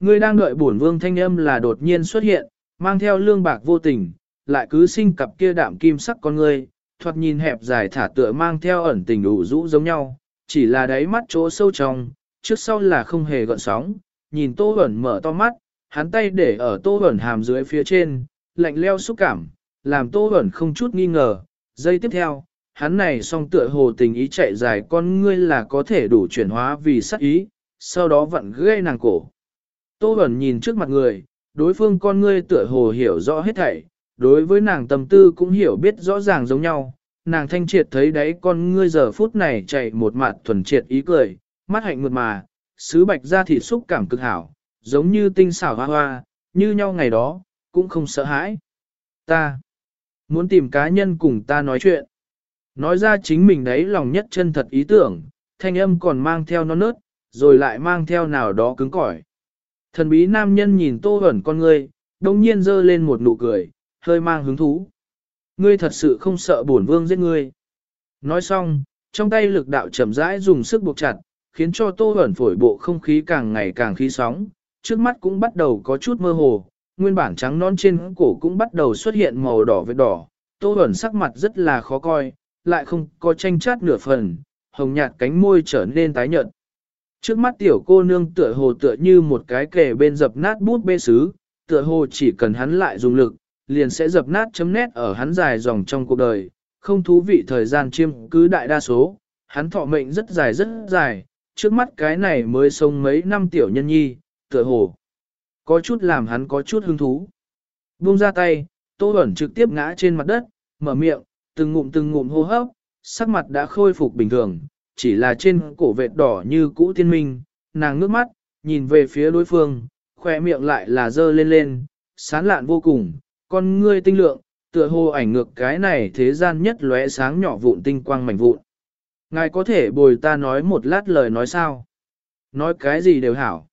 Ngươi đang đợi bổn vương thanh âm là đột nhiên xuất hiện, mang theo lương bạc vô tình, lại cứ sinh cặp kia đạm kim sắc con ngươi, thoạt nhìn hẹp dài thả tựa mang theo ẩn tình đủ rũ giống nhau, chỉ là đáy mắt chỗ sâu trong, trước sau là không hề gợn sóng, nhìn tô ẩn mở to mắt, hắn tay để ở tô ẩn hàm dưới phía trên, lạnh leo xúc cảm, làm tô ẩn không chút nghi ngờ, giây tiếp theo, hắn này song tựa hồ tình ý chạy dài con ngươi là có thể đủ chuyển hóa vì sắc ý, sau đó vặn gây nàng cổ. Tô Bẩn nhìn trước mặt người, đối phương con ngươi tựa hồ hiểu rõ hết thảy, đối với nàng tâm tư cũng hiểu biết rõ ràng giống nhau, nàng thanh triệt thấy đấy con ngươi giờ phút này chạy một mặt thuần triệt ý cười, mắt hạnh mượt mà, sứ bạch ra thịt xúc cảm cực hảo, giống như tinh xảo hoa hoa, như nhau ngày đó, cũng không sợ hãi. Ta muốn tìm cá nhân cùng ta nói chuyện. Nói ra chính mình đấy lòng nhất chân thật ý tưởng, thanh âm còn mang theo nó nớt, rồi lại mang theo nào đó cứng cỏi. Thần bí nam nhân nhìn tô ẩn con ngươi, đồng nhiên dơ lên một nụ cười, hơi mang hứng thú. Ngươi thật sự không sợ bổn vương giết ngươi. Nói xong, trong tay lực đạo chậm rãi dùng sức buộc chặt, khiến cho tô ẩn phổi bộ không khí càng ngày càng khí sóng, trước mắt cũng bắt đầu có chút mơ hồ, nguyên bản trắng non trên cổ cũng bắt đầu xuất hiện màu đỏ vết đỏ, tô ẩn sắc mặt rất là khó coi, lại không có tranh chát nửa phần, hồng nhạt cánh môi trở nên tái nhợt. Trước mắt tiểu cô nương tựa hồ tựa như một cái kề bên dập nát bút bê sứ, tựa hồ chỉ cần hắn lại dùng lực, liền sẽ dập nát chấm nét ở hắn dài dòng trong cuộc đời, không thú vị thời gian chiêm cứ đại đa số, hắn thọ mệnh rất dài rất dài, trước mắt cái này mới sống mấy năm tiểu nhân nhi, tựa hồ. Có chút làm hắn có chút hứng thú. Buông ra tay, Tô Bẩn trực tiếp ngã trên mặt đất, mở miệng, từng ngụm từng ngụm hô hấp, sắc mặt đã khôi phục bình thường, chỉ là trên cổ vệt đỏ như cũ tiên minh, nàng ngước mắt, nhìn về phía đối phương, khỏe miệng lại là dơ lên lên, sán lạn vô cùng, con ngươi tinh lượng, tựa hồ ảnh ngược cái này thế gian nhất lóe sáng nhỏ vụn tinh quang mảnh vụn. Ngài có thể bồi ta nói một lát lời nói sao? Nói cái gì đều hảo.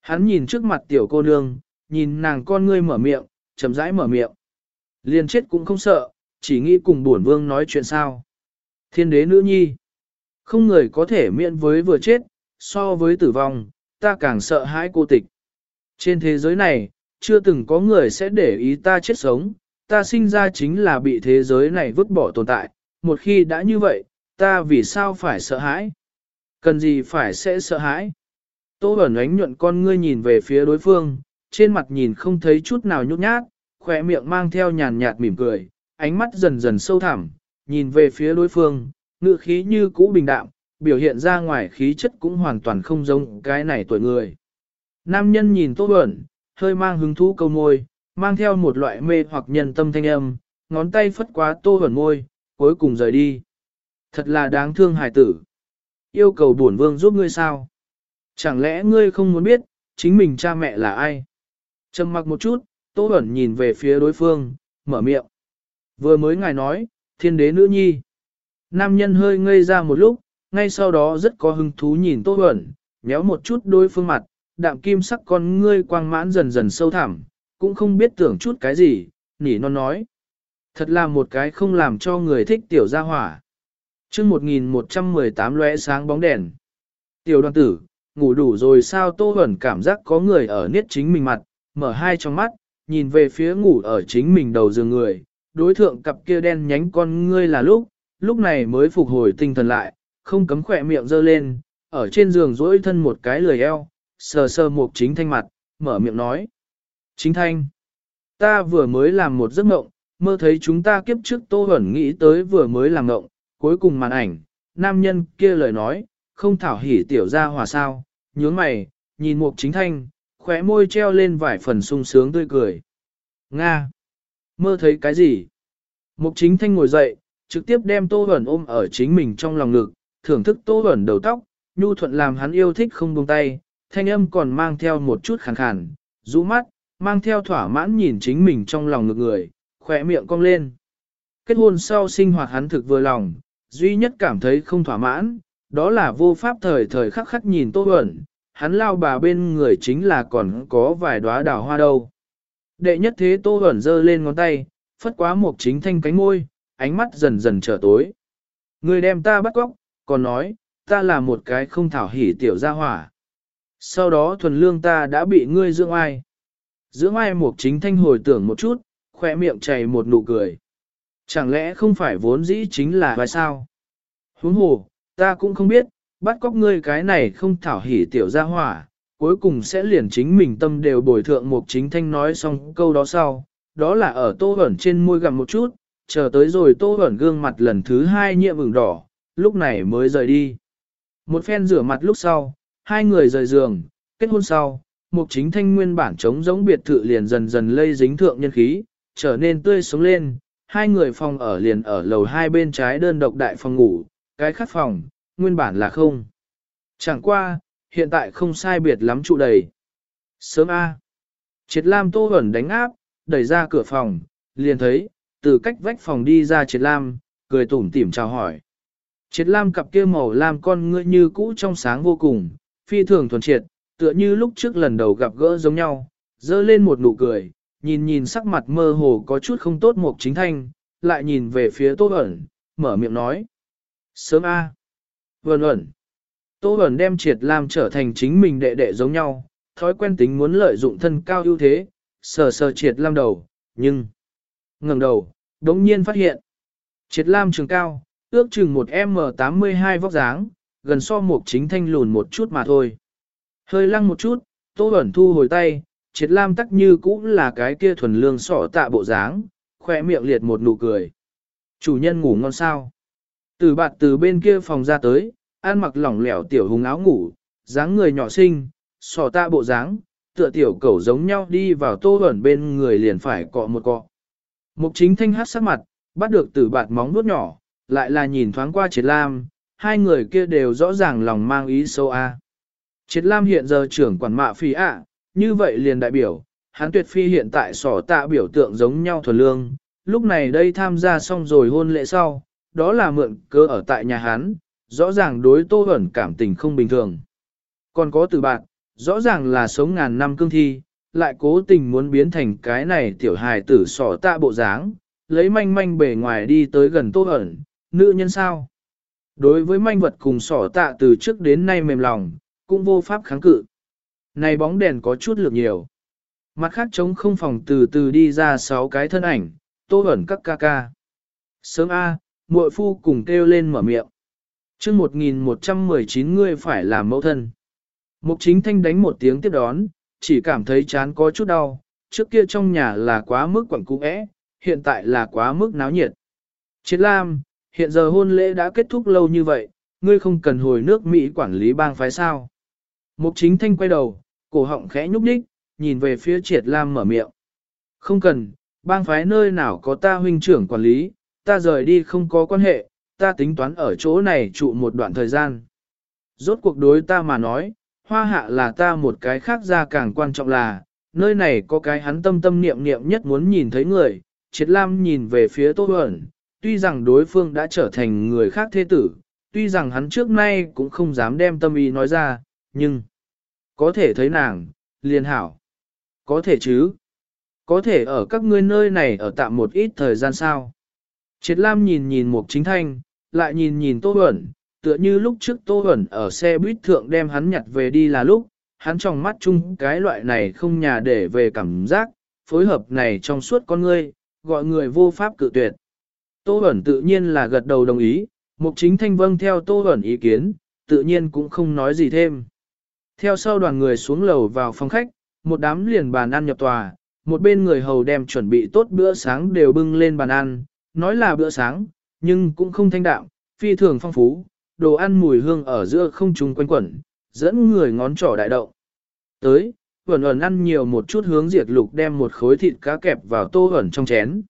Hắn nhìn trước mặt tiểu cô nương, nhìn nàng con ngươi mở miệng, chậm rãi mở miệng. liền chết cũng không sợ, chỉ nghĩ cùng bổn vương nói chuyện sao. Thiên đế nữ nhi. Không người có thể miễn với vừa chết, so với tử vong, ta càng sợ hãi cô tịch. Trên thế giới này, chưa từng có người sẽ để ý ta chết sống, ta sinh ra chính là bị thế giới này vứt bỏ tồn tại, một khi đã như vậy, ta vì sao phải sợ hãi? Cần gì phải sẽ sợ hãi? Tô Bẩn ánh nhuận con ngươi nhìn về phía đối phương, trên mặt nhìn không thấy chút nào nhút nhát, khỏe miệng mang theo nhàn nhạt mỉm cười, ánh mắt dần dần sâu thẳm, nhìn về phía đối phương, ngự khí như cũ bình đạm, biểu hiện ra ngoài khí chất cũng hoàn toàn không giống cái này tuổi người. Nam nhân nhìn Tô Bẩn, hơi mang hứng thú câu môi, mang theo một loại mê hoặc nhân tâm thanh âm, ngón tay phất quá Tô Bẩn môi, cuối cùng rời đi. Thật là đáng thương hài tử. Yêu cầu bổn vương giúp ngươi sao? Chẳng lẽ ngươi không muốn biết, chính mình cha mẹ là ai? Trầm mặc một chút, Tô Bẩn nhìn về phía đối phương, mở miệng. Vừa mới ngài nói, thiên đế nữ nhi. Nam nhân hơi ngây ra một lúc, ngay sau đó rất có hứng thú nhìn Tô Huẩn, méo một chút đối phương mặt, đạm kim sắc con ngươi quang mãn dần dần sâu thẳm, cũng không biết tưởng chút cái gì, nỉ non nói. Thật là một cái không làm cho người thích tiểu gia hỏa. chương 1118 lóe sáng bóng đèn. Tiểu đoàn tử, ngủ đủ rồi sao Tô Huẩn cảm giác có người ở niết chính mình mặt, mở hai trong mắt, nhìn về phía ngủ ở chính mình đầu giường người, đối thượng cặp kia đen nhánh con ngươi là lúc, lúc này mới phục hồi tinh thần lại, không cấm khỏe miệng dơ lên, ở trên giường dỗi thân một cái lười eo, sờ sờ mục chính thanh mặt, mở miệng nói. Chính thanh, ta vừa mới làm một giấc mộng, mơ thấy chúng ta kiếp trước tô hẩn nghĩ tới vừa mới làm mộng, cuối cùng màn ảnh, nam nhân kia lời nói, không thảo hỉ tiểu ra hòa sao, nhướng mày, nhìn mục chính thanh, khóe môi treo lên vài phần sung sướng tươi cười. Nga! Mơ thấy cái gì? Mục chính thanh ngồi dậy, trực tiếp đem tô hẩn ôm ở chính mình trong lòng ngực, thưởng thức tô hẩn đầu tóc, nhu thuận làm hắn yêu thích không buông tay, thanh âm còn mang theo một chút khàn khàn, rũ mắt, mang theo thỏa mãn nhìn chính mình trong lòng ngực người, khỏe miệng cong lên. Kết hôn sau sinh hoạt hắn thực vừa lòng, duy nhất cảm thấy không thỏa mãn, đó là vô pháp thời thời khắc khắc nhìn tô ẩn, hắn lao bà bên người chính là còn có vài đóa đào hoa đâu. Đệ nhất thế tô ẩn giơ lên ngón tay, phất quá một chính thanh cánh môi, ánh mắt dần dần trở tối. Người đem ta bắt góc, còn nói, ta là một cái không thảo hỉ tiểu gia hỏa. sau đó thuần lương ta đã bị ngươi dưỡng ai. Dưỡng ai mục chính thanh hồi tưởng một chút, khoe miệng chảy một nụ cười. Chẳng lẽ không phải vốn dĩ chính là vai sao? Huống hồ, ta cũng không biết, bắt cóc ngươi cái này không thảo hỉ tiểu gia hỏa, cuối cùng sẽ liền chính mình tâm đều bồi thượng mục chính thanh nói xong câu đó sau, đó là ở tô ẩn trên môi gặm một chút, chờ tới rồi tô ẩn gương mặt lần thứ hai nhiệm ửng đỏ, lúc này mới rời đi. Một phen rửa mặt lúc sau, hai người rời giường, kết hôn sau, mục chính thanh nguyên bản trống giống biệt thự liền dần dần lây dính thượng nhân khí, trở nên tươi sống lên, hai người phòng ở liền ở lầu hai bên trái đơn độc đại phòng ngủ, cái khắc phòng, nguyên bản là không. Chẳng qua, hiện tại không sai biệt lắm trụ đầy. Sớm A. Triệt Lam Tô Huẩn đánh áp, đẩy ra cửa phòng, liền thấy, từ cách vách phòng đi ra Triệt Lam, cười tủm tỉm chào hỏi. Triệt Lam cặp kia màu lam con ngươi như cũ trong sáng vô cùng, phi thường thuần triệt, tựa như lúc trước lần đầu gặp gỡ giống nhau, dơ lên một nụ cười, nhìn nhìn sắc mặt mơ hồ có chút không tốt một chính thanh, lại nhìn về phía Tô ẩn mở miệng nói. Sớm A. À. Ẩn. Tô ẩn đem triệt lam trở thành chính mình đệ đệ giống nhau, thói quen tính muốn lợi dụng thân cao ưu thế, sờ sờ triệt lam đầu, nhưng ngẩng đầu, đống nhiên phát hiện. Triệt lam trường cao, ước chừng một M82 vóc dáng, gần so một chính thanh lùn một chút mà thôi. Hơi lăng một chút, Tô Bẩn thu hồi tay, triệt lam tắc như cũng là cái kia thuần lương sỏ tạ bộ dáng, khỏe miệng liệt một nụ cười. Chủ nhân ngủ ngon sao? Từ bạt từ bên kia phòng ra tới, an mặc lỏng lẻo tiểu hùng áo ngủ, dáng người nhỏ xinh, sỏ tạ bộ dáng, tựa tiểu cẩu giống nhau đi vào tô ẩn bên người liền phải cọ một cọ. Mục chính thanh hát sắc mặt, bắt được từ bạt móng nuốt nhỏ, lại là nhìn thoáng qua triệt lam, hai người kia đều rõ ràng lòng mang ý sâu a. Triệt lam hiện giờ trưởng quản mạ phi ạ, như vậy liền đại biểu, hắn tuyệt phi hiện tại sỏ tạ biểu tượng giống nhau thuần lương, lúc này đây tham gia xong rồi hôn lễ sau, đó là mượn cơ ở tại nhà hắn, rõ ràng đối Tô ẩn cảm tình không bình thường. Còn có từ bạn, rõ ràng là sống ngàn năm cương thi, lại cố tình muốn biến thành cái này tiểu hài tử sỏ tạ bộ dáng, lấy manh manh bề ngoài đi tới gần Tô ẩn nữ nhân sao? Đối với manh vật cùng sỏ tạ từ trước đến nay mềm lòng, cũng vô pháp kháng cự. Này bóng đèn có chút lược nhiều. Mặt khác trống không phòng từ từ đi ra sáu cái thân ảnh, Tô ẩn các ca ca. Sớm A, muội phu cùng kêu lên mở miệng chương 1119 ngươi phải làm mẫu thân. Mục chính thanh đánh một tiếng tiếp đón, chỉ cảm thấy chán có chút đau, trước kia trong nhà là quá mức quẩn cung ẽ, hiện tại là quá mức náo nhiệt. Triết Lam, hiện giờ hôn lễ đã kết thúc lâu như vậy, ngươi không cần hồi nước Mỹ quản lý bang phái sao. Mục chính thanh quay đầu, cổ họng khẽ nhúc nhích, nhìn về phía Triệt Lam mở miệng. Không cần, bang phái nơi nào có ta huynh trưởng quản lý, ta rời đi không có quan hệ, ta tính toán ở chỗ này trụ một đoạn thời gian. Rốt cuộc đối ta mà nói, hoa hạ là ta một cái khác ra càng quan trọng là, nơi này có cái hắn tâm tâm niệm niệm nhất muốn nhìn thấy người, triệt lam nhìn về phía tô ẩn, tuy rằng đối phương đã trở thành người khác thế tử, tuy rằng hắn trước nay cũng không dám đem tâm ý nói ra, nhưng có thể thấy nàng, liền hảo. Có thể chứ. Có thể ở các ngươi nơi này ở tạm một ít thời gian sao. Triệt Lam nhìn nhìn Mục Chính Thanh, lại nhìn nhìn Tô ẩn tựa như lúc trước Tô Huẩn ở xe buýt thượng đem hắn nhặt về đi là lúc, hắn trong mắt chung cái loại này không nhà để về cảm giác, phối hợp này trong suốt con ngươi, gọi người vô pháp cự tuyệt. Tô Huẩn tự nhiên là gật đầu đồng ý, Mục Chính Thanh vâng theo Tô Huẩn ý kiến, tự nhiên cũng không nói gì thêm. Theo sau đoàn người xuống lầu vào phòng khách, một đám liền bàn ăn nhập tòa, một bên người hầu đem chuẩn bị tốt bữa sáng đều bưng lên bàn ăn, nói là bữa sáng, nhưng cũng không thanh đạm, phi thường phong phú, đồ ăn mùi hương ở giữa không trung quanh quẩn, dẫn người ngón trỏ đại động. Tới, Vẩn ẩn ăn nhiều một chút hướng diệt lục đem một khối thịt cá kẹp vào tô ẩn trong chén.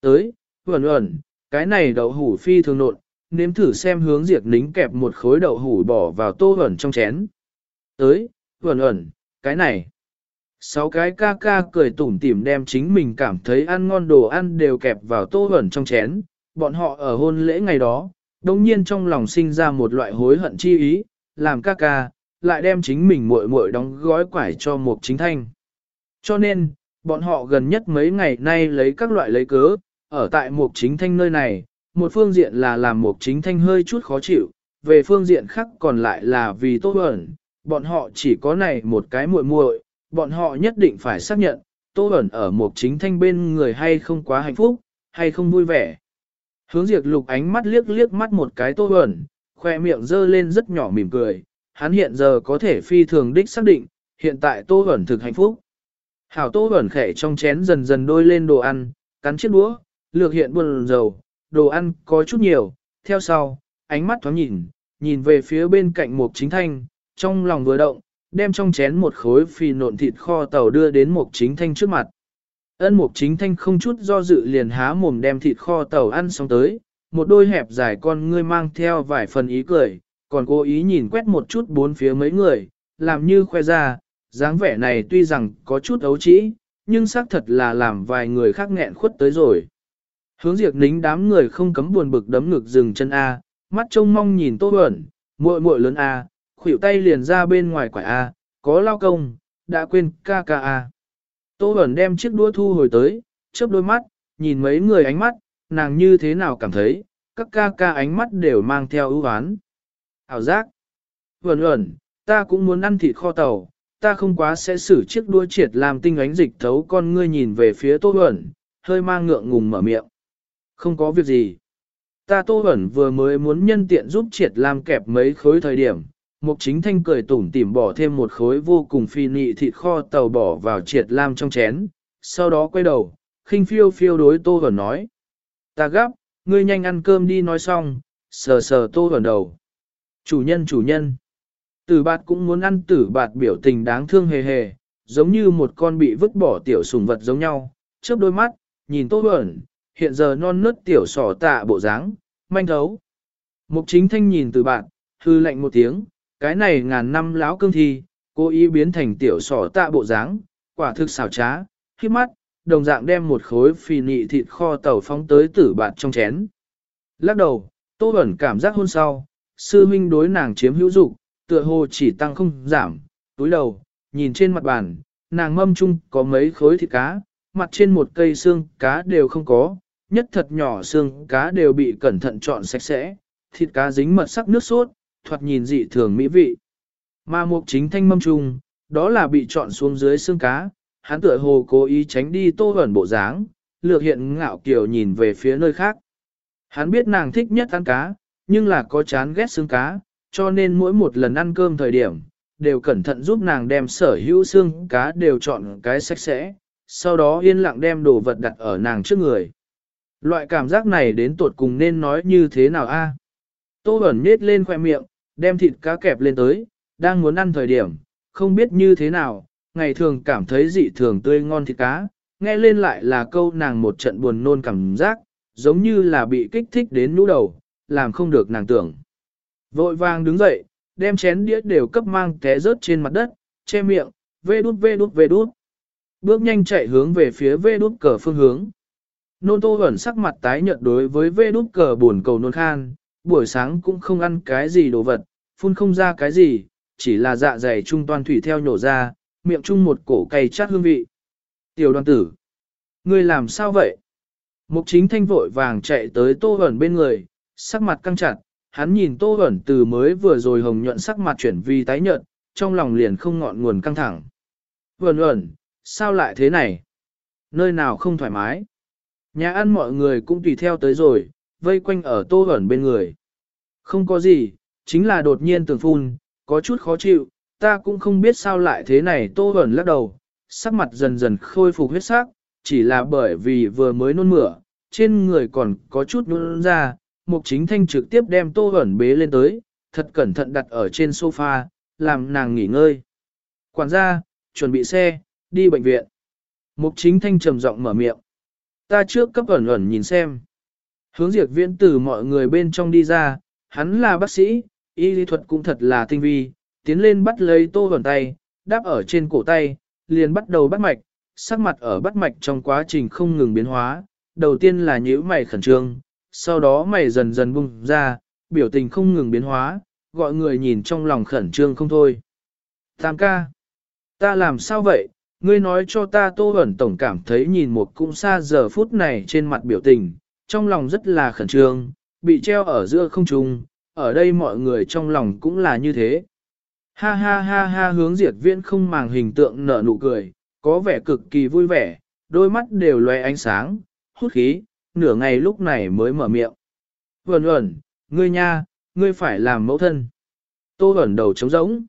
Tới, Vẩn ẩn, cái này đậu hủ phi thường nộn, nếm thử xem hướng diệt nính kẹp một khối đậu hủ bỏ vào tô ẩn trong chén. Tới, Vẩn ẩn, cái này. Sáu cái ca ca cười tủm tỉm đem chính mình cảm thấy ăn ngon đồ ăn đều kẹp vào tô ẩn trong chén, bọn họ ở hôn lễ ngày đó, đồng nhiên trong lòng sinh ra một loại hối hận chi ý, làm ca ca, lại đem chính mình muội muội đóng gói quải cho một chính thanh. Cho nên, bọn họ gần nhất mấy ngày nay lấy các loại lấy cớ, ở tại một chính thanh nơi này, một phương diện là làm một chính thanh hơi chút khó chịu, về phương diện khác còn lại là vì tốt ẩn, bọn họ chỉ có này một cái muội muội, bọn họ nhất định phải xác nhận, Tô Bẩn ở một chính thanh bên người hay không quá hạnh phúc, hay không vui vẻ. Hướng diệt lục ánh mắt liếc liếc mắt một cái Tô Bẩn, khoe miệng dơ lên rất nhỏ mỉm cười, hắn hiện giờ có thể phi thường đích xác định, hiện tại Tô Bẩn thực hạnh phúc. Hảo Tô Bẩn khẽ trong chén dần dần đôi lên đồ ăn, cắn chiếc đũa, lược hiện buồn dầu, đồ ăn có chút nhiều, theo sau, ánh mắt thoáng nhìn, nhìn về phía bên cạnh mục chính thanh, trong lòng vừa động, đem trong chén một khối phi nộn thịt kho tàu đưa đến mục chính thanh trước mặt. Ân mục chính thanh không chút do dự liền há mồm đem thịt kho tàu ăn xong tới, một đôi hẹp dài con ngươi mang theo vài phần ý cười, còn cố ý nhìn quét một chút bốn phía mấy người, làm như khoe ra, dáng vẻ này tuy rằng có chút ấu trĩ, nhưng xác thật là làm vài người khác nghẹn khuất tới rồi. Hướng diệt nính đám người không cấm buồn bực đấm ngực dừng chân A, mắt trông mong nhìn tô ẩn, muội muội lớn A, khuỷu tay liền ra bên ngoài quải A, có lao công, đã quên ca ca A. Tô Bẩn đem chiếc đũa thu hồi tới, chớp đôi mắt, nhìn mấy người ánh mắt, nàng như thế nào cảm thấy, các ca ca ánh mắt đều mang theo ưu án. Hảo giác. Bẩn ẩn, ta cũng muốn ăn thịt kho tàu, ta không quá sẽ xử chiếc đua triệt làm tinh ánh dịch thấu con ngươi nhìn về phía tô Bẩn, hơi mang ngượng ngùng mở miệng. Không có việc gì. Ta tô Bẩn vừa mới muốn nhân tiện giúp triệt làm kẹp mấy khối thời điểm, Mục chính thanh cười tủm tỉm bỏ thêm một khối vô cùng phi nị thịt kho tàu bỏ vào triệt lam trong chén, sau đó quay đầu, khinh phiêu phiêu đối tô ẩn nói. Ta gấp, ngươi nhanh ăn cơm đi nói xong, sờ sờ tô ẩn đầu. Chủ nhân chủ nhân. Tử bạt cũng muốn ăn tử bạt biểu tình đáng thương hề hề, giống như một con bị vứt bỏ tiểu sùng vật giống nhau, chớp đôi mắt, nhìn tô ẩn, hiện giờ non nớt tiểu sỏ tạ bộ dáng, manh thấu. Mục chính thanh nhìn tử bạt, hư lạnh một tiếng, cái này ngàn năm lão cương thi, cố ý biến thành tiểu sỏ tạ bộ dáng, quả thực xảo trá, khi mắt, đồng dạng đem một khối phì nị thịt kho tàu phóng tới tử bạt trong chén. Lắc đầu, Tô Bẩn cảm giác hôn sau, sư minh đối nàng chiếm hữu dục, tựa hồ chỉ tăng không giảm, túi đầu, nhìn trên mặt bàn, nàng mâm chung có mấy khối thịt cá, mặt trên một cây xương cá đều không có, nhất thật nhỏ xương cá đều bị cẩn thận chọn sạch sẽ, thịt cá dính mật sắc nước sốt, thoạt nhìn dị thường mỹ vị. Mà mục chính thanh mâm trùng, đó là bị chọn xuống dưới xương cá, hắn tựa hồ cố ý tránh đi tô ẩn bộ dáng, lược hiện ngạo kiểu nhìn về phía nơi khác. Hắn biết nàng thích nhất ăn cá, nhưng là có chán ghét xương cá, cho nên mỗi một lần ăn cơm thời điểm, đều cẩn thận giúp nàng đem sở hữu xương cá đều chọn cái sạch sẽ, sau đó yên lặng đem đồ vật đặt ở nàng trước người. Loại cảm giác này đến tột cùng nên nói như thế nào a? Tô ẩn nết lên khoe miệng, đem thịt cá kẹp lên tới, đang muốn ăn thời điểm, không biết như thế nào, ngày thường cảm thấy dị thường tươi ngon thịt cá, nghe lên lại là câu nàng một trận buồn nôn cảm giác, giống như là bị kích thích đến nũ đầu, làm không được nàng tưởng. Vội vàng đứng dậy, đem chén đĩa đều cấp mang té rớt trên mặt đất, che miệng, vê đút vê đút vê đút. Bước nhanh chạy hướng về phía vê đút cờ phương hướng. Nôn tô ẩn sắc mặt tái nhợt đối với vê đút cờ buồn cầu nôn khan, buổi sáng cũng không ăn cái gì đồ vật, phun không ra cái gì, chỉ là dạ dày trung toàn thủy theo nhổ ra, miệng chung một cổ cay chát hương vị. Tiểu đoàn tử, ngươi làm sao vậy? Mục chính thanh vội vàng chạy tới tô ẩn bên người, sắc mặt căng chặt, hắn nhìn tô ẩn từ mới vừa rồi hồng nhuận sắc mặt chuyển vì tái nhợt, trong lòng liền không ngọn nguồn căng thẳng. Vẩn ẩn, sao lại thế này? Nơi nào không thoải mái? Nhà ăn mọi người cũng tùy theo tới rồi, vây quanh ở tô ẩn bên người. Không có gì, chính là đột nhiên tường phun, có chút khó chịu, ta cũng không biết sao lại thế này tô ẩn lắc đầu, sắc mặt dần dần khôi phục huyết sắc, chỉ là bởi vì vừa mới nôn mửa, trên người còn có chút nôn ra, mục chính thanh trực tiếp đem tô ẩn bế lên tới, thật cẩn thận đặt ở trên sofa, làm nàng nghỉ ngơi. Quản gia, chuẩn bị xe, đi bệnh viện. Mục chính thanh trầm giọng mở miệng. Ta trước cấp ẩn ẩn nhìn xem. Hướng diệt viễn từ mọi người bên trong đi ra, hắn là bác sĩ, y lý thuật cũng thật là tinh vi, tiến lên bắt lấy tô vẩn tay, đáp ở trên cổ tay, liền bắt đầu bắt mạch, sắc mặt ở bắt mạch trong quá trình không ngừng biến hóa, đầu tiên là nhíu mày khẩn trương, sau đó mày dần dần bung ra, biểu tình không ngừng biến hóa, gọi người nhìn trong lòng khẩn trương không thôi. Tam ca, ta làm sao vậy? Ngươi nói cho ta tô vẩn tổng cảm thấy nhìn một cũng xa giờ phút này trên mặt biểu tình, trong lòng rất là khẩn trương, bị treo ở giữa không trung, ở đây mọi người trong lòng cũng là như thế. Ha ha ha ha hướng diệt viễn không màng hình tượng nở nụ cười, có vẻ cực kỳ vui vẻ, đôi mắt đều loe ánh sáng, hút khí, nửa ngày lúc này mới mở miệng. Vẩn vẩn, ngươi nha, ngươi phải làm mẫu thân. Tô vẩn đầu trống rỗng.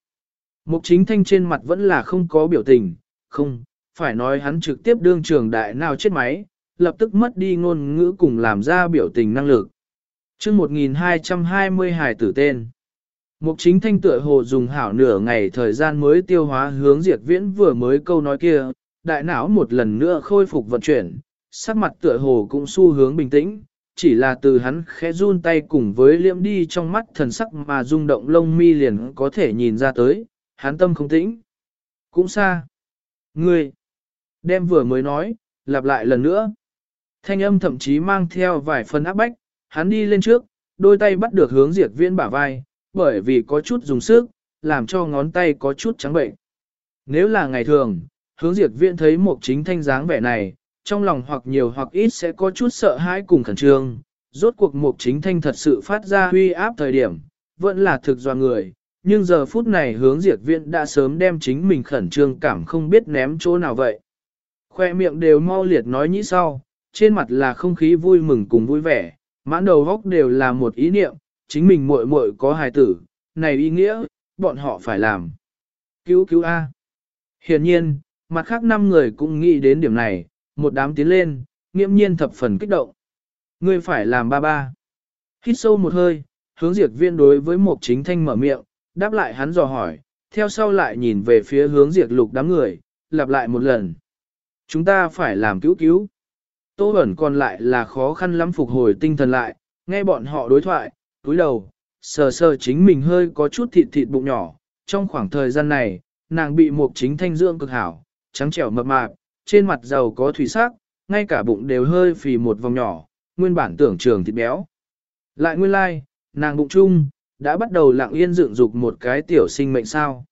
Mục chính thanh trên mặt vẫn là không có biểu tình, không, phải nói hắn trực tiếp đương trường đại nào chết máy, lập tức mất đi ngôn ngữ cùng làm ra biểu tình năng lực. chương 1220 hài tử tên. Mục chính thanh tựa hồ dùng hảo nửa ngày thời gian mới tiêu hóa hướng diệt viễn vừa mới câu nói kia, đại não một lần nữa khôi phục vận chuyển, sắc mặt tựa hồ cũng xu hướng bình tĩnh, chỉ là từ hắn khẽ run tay cùng với liễm đi trong mắt thần sắc mà rung động lông mi liền có thể nhìn ra tới, hắn tâm không tĩnh. Cũng xa. Ngươi, đem vừa mới nói, lặp lại lần nữa. Thanh âm thậm chí mang theo vài phần áp bách, hắn đi lên trước, đôi tay bắt được hướng diệt viễn bả vai, bởi vì có chút dùng sức, làm cho ngón tay có chút trắng bệnh. Nếu là ngày thường, hướng diệt viễn thấy một chính thanh dáng vẻ này, trong lòng hoặc nhiều hoặc ít sẽ có chút sợ hãi cùng khẩn trương. Rốt cuộc mục chính thanh thật sự phát ra huy áp thời điểm, vẫn là thực do người, nhưng giờ phút này hướng diệt viện đã sớm đem chính mình khẩn trương cảm không biết ném chỗ nào vậy. Khoe miệng đều mau liệt nói nhĩ sau, trên mặt là không khí vui mừng cùng vui vẻ, mãn đầu góc đều là một ý niệm, chính mình muội muội có hài tử, này ý nghĩa, bọn họ phải làm. Cứu cứu A. Hiển nhiên, mặt khác năm người cũng nghĩ đến điểm này, một đám tiến lên, nghiễm nhiên thập phần kích động. Ngươi phải làm ba ba. Hít sâu một hơi, hướng diệt viên đối với một chính thanh mở miệng, đáp lại hắn dò hỏi, theo sau lại nhìn về phía hướng diệt lục đám người, lặp lại một lần. Chúng ta phải làm cứu cứu. Tô Bẩn còn lại là khó khăn lắm phục hồi tinh thần lại, nghe bọn họ đối thoại, túi đầu, sờ sờ chính mình hơi có chút thịt thịt bụng nhỏ. Trong khoảng thời gian này, nàng bị một chính thanh dưỡng cực hảo, trắng trẻo mập mạp, trên mặt giàu có thủy sắc, ngay cả bụng đều hơi phì một vòng nhỏ, nguyên bản tưởng trường thịt béo. Lại nguyên lai, like, nàng bụng chung, đã bắt đầu lặng yên dựng dục một cái tiểu sinh mệnh sao.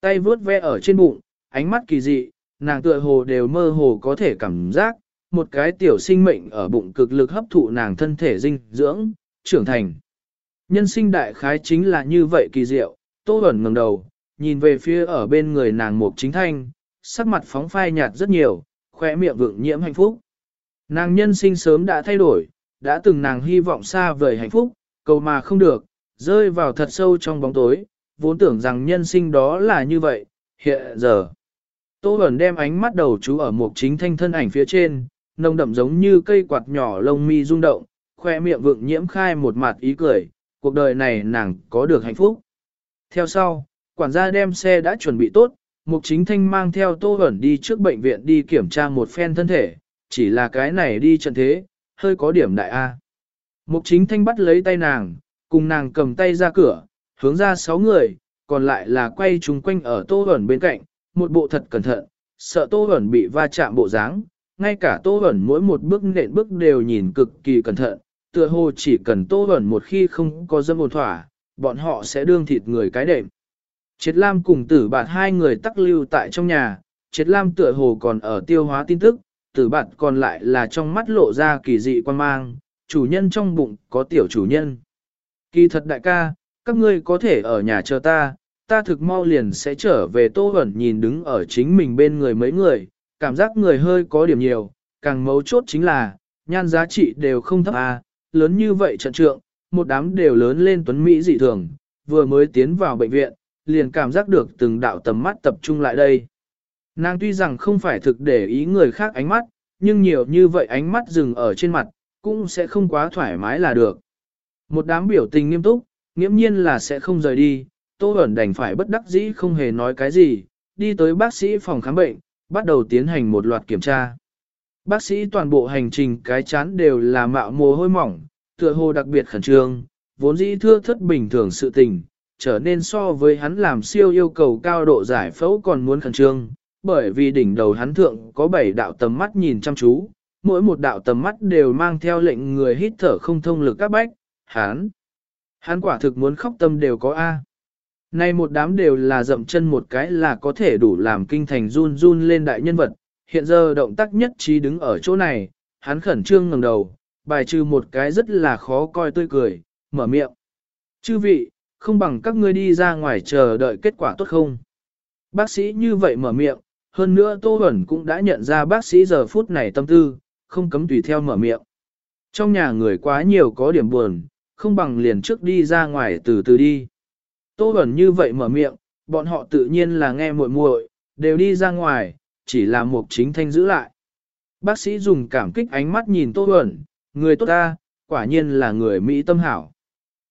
Tay vướt ve ở trên bụng, ánh mắt kỳ dị, nàng tựa hồ đều mơ hồ có thể cảm giác, một cái tiểu sinh mệnh ở bụng cực lực hấp thụ nàng thân thể dinh dưỡng, trưởng thành. Nhân sinh đại khái chính là như vậy kỳ diệu, tô ẩn ngẩng đầu, nhìn về phía ở bên người nàng một chính thanh, sắc mặt phóng phai nhạt rất nhiều, khỏe miệng vượng nhiễm hạnh phúc. Nàng nhân sinh sớm đã thay đổi, đã từng nàng hy vọng xa vời hạnh phúc, cầu mà không được, rơi vào thật sâu trong bóng tối, vốn tưởng rằng nhân sinh đó là như vậy, hiện giờ. Tô Bẩn đem ánh mắt đầu chú ở một chính thanh thân ảnh phía trên, nồng đậm giống như cây quạt nhỏ lông mi rung động, khoe miệng vượng nhiễm khai một mặt ý cười, cuộc đời này nàng có được hạnh phúc. Theo sau, quản gia đem xe đã chuẩn bị tốt, Mục Chính Thanh mang theo Tô hẩn đi trước bệnh viện đi kiểm tra một phen thân thể, chỉ là cái này đi trận thế, hơi có điểm đại A. Mục Chính Thanh bắt lấy tay nàng, cùng nàng cầm tay ra cửa, hướng ra sáu người, còn lại là quay chúng quanh ở Tô hẩn bên cạnh, một bộ thật cẩn thận, sợ Tô hẩn bị va chạm bộ dáng, ngay cả Tô Bẩn mỗi một bước nện bước đều nhìn cực kỳ cẩn thận, tựa hồ chỉ cần Tô Bẩn một khi không có dâm ổn thỏa, bọn họ sẽ đương thịt người cái đệm. Triệt Lam cùng tử bạt hai người tắc lưu tại trong nhà, Triệt Lam tựa hồ còn ở tiêu hóa tin tức, tử bạt còn lại là trong mắt lộ ra kỳ dị quan mang, chủ nhân trong bụng có tiểu chủ nhân. Kỳ thật đại ca, các ngươi có thể ở nhà chờ ta, ta thực mau liền sẽ trở về Tô Hẩn nhìn đứng ở chính mình bên người mấy người, cảm giác người hơi có điểm nhiều, càng mấu chốt chính là, nhan giá trị đều không thấp à, lớn như vậy trận trượng, một đám đều lớn lên tuấn Mỹ dị thường, vừa mới tiến vào bệnh viện, liền cảm giác được từng đạo tầm mắt tập trung lại đây. Nàng tuy rằng không phải thực để ý người khác ánh mắt, nhưng nhiều như vậy ánh mắt dừng ở trên mặt, cũng sẽ không quá thoải mái là được. Một đám biểu tình nghiêm túc, nghiễm nhiên là sẽ không rời đi, Tô Bẩn đành phải bất đắc dĩ không hề nói cái gì, đi tới bác sĩ phòng khám bệnh, bắt đầu tiến hành một loạt kiểm tra. Bác sĩ toàn bộ hành trình cái chán đều là mạo mồ hôi mỏng, tựa hồ đặc biệt khẩn trương, vốn dĩ thưa thất bình thường sự tình, trở nên so với hắn làm siêu yêu cầu cao độ giải phẫu còn muốn khẩn trương, bởi vì đỉnh đầu hắn thượng có bảy đạo tầm mắt nhìn chăm chú, mỗi một đạo tầm mắt đều mang theo lệnh người hít thở không thông lực các bách, hắn. Hắn quả thực muốn khóc tâm đều có A. Nay một đám đều là dậm chân một cái là có thể đủ làm kinh thành run run lên đại nhân vật, hiện giờ động tác nhất trí đứng ở chỗ này, hắn khẩn trương ngẩng đầu, bài trừ một cái rất là khó coi tươi cười, mở miệng. Chư vị, không bằng các ngươi đi ra ngoài chờ đợi kết quả tốt không. Bác sĩ như vậy mở miệng, hơn nữa Tô Huẩn cũng đã nhận ra bác sĩ giờ phút này tâm tư, không cấm tùy theo mở miệng. Trong nhà người quá nhiều có điểm buồn, không bằng liền trước đi ra ngoài từ từ đi. Tô Bẩn như vậy mở miệng, bọn họ tự nhiên là nghe muội muội, đều đi ra ngoài, chỉ là một chính thanh giữ lại. Bác sĩ dùng cảm kích ánh mắt nhìn Tô Bẩn, người tốt ta, quả nhiên là người Mỹ tâm hảo.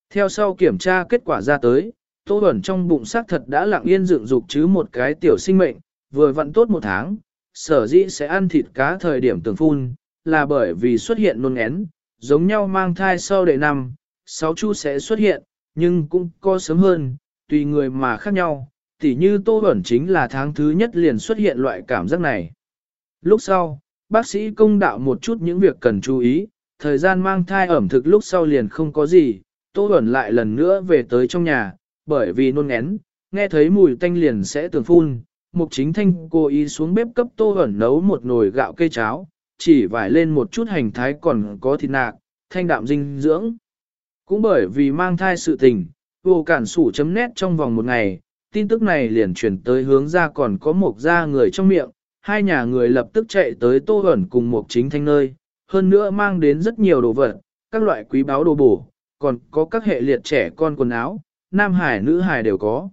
Theo sau kiểm tra kết quả ra tới, Tô Bẩn trong bụng xác thật đã lặng yên dựng dục chứ một cái tiểu sinh mệnh, vừa vận tốt một tháng, sở dĩ sẽ ăn thịt cá thời điểm tường phun, là bởi vì xuất hiện nôn én, giống nhau mang thai sau đệ năm, sáu chu sẽ xuất hiện, nhưng cũng có sớm hơn, tùy người mà khác nhau, tỉ như Tô ẩn chính là tháng thứ nhất liền xuất hiện loại cảm giác này. Lúc sau, bác sĩ công đạo một chút những việc cần chú ý, thời gian mang thai ẩm thực lúc sau liền không có gì, Tô ẩn lại lần nữa về tới trong nhà, bởi vì nôn ngén, nghe thấy mùi tanh liền sẽ tưởng phun. Mục chính thanh cô ý xuống bếp cấp Tô ẩn nấu một nồi gạo cây cháo, chỉ vải lên một chút hành thái còn có thịt nạc, thanh đạm dinh dưỡng. Cũng bởi vì mang thai sự tình, vô cản sủ chấm nét trong vòng một ngày, tin tức này liền chuyển tới hướng ra còn có một gia người trong miệng, hai nhà người lập tức chạy tới Tô ẩn cùng một chính thanh nơi, hơn nữa mang đến rất nhiều đồ vật, các loại quý báo đồ bổ, còn có các hệ liệt trẻ con quần áo, nam hải nữ hải đều có.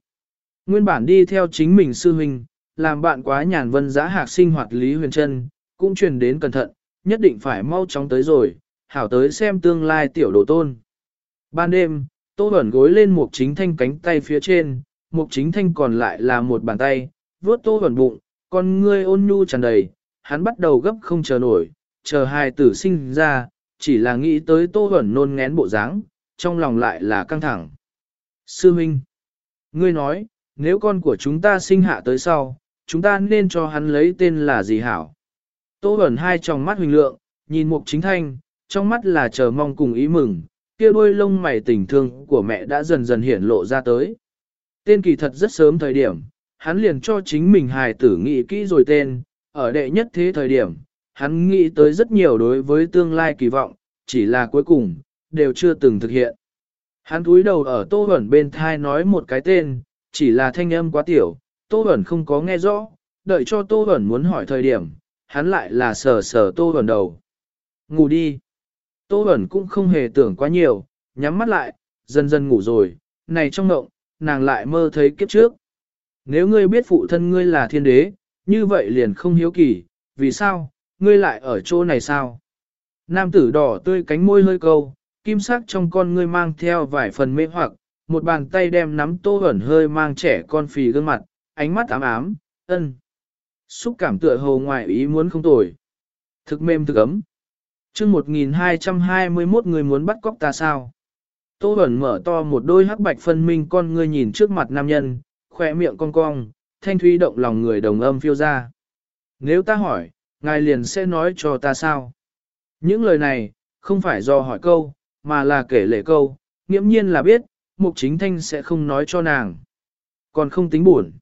Nguyên bản đi theo chính mình sư huynh, làm bạn quá nhàn vân giã hạc sinh hoạt Lý Huyền Trân, cũng truyền đến cẩn thận, nhất định phải mau chóng tới rồi, hảo tới xem tương lai tiểu đồ tôn. Ban đêm, Tô Bẩn gối lên mục chính thanh cánh tay phía trên, mục chính thanh còn lại là một bàn tay, vuốt Tô Bẩn bụng, con ngươi ôn nhu tràn đầy, hắn bắt đầu gấp không chờ nổi, chờ hai tử sinh ra, chỉ là nghĩ tới Tô Bẩn nôn ngén bộ dáng, trong lòng lại là căng thẳng. Sư Minh, ngươi nói, nếu con của chúng ta sinh hạ tới sau, chúng ta nên cho hắn lấy tên là gì hảo? Tô Bẩn hai tròng mắt huỳnh lượng, nhìn Mục Chính Thanh, trong mắt là chờ mong cùng ý mừng, kia đôi lông mày tình thương của mẹ đã dần dần hiển lộ ra tới. Tên kỳ thật rất sớm thời điểm, hắn liền cho chính mình hài tử nghĩ kỹ rồi tên, ở đệ nhất thế thời điểm, hắn nghĩ tới rất nhiều đối với tương lai kỳ vọng, chỉ là cuối cùng, đều chưa từng thực hiện. Hắn túi đầu ở Tô Huẩn bên thai nói một cái tên, chỉ là thanh âm quá tiểu, Tô Huẩn không có nghe rõ, đợi cho Tô Huẩn muốn hỏi thời điểm, hắn lại là sờ sờ Tô Huẩn đầu. Ngủ đi. Tô Bẩn cũng không hề tưởng quá nhiều, nhắm mắt lại, dần dần ngủ rồi, này trong ngộng, nàng lại mơ thấy kiếp trước. Nếu ngươi biết phụ thân ngươi là thiên đế, như vậy liền không hiếu kỳ, vì sao, ngươi lại ở chỗ này sao? Nam tử đỏ tươi cánh môi hơi câu, kim sắc trong con ngươi mang theo vài phần mê hoặc, một bàn tay đem nắm tô ẩn hơi mang trẻ con phì gương mặt, ánh mắt ám ám, ân. Xúc cảm tựa hồ ngoài ý muốn không tồi. Thực mềm thực ấm chương 1221 người muốn bắt cóc ta sao? Tô Bẩn mở to một đôi hắc bạch phân minh con ngươi nhìn trước mặt nam nhân, khỏe miệng cong cong, thanh thúy động lòng người đồng âm phiêu ra. Nếu ta hỏi, ngài liền sẽ nói cho ta sao? Những lời này, không phải do hỏi câu, mà là kể lệ câu, nghiễm nhiên là biết, mục chính thanh sẽ không nói cho nàng. Còn không tính buồn.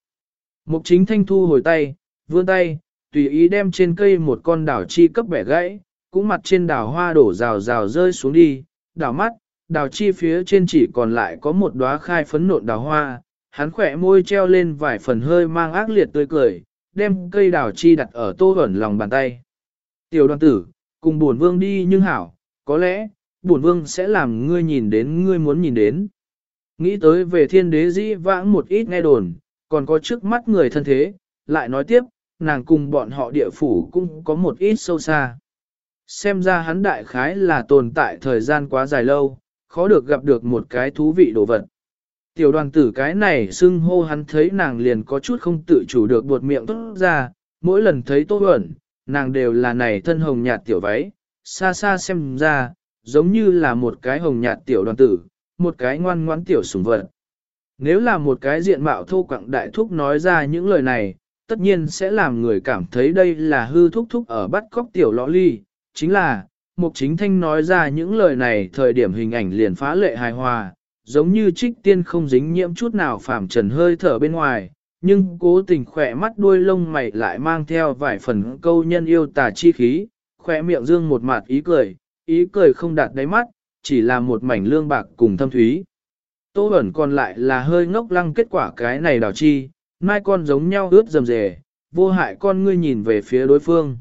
Mục chính thanh thu hồi tay, vươn tay, tùy ý đem trên cây một con đảo chi cấp bẻ gãy, cũng mặt trên đào hoa đổ rào rào rơi xuống đi, đào mắt, đào chi phía trên chỉ còn lại có một đóa khai phấn nộn đào hoa, hắn khỏe môi treo lên vài phần hơi mang ác liệt tươi cười, đem cây đào chi đặt ở tô ẩn lòng bàn tay. Tiểu đoàn tử, cùng buồn vương đi nhưng hảo, có lẽ, bổn vương sẽ làm ngươi nhìn đến ngươi muốn nhìn đến. Nghĩ tới về thiên đế dĩ vãng một ít nghe đồn, còn có trước mắt người thân thế, lại nói tiếp, nàng cùng bọn họ địa phủ cũng có một ít sâu xa. Xem ra hắn đại khái là tồn tại thời gian quá dài lâu, khó được gặp được một cái thú vị đồ vật. Tiểu đoàn tử cái này xưng hô hắn thấy nàng liền có chút không tự chủ được buột miệng tốt ra, mỗi lần thấy tô ẩn, nàng đều là này thân hồng nhạt tiểu váy, xa xa xem ra, giống như là một cái hồng nhạt tiểu đoàn tử, một cái ngoan ngoãn tiểu sủng vật. Nếu là một cái diện mạo thô quặng đại thúc nói ra những lời này, tất nhiên sẽ làm người cảm thấy đây là hư thúc thúc ở bắt cóc tiểu lõ ly, chính là, Mục Chính Thanh nói ra những lời này thời điểm hình ảnh liền phá lệ hài hòa, giống như trích tiên không dính nhiễm chút nào phàm trần hơi thở bên ngoài, nhưng cố tình khỏe mắt đuôi lông mày lại mang theo vài phần câu nhân yêu tà chi khí, khỏe miệng dương một mặt ý cười, ý cười không đạt đáy mắt, chỉ là một mảnh lương bạc cùng thâm thúy. Tô ẩn còn lại là hơi ngốc lăng kết quả cái này đào chi, mai con giống nhau ướt dầm rề, vô hại con ngươi nhìn về phía đối phương.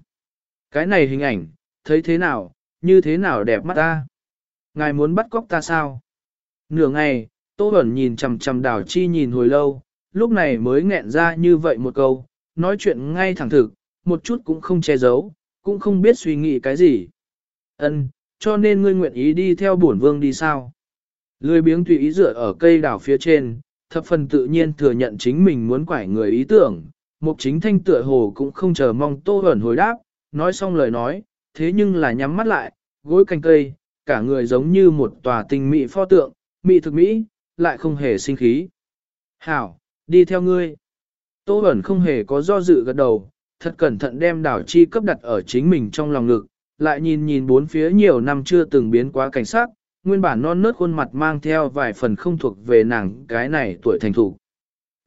Cái này hình ảnh, thấy thế nào, như thế nào đẹp mắt ta? Ngài muốn bắt cóc ta sao? Nửa ngày, Tô Bẩn nhìn chằm chằm đào chi nhìn hồi lâu, lúc này mới nghẹn ra như vậy một câu, nói chuyện ngay thẳng thực, một chút cũng không che giấu, cũng không biết suy nghĩ cái gì. Ân, cho nên ngươi nguyện ý đi theo bổn vương đi sao? Lười biếng tùy ý dựa ở cây đảo phía trên, thập phần tự nhiên thừa nhận chính mình muốn quải người ý tưởng. Mục chính thanh tựa hồ cũng không chờ mong tô Bẩn hồi đáp, nói xong lời nói, thế nhưng là nhắm mắt lại, gối cành cây, cả người giống như một tòa tình mỹ pho tượng, mỹ thực mỹ, lại không hề sinh khí. Hảo, đi theo ngươi. Tô ẩn không hề có do dự gật đầu, thật cẩn thận đem đảo chi cấp đặt ở chính mình trong lòng ngực, lại nhìn nhìn bốn phía nhiều năm chưa từng biến quá cảnh sát, nguyên bản non nớt khuôn mặt mang theo vài phần không thuộc về nàng cái này tuổi thành thủ.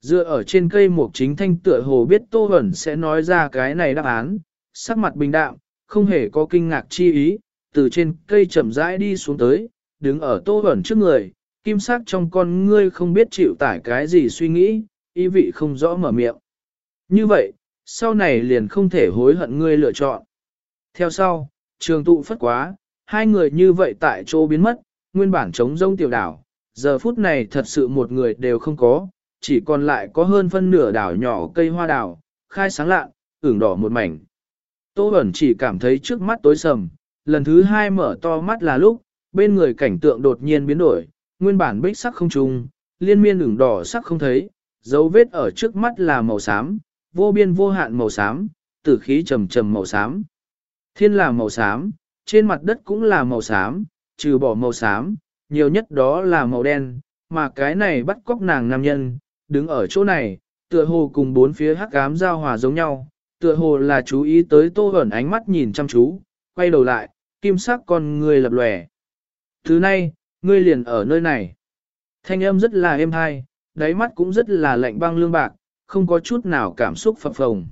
Dựa ở trên cây mục chính thanh tựa hồ biết Tô Hẩn sẽ nói ra cái này đáp án, sắc mặt bình đạm, không hề có kinh ngạc chi ý, từ trên cây chậm rãi đi xuống tới, đứng ở Tô ẩn trước người, kim sắc trong con ngươi không biết chịu tải cái gì suy nghĩ, ý vị không rõ mở miệng. Như vậy, sau này liền không thể hối hận ngươi lựa chọn. Theo sau, trường tụ phất quá, hai người như vậy tại chỗ biến mất, nguyên bản trống rông tiểu đảo, giờ phút này thật sự một người đều không có, chỉ còn lại có hơn phân nửa đảo nhỏ cây hoa đảo, khai sáng lạ, ửng đỏ một mảnh. Tô Bẩn chỉ cảm thấy trước mắt tối sầm, lần thứ hai mở to mắt là lúc, bên người cảnh tượng đột nhiên biến đổi, nguyên bản bích sắc không trùng, liên miên ửng đỏ sắc không thấy, dấu vết ở trước mắt là màu xám, vô biên vô hạn màu xám, tử khí trầm trầm màu xám. Thiên là màu xám, trên mặt đất cũng là màu xám, trừ bỏ màu xám, nhiều nhất đó là màu đen, mà cái này bắt cóc nàng nam nhân, đứng ở chỗ này, tựa hồ cùng bốn phía hắc ám giao hòa giống nhau, tựa hồ là chú ý tới tô ẩn ánh mắt nhìn chăm chú, quay đầu lại, kim sắc con người lập lòe. Thứ nay, ngươi liền ở nơi này. Thanh âm rất là êm hai, đáy mắt cũng rất là lạnh băng lương bạc, không có chút nào cảm xúc phập phồng.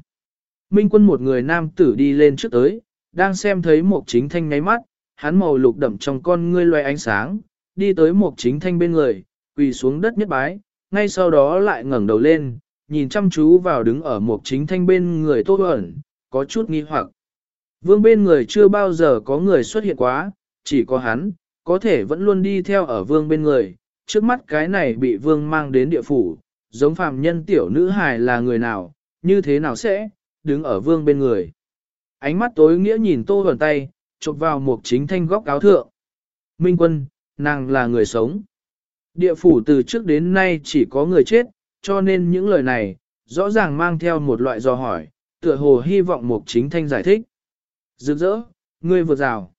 Minh quân một người nam tử đi lên trước tới, đang xem thấy một chính thanh nháy mắt, hắn màu lục đậm trong con ngươi loe ánh sáng, đi tới một chính thanh bên người, quỳ xuống đất nhất bái, ngay sau đó lại ngẩng đầu lên, nhìn chăm chú vào đứng ở một chính thanh bên người tô ẩn, có chút nghi hoặc. Vương bên người chưa bao giờ có người xuất hiện quá, chỉ có hắn, có thể vẫn luôn đi theo ở vương bên người, trước mắt cái này bị vương mang đến địa phủ, giống phàm nhân tiểu nữ hài là người nào, như thế nào sẽ, đứng ở vương bên người. Ánh mắt tối nghĩa nhìn tô ẩn tay, chụp vào một chính thanh góc áo thượng. Minh quân, nàng là người sống. Địa phủ từ trước đến nay chỉ có người chết, cho nên những lời này, rõ ràng mang theo một loại dò hỏi, tựa hồ hy vọng một chính thanh giải thích. Rực rỡ, ngươi vừa rào.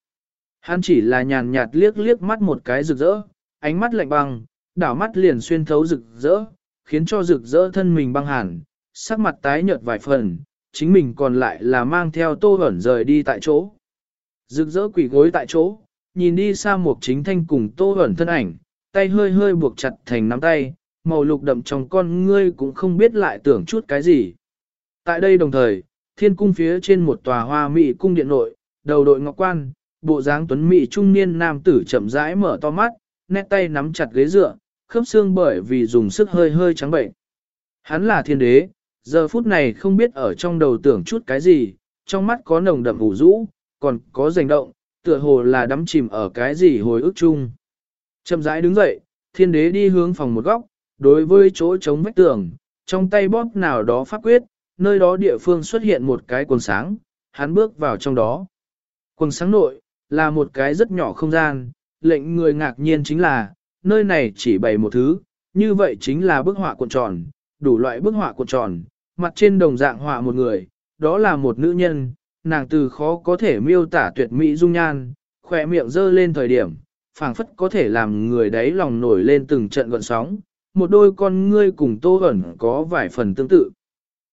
Hắn chỉ là nhàn nhạt liếc liếc mắt một cái rực rỡ, ánh mắt lạnh băng, đảo mắt liền xuyên thấu rực rỡ, khiến cho rực rỡ thân mình băng hẳn, sắc mặt tái nhợt vài phần, chính mình còn lại là mang theo tô ẩn rời đi tại chỗ. Rực rỡ quỷ gối tại chỗ, nhìn đi xa một chính thanh cùng tô ẩn thân ảnh, tay hơi hơi buộc chặt thành nắm tay, màu lục đậm trong con ngươi cũng không biết lại tưởng chút cái gì. Tại đây đồng thời, thiên cung phía trên một tòa hoa mỹ cung điện nội, đầu đội ngọc quan, bộ dáng tuấn mỹ trung niên nam tử chậm rãi mở to mắt, nét tay nắm chặt ghế dựa, khớp xương bởi vì dùng sức hơi hơi trắng bệnh. Hắn là thiên đế, giờ phút này không biết ở trong đầu tưởng chút cái gì, trong mắt có nồng đậm ủ rũ, còn có rành động, tựa hồ là đắm chìm ở cái gì hồi ức chung. Chậm rãi đứng dậy, thiên đế đi hướng phòng một góc, đối với chỗ chống vách tường, trong tay bóp nào đó pháp quyết, nơi đó địa phương xuất hiện một cái quần sáng, hắn bước vào trong đó. Quần sáng nội, là một cái rất nhỏ không gian, lệnh người ngạc nhiên chính là, nơi này chỉ bày một thứ, như vậy chính là bức họa cuộn tròn, đủ loại bức họa cuộn tròn, mặt trên đồng dạng họa một người, đó là một nữ nhân, nàng từ khó có thể miêu tả tuyệt mỹ dung nhan, khỏe miệng dơ lên thời điểm, phảng phất có thể làm người đấy lòng nổi lên từng trận gọn sóng, một đôi con ngươi cùng tô ẩn có vài phần tương tự.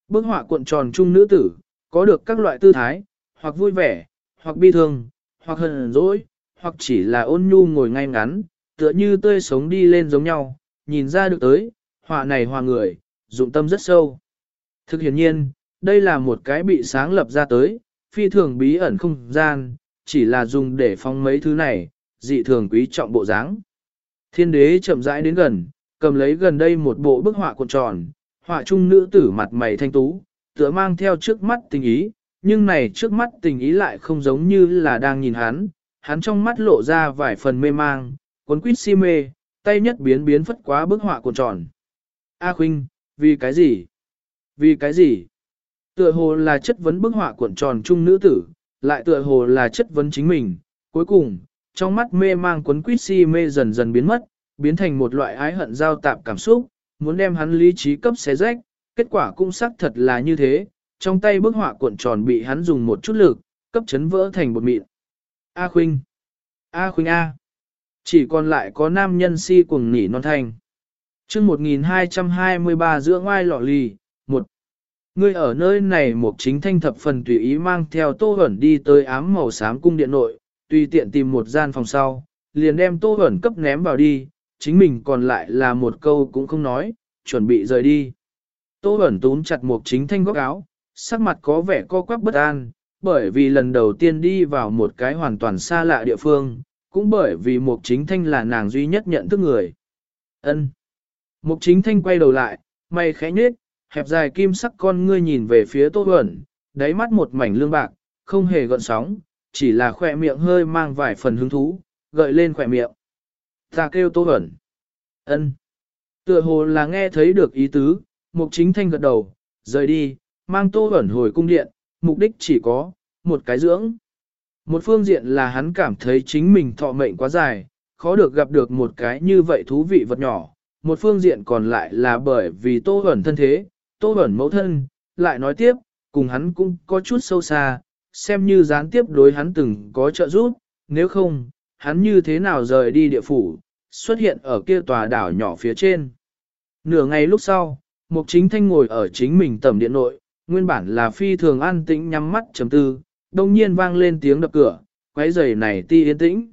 Bức họa cuộn tròn chung nữ tử, có được các loại tư thái, hoặc vui vẻ, hoặc bi thương, hoặc hờn dỗi, hoặc chỉ là ôn nhu ngồi ngay ngắn, tựa như tươi sống đi lên giống nhau, nhìn ra được tới, họa này hòa người, dụng tâm rất sâu. Thực hiện nhiên, đây là một cái bị sáng lập ra tới, phi thường bí ẩn không gian, chỉ là dùng để phong mấy thứ này, dị thường quý trọng bộ dáng. Thiên đế chậm rãi đến gần, cầm lấy gần đây một bộ bức họa cuộn tròn, họa trung nữ tử mặt mày thanh tú, tựa mang theo trước mắt tình ý, nhưng này trước mắt tình ý lại không giống như là đang nhìn hắn, hắn trong mắt lộ ra vài phần mê mang, cuốn quýt si mê, tay nhất biến biến phất quá bức họa cuộn tròn. A Khuynh, vì cái gì? Vì cái gì? Tựa hồ là chất vấn bức họa cuộn tròn trung nữ tử, lại tựa hồ là chất vấn chính mình. Cuối cùng, trong mắt mê mang cuốn quýt si mê dần dần biến mất, biến thành một loại ái hận giao tạp cảm xúc, muốn đem hắn lý trí cấp xé rách, kết quả cũng xác thật là như thế, trong tay bức họa cuộn tròn bị hắn dùng một chút lực, cấp chấn vỡ thành bột mịn. A Khuynh! A Khuynh A! Chỉ còn lại có nam nhân si cuồng nỉ non thành. chương 1223 giữa ngoài lọ lì, một Ngươi ở nơi này một chính thanh thập phần tùy ý mang theo tô hẩn đi tới ám màu xám cung điện nội, tùy tiện tìm một gian phòng sau, liền đem tô hẩn cấp ném vào đi, chính mình còn lại là một câu cũng không nói, chuẩn bị rời đi. Tô ẩn túm chặt một chính thanh góc áo, sắc mặt có vẻ co quắp bất an, bởi vì lần đầu tiên đi vào một cái hoàn toàn xa lạ địa phương, cũng bởi vì Mục Chính Thanh là nàng duy nhất nhận thức người. Ân. Mục Chính Thanh quay đầu lại, mày khẽ nhếch, hẹp dài kim sắc con ngươi nhìn về phía Tô Huẩn, đáy mắt một mảnh lương bạc, không hề gợn sóng, chỉ là khỏe miệng hơi mang vài phần hứng thú, gợi lên khỏe miệng. Ta kêu Tô hẩn, Ân. Tựa hồ là nghe thấy được ý tứ, Mục Chính Thanh gật đầu, rời đi, mang Tô hẩn hồi cung điện, mục đích chỉ có một cái dưỡng. Một phương diện là hắn cảm thấy chính mình thọ mệnh quá dài, khó được gặp được một cái như vậy thú vị vật nhỏ. Một phương diện còn lại là bởi vì tô hẩn thân thế, tô hẩn mẫu thân, lại nói tiếp, cùng hắn cũng có chút sâu xa, xem như gián tiếp đối hắn từng có trợ giúp, nếu không, hắn như thế nào rời đi địa phủ, xuất hiện ở kia tòa đảo nhỏ phía trên. Nửa ngày lúc sau, Mục Chính Thanh ngồi ở chính mình tầm điện nội, nguyên bản là phi thường an tĩnh nhắm mắt chấm tư, đồng nhiên vang lên tiếng đập cửa, quấy giày này ti yên tĩnh.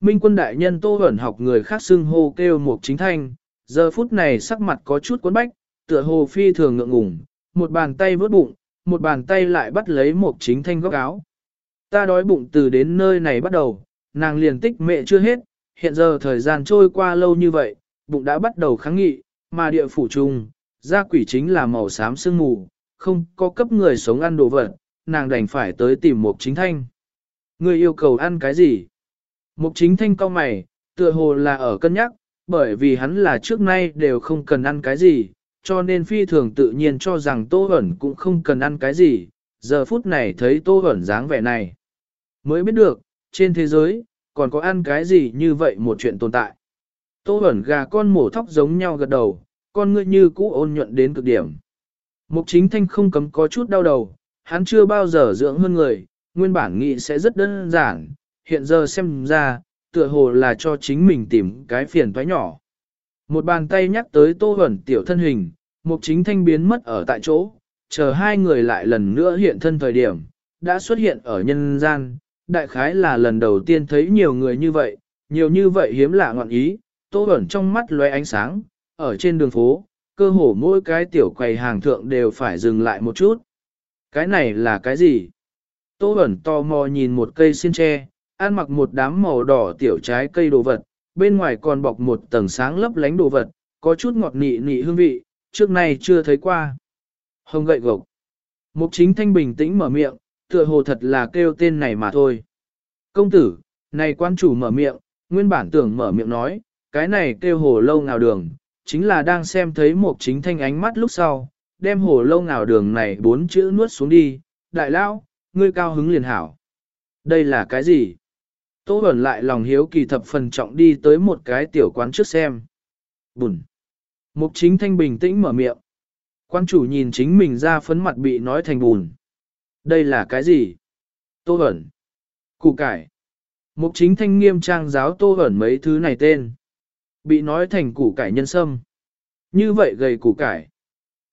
Minh quân đại nhân tô ẩn học người khác xưng hô kêu mục chính thanh, giờ phút này sắc mặt có chút cuốn bách, tựa hồ phi thường ngượng ngùng, một bàn tay vớt bụng, một bàn tay lại bắt lấy mục chính thanh góc áo. Ta đói bụng từ đến nơi này bắt đầu, nàng liền tích mẹ chưa hết, hiện giờ thời gian trôi qua lâu như vậy, bụng đã bắt đầu kháng nghị, mà địa phủ trùng, gia quỷ chính là màu xám sương mù, không có cấp người sống ăn đồ vật, nàng đành phải tới tìm Mục Chính Thanh. Người yêu cầu ăn cái gì? Mục Chính Thanh cau mày, tựa hồ là ở cân nhắc, bởi vì hắn là trước nay đều không cần ăn cái gì, cho nên phi thường tự nhiên cho rằng Tô Hẩn cũng không cần ăn cái gì, giờ phút này thấy Tô Hẩn dáng vẻ này. Mới biết được, trên thế giới, còn có ăn cái gì như vậy một chuyện tồn tại. Tô Hẩn gà con mổ thóc giống nhau gật đầu, con ngươi như cũ ôn nhuận đến cực điểm. Mục chính thanh không cấm có chút đau đầu, hắn chưa bao giờ dưỡng hơn người, nguyên bản nghĩ sẽ rất đơn giản, hiện giờ xem ra, tựa hồ là cho chính mình tìm cái phiền toái nhỏ. Một bàn tay nhắc tới tô hẩn tiểu thân hình, mục chính thanh biến mất ở tại chỗ, chờ hai người lại lần nữa hiện thân thời điểm, đã xuất hiện ở nhân gian, đại khái là lần đầu tiên thấy nhiều người như vậy, nhiều như vậy hiếm lạ ngọn ý, tô hẩn trong mắt lóe ánh sáng, ở trên đường phố, cơ hồ mỗi cái tiểu quầy hàng thượng đều phải dừng lại một chút. Cái này là cái gì? Tô ẩn to mò nhìn một cây xiên tre, ăn mặc một đám màu đỏ tiểu trái cây đồ vật, bên ngoài còn bọc một tầng sáng lấp lánh đồ vật, có chút ngọt nị nị hương vị, trước nay chưa thấy qua. Hồng gậy gộc. Mục chính thanh bình tĩnh mở miệng, tựa hồ thật là kêu tên này mà thôi. Công tử, này quan chủ mở miệng, nguyên bản tưởng mở miệng nói, cái này kêu hồ lâu nào đường, chính là đang xem thấy một chính thanh ánh mắt lúc sau, đem hồ lâu nào đường này bốn chữ nuốt xuống đi, đại lao, ngươi cao hứng liền hảo. Đây là cái gì? Tô Bẩn lại lòng hiếu kỳ thập phần trọng đi tới một cái tiểu quán trước xem. Bùn. Mục chính thanh bình tĩnh mở miệng. Quan chủ nhìn chính mình ra phấn mặt bị nói thành bùn. Đây là cái gì? Tô ẩn. Củ cải. Mục chính thanh nghiêm trang giáo Tô ẩn mấy thứ này tên. Bị nói thành củ cải nhân sâm. Như vậy gầy củ cải.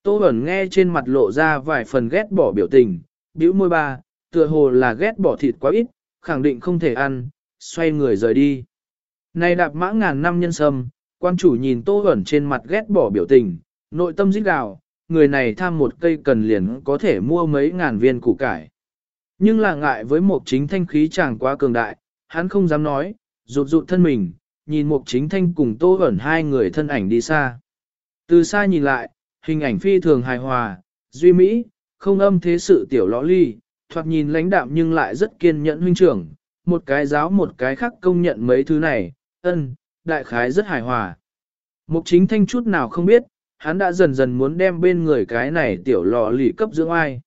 Tô ẩn nghe trên mặt lộ ra vài phần ghét bỏ biểu tình, bĩu môi ba, tựa hồ là ghét bỏ thịt quá ít, khẳng định không thể ăn, xoay người rời đi. Này đạp mã ngàn năm nhân sâm, quan chủ nhìn Tô ẩn trên mặt ghét bỏ biểu tình, nội tâm giết gào, người này tham một cây cần liền có thể mua mấy ngàn viên củ cải. Nhưng là ngại với một chính thanh khí chàng quá cường đại, hắn không dám nói, rụt rụt thân mình, nhìn Mục Chính Thanh cùng Tô ẩn hai người thân ảnh đi xa. Từ xa nhìn lại, hình ảnh phi thường hài hòa, duy mỹ, không âm thế sự tiểu lõ ly, thoạt nhìn lãnh đạm nhưng lại rất kiên nhẫn huynh trưởng, một cái giáo một cái khác công nhận mấy thứ này, ân, đại khái rất hài hòa. Mục chính thanh chút nào không biết, hắn đã dần dần muốn đem bên người cái này tiểu lò lì cấp dưỡng ai.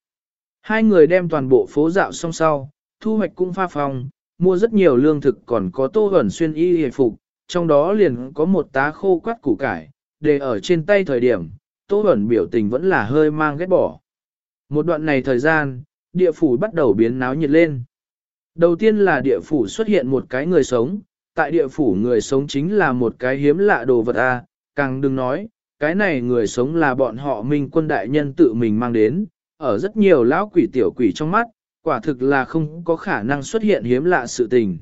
Hai người đem toàn bộ phố dạo xong sau, thu hoạch cũng pha phòng, mua rất nhiều lương thực còn có tô hẩn xuyên y hề phục, trong đó liền có một tá khô quắt củ cải, để ở trên tay thời điểm, tô hẩn biểu tình vẫn là hơi mang ghét bỏ. Một đoạn này thời gian, địa phủ bắt đầu biến náo nhiệt lên. Đầu tiên là địa phủ xuất hiện một cái người sống, tại địa phủ người sống chính là một cái hiếm lạ đồ vật a, càng đừng nói, cái này người sống là bọn họ minh quân đại nhân tự mình mang đến, ở rất nhiều lão quỷ tiểu quỷ trong mắt, quả thực là không có khả năng xuất hiện hiếm lạ sự tình.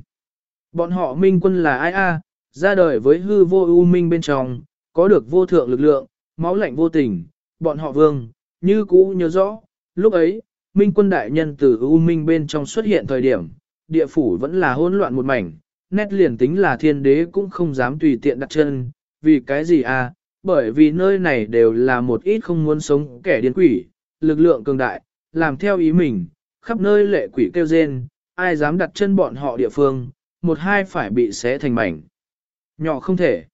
Bọn họ minh quân là ai a, ra đời với hư vô u minh bên trong, có được vô thượng lực lượng, máu lạnh vô tình, bọn họ vương, như cũ nhớ rõ, lúc ấy, minh quân đại nhân từ u minh bên trong xuất hiện thời điểm, địa phủ vẫn là hỗn loạn một mảnh, nét liền tính là thiên đế cũng không dám tùy tiện đặt chân, vì cái gì à, bởi vì nơi này đều là một ít không muốn sống kẻ điên quỷ, lực lượng cường đại, làm theo ý mình, khắp nơi lệ quỷ kêu rên, ai dám đặt chân bọn họ địa phương, một hai phải bị xé thành mảnh. Nhỏ không thể.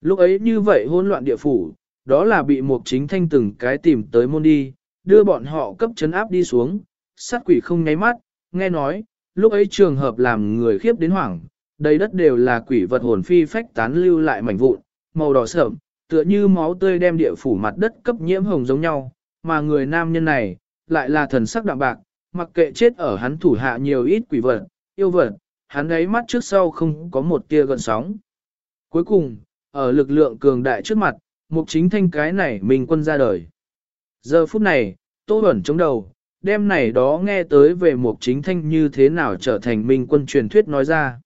Lúc ấy như vậy hỗn loạn địa phủ, đó là bị một chính thanh từng cái tìm tới môn đi, đưa bọn họ cấp chấn áp đi xuống, sát quỷ không nháy mắt, nghe nói, lúc ấy trường hợp làm người khiếp đến hoảng, đầy đất đều là quỷ vật hồn phi phách tán lưu lại mảnh vụn, màu đỏ sợm, tựa như máu tươi đem địa phủ mặt đất cấp nhiễm hồng giống nhau, mà người nam nhân này, lại là thần sắc đạm bạc, mặc kệ chết ở hắn thủ hạ nhiều ít quỷ vật, yêu vật, hắn ấy mắt trước sau không có một tia gợn sóng. Cuối cùng, ở lực lượng cường đại trước mặt, mục chính thanh cái này mình quân ra đời. Giờ phút này, Tô ẩn chống đầu, đêm này đó nghe tới về mục chính thanh như thế nào trở thành minh quân truyền thuyết nói ra.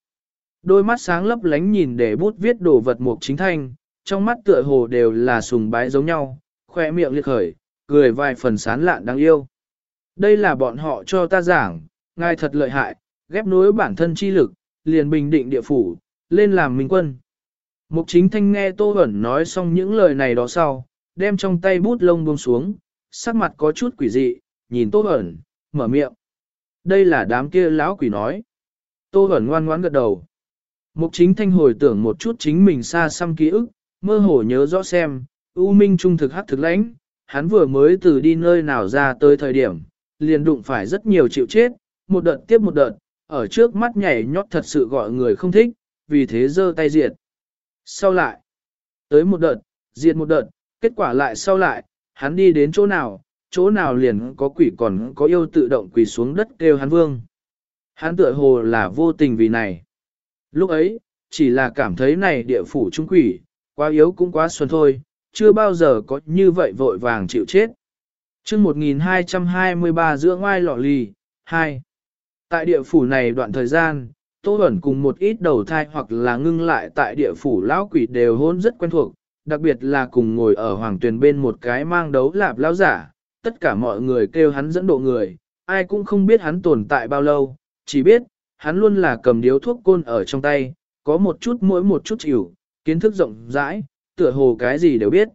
Đôi mắt sáng lấp lánh nhìn để bút viết đồ vật mục chính thanh, trong mắt tựa hồ đều là sùng bái giống nhau, khoe miệng liệt khởi, cười vài phần sán lạn đáng yêu. Đây là bọn họ cho ta giảng, ngài thật lợi hại, ghép nối bản thân chi lực, liền bình định địa phủ, lên làm minh quân. Mục chính thanh nghe Tô Bẩn nói xong những lời này đó sau, đem trong tay bút lông buông xuống, sắc mặt có chút quỷ dị, nhìn Tô Bẩn, mở miệng. Đây là đám kia lão quỷ nói. Tô Bẩn ngoan ngoãn gật đầu. Mục chính thanh hồi tưởng một chút chính mình xa xăm ký ức, mơ hồ nhớ rõ xem, U Minh trung thực hắc thực lãnh, hắn vừa mới từ đi nơi nào ra tới thời điểm, liền đụng phải rất nhiều chịu chết, một đợt tiếp một đợt, ở trước mắt nhảy nhót thật sự gọi người không thích, vì thế giơ tay diệt. Sau lại, tới một đợt, diệt một đợt, kết quả lại sau lại, hắn đi đến chỗ nào, chỗ nào liền có quỷ còn có yêu tự động quỳ xuống đất kêu hắn vương. Hắn tựa hồ là vô tình vì này. Lúc ấy, chỉ là cảm thấy này địa phủ trung quỷ, quá yếu cũng quá xuân thôi, chưa bao giờ có như vậy vội vàng chịu chết. chương 1223 giữa ngoai lọ lì, 2. Tại địa phủ này đoạn thời gian, Tô Bẩn cùng một ít đầu thai hoặc là ngưng lại tại địa phủ lão quỷ đều hôn rất quen thuộc, đặc biệt là cùng ngồi ở hoàng tuyền bên một cái mang đấu lạp lão giả, tất cả mọi người kêu hắn dẫn độ người, ai cũng không biết hắn tồn tại bao lâu, chỉ biết, hắn luôn là cầm điếu thuốc côn ở trong tay, có một chút mỗi một chút chịu, kiến thức rộng rãi, tựa hồ cái gì đều biết.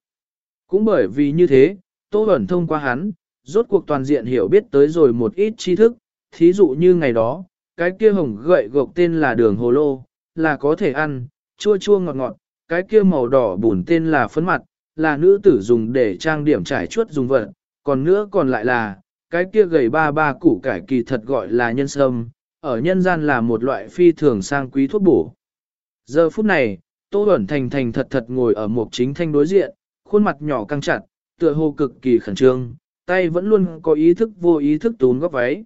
Cũng bởi vì như thế, Tô Bẩn thông qua hắn, rốt cuộc toàn diện hiểu biết tới rồi một ít tri thức, thí dụ như ngày đó, cái kia hồng gậy gộc tên là đường hồ lô, là có thể ăn, chua chua ngọt ngọt, cái kia màu đỏ bùn tên là phấn mặt, là nữ tử dùng để trang điểm trải chuốt dùng vật, còn nữa còn lại là, cái kia gầy ba ba củ cải kỳ thật gọi là nhân sâm, ở nhân gian là một loại phi thường sang quý thuốc bổ. Giờ phút này, Tô Bẩn thành thành thật thật ngồi ở một chính thanh đối diện, khuôn mặt nhỏ căng chặt, tựa hồ cực kỳ khẩn trương, tay vẫn luôn có ý thức vô ý thức tún góc váy.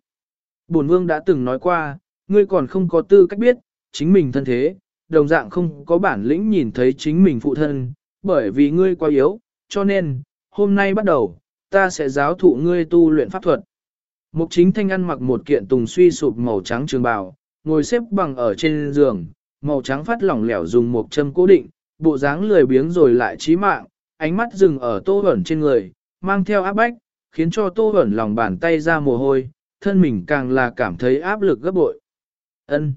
Bổn vương đã từng nói qua, ngươi còn không có tư cách biết, chính mình thân thế, đồng dạng không có bản lĩnh nhìn thấy chính mình phụ thân, bởi vì ngươi quá yếu, cho nên, hôm nay bắt đầu, ta sẽ giáo thụ ngươi tu luyện pháp thuật. Mục chính thanh ăn mặc một kiện tùng suy sụp màu trắng trường bào, ngồi xếp bằng ở trên giường, màu trắng phát lỏng lẻo dùng một châm cố định, bộ dáng lười biếng rồi lại trí mạng, ánh mắt dừng ở tô ẩn trên người, mang theo áp bách, khiến cho tô ẩn lòng bàn tay ra mồ hôi, thân mình càng là cảm thấy áp lực gấp bội. Ân.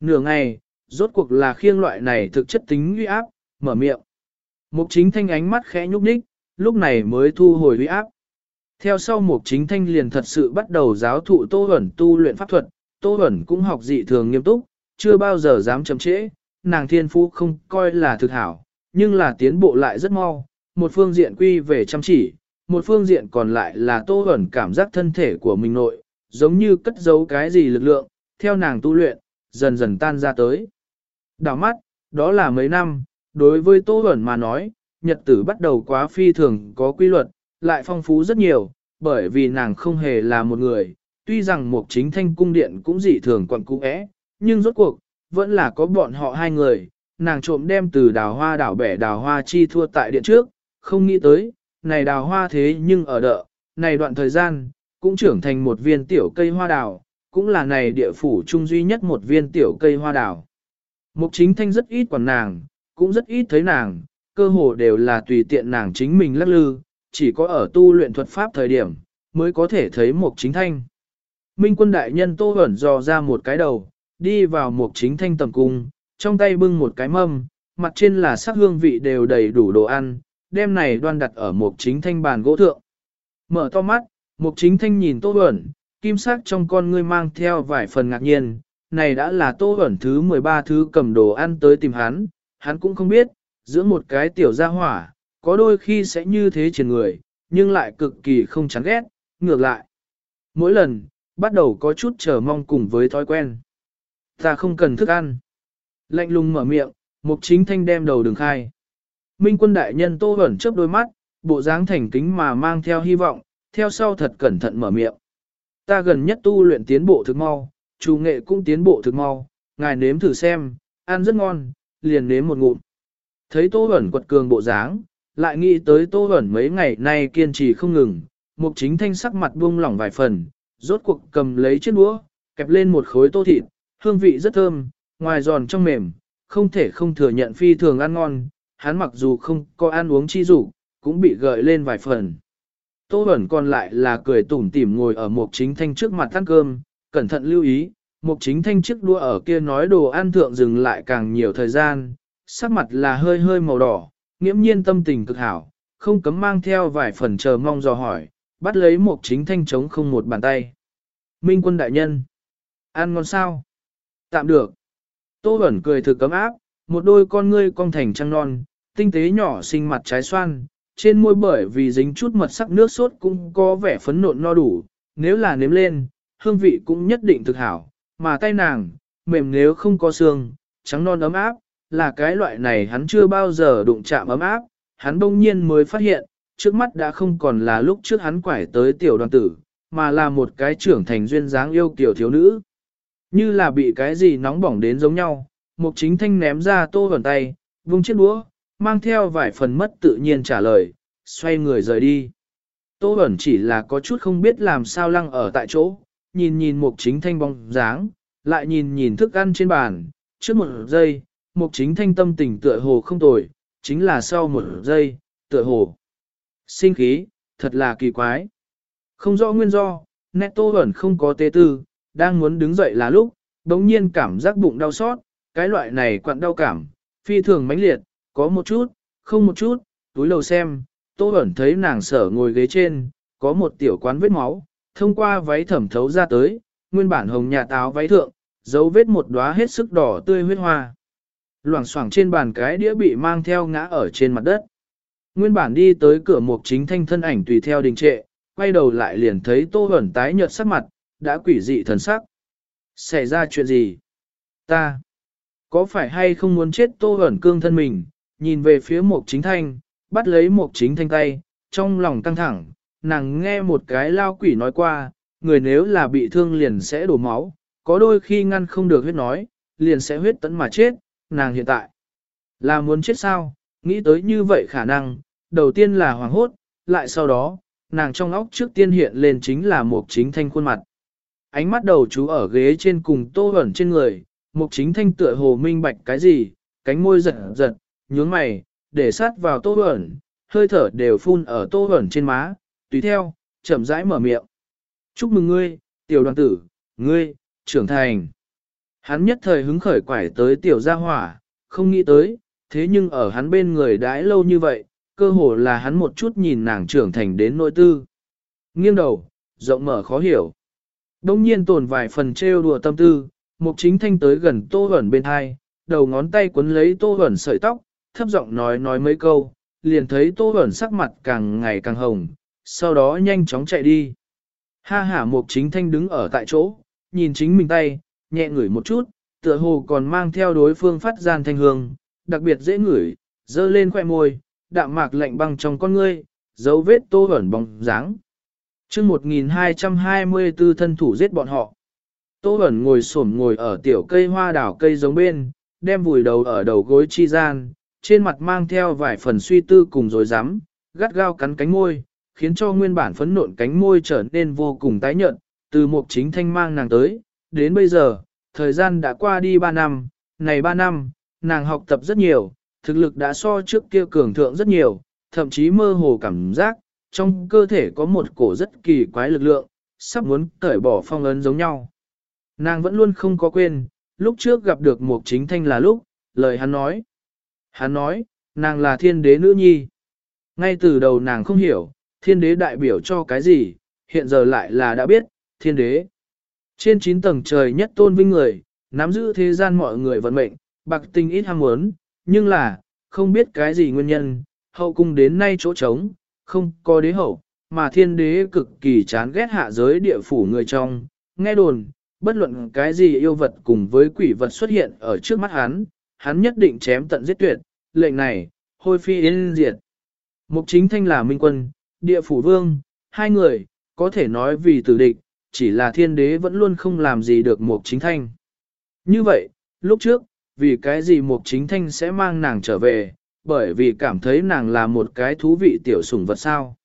Nửa ngày, rốt cuộc là khiêng loại này thực chất tính uy áp, mở miệng. Mục chính thanh ánh mắt khẽ nhúc nhích, lúc này mới thu hồi uy áp. Theo sau mục chính thanh liền thật sự bắt đầu giáo thụ Tô ẩn tu luyện pháp thuật, Tô ẩn cũng học dị thường nghiêm túc, chưa bao giờ dám chậm trễ, nàng thiên phú không coi là thực hảo, nhưng là tiến bộ lại rất mau, một phương diện quy về chăm chỉ, một phương diện còn lại là Tô ẩn cảm giác thân thể của mình nội, giống như cất giấu cái gì lực lượng, theo nàng tu luyện, dần dần tan ra tới. Đảo mắt, đó là mấy năm, đối với Tô ẩn mà nói, nhật tử bắt đầu quá phi thường có quy luật, lại phong phú rất nhiều, bởi vì nàng không hề là một người, tuy rằng một chính thanh cung điện cũng dị thường quận cũ é, nhưng rốt cuộc, vẫn là có bọn họ hai người, nàng trộm đem từ đào hoa đảo bẻ đào hoa chi thua tại điện trước, không nghĩ tới, này đào hoa thế nhưng ở đợ, này đoạn thời gian, cũng trưởng thành một viên tiểu cây hoa đào, cũng là này địa phủ trung duy nhất một viên tiểu cây hoa đào. Mục chính thanh rất ít quản nàng, cũng rất ít thấy nàng, cơ hồ đều là tùy tiện nàng chính mình lắc lư, chỉ có ở tu luyện thuật pháp thời điểm, mới có thể thấy mục chính thanh. Minh quân đại nhân tô ẩn dò ra một cái đầu, đi vào một chính thanh tầm cung, trong tay bưng một cái mâm, mặt trên là sắc hương vị đều đầy đủ đồ ăn, đem này đoan đặt ở một chính thanh bàn gỗ thượng. Mở to mắt, một chính thanh nhìn tô ẩn, kim sắc trong con ngươi mang theo vài phần ngạc nhiên, này đã là tô ẩn thứ 13 thứ cầm đồ ăn tới tìm hắn, hắn cũng không biết, giữa một cái tiểu gia hỏa, có đôi khi sẽ như thế trên người, nhưng lại cực kỳ không chán ghét, ngược lại. Mỗi lần, bắt đầu có chút chờ mong cùng với thói quen. Ta không cần thức ăn. Lạnh lùng mở miệng, mục chính thanh đem đầu đường khai. Minh quân đại nhân tô ẩn chớp đôi mắt, bộ dáng thành kính mà mang theo hy vọng, theo sau thật cẩn thận mở miệng. Ta gần nhất tu luyện tiến bộ thực mau, chủ nghệ cũng tiến bộ thực mau, ngài nếm thử xem, ăn rất ngon, liền nếm một ngụm. Thấy Tô ẩn quật cường bộ dáng, lại nghĩ tới Tô ẩn mấy ngày nay kiên trì không ngừng, mục chính thanh sắc mặt buông lỏng vài phần, rốt cuộc cầm lấy chiếc đũa, kẹp lên một khối tô thịt, hương vị rất thơm, ngoài giòn trong mềm, không thể không thừa nhận phi thường ăn ngon, hắn mặc dù không có ăn uống chi dụ, cũng bị gợi lên vài phần. Tô Bẩn còn lại là cười tủm tỉm ngồi ở mục chính thanh trước mặt ăn cơm, cẩn thận lưu ý, mục chính thanh chiếc đũa ở kia nói đồ ăn thượng dừng lại càng nhiều thời gian, sắc mặt là hơi hơi màu đỏ, nghiễm nhiên tâm tình cực hảo, không cấm mang theo vài phần chờ mong dò hỏi, bắt lấy mục chính thanh trống không một bàn tay. Minh quân đại nhân, ăn ngon sao? Tạm được. Tô Bẩn cười thực cấm áp, một đôi con ngươi cong thành trăng non, tinh tế nhỏ xinh mặt trái xoan, trên môi bởi vì dính chút mật sắc nước sốt cũng có vẻ phấn nộn no đủ, nếu là nếm lên, hương vị cũng nhất định thực hảo, mà tay nàng, mềm nếu không có xương, trắng non ấm áp, là cái loại này hắn chưa bao giờ đụng chạm ấm áp, hắn bỗng nhiên mới phát hiện, trước mắt đã không còn là lúc trước hắn quải tới tiểu đoàn tử, mà là một cái trưởng thành duyên dáng yêu kiểu thiếu nữ. Như là bị cái gì nóng bỏng đến giống nhau, mục chính thanh ném ra tô vần tay, vung chiếc đũa, mang theo vài phần mất tự nhiên trả lời, xoay người rời đi. Tô bẩn chỉ là có chút không biết làm sao lăng ở tại chỗ, nhìn nhìn mục chính thanh bóng dáng, lại nhìn nhìn thức ăn trên bàn, trước một giây, mục chính thanh tâm tình tựa hồ không tồi, chính là sau một giây, tựa hồ. Sinh khí, thật là kỳ quái. Không rõ nguyên do, nét tô bẩn không có tế tư, đang muốn đứng dậy là lúc, bỗng nhiên cảm giác bụng đau xót, cái loại này quặn đau cảm, phi thường mãnh liệt, có một chút, không một chút, túi lầu xem, tô ẩn thấy nàng sở ngồi ghế trên, có một tiểu quán vết máu, thông qua váy thẩm thấu ra tới, nguyên bản hồng nhà táo váy thượng, dấu vết một đóa hết sức đỏ tươi huyết hoa. Loảng xoảng trên bàn cái đĩa bị mang theo ngã ở trên mặt đất. Nguyên bản đi tới cửa mục chính thanh thân ảnh tùy theo đình trệ, quay đầu lại liền thấy tô ẩn tái nhợt sắc mặt, đã quỷ dị thần sắc. Xảy ra chuyện gì? Ta! Có phải hay không muốn chết tô ẩn cương thân mình, nhìn về phía mục chính thanh, bắt lấy mục chính thanh tay, trong lòng căng thẳng, nàng nghe một cái lao quỷ nói qua, người nếu là bị thương liền sẽ đổ máu, có đôi khi ngăn không được huyết nói, liền sẽ huyết tấn mà chết, nàng hiện tại là muốn chết sao, nghĩ tới như vậy khả năng, đầu tiên là hoàng hốt, lại sau đó, nàng trong óc trước tiên hiện lên chính là một chính thanh khuôn mặt. Ánh mắt đầu chú ở ghế trên cùng tô ẩn trên người, mục chính thanh tựa hồ minh bạch cái gì, cánh môi giật giật, nhướng mày, để sát vào tô ẩn, hơi thở đều phun ở tô ẩn trên má, tùy theo, chậm rãi mở miệng. Chúc mừng ngươi, tiểu đoàn tử, ngươi, trưởng thành. Hắn nhất thời hứng khởi quải tới tiểu gia hỏa, không nghĩ tới, thế nhưng ở hắn bên người đãi lâu như vậy, cơ hồ là hắn một chút nhìn nàng trưởng thành đến nội tư. Nghiêng đầu, rộng mở khó hiểu. Đông nhiên tồn vài phần trêu đùa tâm tư, mục chính thanh tới gần tô ẩn bên hai, đầu ngón tay quấn lấy tô ẩn sợi tóc, thấp giọng nói nói mấy câu, liền thấy tô ẩn sắc mặt càng ngày càng hồng, sau đó nhanh chóng chạy đi. Ha ha mục chính thanh đứng ở tại chỗ, nhìn chính mình tay, nhẹ ngửi một chút, tựa hồ còn mang theo đối phương phát gian thanh hương, đặc biệt dễ ngửi, dơ lên khoẻ môi, đạm mạc lạnh băng trong con ngươi, dấu vết tô ẩn bóng dáng chương 1224 thân thủ giết bọn họ. Tô ẩn ngồi xổm ngồi ở tiểu cây hoa đảo cây giống bên, đem vùi đầu ở đầu gối chi gian, trên mặt mang theo vài phần suy tư cùng rồi dám, gắt gao cắn cánh môi, khiến cho nguyên bản phấn nộn cánh môi trở nên vô cùng tái nhợt, từ một chính thanh mang nàng tới, đến bây giờ, thời gian đã qua đi 3 năm, này 3 năm, nàng học tập rất nhiều, thực lực đã so trước kia cường thượng rất nhiều, thậm chí mơ hồ cảm giác, trong cơ thể có một cổ rất kỳ quái lực lượng, sắp muốn cởi bỏ phong ấn giống nhau. Nàng vẫn luôn không có quên, lúc trước gặp được một chính thanh là lúc, lời hắn nói. Hắn nói, nàng là thiên đế nữ nhi. Ngay từ đầu nàng không hiểu, thiên đế đại biểu cho cái gì, hiện giờ lại là đã biết, thiên đế. Trên 9 tầng trời nhất tôn vinh người, nắm giữ thế gian mọi người vận mệnh, bạc tình ít ham muốn, nhưng là, không biết cái gì nguyên nhân, hậu cung đến nay chỗ trống, không có đế hậu, mà thiên đế cực kỳ chán ghét hạ giới địa phủ người trong, nghe đồn, bất luận cái gì yêu vật cùng với quỷ vật xuất hiện ở trước mắt hắn, hắn nhất định chém tận giết tuyệt, lệnh này, hôi phi yên diệt. Mục chính thanh là minh quân, địa phủ vương, hai người, có thể nói vì tử địch, chỉ là thiên đế vẫn luôn không làm gì được mục chính thanh. Như vậy, lúc trước, vì cái gì mục chính thanh sẽ mang nàng trở về, bởi vì cảm thấy nàng là một cái thú vị tiểu sủng vật sao.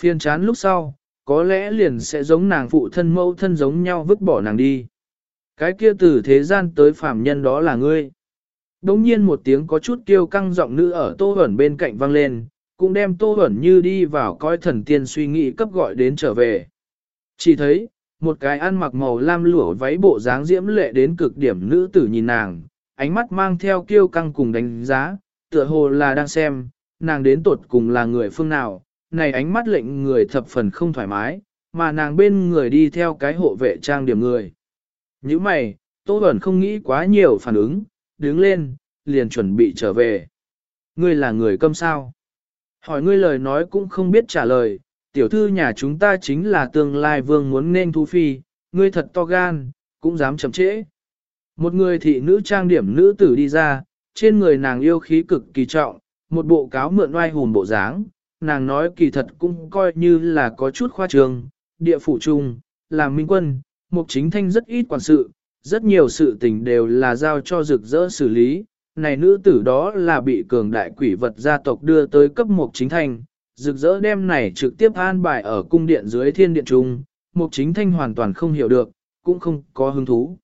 Phiên chán lúc sau, có lẽ liền sẽ giống nàng phụ thân mẫu thân giống nhau vứt bỏ nàng đi. Cái kia từ thế gian tới phạm nhân đó là ngươi. Đống nhiên một tiếng có chút kêu căng giọng nữ ở tô ẩn bên cạnh vang lên, cũng đem tô ẩn như đi vào coi thần tiên suy nghĩ cấp gọi đến trở về. Chỉ thấy, một cái ăn mặc màu lam lửa váy bộ dáng diễm lệ đến cực điểm nữ tử nhìn nàng, ánh mắt mang theo kiêu căng cùng đánh giá, tựa hồ là đang xem, nàng đến tột cùng là người phương nào, này ánh mắt lệnh người thập phần không thoải mái, mà nàng bên người đi theo cái hộ vệ trang điểm người. Như mày, Tô Bẩn không nghĩ quá nhiều phản ứng, đứng lên, liền chuẩn bị trở về. Ngươi là người câm sao? Hỏi ngươi lời nói cũng không biết trả lời, tiểu thư nhà chúng ta chính là tương lai vương muốn nên thu phi, ngươi thật to gan, cũng dám chậm trễ. Một người thị nữ trang điểm nữ tử đi ra, trên người nàng yêu khí cực kỳ trọng, một bộ cáo mượn oai hùn bộ dáng, nàng nói kỳ thật cũng coi như là có chút khoa trường, địa phủ trung, làm minh quân, mục chính thanh rất ít quản sự, rất nhiều sự tình đều là giao cho rực rỡ xử lý, này nữ tử đó là bị cường đại quỷ vật gia tộc đưa tới cấp mục chính thanh, rực rỡ đem này trực tiếp an bài ở cung điện dưới thiên điện trung, mục chính thanh hoàn toàn không hiểu được, cũng không có hứng thú.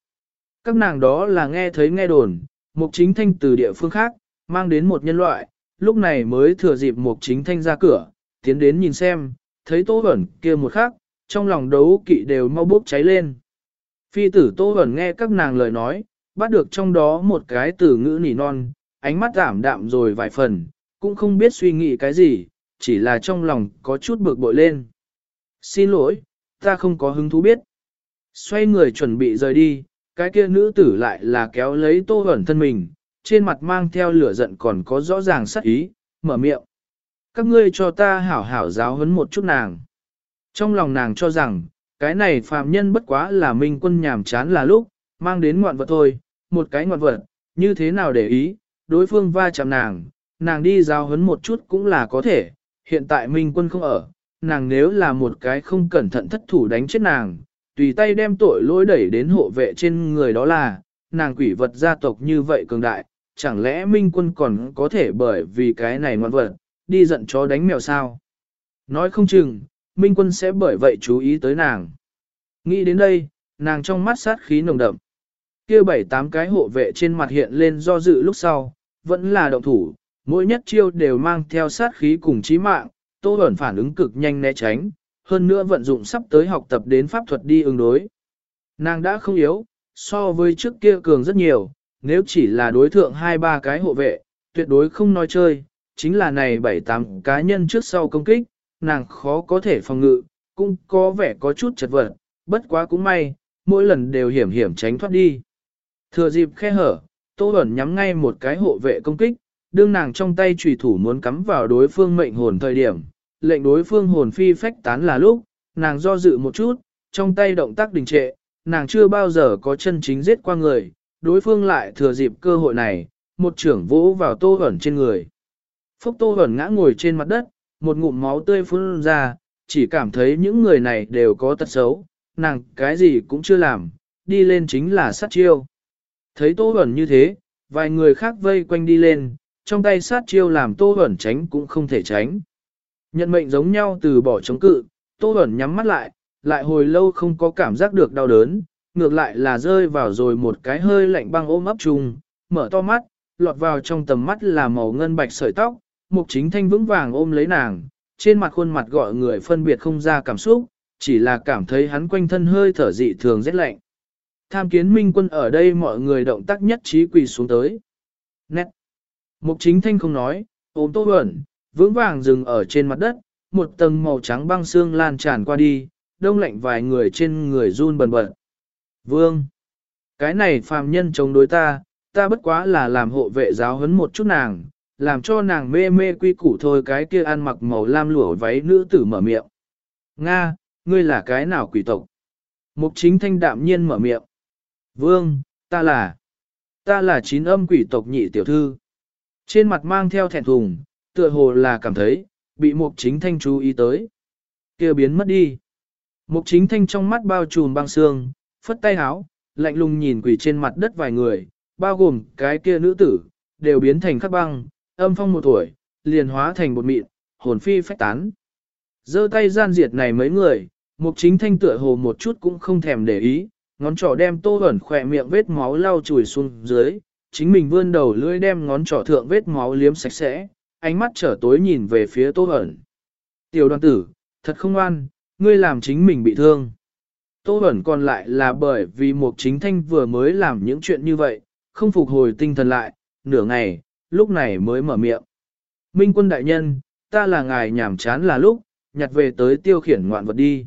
Các nàng đó là nghe thấy nghe đồn, mục chính thanh từ địa phương khác, mang đến một nhân loại, lúc này mới thừa dịp mục chính thanh ra cửa, tiến đến nhìn xem, thấy tô ẩn kia một khắc, trong lòng đấu kỵ đều mau bốc cháy lên. Phi tử tô ẩn nghe các nàng lời nói, bắt được trong đó một cái từ ngữ nỉ non, ánh mắt giảm đạm rồi vài phần, cũng không biết suy nghĩ cái gì, chỉ là trong lòng có chút bực bội lên. Xin lỗi, ta không có hứng thú biết. Xoay người chuẩn bị rời đi, cái kia nữ tử lại là kéo lấy tô ẩn thân mình, trên mặt mang theo lửa giận còn có rõ ràng sắc ý, mở miệng. Các ngươi cho ta hảo hảo giáo huấn một chút nàng. Trong lòng nàng cho rằng, cái này phàm nhân bất quá là minh quân nhàm chán là lúc, mang đến ngoạn vật thôi, một cái ngoạn vật, như thế nào để ý, đối phương va chạm nàng, nàng đi giao hấn một chút cũng là có thể, hiện tại minh quân không ở, nàng nếu là một cái không cẩn thận thất thủ đánh chết nàng, tùy tay đem tội lỗi đẩy đến hộ vệ trên người đó là, nàng quỷ vật gia tộc như vậy cường đại, chẳng lẽ minh quân còn có thể bởi vì cái này ngoan vật, đi giận chó đánh mèo sao? Nói không chừng, minh quân sẽ bởi vậy chú ý tới nàng. Nghĩ đến đây, nàng trong mắt sát khí nồng đậm. kia bảy tám cái hộ vệ trên mặt hiện lên do dự lúc sau, vẫn là động thủ, mỗi nhất chiêu đều mang theo sát khí cùng chí mạng, tô ẩn phản ứng cực nhanh né tránh, hơn nữa vận dụng sắp tới học tập đến pháp thuật đi ứng đối. Nàng đã không yếu, so với trước kia cường rất nhiều, nếu chỉ là đối thượng hai ba cái hộ vệ, tuyệt đối không nói chơi, chính là này bảy tám cá nhân trước sau công kích, nàng khó có thể phòng ngự, cũng có vẻ có chút chật vật, bất quá cũng may, mỗi lần đều hiểm hiểm tránh thoát đi. Thừa dịp khe hở, Tô Bẩn nhắm ngay một cái hộ vệ công kích, đương nàng trong tay trùy thủ muốn cắm vào đối phương mệnh hồn thời điểm, lệnh đối phương hồn phi phách tán là lúc, nàng do dự một chút, trong tay động tác đình trệ, nàng chưa bao giờ có chân chính giết qua người, đối phương lại thừa dịp cơ hội này, một trưởng vỗ vào Tô hẩn trên người. Phúc Tô hẩn ngã ngồi trên mặt đất, một ngụm máu tươi phun ra, chỉ cảm thấy những người này đều có tật xấu, nàng cái gì cũng chưa làm, đi lên chính là sát chiêu. Thấy Tô hẩn như thế, vài người khác vây quanh đi lên, trong tay sát chiêu làm Tô hẩn tránh cũng không thể tránh. Nhận mệnh giống nhau từ bỏ chống cự, Tô Bẩn nhắm mắt lại, lại hồi lâu không có cảm giác được đau đớn, ngược lại là rơi vào rồi một cái hơi lạnh băng ôm ấp trùng, mở to mắt, lọt vào trong tầm mắt là màu ngân bạch sợi tóc, mục chính thanh vững vàng ôm lấy nàng, trên mặt khuôn mặt gọi người phân biệt không ra cảm xúc, chỉ là cảm thấy hắn quanh thân hơi thở dị thường rất lạnh. Tham kiến minh quân ở đây mọi người động tác nhất trí quỳ xuống tới. Nét. Mục chính thanh không nói, ôm tô ẩn, vững vàng dừng ở trên mặt đất, một tầng màu trắng băng xương lan tràn qua đi, đông lạnh vài người trên người run bần bật. Vương. Cái này phàm nhân chống đối ta, ta bất quá là làm hộ vệ giáo huấn một chút nàng, làm cho nàng mê mê quy củ thôi cái kia ăn mặc màu lam lụa váy nữ tử mở miệng. Nga, ngươi là cái nào quỷ tộc? Mục chính thanh đạm nhiên mở miệng. Vương, ta là, ta là chín âm quỷ tộc nhị tiểu thư. Trên mặt mang theo thẹn thùng, tựa hồ là cảm thấy, bị mục chính thanh chú ý tới. kia biến mất đi. Mục chính thanh trong mắt bao trùm băng xương, phất tay háo, lạnh lùng nhìn quỷ trên mặt đất vài người, bao gồm cái kia nữ tử, đều biến thành khắc băng, âm phong một tuổi, liền hóa thành bột mịn, hồn phi phách tán. giơ tay gian diệt này mấy người, mục chính thanh tựa hồ một chút cũng không thèm để ý, ngón trỏ đem tô ẩn khỏe miệng vết máu lau chùi xuống dưới, chính mình vươn đầu lưỡi đem ngón trỏ thượng vết máu liếm sạch sẽ, ánh mắt trở tối nhìn về phía tô Hẩn. Tiểu đoàn tử, thật không ngoan, ngươi làm chính mình bị thương. Tô Hẩn còn lại là bởi vì mục chính thanh vừa mới làm những chuyện như vậy, không phục hồi tinh thần lại, nửa ngày, lúc này mới mở miệng. Minh quân đại nhân, ta là ngài nhảm chán là lúc, nhặt về tới tiêu khiển ngoạn vật đi.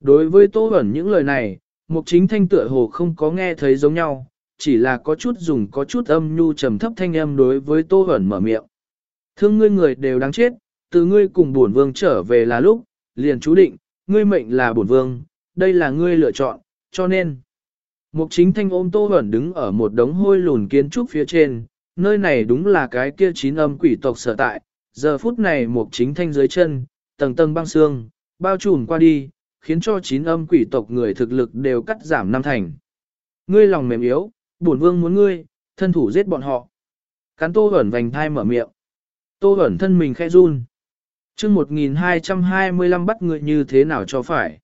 Đối với Tô Hẩn những lời này, Mục Chính Thanh tựa hồ không có nghe thấy giống nhau, chỉ là có chút dùng có chút âm nhu trầm thấp thanh âm đối với Tô Hẩn mở miệng. Thương ngươi người đều đáng chết, từ ngươi cùng bổn vương trở về là lúc, liền chú định, ngươi mệnh là bổn vương, đây là ngươi lựa chọn, cho nên. Mục Chính Thanh ôm Tô ẩn đứng ở một đống hôi lùn kiến trúc phía trên, nơi này đúng là cái kia chín âm quỷ tộc sở tại, giờ phút này Mục Chính Thanh dưới chân, tầng tầng băng xương, bao trùm qua đi, khiến cho chín âm quỷ tộc người thực lực đều cắt giảm năm thành. Ngươi lòng mềm yếu, bổn vương muốn ngươi, thân thủ giết bọn họ. Cắn tô ẩn vành thai mở miệng. Tô ẩn thân mình khẽ run. chương 1225 bắt người như thế nào cho phải.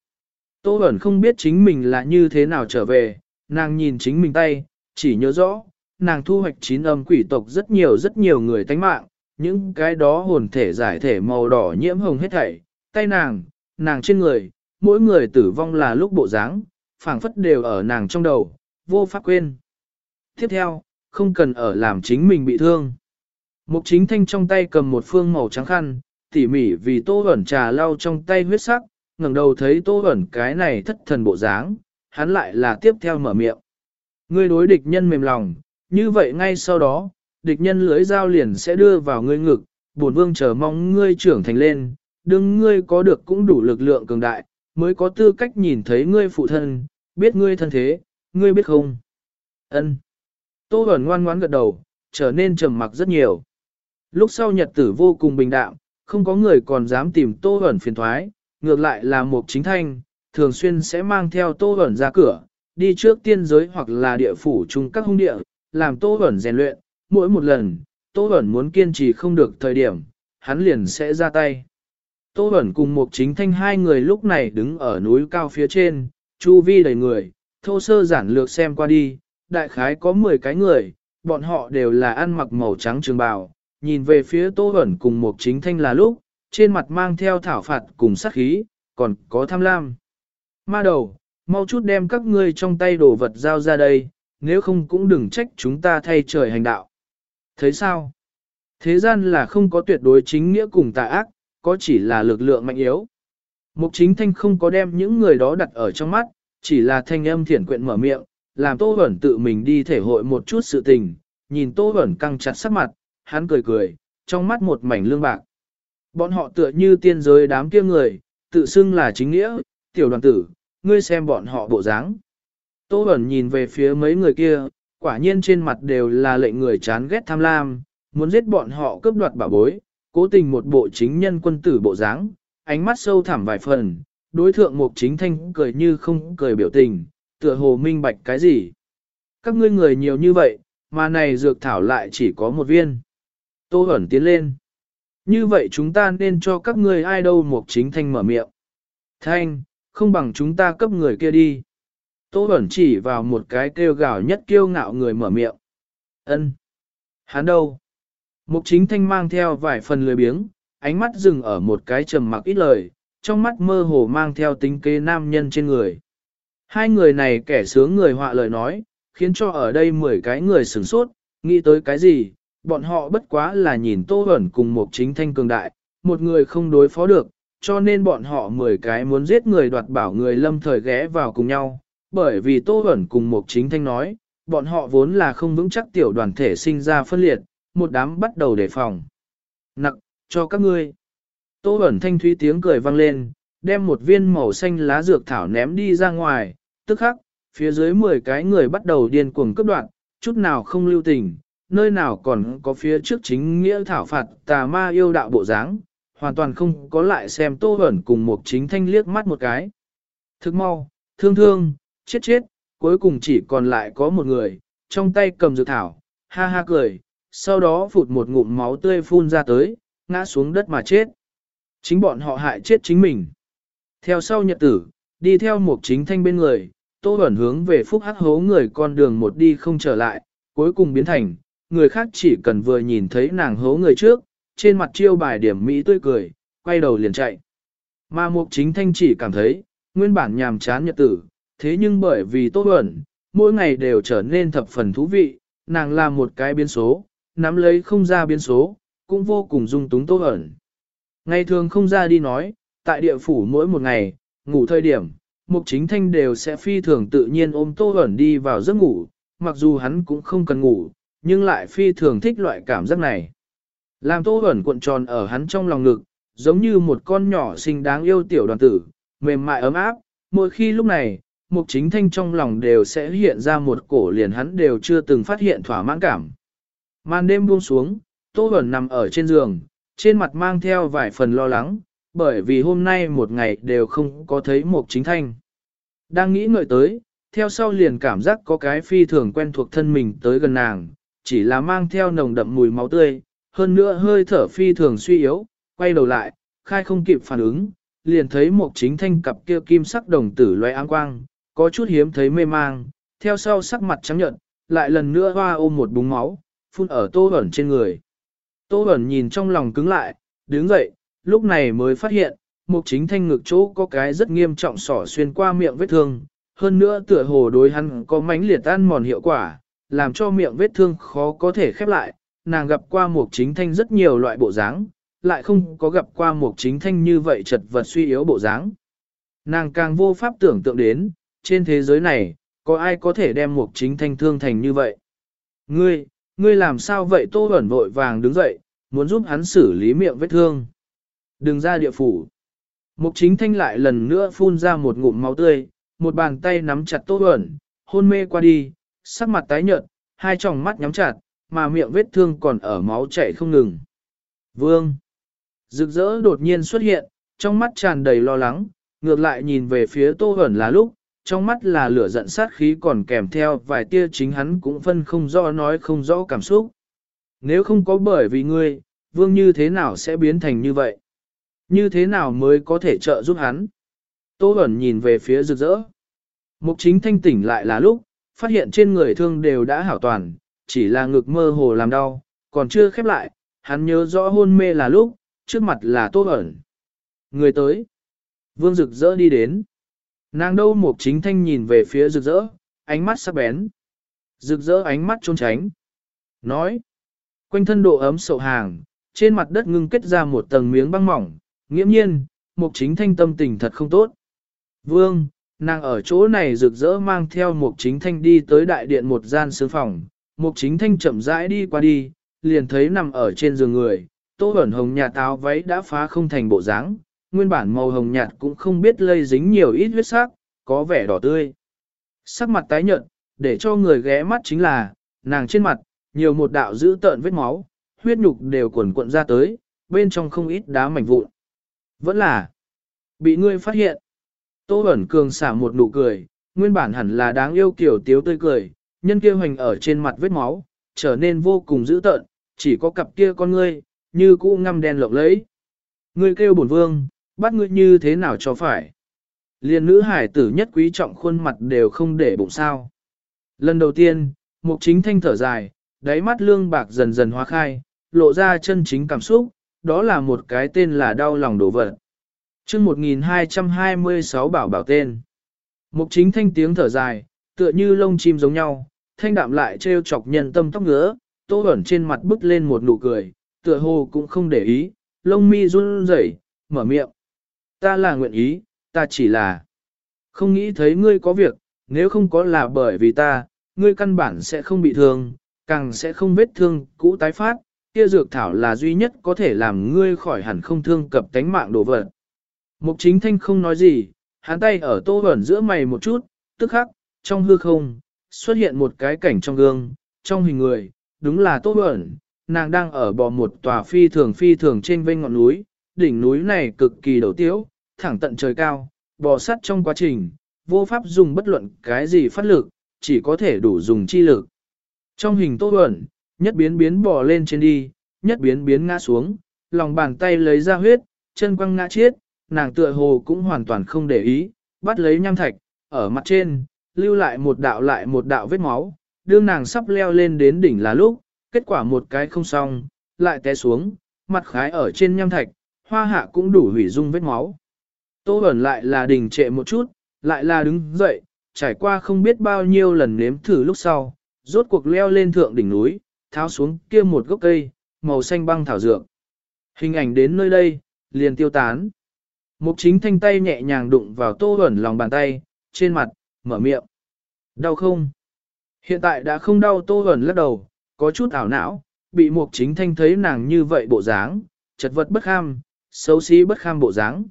Tô ẩn không biết chính mình là như thế nào trở về, nàng nhìn chính mình tay, chỉ nhớ rõ, nàng thu hoạch chín âm quỷ tộc rất nhiều rất nhiều người tánh mạng, những cái đó hồn thể giải thể màu đỏ nhiễm hồng hết thảy, tay nàng, nàng trên người, mỗi người tử vong là lúc bộ dáng, phảng phất đều ở nàng trong đầu, vô pháp quên. Tiếp theo, không cần ở làm chính mình bị thương. Mục chính thanh trong tay cầm một phương màu trắng khăn, tỉ mỉ vì tô ẩn trà lau trong tay huyết sắc, ngẩng đầu thấy tô ẩn cái này thất thần bộ dáng, hắn lại là tiếp theo mở miệng. Ngươi đối địch nhân mềm lòng, như vậy ngay sau đó, địch nhân lưới dao liền sẽ đưa vào ngươi ngực, bổn vương chờ mong ngươi trưởng thành lên, đừng ngươi có được cũng đủ lực lượng cường đại, mới có tư cách nhìn thấy ngươi phụ thân, biết ngươi thân thế, ngươi biết không? Ân. Tô Bẩn ngoan ngoãn gật đầu, trở nên trầm mặc rất nhiều. Lúc sau nhật tử vô cùng bình đạm, không có người còn dám tìm Tô ẩn phiền thoái, ngược lại là một chính thanh, thường xuyên sẽ mang theo Tô ẩn ra cửa, đi trước tiên giới hoặc là địa phủ chung các hung địa, làm Tô ẩn rèn luyện, mỗi một lần, Tô ẩn muốn kiên trì không được thời điểm, hắn liền sẽ ra tay. Tô ẩn cùng một chính thanh hai người lúc này đứng ở núi cao phía trên, chu vi đầy người, thô sơ giản lược xem qua đi, đại khái có 10 cái người, bọn họ đều là ăn mặc màu trắng trường bào, nhìn về phía Tô Bẩn cùng một chính thanh là lúc, trên mặt mang theo thảo phạt cùng sát khí, còn có tham lam. Ma đầu, mau chút đem các ngươi trong tay đồ vật giao ra đây, nếu không cũng đừng trách chúng ta thay trời hành đạo. Thấy sao? Thế gian là không có tuyệt đối chính nghĩa cùng tà ác, có chỉ là lực lượng mạnh yếu. Mục chính thanh không có đem những người đó đặt ở trong mắt, chỉ là thanh âm thiển quyện mở miệng, làm Tô Bẩn tự mình đi thể hội một chút sự tình, nhìn Tô Bẩn căng chặt sắc mặt, hắn cười cười, trong mắt một mảnh lương bạc. Bọn họ tựa như tiên giới đám kia người, tự xưng là chính nghĩa, tiểu đoàn tử, ngươi xem bọn họ bộ dáng. Tô Bẩn nhìn về phía mấy người kia, quả nhiên trên mặt đều là lệnh người chán ghét tham lam, muốn giết bọn họ cướp đoạt bảo bối, cố tình một bộ chính nhân quân tử bộ dáng, ánh mắt sâu thẳm vài phần, đối thượng mục chính thanh cười như không cười biểu tình, tựa hồ minh bạch cái gì. Các ngươi người nhiều như vậy, mà này dược thảo lại chỉ có một viên. Tô Hẩn tiến lên. Như vậy chúng ta nên cho các ngươi ai đâu mục chính thanh mở miệng. Thanh, không bằng chúng ta cấp người kia đi. Tô ẩn chỉ vào một cái kêu gào nhất kiêu ngạo người mở miệng. Ân, Hắn đâu? Mục chính thanh mang theo vài phần lười biếng, ánh mắt dừng ở một cái trầm mặc ít lời, trong mắt mơ hồ mang theo tính kế nam nhân trên người. Hai người này kẻ sướng người họa lời nói, khiến cho ở đây mười cái người sửng sốt, nghĩ tới cái gì, bọn họ bất quá là nhìn Tô Hẩn cùng một chính thanh cường đại, một người không đối phó được, cho nên bọn họ mười cái muốn giết người đoạt bảo người lâm thời ghé vào cùng nhau, bởi vì Tô Hẩn cùng một chính thanh nói, bọn họ vốn là không vững chắc tiểu đoàn thể sinh ra phân liệt, một đám bắt đầu đề phòng. Nặng, cho các ngươi. Tô hẩn thanh thúy tiếng cười vang lên, đem một viên màu xanh lá dược thảo ném đi ra ngoài, tức khắc, phía dưới 10 cái người bắt đầu điên cuồng cướp đoạn, chút nào không lưu tình, nơi nào còn có phía trước chính nghĩa thảo phạt tà ma yêu đạo bộ dáng, hoàn toàn không có lại xem tô hẩn cùng một chính thanh liếc mắt một cái. Thức mau, thương thương, chết chết, cuối cùng chỉ còn lại có một người, trong tay cầm dược thảo, ha ha cười, sau đó phụt một ngụm máu tươi phun ra tới, ngã xuống đất mà chết. Chính bọn họ hại chết chính mình. Theo sau nhật tử, đi theo một chính thanh bên người, tô hẩn hướng về phúc hắc hố người con đường một đi không trở lại, cuối cùng biến thành, người khác chỉ cần vừa nhìn thấy nàng hố người trước, trên mặt chiêu bài điểm Mỹ tươi cười, quay đầu liền chạy. Mà mục chính thanh chỉ cảm thấy, nguyên bản nhàm chán nhật tử, thế nhưng bởi vì tô ẩn, mỗi ngày đều trở nên thập phần thú vị, nàng là một cái biến số, nắm lấy không ra biến số, cũng vô cùng dung túng tô ẩn. Ngày thường không ra đi nói, tại địa phủ mỗi một ngày, ngủ thời điểm, mục chính thanh đều sẽ phi thường tự nhiên ôm tô ẩn đi vào giấc ngủ, mặc dù hắn cũng không cần ngủ, nhưng lại phi thường thích loại cảm giác này. Làm tô ẩn cuộn tròn ở hắn trong lòng ngực, giống như một con nhỏ xinh đáng yêu tiểu đoàn tử, mềm mại ấm áp, mỗi khi lúc này, mục chính thanh trong lòng đều sẽ hiện ra một cổ liền hắn đều chưa từng phát hiện thỏa mãn cảm. Màn đêm buông xuống, Tô ẩn nằm ở trên giường, trên mặt mang theo vài phần lo lắng, bởi vì hôm nay một ngày đều không có thấy mục chính thanh. Đang nghĩ ngợi tới, theo sau liền cảm giác có cái phi thường quen thuộc thân mình tới gần nàng, chỉ là mang theo nồng đậm mùi máu tươi, hơn nữa hơi thở phi thường suy yếu, quay đầu lại, khai không kịp phản ứng, liền thấy một chính thanh cặp kia kim sắc đồng tử loe áng quang, có chút hiếm thấy mê mang, theo sau sắc mặt trắng nhợt, lại lần nữa hoa ôm một búng máu, phun ở tô ẩn trên người. Tô ẩn nhìn trong lòng cứng lại, đứng dậy, lúc này mới phát hiện, mục chính thanh ngực chỗ có cái rất nghiêm trọng sỏ xuyên qua miệng vết thương, hơn nữa tựa hồ đối hắn có mánh liệt ăn mòn hiệu quả, làm cho miệng vết thương khó có thể khép lại, nàng gặp qua mục chính thanh rất nhiều loại bộ dáng, lại không có gặp qua mục chính thanh như vậy chật vật suy yếu bộ dáng. Nàng càng vô pháp tưởng tượng đến, trên thế giới này, có ai có thể đem mục chính thanh thương thành như vậy. Ngươi, ngươi làm sao vậy tô ẩn vội vàng đứng dậy, muốn giúp hắn xử lý miệng vết thương. Đừng ra địa phủ. Mục chính thanh lại lần nữa phun ra một ngụm máu tươi, một bàn tay nắm chặt tô ẩn, hôn mê qua đi, sắc mặt tái nhợt, hai tròng mắt nhắm chặt, mà miệng vết thương còn ở máu chảy không ngừng. Vương. Rực rỡ đột nhiên xuất hiện, trong mắt tràn đầy lo lắng, ngược lại nhìn về phía tô Hẩn là lúc, trong mắt là lửa giận sát khí còn kèm theo vài tia chính hắn cũng phân không rõ nói không rõ cảm xúc. Nếu không có bởi vì ngươi, vương như thế nào sẽ biến thành như vậy? Như thế nào mới có thể trợ giúp hắn? Tô Hẩn nhìn về phía rực rỡ. Mục chính thanh tỉnh lại là lúc, phát hiện trên người thương đều đã hảo toàn, chỉ là ngực mơ hồ làm đau, còn chưa khép lại, hắn nhớ rõ hôn mê là lúc, trước mặt là Tô ẩn Người tới. Vương rực rỡ đi đến. Nàng đâu một chính thanh nhìn về phía rực rỡ, ánh mắt sắc bén. Rực rỡ ánh mắt trốn tránh. Nói. Quanh thân độ ấm sậu hàng, trên mặt đất ngưng kết ra một tầng miếng băng mỏng. Nghiễm nhiên, một chính thanh tâm tình thật không tốt. Vương, nàng ở chỗ này rực rỡ mang theo mục chính thanh đi tới đại điện một gian sương phòng. mục chính thanh chậm rãi đi qua đi, liền thấy nằm ở trên giường người. Tô ẩn hồng nhà táo váy đã phá không thành bộ dáng, nguyên bản màu hồng nhạt cũng không biết lây dính nhiều ít huyết sắc, có vẻ đỏ tươi. Sắc mặt tái nhợt, để cho người ghé mắt chính là, nàng trên mặt, nhiều một đạo dữ tợn vết máu, huyết nhục đều cuộn cuộn ra tới, bên trong không ít đá mảnh vụn. Vẫn là, bị ngươi phát hiện. Tô Bẩn Cường xả một nụ cười, nguyên bản hẳn là đáng yêu kiểu tiếu tươi cười, nhân kia hoành ở trên mặt vết máu, trở nên vô cùng dữ tợn, chỉ có cặp kia con ngươi, như cũ ngăm đen lộng lẫy. Ngươi kêu bổn vương, bắt ngươi như thế nào cho phải. Liên nữ hải tử nhất quý trọng khuôn mặt đều không để bụng sao. Lần đầu tiên, mục chính thanh thở dài, đáy mắt lương bạc dần dần hóa khai, lộ ra chân chính cảm xúc, đó là một cái tên là đau lòng đổ vật chương 1226 bảo bảo tên. Mục chính thanh tiếng thở dài, tựa như lông chim giống nhau, thanh đạm lại trêu chọc nhân tâm tóc ngứa, tô ẩn trên mặt bứt lên một nụ cười, tựa hồ cũng không để ý, lông mi run rẩy, mở miệng. Ta là nguyện ý, ta chỉ là không nghĩ thấy ngươi có việc, nếu không có là bởi vì ta, ngươi căn bản sẽ không bị thương, càng sẽ không vết thương cũ tái phát, kia dược thảo là duy nhất có thể làm ngươi khỏi hẳn không thương cập tánh mạng đồ vật. Mục chính thanh không nói gì, hắn tay ở tô ẩn giữa mày một chút, tức khắc, trong hư không, xuất hiện một cái cảnh trong gương, trong hình người, đúng là tô ẩn, nàng đang ở bò một tòa phi thường phi thường trên vênh ngọn núi, đỉnh núi này cực kỳ đầu tiếu, thẳng tận trời cao, bò sắt trong quá trình, vô pháp dùng bất luận cái gì phát lực, chỉ có thể đủ dùng chi lực. Trong hình tô ẩn, nhất biến biến bò lên trên đi, nhất biến biến ngã xuống, lòng bàn tay lấy ra huyết, chân quăng ngã chết, nàng tựa hồ cũng hoàn toàn không để ý, bắt lấy nham thạch, ở mặt trên, lưu lại một đạo lại một đạo vết máu, đương nàng sắp leo lên đến đỉnh là lúc, kết quả một cái không xong, lại té xuống, mặt khái ở trên nham thạch, hoa hạ cũng đủ hủy dung vết máu. Tô ẩn lại là đình trệ một chút, lại là đứng dậy, trải qua không biết bao nhiêu lần nếm thử lúc sau, rốt cuộc leo lên thượng đỉnh núi, tháo xuống kia một gốc cây, màu xanh băng thảo dược. Hình ảnh đến nơi đây, liền tiêu tán. Mục chính thanh tay nhẹ nhàng đụng vào tô ẩn lòng bàn tay, trên mặt, mở miệng. Đau không? Hiện tại đã không đau tô ẩn lắc đầu, có chút ảo não, bị mục chính thanh thấy nàng như vậy bộ dáng, chật vật bất kham, xấu xí bất kham bộ dáng.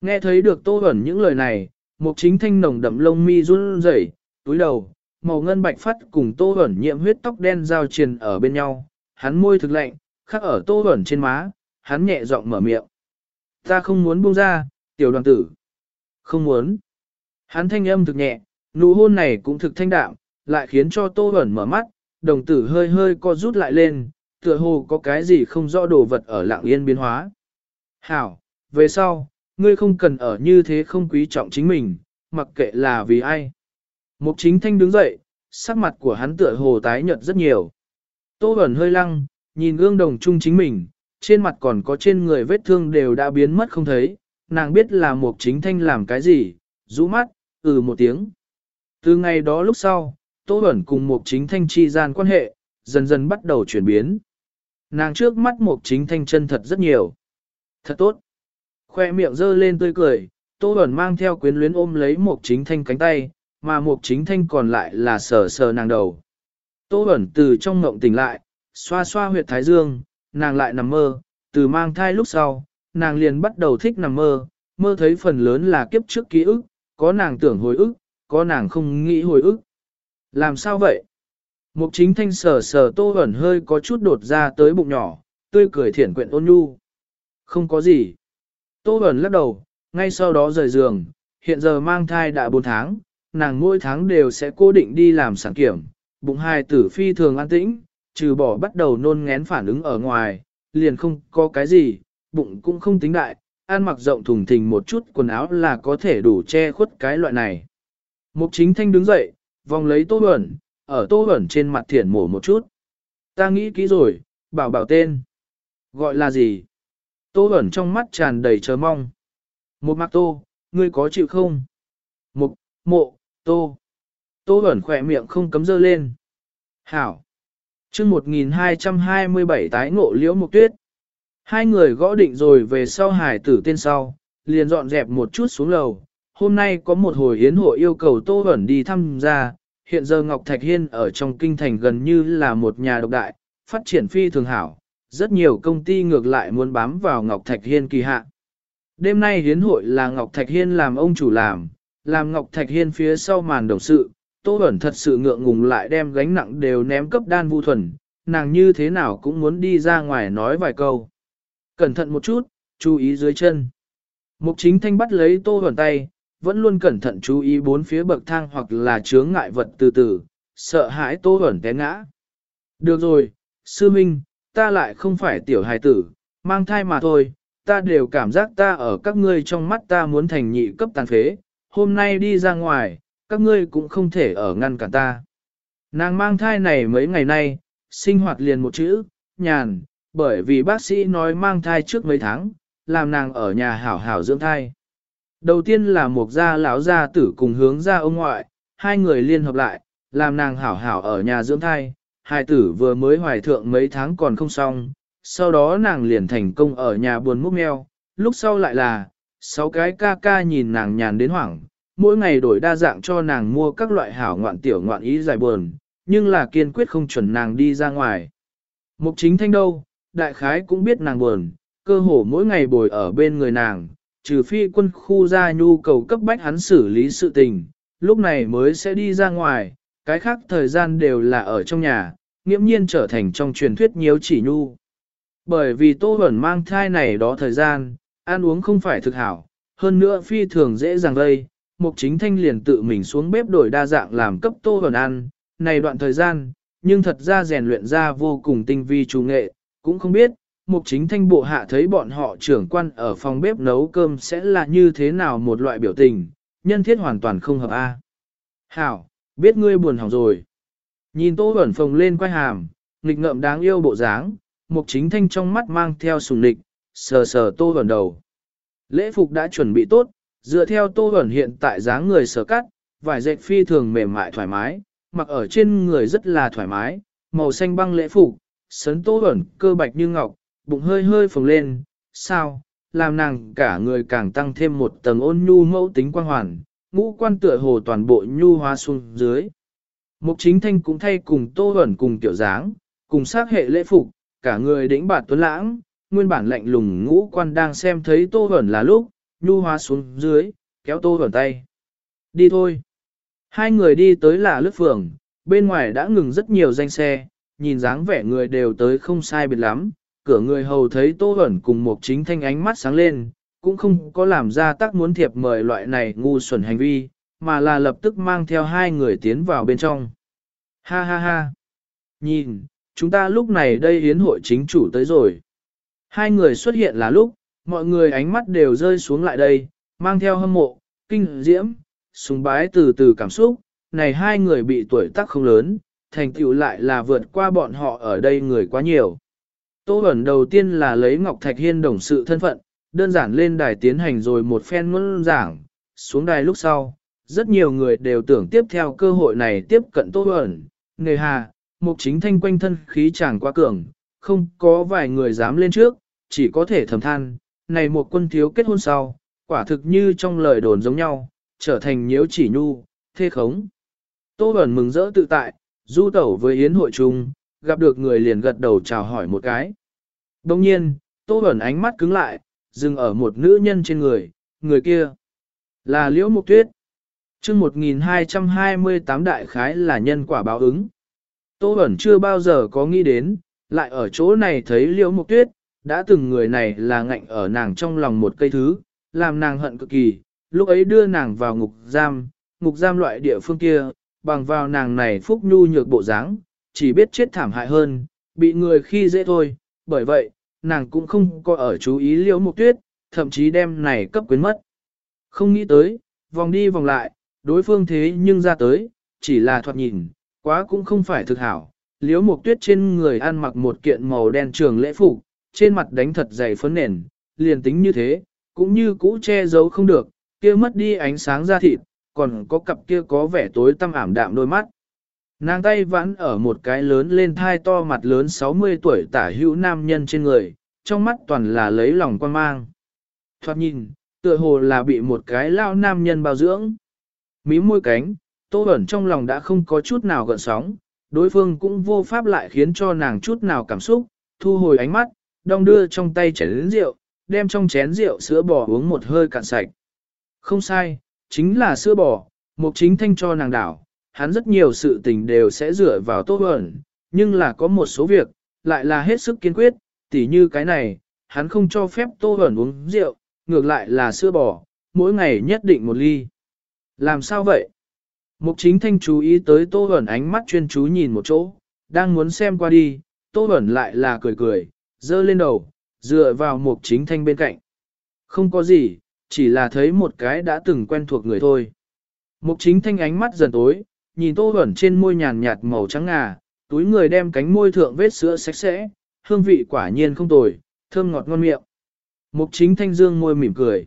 Nghe thấy được tô ẩn những lời này, Mục chính thanh nồng đậm lông mi run rẩy, túi đầu, màu ngân bạch phát cùng tô ẩn nhiễm huyết tóc đen giao triền ở bên nhau, hắn môi thực lạnh, khắc ở tô ẩn trên má, hắn nhẹ giọng mở miệng. Ta không muốn buông ra, tiểu đoàn tử. Không muốn. Hắn thanh âm thực nhẹ, nụ hôn này cũng thực thanh đạm, lại khiến cho tô ẩn mở mắt, đồng tử hơi hơi co rút lại lên, tựa hồ có cái gì không rõ đồ vật ở lạng yên biến hóa. Hảo, về sau, ngươi không cần ở như thế không quý trọng chính mình, mặc kệ là vì ai. Mục chính thanh đứng dậy, sắc mặt của hắn tựa hồ tái nhợt rất nhiều. Tô Bẩn hơi lăng, nhìn gương đồng chung chính mình, trên mặt còn có trên người vết thương đều đã biến mất không thấy, nàng biết là mục chính thanh làm cái gì, rũ mắt, ừ một tiếng. Từ ngày đó lúc sau, Tô Bẩn cùng mục chính thanh chi gian quan hệ, dần dần bắt đầu chuyển biến. Nàng trước mắt mục chính thanh chân thật rất nhiều. Thật tốt. Khoe miệng dơ lên tươi cười, Tô Bẩn mang theo quyến luyến ôm lấy Mục chính thanh cánh tay, mà Mục chính thanh còn lại là sờ sờ nàng đầu. Tô Bẩn từ trong ngộng tỉnh lại, xoa xoa huyệt thái dương, nàng lại nằm mơ, từ mang thai lúc sau, nàng liền bắt đầu thích nằm mơ, mơ thấy phần lớn là kiếp trước ký ức, có nàng tưởng hồi ức, có nàng không nghĩ hồi ức. Làm sao vậy? Mục chính thanh sờ sờ tô ẩn hơi có chút đột ra tới bụng nhỏ, tươi cười thiển quyện ôn nhu. Không có gì. Tô ẩn lắc đầu, ngay sau đó rời giường, hiện giờ mang thai đã 4 tháng, nàng mỗi tháng đều sẽ cố định đi làm sản kiểm, bụng hai tử phi thường an tĩnh, trừ bỏ bắt đầu nôn ngén phản ứng ở ngoài, liền không có cái gì, bụng cũng không tính đại, ăn mặc rộng thùng thình một chút quần áo là có thể đủ che khuất cái loại này. Mục chính thanh đứng dậy, vòng lấy tô bẩn, ở tô bẩn trên mặt thiển mổ một chút. Ta nghĩ kỹ rồi, bảo bảo tên. Gọi là gì? Tô bẩn trong mắt tràn đầy chờ mong. Một mạc tô, ngươi có chịu không? Mục, mộ, tô. Tô bẩn khỏe miệng không cấm dơ lên. Hảo chương 1227 tái ngộ liễu mục tuyết. Hai người gõ định rồi về sau hải tử tên sau, liền dọn dẹp một chút xuống lầu. Hôm nay có một hồi hiến hội yêu cầu Tô vẩn đi thăm gia. Hiện giờ Ngọc Thạch Hiên ở trong kinh thành gần như là một nhà độc đại, phát triển phi thường hảo. Rất nhiều công ty ngược lại muốn bám vào Ngọc Thạch Hiên kỳ hạ. Đêm nay hiến hội là Ngọc Thạch Hiên làm ông chủ làm, làm Ngọc Thạch Hiên phía sau màn đồng sự, Tô Bẩn thật sự ngượng ngùng lại đem gánh nặng đều ném cấp đan vu thuần, nàng như thế nào cũng muốn đi ra ngoài nói vài câu. Cẩn thận một chút, chú ý dưới chân. Mục chính thanh bắt lấy Tô Bẩn tay, vẫn luôn cẩn thận chú ý bốn phía bậc thang hoặc là chướng ngại vật từ từ, sợ hãi Tô Bẩn té ngã. Được rồi, sư minh, ta lại không phải tiểu hài tử, mang thai mà thôi, ta đều cảm giác ta ở các ngươi trong mắt ta muốn thành nhị cấp tàn phế, hôm nay đi ra ngoài, các ngươi cũng không thể ở ngăn cản ta. Nàng mang thai này mấy ngày nay, sinh hoạt liền một chữ, nhàn, bởi vì bác sĩ nói mang thai trước mấy tháng, làm nàng ở nhà hảo hảo dưỡng thai. Đầu tiên là một gia lão gia tử cùng hướng ra ông ngoại, hai người liên hợp lại, làm nàng hảo hảo ở nhà dưỡng thai, hai tử vừa mới hoài thượng mấy tháng còn không xong, sau đó nàng liền thành công ở nhà buồn múc meo, lúc sau lại là, sáu cái ca ca nhìn nàng nhàn đến hoảng, mỗi ngày đổi đa dạng cho nàng mua các loại hảo ngoạn tiểu ngoạn ý dài buồn, nhưng là kiên quyết không chuẩn nàng đi ra ngoài. Mục chính thanh đâu, đại khái cũng biết nàng buồn, cơ hồ mỗi ngày bồi ở bên người nàng, trừ phi quân khu ra nhu cầu cấp bách hắn xử lý sự tình, lúc này mới sẽ đi ra ngoài, cái khác thời gian đều là ở trong nhà, nghiễm nhiên trở thành trong truyền thuyết nhiều chỉ nhu. Bởi vì Tô Bẩn mang thai này đó thời gian, ăn uống không phải thực hảo, hơn nữa phi thường dễ dàng gây, Mục Chính Thanh liền tự mình xuống bếp đổi đa dạng làm cấp Tô hồn ăn, này đoạn thời gian, nhưng thật ra rèn luyện ra vô cùng tinh vi chủ nghệ, cũng không biết, Mục Chính Thanh bộ hạ thấy bọn họ trưởng quan ở phòng bếp nấu cơm sẽ là như thế nào một loại biểu tình, nhân thiết hoàn toàn không hợp a. Hảo, biết ngươi buồn hỏng rồi. Nhìn Tô ẩn phồng lên quay hàm, nghịch ngợm đáng yêu bộ dáng, Mục chính thanh trong mắt mang theo sùng nịch, sờ sờ tô ẩn đầu. Lễ phục đã chuẩn bị tốt, dựa theo tô ẩn hiện tại dáng người sở cắt, vải dệt phi thường mềm mại thoải mái, mặc ở trên người rất là thoải mái, màu xanh băng lễ phục, sấn tô ẩn cơ bạch như ngọc, bụng hơi hơi phồng lên, sao, làm nàng cả người càng tăng thêm một tầng ôn nhu mẫu tính quan hoàn, ngũ quan tựa hồ toàn bộ nhu hóa xuống dưới. Mục chính thanh cũng thay cùng tô ẩn cùng tiểu dáng, cùng sát hệ lễ phục, cả người đĩnh bạt tuấn lãng, nguyên bản lạnh lùng ngũ quan đang xem thấy tô hẩn là lúc, nhu hóa xuống dưới, kéo tô hẩn tay. Đi thôi. Hai người đi tới là lướt phường, bên ngoài đã ngừng rất nhiều danh xe, nhìn dáng vẻ người đều tới không sai biệt lắm, cửa người hầu thấy tô hẩn cùng một chính thanh ánh mắt sáng lên, cũng không có làm ra tác muốn thiệp mời loại này ngu xuẩn hành vi, mà là lập tức mang theo hai người tiến vào bên trong. Ha ha ha. Nhìn, chúng ta lúc này đây hiến hội chính chủ tới rồi. Hai người xuất hiện là lúc, mọi người ánh mắt đều rơi xuống lại đây, mang theo hâm mộ, kinh diễm, sùng bái từ từ cảm xúc, này hai người bị tuổi tác không lớn, thành tựu lại là vượt qua bọn họ ở đây người quá nhiều. Tô ẩn đầu tiên là lấy Ngọc Thạch Hiên đồng sự thân phận, đơn giản lên đài tiến hành rồi một phen ngôn giảng, xuống đài lúc sau, rất nhiều người đều tưởng tiếp theo cơ hội này tiếp cận Tô ẩn, nghề hà, mục chính thanh quanh thân khí chàng quá cường, không có vài người dám lên trước, chỉ có thể thầm than, này một quân thiếu kết hôn sau, quả thực như trong lời đồn giống nhau, trở thành nhiễu chỉ nhu, thê khống. Tô Bẩn mừng rỡ tự tại, du tẩu với Yến hội trung, gặp được người liền gật đầu chào hỏi một cái. Đồng nhiên, Tô Bẩn ánh mắt cứng lại, dừng ở một nữ nhân trên người, người kia là Liễu Mục Tuyết. chương 1228 đại khái là nhân quả báo ứng. Tô Bẩn chưa bao giờ có nghĩ đến, lại ở chỗ này thấy liễu mục tuyết, đã từng người này là ngạnh ở nàng trong lòng một cây thứ, làm nàng hận cực kỳ, lúc ấy đưa nàng vào ngục giam, ngục giam loại địa phương kia, bằng vào nàng này phúc nhu nhược bộ dáng, chỉ biết chết thảm hại hơn, bị người khi dễ thôi, bởi vậy, nàng cũng không có ở chú ý liễu mục tuyết, thậm chí đem này cấp quyến mất. Không nghĩ tới, vòng đi vòng lại, đối phương thế nhưng ra tới, chỉ là thoạt nhìn, quá cũng không phải thực hảo. Liễu mục Tuyết trên người ăn mặc một kiện màu đen trường lễ phục, trên mặt đánh thật dày phấn nền, liền tính như thế, cũng như cũ che giấu không được, kia mất đi ánh sáng da thịt, còn có cặp kia có vẻ tối tăm ảm đạm đôi mắt. Nàng tay vãn ở một cái lớn lên thai to mặt lớn 60 tuổi tả hữu nam nhân trên người, trong mắt toàn là lấy lòng quan mang. Thoát nhìn, tựa hồ là bị một cái lao nam nhân bao dưỡng. Mí môi cánh, tô ẩn trong lòng đã không có chút nào gợn sóng, đối phương cũng vô pháp lại khiến cho nàng chút nào cảm xúc, thu hồi ánh mắt, đong đưa trong tay chén rượu, đem trong chén rượu sữa bò uống một hơi cạn sạch. Không sai, chính là sữa bò, mục chính thanh cho nàng đảo, hắn rất nhiều sự tình đều sẽ dựa vào tô ẩn, nhưng là có một số việc, lại là hết sức kiên quyết, tỉ như cái này, hắn không cho phép tô ẩn uống rượu, ngược lại là sữa bò, mỗi ngày nhất định một ly. Làm sao vậy? Mục chính thanh chú ý tới tô ẩn ánh mắt chuyên chú nhìn một chỗ, đang muốn xem qua đi, tô ẩn lại là cười cười, dơ lên đầu, dựa vào mục chính thanh bên cạnh. Không có gì, chỉ là thấy một cái đã từng quen thuộc người thôi. Mục chính thanh ánh mắt dần tối, nhìn tô ẩn trên môi nhàn nhạt màu trắng ngà, túi người đem cánh môi thượng vết sữa sạch sẽ, hương vị quả nhiên không tồi, thơm ngọt ngon miệng. Mục chính thanh dương môi mỉm cười.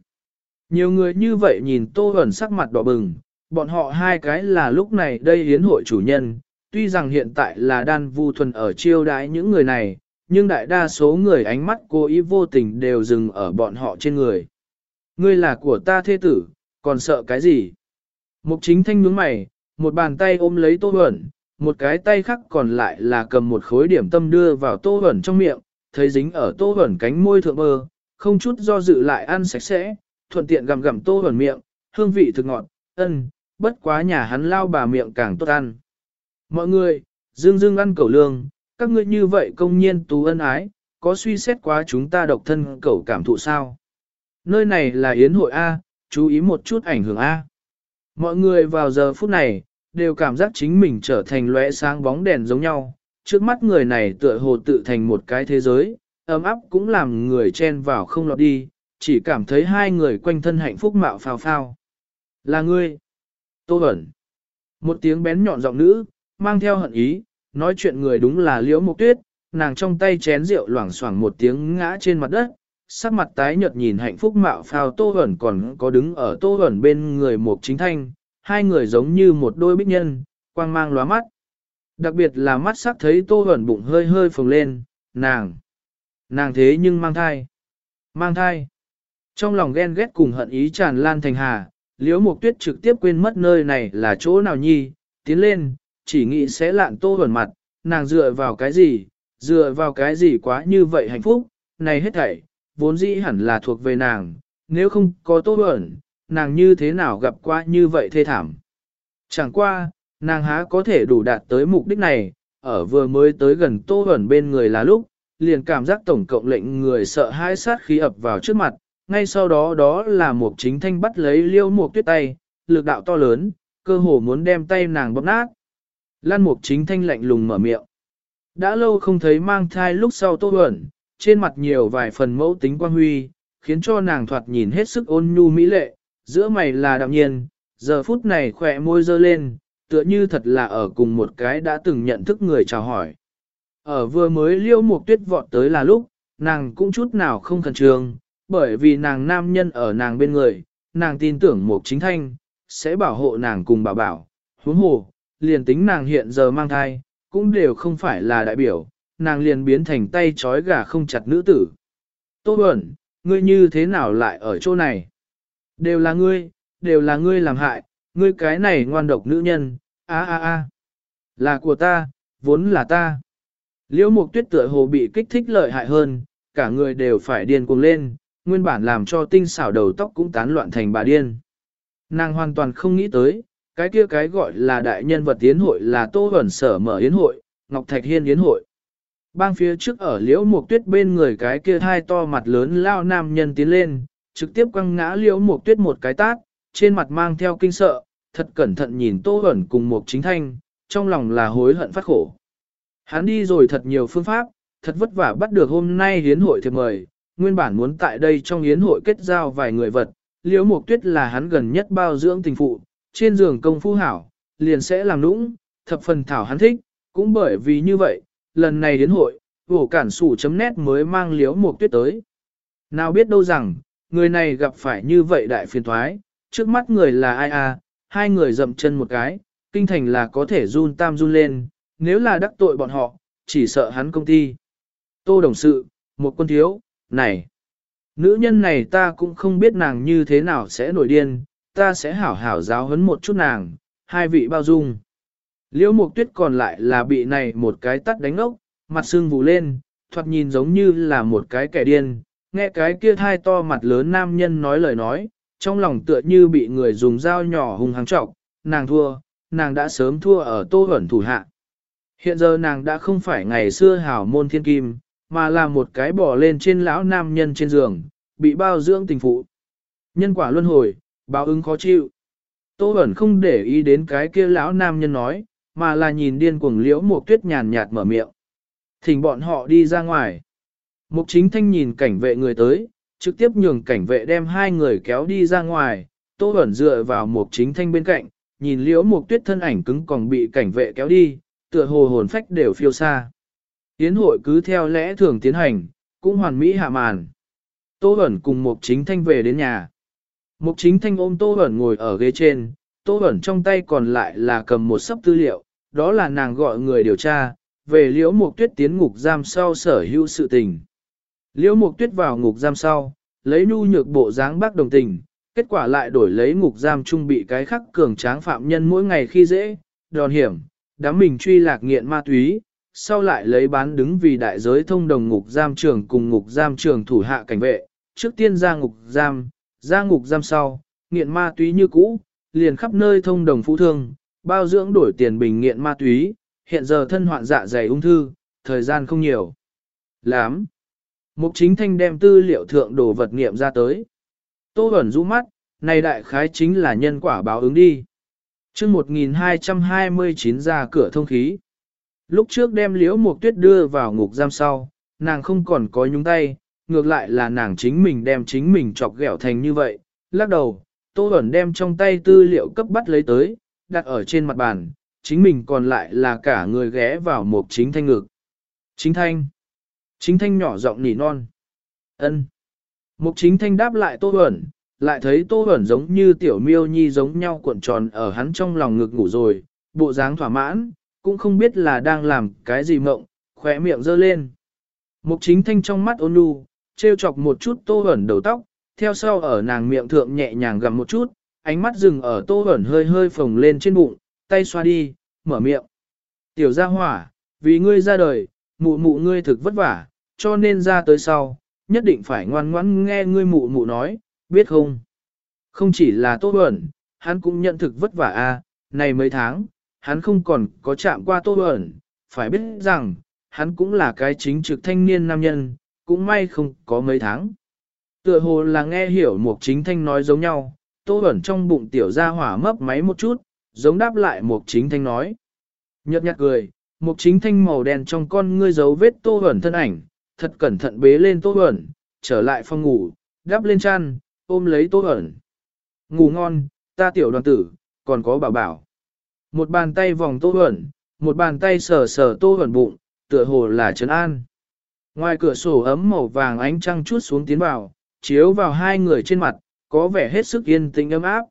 Nhiều người như vậy nhìn tô ẩn sắc mặt đỏ bừng, bọn họ hai cái là lúc này đây hiến hội chủ nhân, tuy rằng hiện tại là đan vu thuần ở chiêu đái những người này, nhưng đại đa số người ánh mắt cố ý vô tình đều dừng ở bọn họ trên người. Ngươi là của ta thế tử, còn sợ cái gì? Mục chính thanh nhướng mày, một bàn tay ôm lấy tô ẩn, một cái tay khác còn lại là cầm một khối điểm tâm đưa vào tô ẩn trong miệng, thấy dính ở tô ẩn cánh môi thượng bơ, không chút do dự lại ăn sạch sẽ, thuận tiện gặm gặm tô ẩn miệng, hương vị thực ngọt, ân, bất quá nhà hắn lao bà miệng càng tốt ăn. Mọi người, dương dương ăn cẩu lương, các ngươi như vậy công nhiên tú ân ái, có suy xét quá chúng ta độc thân cẩu cảm thụ sao? Nơi này là yến hội A, chú ý một chút ảnh hưởng A. Mọi người vào giờ phút này, đều cảm giác chính mình trở thành lóe sáng bóng đèn giống nhau, trước mắt người này tựa hồ tự thành một cái thế giới, ấm áp cũng làm người chen vào không lọt đi, chỉ cảm thấy hai người quanh thân hạnh phúc mạo phào phao. Là ngươi. Tô Bẩn. Một tiếng bén nhọn giọng nữ, mang theo hận ý, nói chuyện người đúng là Liễu Mộc Tuyết, nàng trong tay chén rượu loảng xoảng một tiếng ngã trên mặt đất, sắc mặt tái nhợt nhìn hạnh phúc mạo phào Tô hẩn còn có đứng ở Tô hẩn bên người Mộc Chính Thanh, hai người giống như một đôi bích nhân, quang mang lóa mắt. Đặc biệt là mắt sắc thấy Tô hẩn bụng hơi hơi phồng lên, nàng. Nàng thế nhưng mang thai. Mang thai. Trong lòng ghen ghét cùng hận ý tràn lan thành hà, Liễu Mộc Tuyết trực tiếp quên mất nơi này là chỗ nào nhi, tiến lên, chỉ nghĩ sẽ lạn tô hẩn mặt, nàng dựa vào cái gì, dựa vào cái gì quá như vậy hạnh phúc, này hết thảy, vốn dĩ hẳn là thuộc về nàng, nếu không có tô hẩn, nàng như thế nào gặp qua như vậy thê thảm. Chẳng qua, nàng há có thể đủ đạt tới mục đích này, ở vừa mới tới gần tô hẩn bên người là lúc, liền cảm giác tổng cộng lệnh người sợ hãi sát khí ập vào trước mặt, ngay sau đó đó là một chính thanh bắt lấy liêu một tuyết tay, lực đạo to lớn, cơ hồ muốn đem tay nàng bóp nát. Lan mục chính thanh lạnh lùng mở miệng. Đã lâu không thấy mang thai lúc sau tô ẩn, trên mặt nhiều vài phần mẫu tính quan huy, khiến cho nàng thoạt nhìn hết sức ôn nhu mỹ lệ, giữa mày là đạm nhiên, giờ phút này khỏe môi dơ lên, tựa như thật là ở cùng một cái đã từng nhận thức người chào hỏi. Ở vừa mới liêu một tuyết vọt tới là lúc, nàng cũng chút nào không khẩn trương, bởi vì nàng nam nhân ở nàng bên người, nàng tin tưởng một chính thanh, sẽ bảo hộ nàng cùng bảo bảo, huống hồ, liền tính nàng hiện giờ mang thai, cũng đều không phải là đại biểu, nàng liền biến thành tay trói gà không chặt nữ tử. Tô Bẩn, ngươi như thế nào lại ở chỗ này? Đều là ngươi, đều là ngươi làm hại, ngươi cái này ngoan độc nữ nhân, a a a, là của ta, vốn là ta. Liễu Mục Tuyết tựa hồ bị kích thích lợi hại hơn, cả người đều phải điên cuồng lên, nguyên bản làm cho tinh xảo đầu tóc cũng tán loạn thành bà điên. Nàng hoàn toàn không nghĩ tới, cái kia cái gọi là đại nhân vật yến hội là Tô Huẩn Sở mở yến hội, Ngọc Thạch Hiên yến hội. Bang phía trước ở liễu mục tuyết bên người cái kia hai to mặt lớn lao nam nhân tiến lên, trực tiếp quăng ngã liễu mục tuyết một cái tát, trên mặt mang theo kinh sợ, thật cẩn thận nhìn Tô Huẩn cùng một chính thanh, trong lòng là hối hận phát khổ. Hắn đi rồi thật nhiều phương pháp, thật vất vả bắt được hôm nay hiến hội thiệp mời, nguyên bản muốn tại đây trong yến hội kết giao vài người vật, liễu mục tuyết là hắn gần nhất bao dưỡng tình phụ, trên giường công phu hảo, liền sẽ làm nũng, thập phần thảo hắn thích, cũng bởi vì như vậy, lần này đến hội, vổ cản sủ chấm nét mới mang liễu một tuyết tới. Nào biết đâu rằng, người này gặp phải như vậy đại phiền thoái, trước mắt người là ai à, hai người dậm chân một cái, kinh thành là có thể run tam run lên, nếu là đắc tội bọn họ, chỉ sợ hắn công ty. Tô đồng sự, một quân thiếu, này, nữ nhân này ta cũng không biết nàng như thế nào sẽ nổi điên, ta sẽ hảo hảo giáo huấn một chút nàng, hai vị bao dung. Liễu mục tuyết còn lại là bị này một cái tắt đánh ốc, mặt sưng vù lên, thoạt nhìn giống như là một cái kẻ điên, nghe cái kia thai to mặt lớn nam nhân nói lời nói, trong lòng tựa như bị người dùng dao nhỏ hung hăng trọc, nàng thua, nàng đã sớm thua ở tô ẩn thủ hạ. Hiện giờ nàng đã không phải ngày xưa hảo môn thiên kim, mà là một cái bỏ lên trên lão nam nhân trên giường, bị bao dưỡng tình phụ. Nhân quả luân hồi, báo ứng khó chịu. Tô Bẩn không để ý đến cái kia lão nam nhân nói, mà là nhìn điên cuồng liễu một tuyết nhàn nhạt mở miệng. Thỉnh bọn họ đi ra ngoài. Mục chính thanh nhìn cảnh vệ người tới, trực tiếp nhường cảnh vệ đem hai người kéo đi ra ngoài, tô Bẩn dựa vào mục chính thanh bên cạnh, nhìn liễu mục tuyết thân ảnh cứng còn bị cảnh vệ kéo đi, tựa hồ hồn phách đều phiêu xa. Yến hội cứ theo lẽ thường tiến hành, cũng hoàn mỹ hạ màn. Tô Bẩn cùng mục chính thanh về đến nhà. Mục chính thanh ôm tô ẩn ngồi ở ghế trên, tô ẩn trong tay còn lại là cầm một sấp tư liệu, đó là nàng gọi người điều tra, về liễu mục tuyết tiến ngục giam sau sở hữu sự tình. Liễu mục tuyết vào ngục giam sau, lấy nu nhược bộ dáng bác đồng tình, kết quả lại đổi lấy ngục giam trung bị cái khắc cường tráng phạm nhân mỗi ngày khi dễ, đòn hiểm, đám mình truy lạc nghiện ma túy, sau lại lấy bán đứng vì đại giới thông đồng ngục giam trường cùng ngục giam trường thủ hạ cảnh vệ, trước tiên ra ngục giam, ra ngục giam sau, nghiện ma túy như cũ, liền khắp nơi thông đồng phú thương, bao dưỡng đổi tiền bình nghiện ma túy, hiện giờ thân hoạn dạ dày ung thư, thời gian không nhiều. Lám. Mục chính thanh đem tư liệu thượng đồ vật nghiệm ra tới. Tô ẩn rũ mắt, này đại khái chính là nhân quả báo ứng đi. chương 1229 ra cửa thông khí. Lúc trước đem liễu mục tuyết đưa vào ngục giam sau, nàng không còn có nhúng tay, ngược lại là nàng chính mình đem chính mình chọc ghẹo thành như vậy. Lắc đầu, Tô ẩn đem trong tay tư liệu cấp bắt lấy tới, đặt ở trên mặt bàn, chính mình còn lại là cả người ghé vào một chính thanh ngực. Chính thanh. Chính thanh nhỏ giọng nỉ non. ân. Mục chính thanh đáp lại tô ẩn, lại thấy tô ẩn giống như tiểu miêu nhi giống nhau cuộn tròn ở hắn trong lòng ngực ngủ rồi, bộ dáng thỏa mãn, cũng không biết là đang làm cái gì mộng, khỏe miệng dơ lên. Mục chính thanh trong mắt ôn nhu, treo chọc một chút tô ẩn đầu tóc, theo sau ở nàng miệng thượng nhẹ nhàng gặm một chút, ánh mắt dừng ở tô ẩn hơi hơi phồng lên trên bụng, tay xoa đi, mở miệng. Tiểu gia hỏa, vì ngươi ra đời, mụ mụ ngươi thực vất vả, cho nên ra tới sau, nhất định phải ngoan ngoãn nghe ngươi mụ mụ nói, biết không? Không chỉ là Tô Bẩn, hắn cũng nhận thực vất vả a. À, này mấy tháng, hắn không còn có chạm qua Tô Bẩn, phải biết rằng, hắn cũng là cái chính trực thanh niên nam nhân, cũng may không có mấy tháng. Tựa hồ là nghe hiểu mục chính thanh nói giống nhau, Tô Bẩn trong bụng tiểu ra hỏa mấp máy một chút, giống đáp lại mục chính thanh nói. Nhật nhạt cười, mục chính thanh màu đen trong con ngươi giấu vết Tô Bẩn thân ảnh, thật cẩn thận bế lên Tô Bẩn, trở lại phòng ngủ, đắp lên chăn, ôm lấy Tô Bẩn. Ngủ ngon, ta tiểu đoàn tử, còn có bảo bảo. Một bàn tay vòng Tô Bẩn, một bàn tay sờ sờ Tô Bẩn bụng, tựa hồ là trấn an. Ngoài cửa sổ ấm màu vàng ánh trăng chút xuống tiến vào, chiếu vào hai người trên mặt, có vẻ hết sức yên tĩnh ấm áp.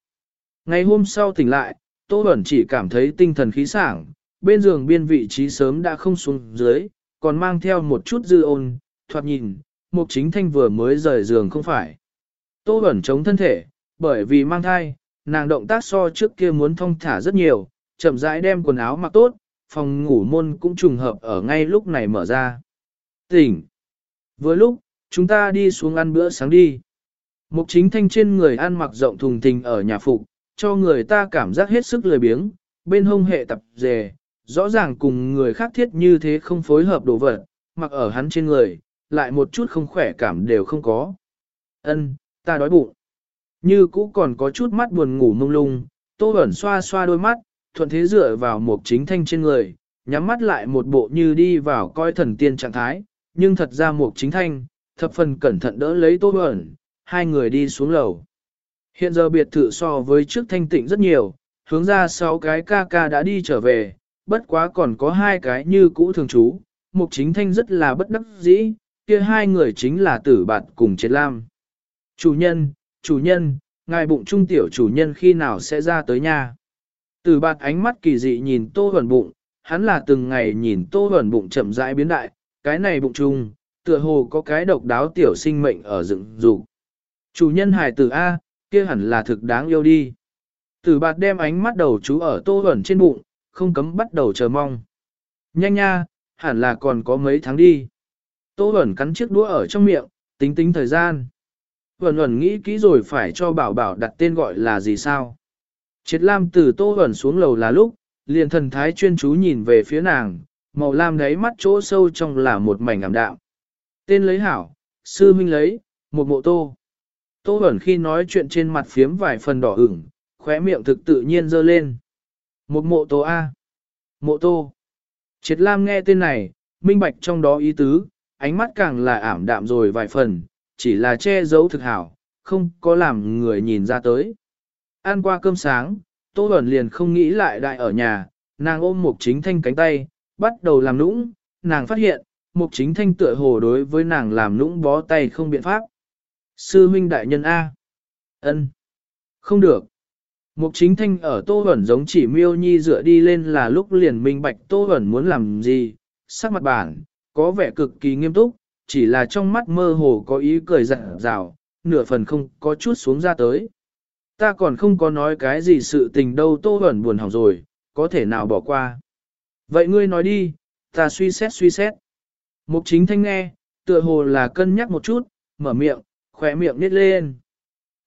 Ngày hôm sau tỉnh lại, Tô Bẩn chỉ cảm thấy tinh thần khí sảng, bên giường biên vị trí sớm đã không xuống dưới, còn mang theo một chút dư ôn, thoạt nhìn, mục chính thanh vừa mới rời giường không phải. Tô Bẩn chống thân thể, bởi vì mang thai, nàng động tác so trước kia muốn thông thả rất nhiều, chậm rãi đem quần áo mặc tốt, phòng ngủ môn cũng trùng hợp ở ngay lúc này mở ra. Tỉnh! Vừa lúc, chúng ta đi xuống ăn bữa sáng đi. Mục chính thanh trên người ăn mặc rộng thùng thình ở nhà phục, cho người ta cảm giác hết sức lười biếng, bên hông hệ tập dề, rõ ràng cùng người khác thiết như thế không phối hợp đồ vật, mặc ở hắn trên người, lại một chút không khỏe cảm đều không có. Ân, ta đói bụng. Như cũ còn có chút mắt buồn ngủ mông lung, tô ẩn xoa xoa đôi mắt, thuận thế dựa vào một chính thanh trên người, nhắm mắt lại một bộ như đi vào coi thần tiên trạng thái, nhưng thật ra mục chính thanh, thập phần cẩn thận đỡ lấy tô ẩn, hai người đi xuống lầu. Hiện giờ biệt thự so với trước thanh tịnh rất nhiều, hướng ra sáu cái ca ca đã đi trở về, bất quá còn có hai cái như cũ thường trú, mục chính thanh rất là bất đắc dĩ, kia hai người chính là tử bạn cùng triệt lam. Chủ nhân, chủ nhân, ngài bụng trung tiểu chủ nhân khi nào sẽ ra tới nhà. tử bạn ánh mắt kỳ dị nhìn tô hẩn bụng, hắn là từng ngày nhìn tô hẩn bụng chậm rãi biến đại, cái này bụng trung, tựa hồ có cái độc đáo tiểu sinh mệnh ở dựng dục. Chủ nhân hài tử A, kia hẳn là thực đáng yêu đi. Tử bạt đem ánh mắt đầu chú ở tô hẩn trên bụng, không cấm bắt đầu chờ mong. Nhanh nha, hẳn là còn có mấy tháng đi. Tô hẩn cắn chiếc đũa ở trong miệng, tính tính thời gian. Hẩn hẩn nghĩ kỹ rồi phải cho bảo bảo đặt tên gọi là gì sao. Triệt lam từ tô hẩn xuống lầu là lúc, liền thần thái chuyên chú nhìn về phía nàng, màu lam đáy mắt chỗ sâu trong là một mảnh ảm đạm. Tên lấy hảo, sư minh lấy, một mộ tô. Tô hẩn khi nói chuyện trên mặt phiếm vài phần đỏ ửng, khóe miệng thực tự nhiên dơ lên. Một mộ tô A. Mộ tô. Triệt Lam nghe tên này, minh bạch trong đó ý tứ, ánh mắt càng là ảm đạm rồi vài phần, chỉ là che giấu thực hảo, không có làm người nhìn ra tới. Ăn qua cơm sáng, Tô Bẩn liền không nghĩ lại đại ở nhà, nàng ôm Mục Chính Thanh cánh tay, bắt đầu làm nũng, nàng phát hiện, Mục Chính Thanh tựa hồ đối với nàng làm nũng bó tay không biện pháp. Sư huynh đại nhân A. ân, Không được. Mục chính thanh ở Tô Huẩn giống chỉ miêu nhi dựa đi lên là lúc liền minh bạch Tô Huẩn muốn làm gì, sắc mặt bản, có vẻ cực kỳ nghiêm túc, chỉ là trong mắt mơ hồ có ý cười dặn dào, nửa phần không có chút xuống ra tới. Ta còn không có nói cái gì sự tình đâu Tô Huẩn buồn hỏng rồi, có thể nào bỏ qua. Vậy ngươi nói đi, ta suy xét suy xét. Mục chính thanh nghe, tựa hồ là cân nhắc một chút, mở miệng, khỏe miệng nít lên.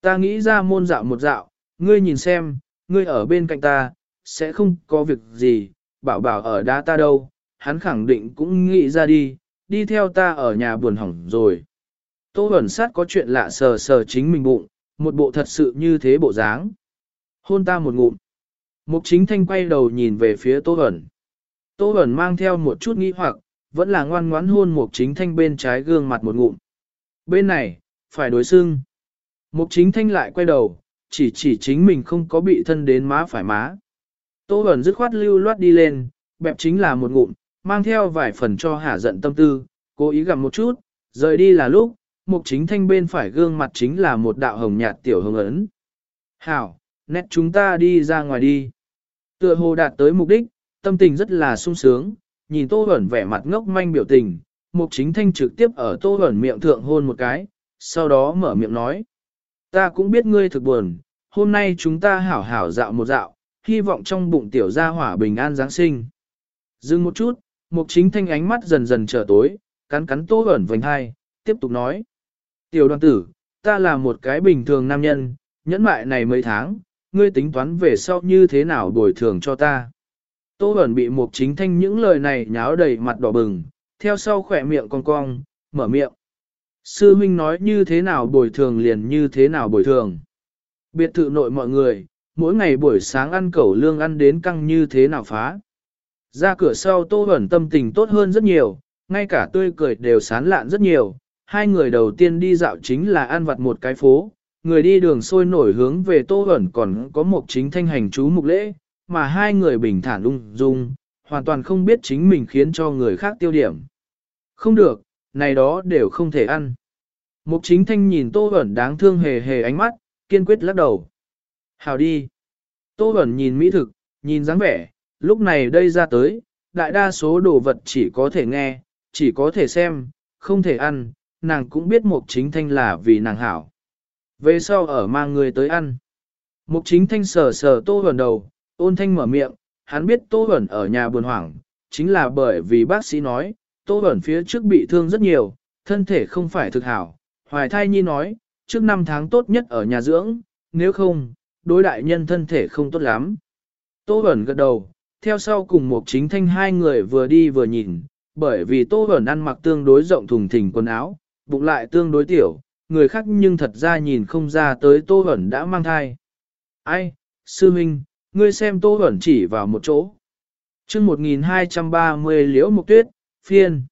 Ta nghĩ ra môn dạo một dạo, ngươi nhìn xem, ngươi ở bên cạnh ta, sẽ không có việc gì, bảo bảo ở đá ta đâu, hắn khẳng định cũng nghĩ ra đi, đi theo ta ở nhà buồn hỏng rồi. Tô Bẩn sát có chuyện lạ sờ sờ chính mình bụng, một bộ thật sự như thế bộ dáng. Hôn ta một ngụm. Mục chính thanh quay đầu nhìn về phía Tô Bẩn. Tô Bẩn mang theo một chút nghi hoặc, vẫn là ngoan ngoãn hôn mục chính thanh bên trái gương mặt một ngụm. Bên này, phải đối xương. Mục chính thanh lại quay đầu, chỉ chỉ chính mình không có bị thân đến má phải má. Tô Bẩn dứt khoát lưu loát đi lên, bẹp chính là một ngụm, mang theo vài phần cho hả giận tâm tư, cố ý gặp một chút, rời đi là lúc, mục chính thanh bên phải gương mặt chính là một đạo hồng nhạt tiểu hồng ấn. Hảo, nét chúng ta đi ra ngoài đi. Tựa hồ đạt tới mục đích, tâm tình rất là sung sướng, nhìn Tô Bẩn vẻ mặt ngốc manh biểu tình, mục chính thanh trực tiếp ở Tô Bẩn miệng thượng hôn một cái, sau đó mở miệng nói. Ta cũng biết ngươi thực buồn, hôm nay chúng ta hảo hảo dạo một dạo, hy vọng trong bụng tiểu gia hỏa bình an Giáng sinh. Dừng một chút, mục chính thanh ánh mắt dần dần trở tối, cắn cắn tô ẩn vành hai, tiếp tục nói. Tiểu đoàn tử, ta là một cái bình thường nam nhân, nhẫn mại này mấy tháng, ngươi tính toán về sau như thế nào bồi thường cho ta. Tô Bẩn bị mục chính thanh những lời này nháo đầy mặt đỏ bừng, theo sau khỏe miệng cong cong, mở miệng. Sư huynh nói như thế nào bồi thường liền như thế nào bồi thường. Biệt thự nội mọi người, mỗi ngày buổi sáng ăn cẩu lương ăn đến căng như thế nào phá. Ra cửa sau tô Bẩn tâm tình tốt hơn rất nhiều, ngay cả tươi cười đều sán lạn rất nhiều. Hai người đầu tiên đi dạo chính là ăn vặt một cái phố, người đi đường sôi nổi hướng về tô Bẩn còn có một chính thanh hành chú mục lễ, mà hai người bình thản ung dung, hoàn toàn không biết chính mình khiến cho người khác tiêu điểm. Không được, này đó đều không thể ăn. Mục chính thanh nhìn tô ẩn đáng thương hề hề ánh mắt, kiên quyết lắc đầu. Hào đi. Tô ẩn nhìn mỹ thực, nhìn dáng vẻ, lúc này đây ra tới, đại đa số đồ vật chỉ có thể nghe, chỉ có thể xem, không thể ăn, nàng cũng biết mục chính thanh là vì nàng hảo. Về sau ở mang người tới ăn. Mục chính thanh sờ sờ tô ẩn đầu, ôn thanh mở miệng, hắn biết tô ẩn ở nhà buồn hoảng, chính là bởi vì bác sĩ nói, Tô Bẩn phía trước bị thương rất nhiều, thân thể không phải thực hảo. Hoài thai nhi nói, trước năm tháng tốt nhất ở nhà dưỡng, nếu không, đối đại nhân thân thể không tốt lắm. Tô Bẩn gật đầu, theo sau cùng một chính thanh hai người vừa đi vừa nhìn, bởi vì Tô Bẩn ăn mặc tương đối rộng thùng thình quần áo, bụng lại tương đối tiểu, người khác nhưng thật ra nhìn không ra tới Tô Bẩn đã mang thai. Ai, sư minh, ngươi xem Tô ẩn chỉ vào một chỗ. chương 1230 liễu mục tuyết, phiên.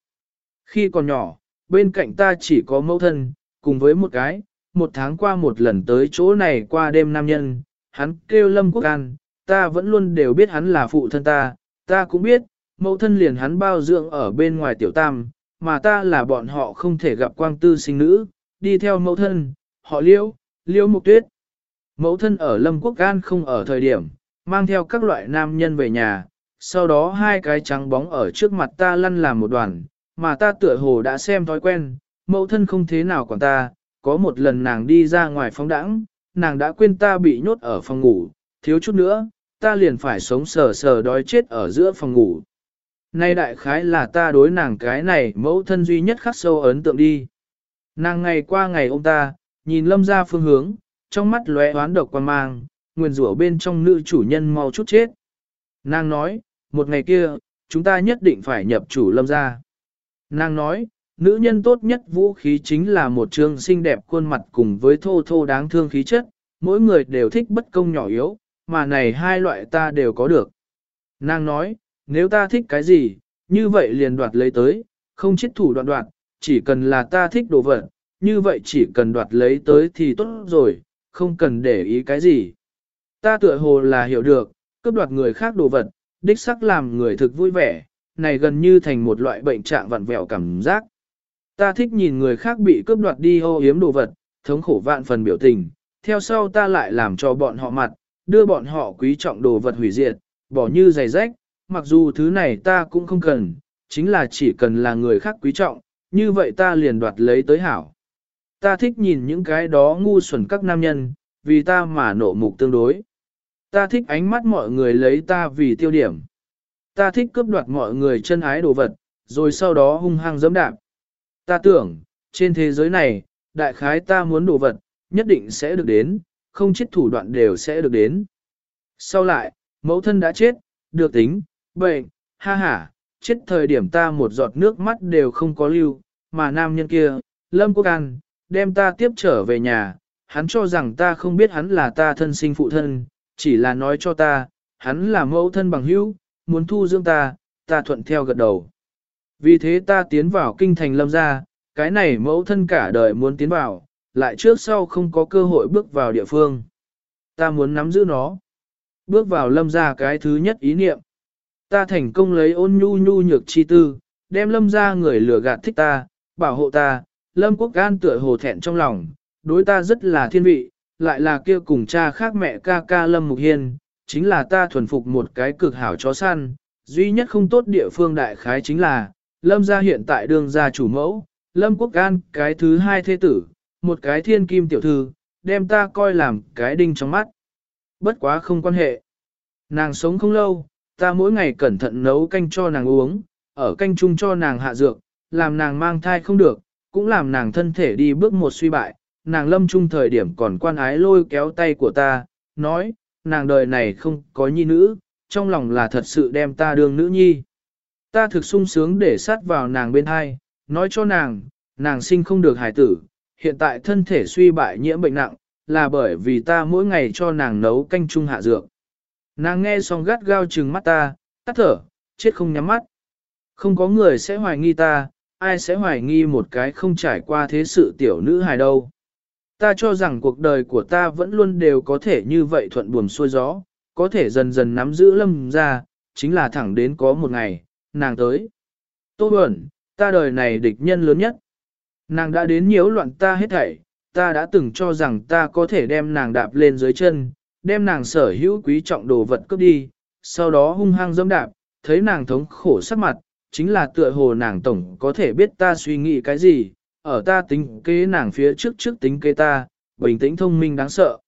Khi còn nhỏ, bên cạnh ta chỉ có mẫu thân, cùng với một cái, một tháng qua một lần tới chỗ này qua đêm nam nhân, hắn kêu Lâm Quốc An, ta vẫn luôn đều biết hắn là phụ thân ta, ta cũng biết, mẫu thân liền hắn bao dưỡng ở bên ngoài tiểu tam, mà ta là bọn họ không thể gặp quang tư sinh nữ, đi theo mẫu thân, họ Liễu, Liễu mục tuyết. Mẫu thân ở Lâm Quốc An không ở thời điểm, mang theo các loại nam nhân về nhà, sau đó hai cái trắng bóng ở trước mặt ta lăn làm một đoàn, mà ta tựa hồ đã xem thói quen, mẫu thân không thế nào quản ta, có một lần nàng đi ra ngoài phóng đãng, nàng đã quên ta bị nhốt ở phòng ngủ, thiếu chút nữa, ta liền phải sống sờ sờ đói chết ở giữa phòng ngủ. Nay đại khái là ta đối nàng cái này mẫu thân duy nhất khắc sâu ấn tượng đi. Nàng ngày qua ngày ông ta, nhìn lâm ra phương hướng, trong mắt lóe oán độc quan mang, nguyền rủa bên trong nữ chủ nhân mau chút chết. Nàng nói, một ngày kia, chúng ta nhất định phải nhập chủ lâm ra. Nàng nói, nữ nhân tốt nhất vũ khí chính là một trương xinh đẹp khuôn mặt cùng với thô thô đáng thương khí chất, mỗi người đều thích bất công nhỏ yếu, mà này hai loại ta đều có được. Nàng nói, nếu ta thích cái gì, như vậy liền đoạt lấy tới, không chết thủ đoạn đoạt, chỉ cần là ta thích đồ vật, như vậy chỉ cần đoạt lấy tới thì tốt rồi, không cần để ý cái gì. Ta tựa hồ là hiểu được, cướp đoạt người khác đồ vật, đích sắc làm người thực vui vẻ, này gần như thành một loại bệnh trạng vặn vẹo cảm giác. Ta thích nhìn người khác bị cướp đoạt đi ô hiếm đồ vật, thống khổ vạn phần biểu tình, theo sau ta lại làm cho bọn họ mặt, đưa bọn họ quý trọng đồ vật hủy diệt, bỏ như giày rách, mặc dù thứ này ta cũng không cần, chính là chỉ cần là người khác quý trọng, như vậy ta liền đoạt lấy tới hảo. Ta thích nhìn những cái đó ngu xuẩn các nam nhân, vì ta mà nộ mục tương đối. Ta thích ánh mắt mọi người lấy ta vì tiêu điểm. Ta thích cướp đoạt mọi người chân ái đồ vật, rồi sau đó hung hăng dẫm đạp. Ta tưởng, trên thế giới này, đại khái ta muốn đồ vật, nhất định sẽ được đến, không chết thủ đoạn đều sẽ được đến. Sau lại, mẫu thân đã chết, được tính, bệnh, ha ha, chết thời điểm ta một giọt nước mắt đều không có lưu, mà nam nhân kia, Lâm Quốc An, đem ta tiếp trở về nhà, hắn cho rằng ta không biết hắn là ta thân sinh phụ thân, chỉ là nói cho ta, hắn là mẫu thân bằng hữu, muốn thu dưỡng ta, ta thuận theo gật đầu. Vì thế ta tiến vào kinh thành lâm gia, cái này mẫu thân cả đời muốn tiến vào, lại trước sau không có cơ hội bước vào địa phương. Ta muốn nắm giữ nó. Bước vào lâm gia cái thứ nhất ý niệm. Ta thành công lấy ôn nhu nhu nhược chi tư, đem lâm gia người lừa gạt thích ta, bảo hộ ta, lâm quốc gan tựa hồ thẹn trong lòng, đối ta rất là thiên vị, lại là kia cùng cha khác mẹ ca ca lâm mục hiên, chính là ta thuần phục một cái cực hảo chó săn, duy nhất không tốt địa phương đại khái chính là, lâm gia hiện tại đương gia chủ mẫu, lâm quốc an cái thứ hai thế tử, một cái thiên kim tiểu thư, đem ta coi làm cái đinh trong mắt. Bất quá không quan hệ. Nàng sống không lâu, ta mỗi ngày cẩn thận nấu canh cho nàng uống, ở canh chung cho nàng hạ dược, làm nàng mang thai không được, cũng làm nàng thân thể đi bước một suy bại. Nàng lâm chung thời điểm còn quan ái lôi kéo tay của ta, nói, nàng đời này không có nhi nữ, trong lòng là thật sự đem ta đương nữ nhi. Ta thực sung sướng để sát vào nàng bên hai, nói cho nàng, nàng sinh không được hài tử, hiện tại thân thể suy bại nhiễm bệnh nặng, là bởi vì ta mỗi ngày cho nàng nấu canh chung hạ dược. Nàng nghe xong gắt gao trừng mắt ta, tắt thở, chết không nhắm mắt. Không có người sẽ hoài nghi ta, ai sẽ hoài nghi một cái không trải qua thế sự tiểu nữ hài đâu. Ta cho rằng cuộc đời của ta vẫn luôn đều có thể như vậy thuận buồm xuôi gió, có thể dần dần nắm giữ lâm ra, chính là thẳng đến có một ngày, nàng tới. Tô Bẩn, ta đời này địch nhân lớn nhất. Nàng đã đến nhiễu loạn ta hết thảy, ta đã từng cho rằng ta có thể đem nàng đạp lên dưới chân, đem nàng sở hữu quý trọng đồ vật cướp đi, sau đó hung hăng dẫm đạp, thấy nàng thống khổ sắc mặt, chính là tựa hồ nàng tổng có thể biết ta suy nghĩ cái gì, ở ta tính kế nàng phía trước trước tính kế ta, bình tĩnh thông minh đáng sợ.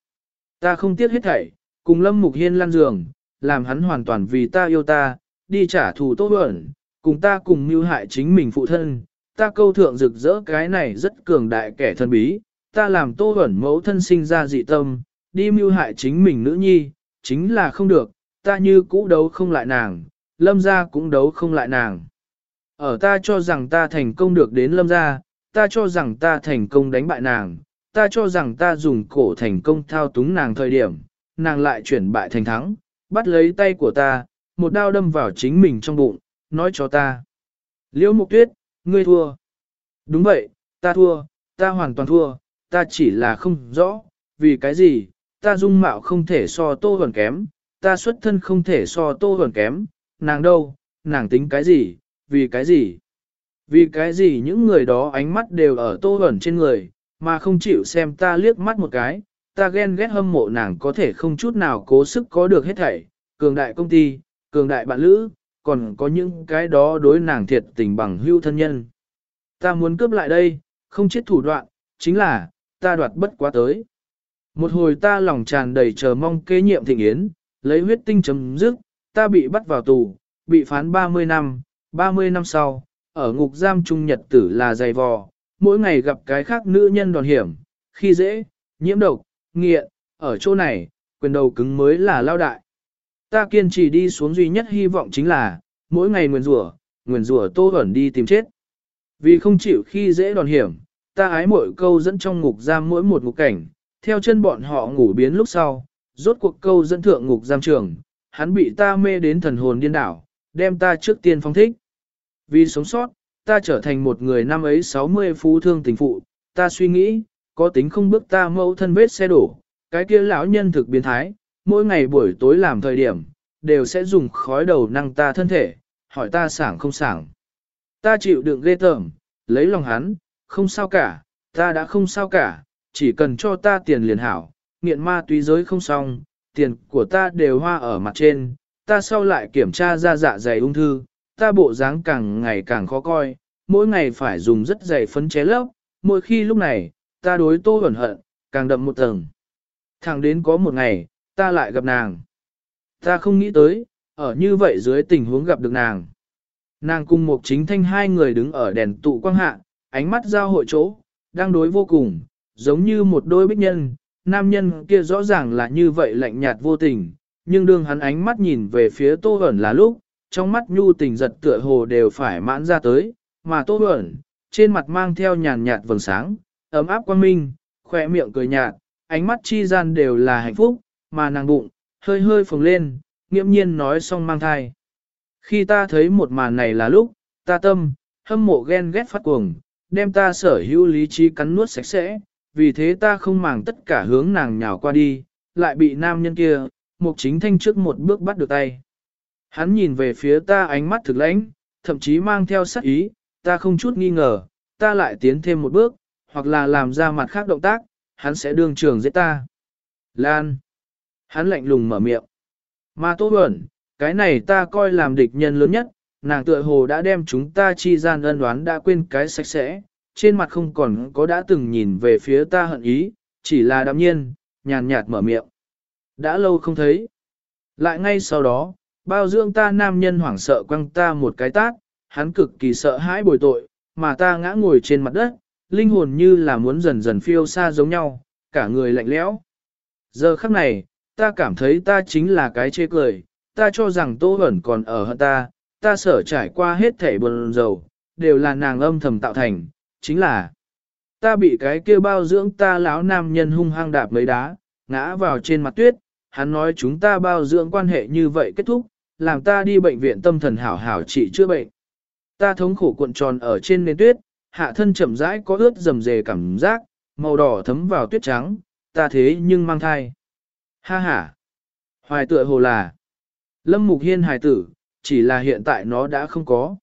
Ta không tiếc hết thảy, cùng Lâm Mục Hiên lăn giường, làm hắn hoàn toàn vì ta yêu ta, đi trả thù tốt ẩn, cùng ta cùng mưu hại chính mình phụ thân, ta câu thượng rực rỡ cái này rất cường đại kẻ thân bí, ta làm tô ẩn mẫu thân sinh ra dị tâm, đi mưu hại chính mình nữ nhi, chính là không được, ta như cũ đấu không lại nàng, lâm gia cũng đấu không lại nàng. Ở ta cho rằng ta thành công được đến lâm gia, ta cho rằng ta thành công đánh bại nàng, ta cho rằng ta dùng cổ thành công thao túng nàng thời điểm, nàng lại chuyển bại thành thắng, bắt lấy tay của ta, một đao đâm vào chính mình trong bụng, nói cho ta. Liễu Mục Tuyết, ngươi thua. Đúng vậy, ta thua, ta hoàn toàn thua, ta chỉ là không rõ, vì cái gì, ta dung mạo không thể so tô hoàn kém, ta xuất thân không thể so tô hoàn kém, nàng đâu, nàng tính cái gì, vì cái gì. Vì cái gì những người đó ánh mắt đều ở tô ẩn trên người, mà không chịu xem ta liếc mắt một cái, ta ghen ghét hâm mộ nàng có thể không chút nào cố sức có được hết thảy, cường đại công ty, cường đại bạn lữ, còn có những cái đó đối nàng thiệt tình bằng hữu thân nhân. Ta muốn cướp lại đây, không chết thủ đoạn, chính là, ta đoạt bất quá tới. Một hồi ta lòng tràn đầy chờ mong kế nhiệm thịnh yến, lấy huyết tinh chấm dứt, ta bị bắt vào tù, bị phán 30 năm, 30 năm sau, ở ngục giam trung nhật tử là dày vò, mỗi ngày gặp cái khác nữ nhân đòn hiểm, khi dễ, nhiễm độc, nghiện, ở chỗ này, quyền đầu cứng mới là lao đại. Ta kiên trì đi xuống duy nhất hy vọng chính là, mỗi ngày nguyền rủa, nguyền rủa tô ẩn đi tìm chết. Vì không chịu khi dễ đòn hiểm, ta ái mỗi câu dẫn trong ngục giam mỗi một ngục cảnh, theo chân bọn họ ngủ biến lúc sau, rốt cuộc câu dẫn thượng ngục giam trường, hắn bị ta mê đến thần hồn điên đảo, đem ta trước tiên phong thích. Vì sống sót, ta trở thành một người năm ấy 60 phú thương tình phụ, ta suy nghĩ, có tính không bước ta mẫu thân vết xe đổ, cái kia lão nhân thực biến thái, mỗi ngày buổi tối làm thời điểm, đều sẽ dùng khói đầu năng ta thân thể, hỏi ta sảng không sảng. Ta chịu đựng ghê tởm, lấy lòng hắn, không sao cả, ta đã không sao cả, chỉ cần cho ta tiền liền hảo, nghiện ma túy giới không xong, tiền của ta đều hoa ở mặt trên, ta sau lại kiểm tra ra dạ dày ung thư, ta bộ dáng càng ngày càng khó coi, mỗi ngày phải dùng rất dày phấn ché lấp, mỗi khi lúc này, ta đối tô hẩn hận, càng đậm một tầng. Thẳng đến có một ngày, ta lại gặp nàng. Ta không nghĩ tới, ở như vậy dưới tình huống gặp được nàng. Nàng cùng một chính thanh hai người đứng ở đèn tụ quang hạ, ánh mắt giao hội chỗ, đang đối vô cùng, giống như một đôi bích nhân, nam nhân kia rõ ràng là như vậy lạnh nhạt vô tình, nhưng đương hắn ánh mắt nhìn về phía tô ẩn là lúc, trong mắt nhu tình giật tựa hồ đều phải mãn ra tới, mà tô ẩn, trên mặt mang theo nhàn nhạt vầng sáng, ấm áp quan minh, khỏe miệng cười nhạt, ánh mắt chi gian đều là hạnh phúc, mà nàng bụng, hơi hơi phồng lên, nghiễm nhiên nói xong mang thai. Khi ta thấy một màn này là lúc, ta tâm, hâm mộ ghen ghét phát cuồng, đem ta sở hữu lý trí cắn nuốt sạch sẽ, vì thế ta không màng tất cả hướng nàng nhào qua đi, lại bị nam nhân kia, mục chính thanh trước một bước bắt được tay. Hắn nhìn về phía ta ánh mắt thực lãnh, thậm chí mang theo sắc ý, ta không chút nghi ngờ, ta lại tiến thêm một bước, hoặc là làm ra mặt khác động tác, hắn sẽ đương trường giết ta. Lan. Hắn lạnh lùng mở miệng. Mà Tô Bẩn, cái này ta coi làm địch nhân lớn nhất, nàng tựa hồ đã đem chúng ta chi gian ân đoán đã quên cái sạch sẽ, trên mặt không còn có đã từng nhìn về phía ta hận ý, chỉ là đạm nhiên, nhàn nhạt mở miệng. Đã lâu không thấy. Lại ngay sau đó, bao dưỡng ta nam nhân hoảng sợ quăng ta một cái tát, hắn cực kỳ sợ hãi bồi tội, mà ta ngã ngồi trên mặt đất, linh hồn như là muốn dần dần phiêu xa giống nhau, cả người lạnh lẽo. Giờ khắc này, ta cảm thấy ta chính là cái chê cười, ta cho rằng Tô Hẩn còn ở hơn ta, ta sở trải qua hết thể buồn dầu, đều là nàng âm thầm tạo thành, chính là ta bị cái kia bao dưỡng ta lão nam nhân hung hăng đạp mấy đá, ngã vào trên mặt tuyết, hắn nói chúng ta bao dưỡng quan hệ như vậy kết thúc, làm ta đi bệnh viện tâm thần hảo hảo trị chữa bệnh. Ta thống khổ cuộn tròn ở trên nền tuyết, hạ thân chậm rãi có ướt rầm rề cảm giác, màu đỏ thấm vào tuyết trắng, ta thế nhưng mang thai. Ha ha! Hoài tựa hồ là Lâm Mục Hiên hài tử, chỉ là hiện tại nó đã không có.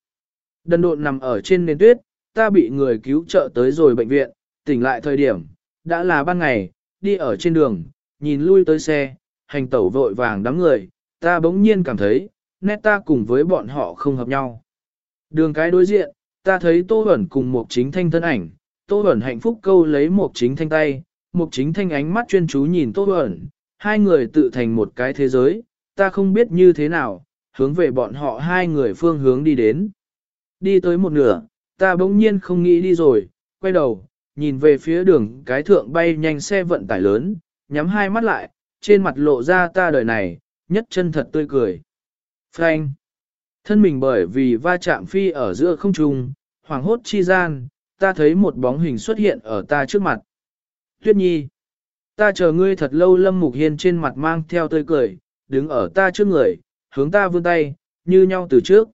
Đần độn nằm ở trên nền tuyết, ta bị người cứu trợ tới rồi bệnh viện, tỉnh lại thời điểm, đã là ban ngày, đi ở trên đường, nhìn lui tới xe, hành tẩu vội vàng đám người, ta bỗng nhiên cảm thấy, nét ta cùng với bọn họ không hợp nhau. Đường cái đối diện, ta thấy Tô Bẩn cùng một chính thanh thân ảnh, Tô Bẩn hạnh phúc câu lấy một chính thanh tay, một chính thanh ánh mắt chuyên chú nhìn Tô Bẩn, hai người tự thành một cái thế giới, ta không biết như thế nào, hướng về bọn họ hai người phương hướng đi đến. Đi tới một nửa, ta bỗng nhiên không nghĩ đi rồi, quay đầu, nhìn về phía đường cái thượng bay nhanh xe vận tải lớn, nhắm hai mắt lại, trên mặt lộ ra ta đời này, nhất chân thật tươi cười. Frank! Thân mình bởi vì va chạm phi ở giữa không trung, hoàng hốt chi gian, ta thấy một bóng hình xuất hiện ở ta trước mặt. Tuyết nhi! Ta chờ ngươi thật lâu lâm mục hiên trên mặt mang theo tươi cười, đứng ở ta trước người, hướng ta vươn tay, như nhau từ trước.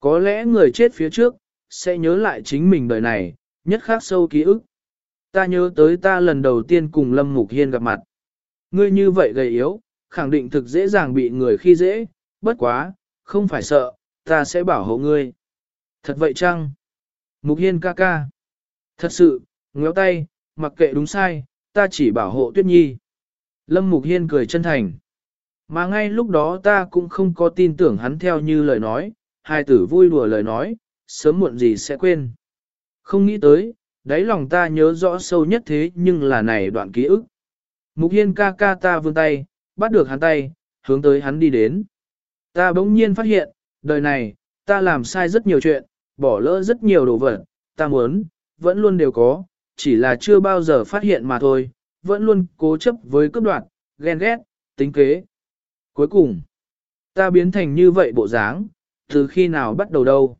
Có lẽ người chết phía trước, sẽ nhớ lại chính mình đời này, nhất khắc sâu ký ức. Ta nhớ tới ta lần đầu tiên cùng Lâm Mục Hiên gặp mặt. Ngươi như vậy gầy yếu, khẳng định thực dễ dàng bị người khi dễ, bất quá, không phải sợ, ta sẽ bảo hộ ngươi. Thật vậy chăng? Mục Hiên ca ca. Thật sự, ngéo tay, mặc kệ đúng sai, ta chỉ bảo hộ Tuyết Nhi. Lâm Mục Hiên cười chân thành. Mà ngay lúc đó ta cũng không có tin tưởng hắn theo như lời nói, hai tử vui đùa lời nói, sớm muộn gì sẽ quên. Không nghĩ tới, đáy lòng ta nhớ rõ sâu nhất thế nhưng là này đoạn ký ức. Mục Hiên ca ca ta vươn tay, bắt được hắn tay, hướng tới hắn đi đến. Ta bỗng nhiên phát hiện, đời này, ta làm sai rất nhiều chuyện, bỏ lỡ rất nhiều đồ vật, ta muốn, vẫn luôn đều có, chỉ là chưa bao giờ phát hiện mà thôi, vẫn luôn cố chấp với cấp đoạn, ghen ghét, tính kế. Cuối cùng, ta biến thành như vậy bộ dáng, từ khi nào bắt đầu đâu.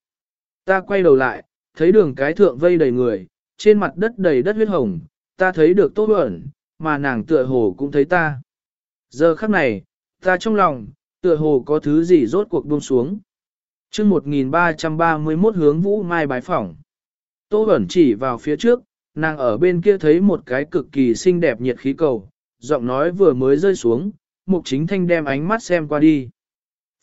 Ta quay đầu lại, thấy đường cái thượng vây đầy người, trên mặt đất đầy đất huyết hồng, ta thấy được tốt ẩn, mà nàng tựa hồ cũng thấy ta. Giờ khắc này, ta trong lòng, tựa hồ có thứ gì rốt cuộc buông xuống. chương 1331 hướng vũ mai bái phỏng. Tô ẩn chỉ vào phía trước, nàng ở bên kia thấy một cái cực kỳ xinh đẹp nhiệt khí cầu, giọng nói vừa mới rơi xuống, mục chính thanh đem ánh mắt xem qua đi.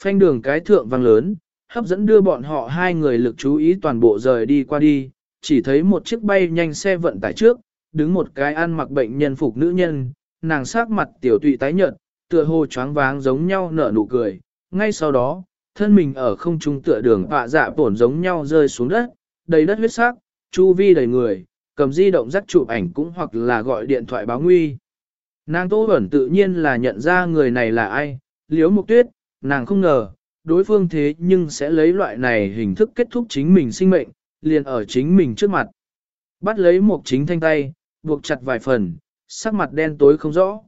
Phanh đường cái thượng vang lớn, hấp dẫn đưa bọn họ hai người lực chú ý toàn bộ rời đi qua đi, chỉ thấy một chiếc bay nhanh xe vận tải trước, đứng một cái ăn mặc bệnh nhân phục nữ nhân, nàng sát mặt tiểu tụy tái nhợt, tựa hồ choáng váng giống nhau nở nụ cười, ngay sau đó, thân mình ở không trung tựa đường họa dạ tổn giống nhau rơi xuống đất, đầy đất huyết sắc, chu vi đầy người, cầm di động dắt chụp ảnh cũng hoặc là gọi điện thoại báo nguy. Nàng Tô Bẩn tự nhiên là nhận ra người này là ai, liếu mục tuyết, nàng không ngờ, đối phương thế nhưng sẽ lấy loại này hình thức kết thúc chính mình sinh mệnh, liền ở chính mình trước mặt. Bắt lấy một chính thanh tay, buộc chặt vài phần, sắc mặt đen tối không rõ.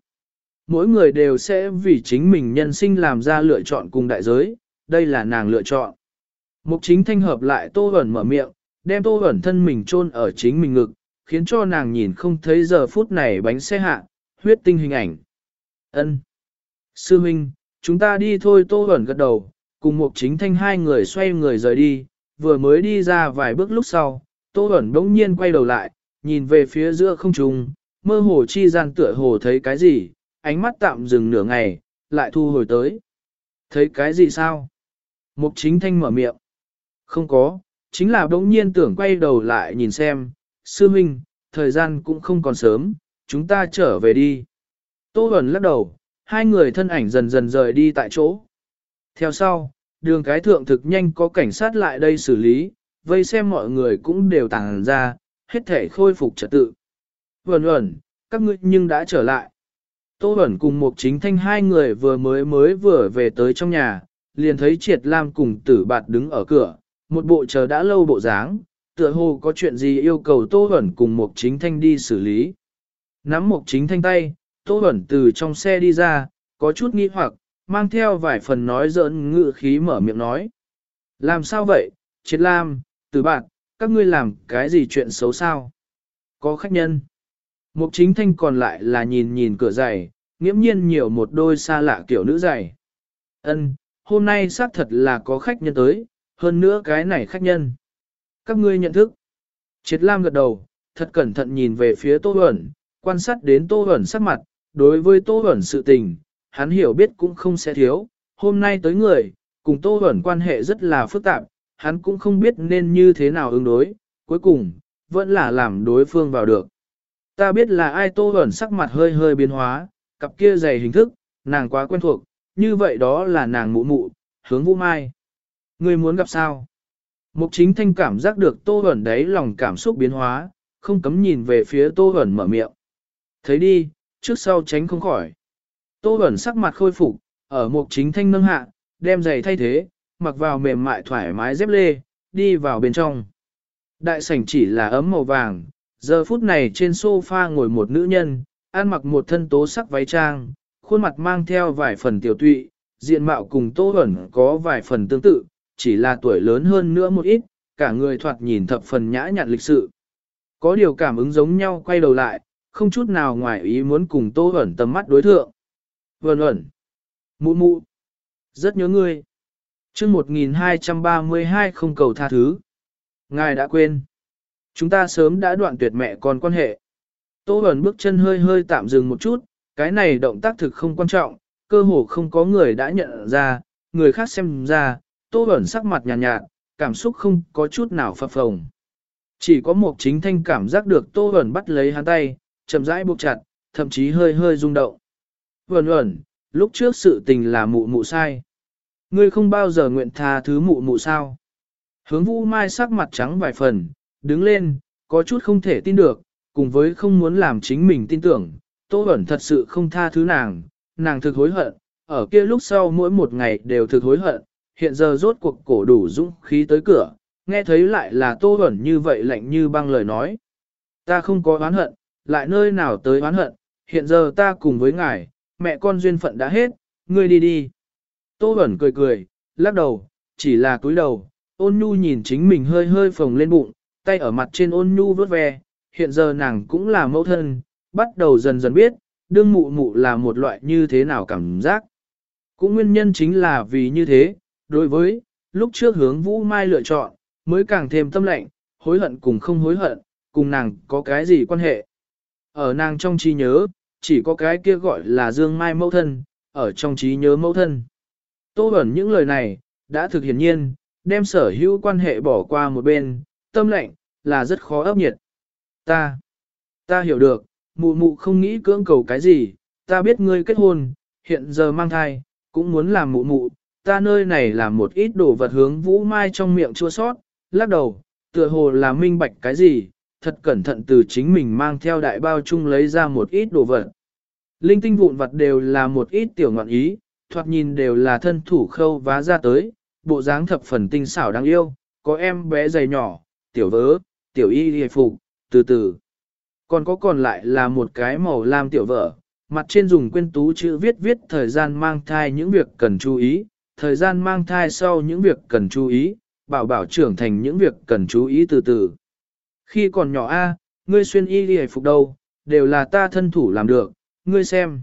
Mỗi người đều sẽ vì chính mình nhân sinh làm ra lựa chọn cùng đại giới, đây là nàng lựa chọn. Mục chính thanh hợp lại tô ẩn mở miệng, đem tô ẩn thân mình chôn ở chính mình ngực, khiến cho nàng nhìn không thấy giờ phút này bánh xe hạ, huyết tinh hình ảnh. Ân, Sư Minh, chúng ta đi thôi tô ẩn gật đầu, cùng mục chính thanh hai người xoay người rời đi, vừa mới đi ra vài bước lúc sau, tô ẩn đống nhiên quay đầu lại, nhìn về phía giữa không trung, mơ hồ chi gian tựa hồ thấy cái gì, ánh mắt tạm dừng nửa ngày, lại thu hồi tới. Thấy cái gì sao? Mục chính thanh mở miệng. Không có, chính là bỗng nhiên tưởng quay đầu lại nhìn xem, sư minh, thời gian cũng không còn sớm, chúng ta trở về đi. Tô Huẩn lắc đầu, hai người thân ảnh dần dần rời đi tại chỗ. Theo sau, đường cái thượng thực nhanh có cảnh sát lại đây xử lý, vây xem mọi người cũng đều tàng ra, hết thể khôi phục trật tự. Huẩn Huẩn, các ngươi nhưng đã trở lại. Tô Huẩn cùng một chính thanh hai người vừa mới mới vừa về tới trong nhà, liền thấy Triệt Lam cùng tử bạt đứng ở cửa, một bộ chờ đã lâu bộ dáng, tựa hồ có chuyện gì yêu cầu Tô Huẩn cùng một chính thanh đi xử lý. Nắm một chính thanh tay, Tô Huẩn từ trong xe đi ra, có chút nghi hoặc, mang theo vài phần nói giỡn ngự khí mở miệng nói. Làm sao vậy, Triệt Lam, tử bạt, các ngươi làm cái gì chuyện xấu sao? Có khách nhân. Mục chính thanh còn lại là nhìn nhìn cửa giày, nghiễm nhiên nhiều một đôi xa lạ kiểu nữ giày. Ân, hôm nay xác thật là có khách nhân tới, hơn nữa cái này khách nhân. Các ngươi nhận thức. Triệt Lam gật đầu, thật cẩn thận nhìn về phía Tô Huẩn, quan sát đến Tô Huẩn sắc mặt, đối với Tô Huẩn sự tình, hắn hiểu biết cũng không sẽ thiếu. Hôm nay tới người, cùng Tô Huẩn quan hệ rất là phức tạp, hắn cũng không biết nên như thế nào ứng đối, cuối cùng, vẫn là làm đối phương vào được. Ta biết là ai tô ẩn sắc mặt hơi hơi biến hóa, cặp kia dày hình thức, nàng quá quen thuộc, như vậy đó là nàng mụ mụ, hướng vũ mai. Người muốn gặp sao? Mục chính thanh cảm giác được tô ẩn đấy lòng cảm xúc biến hóa, không cấm nhìn về phía tô ẩn mở miệng. Thấy đi, trước sau tránh không khỏi. Tô ẩn sắc mặt khôi phục, ở mục chính thanh nâng hạ, đem giày thay thế, mặc vào mềm mại thoải mái dép lê, đi vào bên trong. Đại sảnh chỉ là ấm màu vàng, Giờ phút này trên sofa ngồi một nữ nhân, ăn mặc một thân tố sắc váy trang, khuôn mặt mang theo vài phần tiểu tụy, diện mạo cùng Tô Huẩn có vài phần tương tự, chỉ là tuổi lớn hơn nữa một ít, cả người thoạt nhìn thập phần nhã nhặn lịch sự. Có điều cảm ứng giống nhau quay đầu lại, không chút nào ngoài ý muốn cùng Tô Huẩn tầm mắt đối thượng. Vẩn ẩn, mụ mụ, rất nhớ ngươi. chương 1232 không cầu tha thứ. Ngài đã quên. Chúng ta sớm đã đoạn tuyệt mẹ con quan hệ. Tô Bẩn bước chân hơi hơi tạm dừng một chút, cái này động tác thực không quan trọng, cơ hồ không có người đã nhận ra, người khác xem ra, Tô Bẩn sắc mặt nhàn nhạt, nhạt, cảm xúc không có chút nào phập phồng. Chỉ có một chính thanh cảm giác được Tô Bẩn bắt lấy hắn tay, chậm rãi buộc chặt, thậm chí hơi hơi rung động. Vẩn ẩn, lúc trước sự tình là mụ mụ sai. Ngươi không bao giờ nguyện tha thứ mụ mụ sao. Hướng vũ mai sắc mặt trắng vài phần, đứng lên, có chút không thể tin được, cùng với không muốn làm chính mình tin tưởng, Tô Bẩn thật sự không tha thứ nàng, nàng thực hối hận, ở kia lúc sau mỗi một ngày đều thực hối hận, hiện giờ rốt cuộc cổ đủ dũng khí tới cửa, nghe thấy lại là Tô Bẩn như vậy lạnh như băng lời nói. Ta không có oán hận, lại nơi nào tới oán hận, hiện giờ ta cùng với ngài, mẹ con duyên phận đã hết, ngươi đi đi. Tô Bẩn cười cười, lắc đầu, chỉ là cúi đầu, ôn nhu nhìn chính mình hơi hơi phồng lên bụng, tay ở mặt trên ôn nhu vớt ve, hiện giờ nàng cũng là mẫu thân, bắt đầu dần dần biết, đương mụ mụ là một loại như thế nào cảm giác. Cũng nguyên nhân chính là vì như thế, đối với, lúc trước hướng Vũ Mai lựa chọn, mới càng thêm tâm lệnh, hối hận cùng không hối hận, cùng nàng có cái gì quan hệ. Ở nàng trong trí nhớ, chỉ có cái kia gọi là Dương Mai mẫu thân, ở trong trí nhớ mẫu thân. Tô ẩn những lời này, đã thực hiển nhiên, đem sở hữu quan hệ bỏ qua một bên, tâm lạnh là rất khó ấp nhiệt. Ta, ta hiểu được, mụ mụ không nghĩ cưỡng cầu cái gì, ta biết ngươi kết hôn, hiện giờ mang thai, cũng muốn làm mụ mụ, ta nơi này làm một ít đồ vật hướng vũ mai trong miệng chua sót, lắc đầu, tựa hồ là minh bạch cái gì, thật cẩn thận từ chính mình mang theo đại bao chung lấy ra một ít đồ vật. Linh tinh vụn vật đều là một ít tiểu ngọn ý, thoạt nhìn đều là thân thủ khâu vá ra tới, bộ dáng thập phần tinh xảo đáng yêu, có em bé dày nhỏ, tiểu vớ, tiểu y hề phục, từ từ. Còn có còn lại là một cái màu lam tiểu vợ, mặt trên dùng quên tú chữ viết viết thời gian mang thai những việc cần chú ý, thời gian mang thai sau những việc cần chú ý, bảo bảo trưởng thành những việc cần chú ý từ từ. Khi còn nhỏ A, ngươi xuyên y hề phục đâu, đều là ta thân thủ làm được, ngươi xem.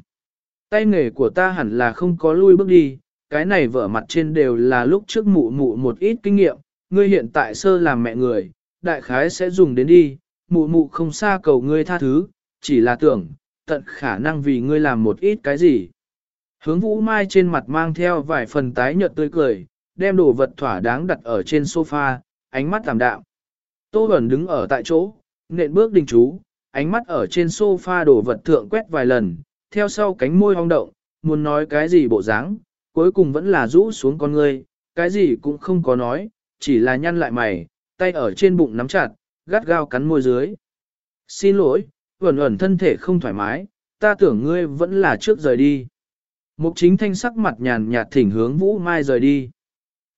Tay nghề của ta hẳn là không có lui bước đi, cái này vợ mặt trên đều là lúc trước mụ mụ một ít kinh nghiệm, ngươi hiện tại sơ làm mẹ người, đại khái sẽ dùng đến đi, mụ mụ không xa cầu ngươi tha thứ, chỉ là tưởng, tận khả năng vì ngươi làm một ít cái gì. Hướng vũ mai trên mặt mang theo vài phần tái nhợt tươi cười, đem đồ vật thỏa đáng đặt ở trên sofa, ánh mắt tạm đạm. Tô Bẩn đứng ở tại chỗ, nện bước đình chú, ánh mắt ở trên sofa đồ vật thượng quét vài lần, theo sau cánh môi hong động, muốn nói cái gì bộ dáng, cuối cùng vẫn là rũ xuống con ngươi, cái gì cũng không có nói, chỉ là nhăn lại mày, tay ở trên bụng nắm chặt, gắt gao cắn môi dưới. Xin lỗi, ẩn ẩn thân thể không thoải mái, ta tưởng ngươi vẫn là trước rời đi. Mục chính thanh sắc mặt nhàn nhạt thỉnh hướng Vũ Mai rời đi.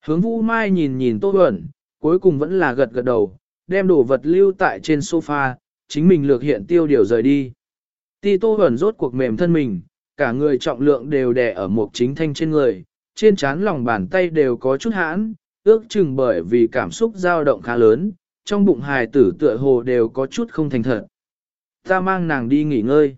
Hướng Vũ Mai nhìn nhìn Tô Huẩn, cuối cùng vẫn là gật gật đầu, đem đồ vật lưu tại trên sofa, chính mình lược hiện tiêu điều rời đi. Ti Tô Huẩn rốt cuộc mềm thân mình, cả người trọng lượng đều đè ở mục chính thanh trên người, trên trán lòng bàn tay đều có chút hãn, ước chừng bởi vì cảm xúc dao động khá lớn, trong bụng hài tử tựa hồ đều có chút không thành thật. Ta mang nàng đi nghỉ ngơi.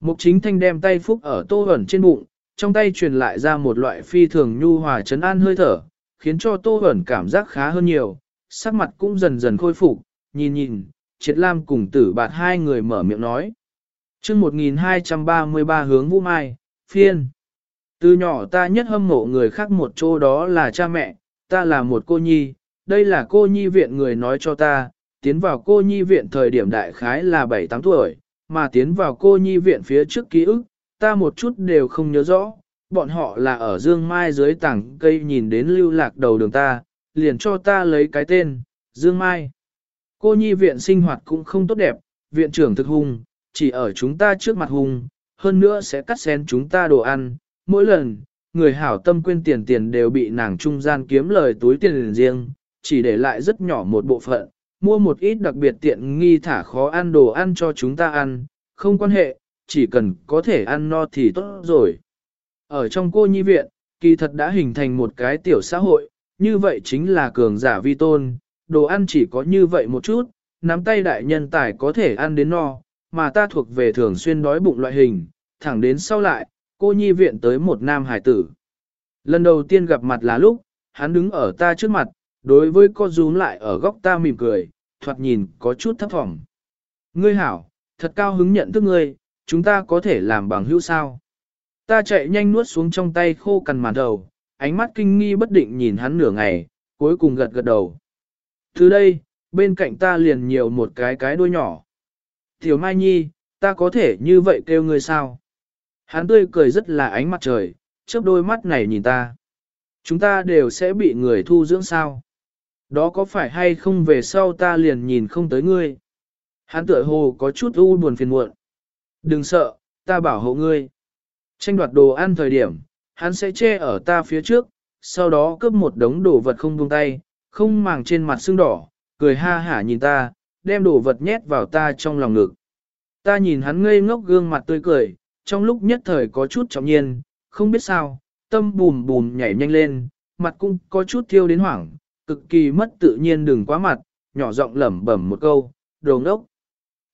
Mục chính thanh đem tay phúc ở tô ẩn trên bụng, trong tay truyền lại ra một loại phi thường nhu hòa chấn an hơi thở, khiến cho tô ẩn cảm giác khá hơn nhiều, sắc mặt cũng dần dần khôi phục, nhìn nhìn, triệt lam cùng tử bạt hai người mở miệng nói. chương 1233 hướng vũ mai, phiên. Từ nhỏ ta nhất hâm mộ người khác một chỗ đó là cha mẹ, ta là một cô nhi, đây là cô nhi viện người nói cho ta, tiến vào cô nhi viện thời điểm đại khái là 7-8 tuổi, mà tiến vào cô nhi viện phía trước ký ức, ta một chút đều không nhớ rõ, bọn họ là ở Dương Mai dưới tảng cây nhìn đến lưu lạc đầu đường ta, liền cho ta lấy cái tên, Dương Mai. Cô nhi viện sinh hoạt cũng không tốt đẹp, viện trưởng thực hung, chỉ ở chúng ta trước mặt hung, hơn nữa sẽ cắt xén chúng ta đồ ăn, mỗi lần, người hảo tâm quên tiền tiền đều bị nàng trung gian kiếm lời túi tiền riêng, chỉ để lại rất nhỏ một bộ phận, mua một ít đặc biệt tiện nghi thả khó ăn đồ ăn cho chúng ta ăn, không quan hệ, chỉ cần có thể ăn no thì tốt rồi. Ở trong cô nhi viện, kỳ thật đã hình thành một cái tiểu xã hội, như vậy chính là cường giả vi tôn, đồ ăn chỉ có như vậy một chút, nắm tay đại nhân tài có thể ăn đến no, mà ta thuộc về thường xuyên đói bụng loại hình, thẳng đến sau lại, cô nhi viện tới một nam hải tử. Lần đầu tiên gặp mặt là lúc, hắn đứng ở ta trước mặt, đối với cô rúm lại ở góc ta mỉm cười, thoạt nhìn có chút thấp thỏm. Ngươi hảo, thật cao hứng nhận thức ngươi, chúng ta có thể làm bằng hữu sao. Ta chạy nhanh nuốt xuống trong tay khô cằn màn đầu, ánh mắt kinh nghi bất định nhìn hắn nửa ngày, cuối cùng gật gật đầu. Từ đây, bên cạnh ta liền nhiều một cái cái đuôi nhỏ. Tiểu Mai Nhi, ta có thể như vậy kêu ngươi sao? Hắn tươi cười rất là ánh mặt trời, chớp đôi mắt này nhìn ta. Chúng ta đều sẽ bị người thu dưỡng sao? Đó có phải hay không về sau ta liền nhìn không tới ngươi? Hắn tựa hồ có chút u buồn phiền muộn. Đừng sợ, ta bảo hộ ngươi. Tranh đoạt đồ ăn thời điểm, hắn sẽ che ở ta phía trước, sau đó cướp một đống đồ vật không buông tay, không màng trên mặt sưng đỏ, cười ha hả nhìn ta, đem đồ vật nhét vào ta trong lòng ngực. Ta nhìn hắn ngây ngốc gương mặt tươi cười, trong lúc nhất thời có chút trọng nhiên, không biết sao, tâm bùm bùm nhảy nhanh lên, mặt cũng có chút thiêu đến hoảng, cực kỳ mất tự nhiên đừng quá mặt, nhỏ giọng lẩm bẩm một câu, đồ ngốc.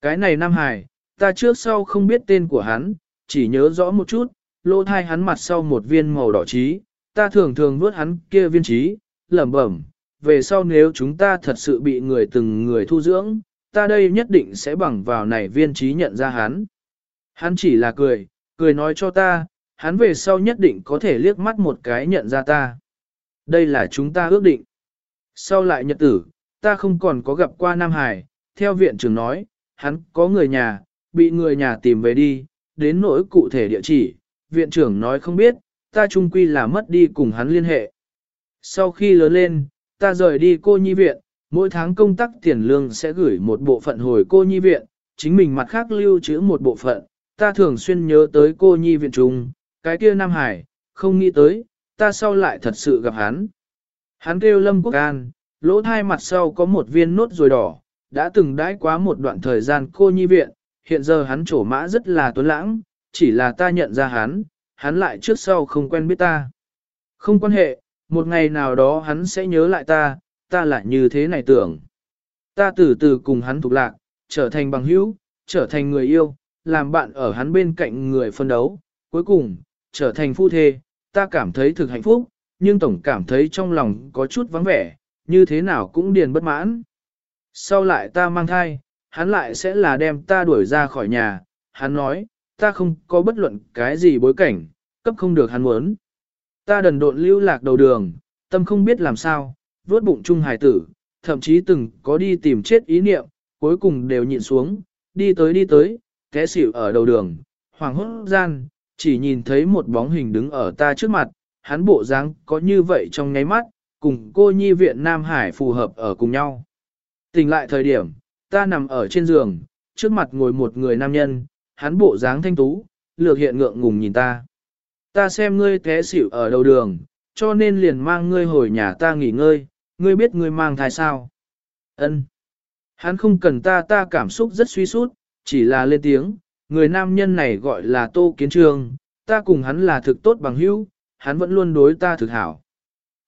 Cái này Nam Hải, ta trước sau không biết tên của hắn, chỉ nhớ rõ một chút, lỗ thai hắn mặt sau một viên màu đỏ trí, ta thường thường nuốt hắn kia viên trí, lẩm bẩm, về sau nếu chúng ta thật sự bị người từng người thu dưỡng, ta đây nhất định sẽ bằng vào này viên trí nhận ra hắn. Hắn chỉ là cười, cười nói cho ta, hắn về sau nhất định có thể liếc mắt một cái nhận ra ta. Đây là chúng ta ước định. Sau lại nhật tử, ta không còn có gặp qua Nam Hải, theo viện trưởng nói, hắn có người nhà, bị người nhà tìm về đi, đến nỗi cụ thể địa chỉ, viện trưởng nói không biết, ta chung quy là mất đi cùng hắn liên hệ. Sau khi lớn lên, ta rời đi cô nhi viện, mỗi tháng công tác tiền lương sẽ gửi một bộ phận hồi cô nhi viện, chính mình mặt khác lưu trữ một bộ phận, ta thường xuyên nhớ tới cô nhi viện trung, cái kia Nam Hải, không nghĩ tới, ta sau lại thật sự gặp hắn. Hắn kêu Lâm Quốc An, lỗ thai mặt sau có một viên nốt rồi đỏ, đã từng đãi quá một đoạn thời gian cô nhi viện, hiện giờ hắn trổ mã rất là tuấn lãng, chỉ là ta nhận ra hắn, hắn lại trước sau không quen biết ta. Không quan hệ, một ngày nào đó hắn sẽ nhớ lại ta, ta lại như thế này tưởng. Ta từ từ cùng hắn thuộc lạc, trở thành bằng hữu, trở thành người yêu, làm bạn ở hắn bên cạnh người phân đấu, cuối cùng, trở thành phu thê, ta cảm thấy thực hạnh phúc, nhưng tổng cảm thấy trong lòng có chút vắng vẻ, như thế nào cũng điền bất mãn. Sau lại ta mang thai, hắn lại sẽ là đem ta đuổi ra khỏi nhà, hắn nói, ta không có bất luận cái gì bối cảnh, cấp không được hắn muốn. Ta đần độn lưu lạc đầu đường, tâm không biết làm sao, vốt bụng chung hài tử, thậm chí từng có đi tìm chết ý niệm, cuối cùng đều nhịn xuống, đi tới đi tới, té xỉu ở đầu đường, hoàng hốt gian, chỉ nhìn thấy một bóng hình đứng ở ta trước mặt, hắn bộ dáng có như vậy trong nháy mắt, cùng cô nhi viện Nam Hải phù hợp ở cùng nhau. Tỉnh lại thời điểm, ta nằm ở trên giường, trước mặt ngồi một người nam nhân, hắn bộ dáng thanh tú, lược hiện ngượng ngùng nhìn ta. Ta xem ngươi té xỉu ở đầu đường, cho nên liền mang ngươi hồi nhà ta nghỉ ngơi, ngươi biết ngươi mang thai sao? Ân. Hắn không cần ta ta cảm xúc rất suy sút, chỉ là lên tiếng, người nam nhân này gọi là Tô Kiến Trương, ta cùng hắn là thực tốt bằng hữu, hắn vẫn luôn đối ta thực hảo.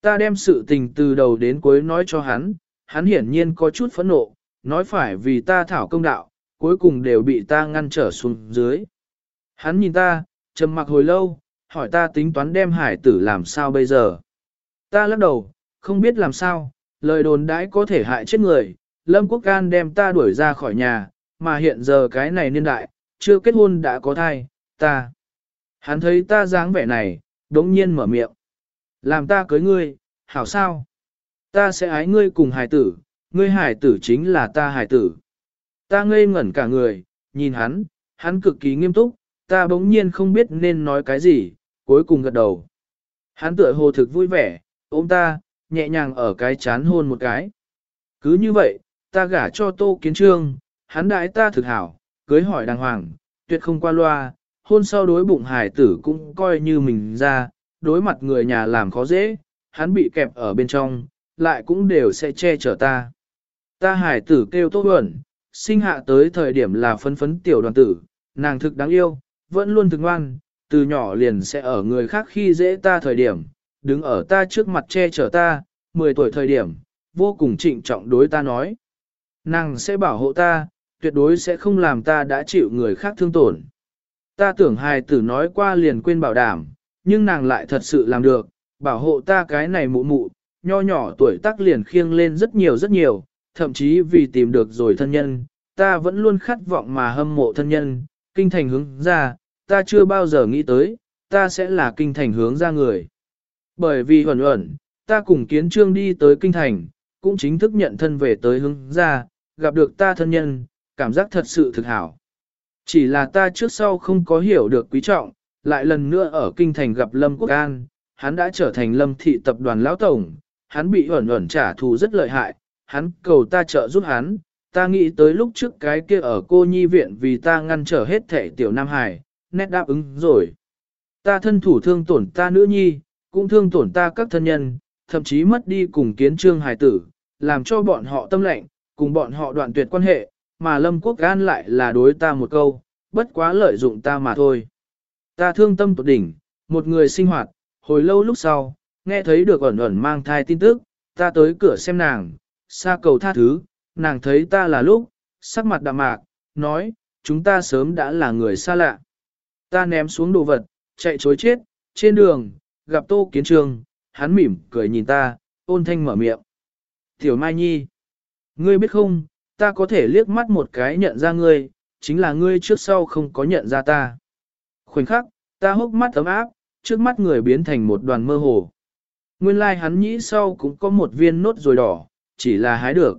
Ta đem sự tình từ đầu đến cuối nói cho hắn, hắn hiển nhiên có chút phẫn nộ, nói phải vì ta thảo công đạo, cuối cùng đều bị ta ngăn trở xuống dưới. Hắn nhìn ta, trầm mặc hồi lâu, hỏi ta tính toán đem hải tử làm sao bây giờ. Ta lắc đầu, không biết làm sao, lời đồn đãi có thể hại chết người, Lâm Quốc Can đem ta đuổi ra khỏi nhà, mà hiện giờ cái này niên đại, chưa kết hôn đã có thai, ta. Hắn thấy ta dáng vẻ này, đống nhiên mở miệng. Làm ta cưới ngươi, hảo sao? Ta sẽ ái ngươi cùng hải tử, ngươi hải tử chính là ta hải tử. Ta ngây ngẩn cả người, nhìn hắn, hắn cực kỳ nghiêm túc, ta bỗng nhiên không biết nên nói cái gì, cuối cùng gật đầu. Hắn tựa hồ thực vui vẻ, ôm ta, nhẹ nhàng ở cái chán hôn một cái. Cứ như vậy, ta gả cho Tô Kiến Trương, hắn đãi ta thực hảo, cưới hỏi đàng hoàng, tuyệt không qua loa, hôn sau đối bụng hải tử cũng coi như mình ra, đối mặt người nhà làm khó dễ, hắn bị kẹp ở bên trong, lại cũng đều sẽ che chở ta. Ta hải tử kêu tốt Huẩn, sinh hạ tới thời điểm là phấn phấn tiểu đoàn tử, nàng thực đáng yêu, vẫn luôn thực ngoan, từ nhỏ liền sẽ ở người khác khi dễ ta thời điểm, đứng ở ta trước mặt che chở ta, 10 tuổi thời điểm, vô cùng trịnh trọng đối ta nói. Nàng sẽ bảo hộ ta, tuyệt đối sẽ không làm ta đã chịu người khác thương tổn. Ta tưởng hài tử nói qua liền quên bảo đảm, nhưng nàng lại thật sự làm được, bảo hộ ta cái này mụ mụ, nho nhỏ tuổi tác liền khiêng lên rất nhiều rất nhiều, thậm chí vì tìm được rồi thân nhân, ta vẫn luôn khát vọng mà hâm mộ thân nhân, kinh thành hướng ra, ta chưa bao giờ nghĩ tới, ta sẽ là kinh thành hướng ra người. Bởi vì huẩn huẩn, ta cùng kiến trương đi tới kinh thành, cũng chính thức nhận thân về tới hướng ra, gặp được ta thân nhân, cảm giác thật sự thực hảo. Chỉ là ta trước sau không có hiểu được quý trọng, lại lần nữa ở kinh thành gặp Lâm Quốc An, hắn đã trở thành Lâm thị tập đoàn lão tổng, hắn bị ẩn ẩn trả thù rất lợi hại, hắn cầu ta trợ giúp hắn, ta nghĩ tới lúc trước cái kia ở cô nhi viện vì ta ngăn trở hết thể tiểu Nam Hải, nét đáp ứng rồi. Ta thân thủ thương tổn ta nữ nhi, cũng thương tổn ta các thân nhân, thậm chí mất đi cùng kiến trương hải tử, làm cho bọn họ tâm lệnh, cùng bọn họ đoạn tuyệt quan hệ, mà Lâm Quốc Gan lại là đối ta một câu, bất quá lợi dụng ta mà thôi. Ta thương tâm tột đỉnh, một người sinh hoạt, hồi lâu lúc sau, nghe thấy được ẩn ẩn mang thai tin tức, ta tới cửa xem nàng, xa cầu tha thứ, nàng thấy ta là lúc, sắc mặt đạm mạc, nói, chúng ta sớm đã là người xa lạ. Ta ném xuống đồ vật, chạy chối chết, trên đường, gặp Tô Kiến Trương, hắn mỉm cười nhìn ta, ôn thanh mở miệng. Tiểu Mai Nhi, ngươi biết không, ta có thể liếc mắt một cái nhận ra ngươi, chính là ngươi trước sau không có nhận ra ta. Khoảnh khắc, ta hốc mắt ấm áp, trước mắt người biến thành một đoàn mơ hồ. Nguyên lai like hắn nhĩ sau cũng có một viên nốt rồi đỏ, chỉ là hái được.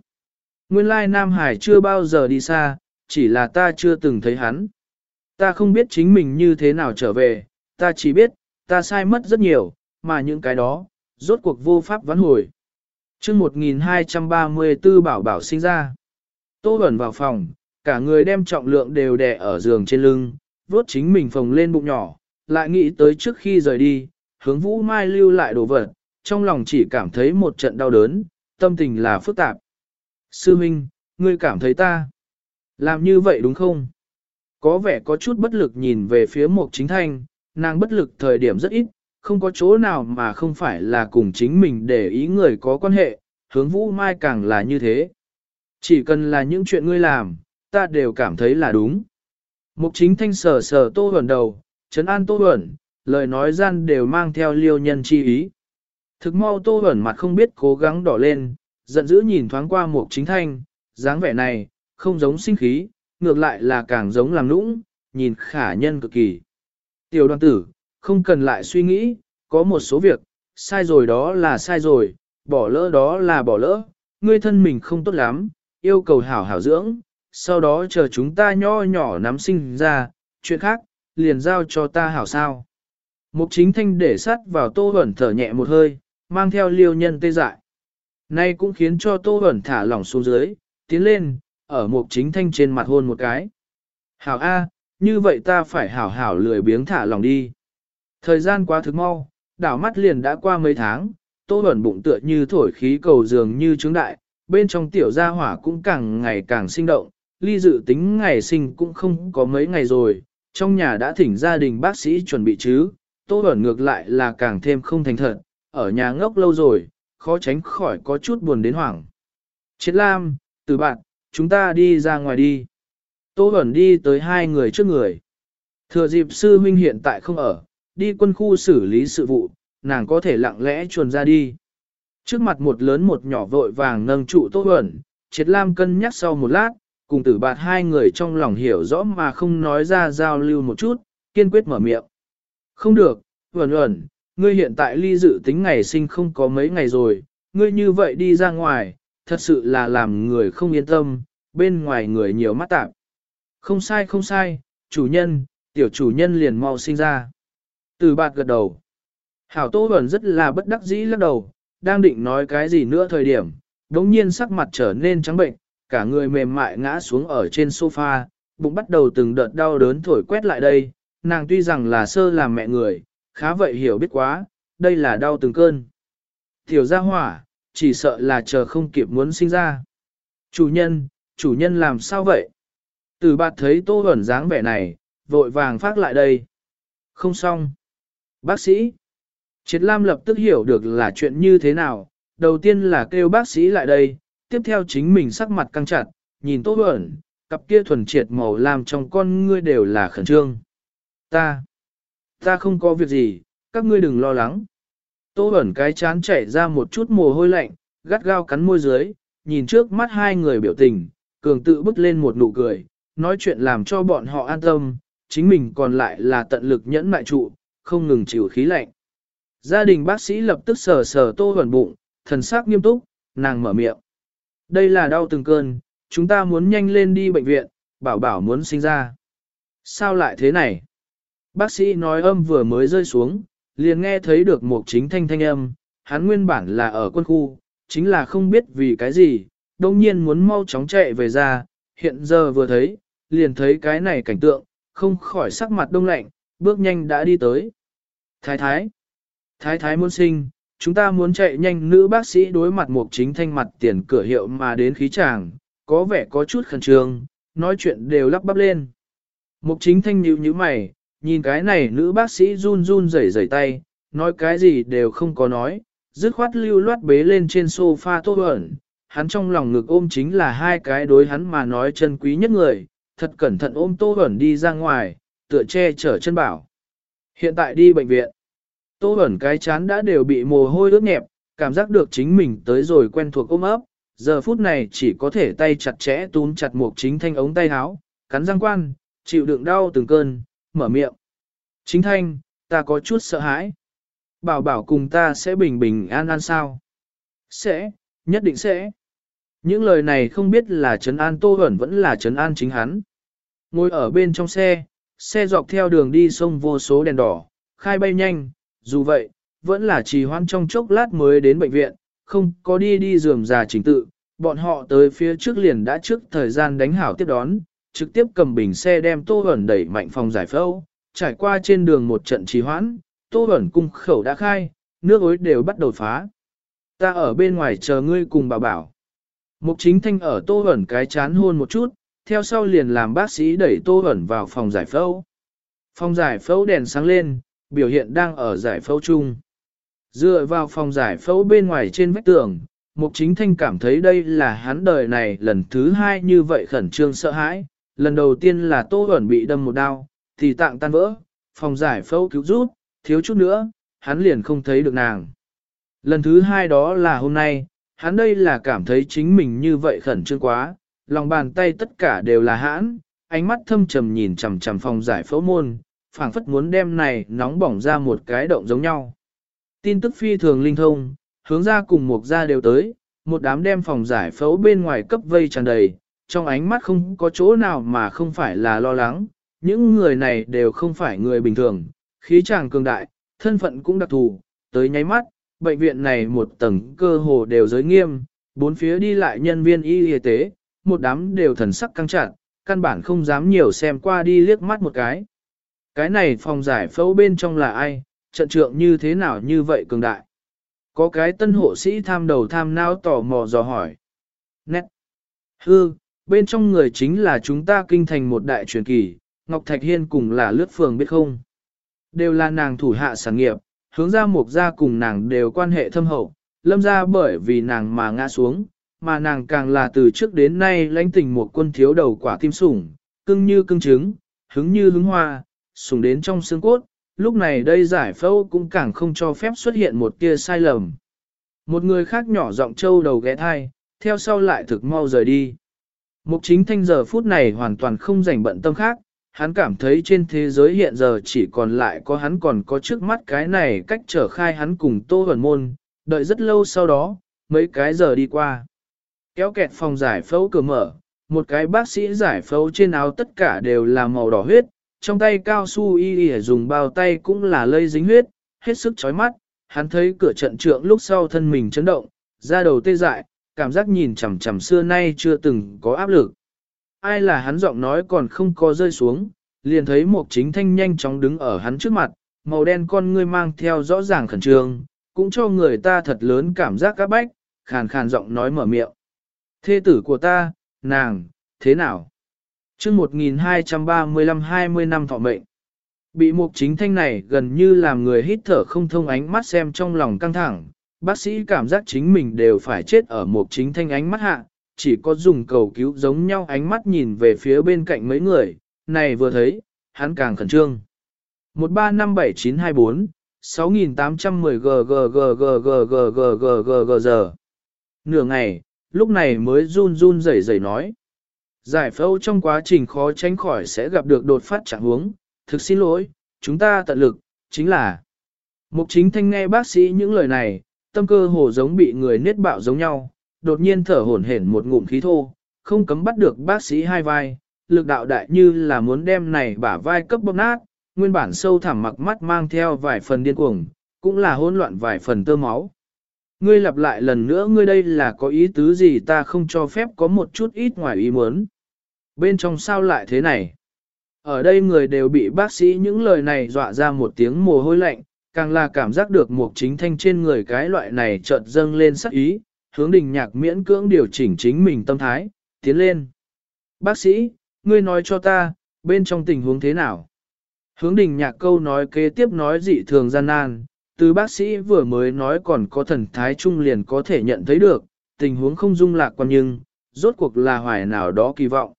Nguyên lai like Nam Hải chưa bao giờ đi xa, chỉ là ta chưa từng thấy hắn. Ta không biết chính mình như thế nào trở về, ta chỉ biết, ta sai mất rất nhiều, mà những cái đó, rốt cuộc vô pháp vãn hồi. chương 1234 bảo bảo sinh ra. Tô Bẩn vào phòng, cả người đem trọng lượng đều đè ở giường trên lưng, vuốt chính mình phồng lên bụng nhỏ, lại nghĩ tới trước khi rời đi, hướng Vũ Mai lưu lại đồ vật, trong lòng chỉ cảm thấy một trận đau đớn, tâm tình là phức tạp. Sư Minh, ngươi cảm thấy ta làm như vậy đúng không? Có vẻ có chút bất lực nhìn về phía Mục Chính Thanh, nàng bất lực thời điểm rất ít, không có chỗ nào mà không phải là cùng chính mình để ý người có quan hệ, hướng Vũ Mai càng là như thế. Chỉ cần là những chuyện ngươi làm, ta đều cảm thấy là đúng. Mục chính thanh sờ sờ tô huẩn đầu, trấn an tô huẩn, lời nói gian đều mang theo liêu nhân chi ý. Thực mau tô huẩn mặt không biết cố gắng đỏ lên, giận dữ nhìn thoáng qua mục chính thanh, dáng vẻ này, không giống sinh khí, ngược lại là càng giống làm nũng, nhìn khả nhân cực kỳ. Tiểu đoàn tử, không cần lại suy nghĩ, có một số việc, sai rồi đó là sai rồi, bỏ lỡ đó là bỏ lỡ, ngươi thân mình không tốt lắm, yêu cầu hảo hảo dưỡng, sau đó chờ chúng ta nho nhỏ nắm sinh ra, chuyện khác, liền giao cho ta hảo sao. Mục chính thanh để sắt vào tô hẩn thở nhẹ một hơi, mang theo liêu nhân tê dại. Nay cũng khiến cho tô hẩn thả lỏng xuống dưới, tiến lên, ở mục chính thanh trên mặt hôn một cái. Hảo A, như vậy ta phải hảo hảo lười biếng thả lỏng đi. Thời gian quá thức mau, đảo mắt liền đã qua mấy tháng, tô hẩn bụng tựa như thổi khí cầu dường như trứng đại, bên trong tiểu gia hỏa cũng càng ngày càng sinh động, ly dự tính ngày sinh cũng không có mấy ngày rồi, trong nhà đã thỉnh gia đình bác sĩ chuẩn bị chứ, tô ẩn ngược lại là càng thêm không thành thật, ở nhà ngốc lâu rồi, khó tránh khỏi có chút buồn đến hoảng. Chiến Lam, từ bạn, chúng ta đi ra ngoài đi. Tô ẩn đi tới hai người trước người. Thừa dịp sư huynh hiện tại không ở, đi quân khu xử lý sự vụ, nàng có thể lặng lẽ chuồn ra đi. Trước mặt một lớn một nhỏ vội vàng nâng trụ Tô ẩn, triệt Lam cân nhắc sau một lát, cùng tử bạt hai người trong lòng hiểu rõ mà không nói ra giao lưu một chút, kiên quyết mở miệng. Không được, Huẩn ẩn, ngươi hiện tại ly dự tính ngày sinh không có mấy ngày rồi, ngươi như vậy đi ra ngoài, thật sự là làm người không yên tâm, bên ngoài người nhiều mắt tạp. Không sai không sai, chủ nhân, tiểu chủ nhân liền mau sinh ra. Tử bạt gật đầu. Hảo Tô Bẩn rất là bất đắc dĩ lắc đầu, đang định nói cái gì nữa thời điểm, đống nhiên sắc mặt trở nên trắng bệnh, cả người mềm mại ngã xuống ở trên sofa, bụng bắt đầu từng đợt đau đớn thổi quét lại đây, nàng tuy rằng là sơ làm mẹ người, khá vậy hiểu biết quá, đây là đau từng cơn. Tiểu gia hỏa, chỉ sợ là chờ không kịp muốn sinh ra. Chủ nhân, chủ nhân làm sao vậy? Từ bạt thấy tô ẩn dáng vẻ này, vội vàng phát lại đây. Không xong. Bác sĩ. Triệt Lam lập tức hiểu được là chuyện như thế nào, đầu tiên là kêu bác sĩ lại đây, tiếp theo chính mình sắc mặt căng chặt, nhìn Tô Bẩn, cặp kia thuần triệt màu làm trong con ngươi đều là khẩn trương. Ta, ta không có việc gì, các ngươi đừng lo lắng. Tô Bẩn cái chán chảy ra một chút mồ hôi lạnh, gắt gao cắn môi dưới, nhìn trước mắt hai người biểu tình, cường tự bứt lên một nụ cười, nói chuyện làm cho bọn họ an tâm, chính mình còn lại là tận lực nhẫn mại trụ, không ngừng chịu khí lạnh. Gia đình bác sĩ lập tức sờ sờ Tô huẩn bụng, thần sắc nghiêm túc, nàng mở miệng. Đây là đau từng cơn, chúng ta muốn nhanh lên đi bệnh viện, bảo bảo muốn sinh ra. Sao lại thế này? Bác sĩ nói âm vừa mới rơi xuống, liền nghe thấy được một chính thanh thanh âm, hắn nguyên bản là ở quân khu, chính là không biết vì cái gì, đồng nhiên muốn mau chóng chạy về ra, hiện giờ vừa thấy, liền thấy cái này cảnh tượng, không khỏi sắc mặt đông lạnh, bước nhanh đã đi tới. Thái thái, thái thái muốn sinh, chúng ta muốn chạy nhanh nữ bác sĩ đối mặt Mục chính thanh mặt tiền cửa hiệu mà đến khí tràng, có vẻ có chút khẩn trương, nói chuyện đều lắp bắp lên. Mục chính thanh nhíu như mày, nhìn cái này nữ bác sĩ run run rẩy rẩy tay, nói cái gì đều không có nói, dứt khoát lưu loát bế lên trên sofa tô ẩn, hắn trong lòng ngực ôm chính là hai cái đối hắn mà nói chân quý nhất người, thật cẩn thận ôm tô ẩn đi ra ngoài, tựa che chở chân bảo. Hiện tại đi bệnh viện, tô ẩn cái chán đã đều bị mồ hôi ướt nhẹp, cảm giác được chính mình tới rồi quen thuộc ôm ấp, giờ phút này chỉ có thể tay chặt chẽ túm chặt một chính thanh ống tay áo, cắn răng quan, chịu đựng đau từng cơn, mở miệng. Chính thanh, ta có chút sợ hãi. Bảo bảo cùng ta sẽ bình bình an an sao? Sẽ, nhất định sẽ. Những lời này không biết là Trấn An Tô Huẩn vẫn là Trấn An chính hắn. Ngồi ở bên trong xe, xe dọc theo đường đi sông vô số đèn đỏ, khai bay nhanh, dù vậy, vẫn là trì hoãn trong chốc lát mới đến bệnh viện, không có đi đi giường già chính tự, bọn họ tới phía trước liền đã trước thời gian đánh hảo tiếp đón, trực tiếp cầm bình xe đem Tô hẩn đẩy mạnh phòng giải phẫu, trải qua trên đường một trận trì hoãn, Tô hẩn cung khẩu đã khai, nước ối đều bắt đầu phá. Ta ở bên ngoài chờ ngươi cùng bà bảo. Mục chính thanh ở Tô hẩn cái chán hôn một chút, theo sau liền làm bác sĩ đẩy Tô hẩn vào phòng giải phẫu. Phòng giải phẫu đèn sáng lên, biểu hiện đang ở giải phẫu chung. Dựa vào phòng giải phẫu bên ngoài trên vách tường, Mục Chính Thanh cảm thấy đây là hắn đời này lần thứ hai như vậy khẩn trương sợ hãi. Lần đầu tiên là Tô Huẩn bị đâm một đau, thì tạng tan vỡ, phòng giải phẫu cứu rút, thiếu chút nữa, hắn liền không thấy được nàng. Lần thứ hai đó là hôm nay, hắn đây là cảm thấy chính mình như vậy khẩn trương quá, lòng bàn tay tất cả đều là hãn, ánh mắt thâm trầm nhìn chằm chằm phòng giải phẫu môn, phảng phất muốn đem này nóng bỏng ra một cái động giống nhau. Tin tức phi thường linh thông, hướng ra cùng một ra đều tới, một đám đem phòng giải phẫu bên ngoài cấp vây tràn đầy, trong ánh mắt không có chỗ nào mà không phải là lo lắng, những người này đều không phải người bình thường, khí chàng cường đại, thân phận cũng đặc thù, tới nháy mắt, bệnh viện này một tầng cơ hồ đều giới nghiêm, bốn phía đi lại nhân viên y y tế, một đám đều thần sắc căng chặt, căn bản không dám nhiều xem qua đi liếc mắt một cái. Cái này phòng giải phẫu bên trong là ai, trận trượng như thế nào như vậy cường đại. Có cái tân hộ sĩ tham đầu tham nao tò mò dò hỏi. Nét. Hư, bên trong người chính là chúng ta kinh thành một đại truyền kỳ, Ngọc Thạch Hiên cùng là lướt phường biết không. Đều là nàng thủ hạ sản nghiệp, hướng ra mục ra cùng nàng đều quan hệ thâm hậu, lâm ra bởi vì nàng mà ngã xuống, mà nàng càng là từ trước đến nay lãnh tình một quân thiếu đầu quả tim sủng, cưng như cưng trứng, hứng như hứng hoa, sùng đến trong xương cốt, lúc này đây giải phẫu cũng càng không cho phép xuất hiện một tia sai lầm. Một người khác nhỏ giọng trâu đầu ghé thai, theo sau lại thực mau rời đi. Mục chính thanh giờ phút này hoàn toàn không rảnh bận tâm khác, hắn cảm thấy trên thế giới hiện giờ chỉ còn lại có hắn còn có trước mắt cái này cách trở khai hắn cùng tô hẩn môn, đợi rất lâu sau đó, mấy cái giờ đi qua. Kéo kẹt phòng giải phẫu cửa mở, một cái bác sĩ giải phẫu trên áo tất cả đều là màu đỏ huyết, trong tay cao su y y dùng bao tay cũng là lây dính huyết, hết sức chói mắt, hắn thấy cửa trận trượng lúc sau thân mình chấn động, ra đầu tê dại, cảm giác nhìn chằm chằm xưa nay chưa từng có áp lực. Ai là hắn giọng nói còn không có rơi xuống, liền thấy một chính thanh nhanh chóng đứng ở hắn trước mặt, màu đen con ngươi mang theo rõ ràng khẩn trương, cũng cho người ta thật lớn cảm giác các bách, khàn khàn giọng nói mở miệng. Thê tử của ta, nàng, thế nào? Chương 1235-20 năm thọ mệnh. Bị mục chính thanh này gần như làm người hít thở không thông ánh mắt xem trong lòng căng thẳng, bác sĩ cảm giác chính mình đều phải chết ở mục chính thanh ánh mắt hạ, chỉ có dùng cầu cứu giống nhau ánh mắt nhìn về phía bên cạnh mấy người, này vừa thấy, hắn càng khẩn trương. 1357924 6810 g g g g g g g g g g giờ. Nửa ngày, lúc này mới run run rẩy rẩy nói. Giải phẫu trong quá trình khó tránh khỏi sẽ gặp được đột phát trạng huống, thực xin lỗi, chúng ta tận lực, chính là. Mục chính thanh nghe bác sĩ những lời này, tâm cơ hồ giống bị người nết bạo giống nhau, đột nhiên thở hổn hển một ngụm khí thô, không cấm bắt được bác sĩ hai vai, lực đạo đại như là muốn đem này bả vai cấp bóp nát, nguyên bản sâu thẳm mặc mắt mang theo vài phần điên cuồng, cũng là hỗn loạn vài phần tơ máu. Ngươi lặp lại lần nữa ngươi đây là có ý tứ gì ta không cho phép có một chút ít ngoài ý muốn. Bên trong sao lại thế này? Ở đây người đều bị bác sĩ những lời này dọa ra một tiếng mồ hôi lạnh, càng là cảm giác được một chính thanh trên người cái loại này chợt dâng lên sắc ý, hướng đình nhạc miễn cưỡng điều chỉnh chính mình tâm thái, tiến lên. Bác sĩ, ngươi nói cho ta, bên trong tình huống thế nào? Hướng đình nhạc câu nói kế tiếp nói dị thường gian nan, từ bác sĩ vừa mới nói còn có thần thái trung liền có thể nhận thấy được, tình huống không dung lạc quan nhưng, rốt cuộc là hoài nào đó kỳ vọng.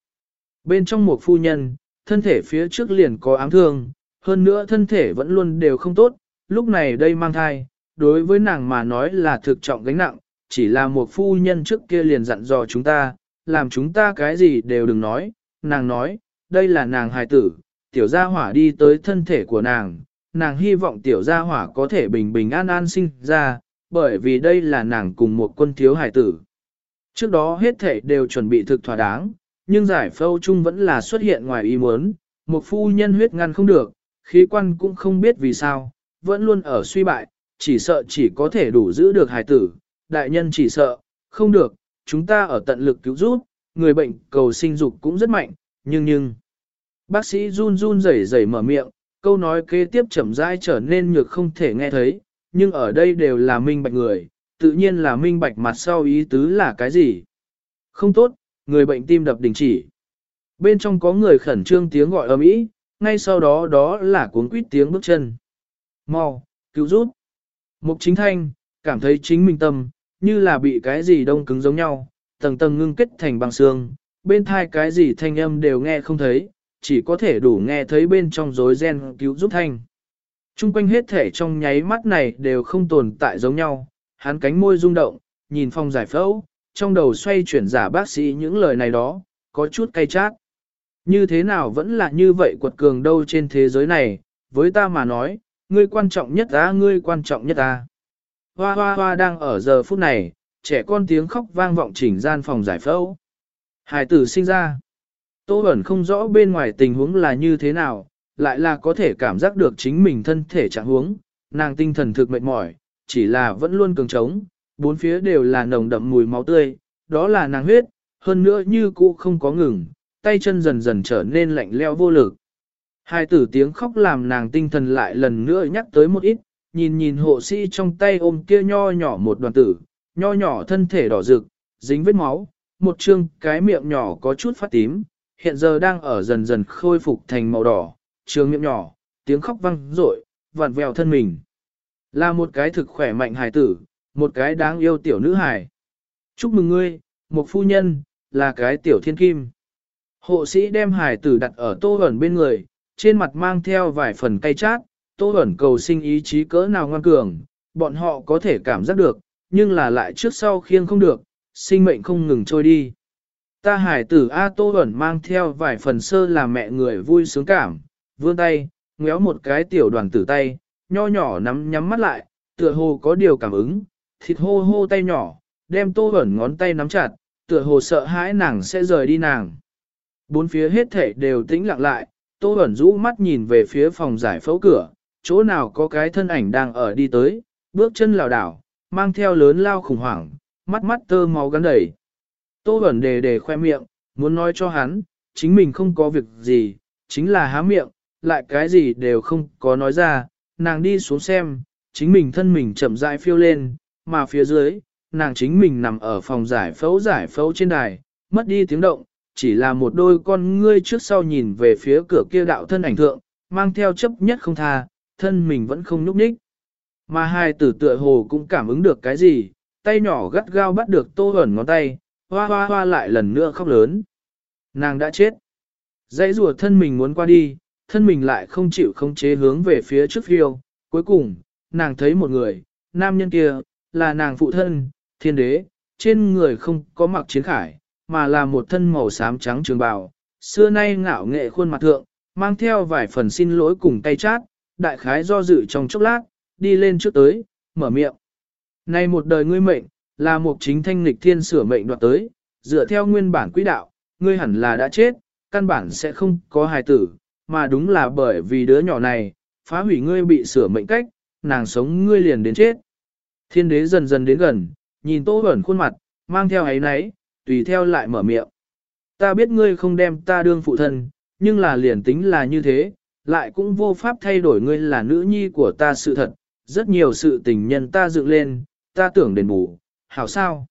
Bên trong một phu nhân, thân thể phía trước liền có ám thương, hơn nữa thân thể vẫn luôn đều không tốt, lúc này đây mang thai, đối với nàng mà nói là thực trọng gánh nặng, chỉ là một phu nhân trước kia liền dặn dò chúng ta, làm chúng ta cái gì đều đừng nói, nàng nói, đây là nàng hài tử, tiểu gia hỏa đi tới thân thể của nàng, nàng hy vọng tiểu gia hỏa có thể bình bình an an sinh ra, bởi vì đây là nàng cùng một quân thiếu hải tử. Trước đó hết thể đều chuẩn bị thực thỏa đáng, nhưng giải phẫu chung vẫn là xuất hiện ngoài ý muốn, một phu nhân huyết ngăn không được, khí quan cũng không biết vì sao, vẫn luôn ở suy bại, chỉ sợ chỉ có thể đủ giữ được hải tử, đại nhân chỉ sợ, không được, chúng ta ở tận lực cứu giúp, người bệnh cầu sinh dục cũng rất mạnh, nhưng nhưng, bác sĩ run run rẩy rẩy mở miệng, câu nói kế tiếp chậm rãi trở nên nhược không thể nghe thấy, nhưng ở đây đều là minh bạch người, tự nhiên là minh bạch mặt sau ý tứ là cái gì. Không tốt, người bệnh tim đập đình chỉ. Bên trong có người khẩn trương tiếng gọi ầm ĩ, ngay sau đó đó là cuốn quýt tiếng bước chân. Mau, cứu rút. Mục chính thanh, cảm thấy chính mình tâm, như là bị cái gì đông cứng giống nhau, tầng tầng ngưng kết thành băng xương, bên thai cái gì thanh âm đều nghe không thấy, chỉ có thể đủ nghe thấy bên trong rối ren cứu giúp thanh. Trung quanh hết thể trong nháy mắt này đều không tồn tại giống nhau, hắn cánh môi rung động, nhìn phong giải phẫu, trong đầu xoay chuyển giả bác sĩ những lời này đó, có chút cay chát. Như thế nào vẫn là như vậy quật cường đâu trên thế giới này, với ta mà nói, ngươi quan trọng nhất ta ngươi quan trọng nhất ta. Hoa hoa hoa đang ở giờ phút này, trẻ con tiếng khóc vang vọng chỉnh gian phòng giải phẫu. Hải tử sinh ra. Tô Bẩn không rõ bên ngoài tình huống là như thế nào, lại là có thể cảm giác được chính mình thân thể trạng huống, nàng tinh thần thực mệt mỏi, chỉ là vẫn luôn cường trống, bốn phía đều là nồng đậm mùi máu tươi, đó là nàng huyết, hơn nữa như cũ không có ngừng, tay chân dần dần trở nên lạnh leo vô lực. Hai tử tiếng khóc làm nàng tinh thần lại lần nữa nhắc tới một ít, nhìn nhìn hộ sĩ trong tay ôm kia nho nhỏ một đoàn tử, nho nhỏ thân thể đỏ rực, dính vết máu, một chương cái miệng nhỏ có chút phát tím, hiện giờ đang ở dần dần khôi phục thành màu đỏ, trường miệng nhỏ, tiếng khóc vang rội, vặn vẹo thân mình. Là một cái thực khỏe mạnh hài tử, một cái đáng yêu tiểu nữ hài. Chúc mừng ngươi, một phu nhân, là cái tiểu thiên kim. Hộ sĩ đem hài tử đặt ở tô ẩn bên người, trên mặt mang theo vài phần cay chát, tô ẩn cầu sinh ý chí cỡ nào ngoan cường, bọn họ có thể cảm giác được, nhưng là lại trước sau khiêng không được, sinh mệnh không ngừng trôi đi. Ta hải tử A Tô Bẩn mang theo vài phần sơ là mẹ người vui sướng cảm, vươn tay, ngéo một cái tiểu đoàn tử tay, nho nhỏ nắm nhắm mắt lại, tựa hồ có điều cảm ứng, thịt hô hô tay nhỏ, đem Tô Bẩn ngón tay nắm chặt, tựa hồ sợ hãi nàng sẽ rời đi nàng. Bốn phía hết thể đều tĩnh lặng lại, Tô Bẩn rũ mắt nhìn về phía phòng giải phẫu cửa, chỗ nào có cái thân ảnh đang ở đi tới, bước chân lảo đảo, mang theo lớn lao khủng hoảng, mắt mắt tơ máu gắn đầy. Tô Bẩn đề đề khoe miệng, muốn nói cho hắn, chính mình không có việc gì, chính là há miệng, lại cái gì đều không có nói ra, nàng đi xuống xem, chính mình thân mình chậm rãi phiêu lên, mà phía dưới, nàng chính mình nằm ở phòng giải phẫu giải phẫu trên đài, mất đi tiếng động, chỉ là một đôi con ngươi trước sau nhìn về phía cửa kia đạo thân ảnh thượng, mang theo chấp nhất không tha, thân mình vẫn không nhúc nhích. Mà hai tử tựa hồ cũng cảm ứng được cái gì, tay nhỏ gắt gao bắt được tô ẩn ngón tay, hoa hoa hoa lại lần nữa khóc lớn. Nàng đã chết. Dãy rùa thân mình muốn qua đi, thân mình lại không chịu không chế hướng về phía trước phiêu. Cuối cùng, nàng thấy một người, nam nhân kia, là nàng phụ thân, thiên đế, trên người không có mặc chiến khải, mà là một thân màu xám trắng trường bào, xưa nay ngạo nghệ khuôn mặt thượng, mang theo vài phần xin lỗi cùng tay chát, đại khái do dự trong chốc lát, đi lên trước tới, mở miệng. Này một đời ngươi mệnh, là một chính thanh lịch thiên sửa mệnh đoạt tới, dựa theo nguyên bản quỹ đạo, ngươi hẳn là đã chết, căn bản sẽ không có hài tử, mà đúng là bởi vì đứa nhỏ này, phá hủy ngươi bị sửa mệnh cách, nàng sống ngươi liền đến chết. Thiên đế dần dần đến gần, nhìn tô ẩn khuôn mặt, mang theo ấy nấy, tùy theo lại mở miệng. Ta biết ngươi không đem ta đương phụ thân, nhưng là liền tính là như thế, lại cũng vô pháp thay đổi ngươi là nữ nhi của ta sự thật, rất nhiều sự tình nhân ta dựng lên, ta tưởng đền bù, hảo sao?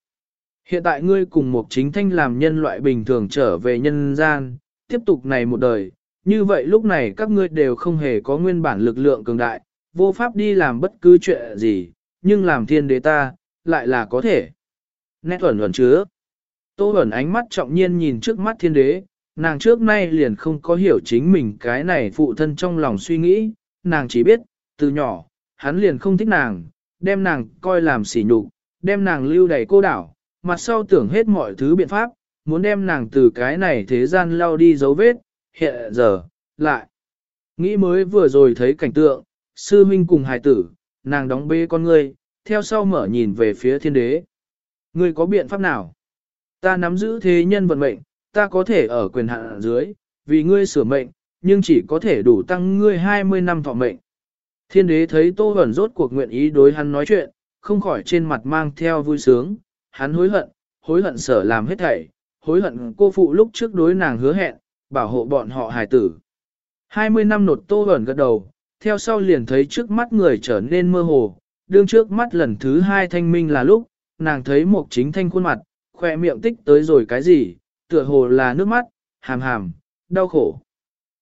Hiện tại ngươi cùng một chính thanh làm nhân loại bình thường trở về nhân gian, tiếp tục này một đời, như vậy lúc này các ngươi đều không hề có nguyên bản lực lượng cường đại, vô pháp đi làm bất cứ chuyện gì, nhưng làm thiên đế ta, lại là có thể. Nét ẩn ẩn chứa. Tô ẩn ánh mắt trọng nhiên nhìn trước mắt thiên đế, nàng trước nay liền không có hiểu chính mình cái này phụ thân trong lòng suy nghĩ, nàng chỉ biết, từ nhỏ, hắn liền không thích nàng, đem nàng coi làm sỉ nhục, đem nàng lưu đầy cô đảo, mặt sau tưởng hết mọi thứ biện pháp, muốn đem nàng từ cái này thế gian lao đi dấu vết, hiện giờ, lại. Nghĩ mới vừa rồi thấy cảnh tượng, sư minh cùng hài tử, nàng đóng bê con ngươi, theo sau mở nhìn về phía thiên đế. Ngươi có biện pháp nào? Ta nắm giữ thế nhân vận mệnh, ta có thể ở quyền hạn dưới, vì ngươi sửa mệnh, nhưng chỉ có thể đủ tăng ngươi 20 năm thọ mệnh. Thiên đế thấy Tô Bẩn rốt cuộc nguyện ý đối hắn nói chuyện, không khỏi trên mặt mang theo vui sướng, hắn hối hận, hối hận sở làm hết thảy, hối hận cô phụ lúc trước đối nàng hứa hẹn, bảo hộ bọn họ hài tử. 20 năm nột Tô Bẩn gật đầu, theo sau liền thấy trước mắt người trở nên mơ hồ, đương trước mắt lần thứ hai thanh minh là lúc, nàng thấy một chính thanh khuôn mặt, khoe miệng tích tới rồi cái gì, tựa hồ là nước mắt, hàm hàm, đau khổ.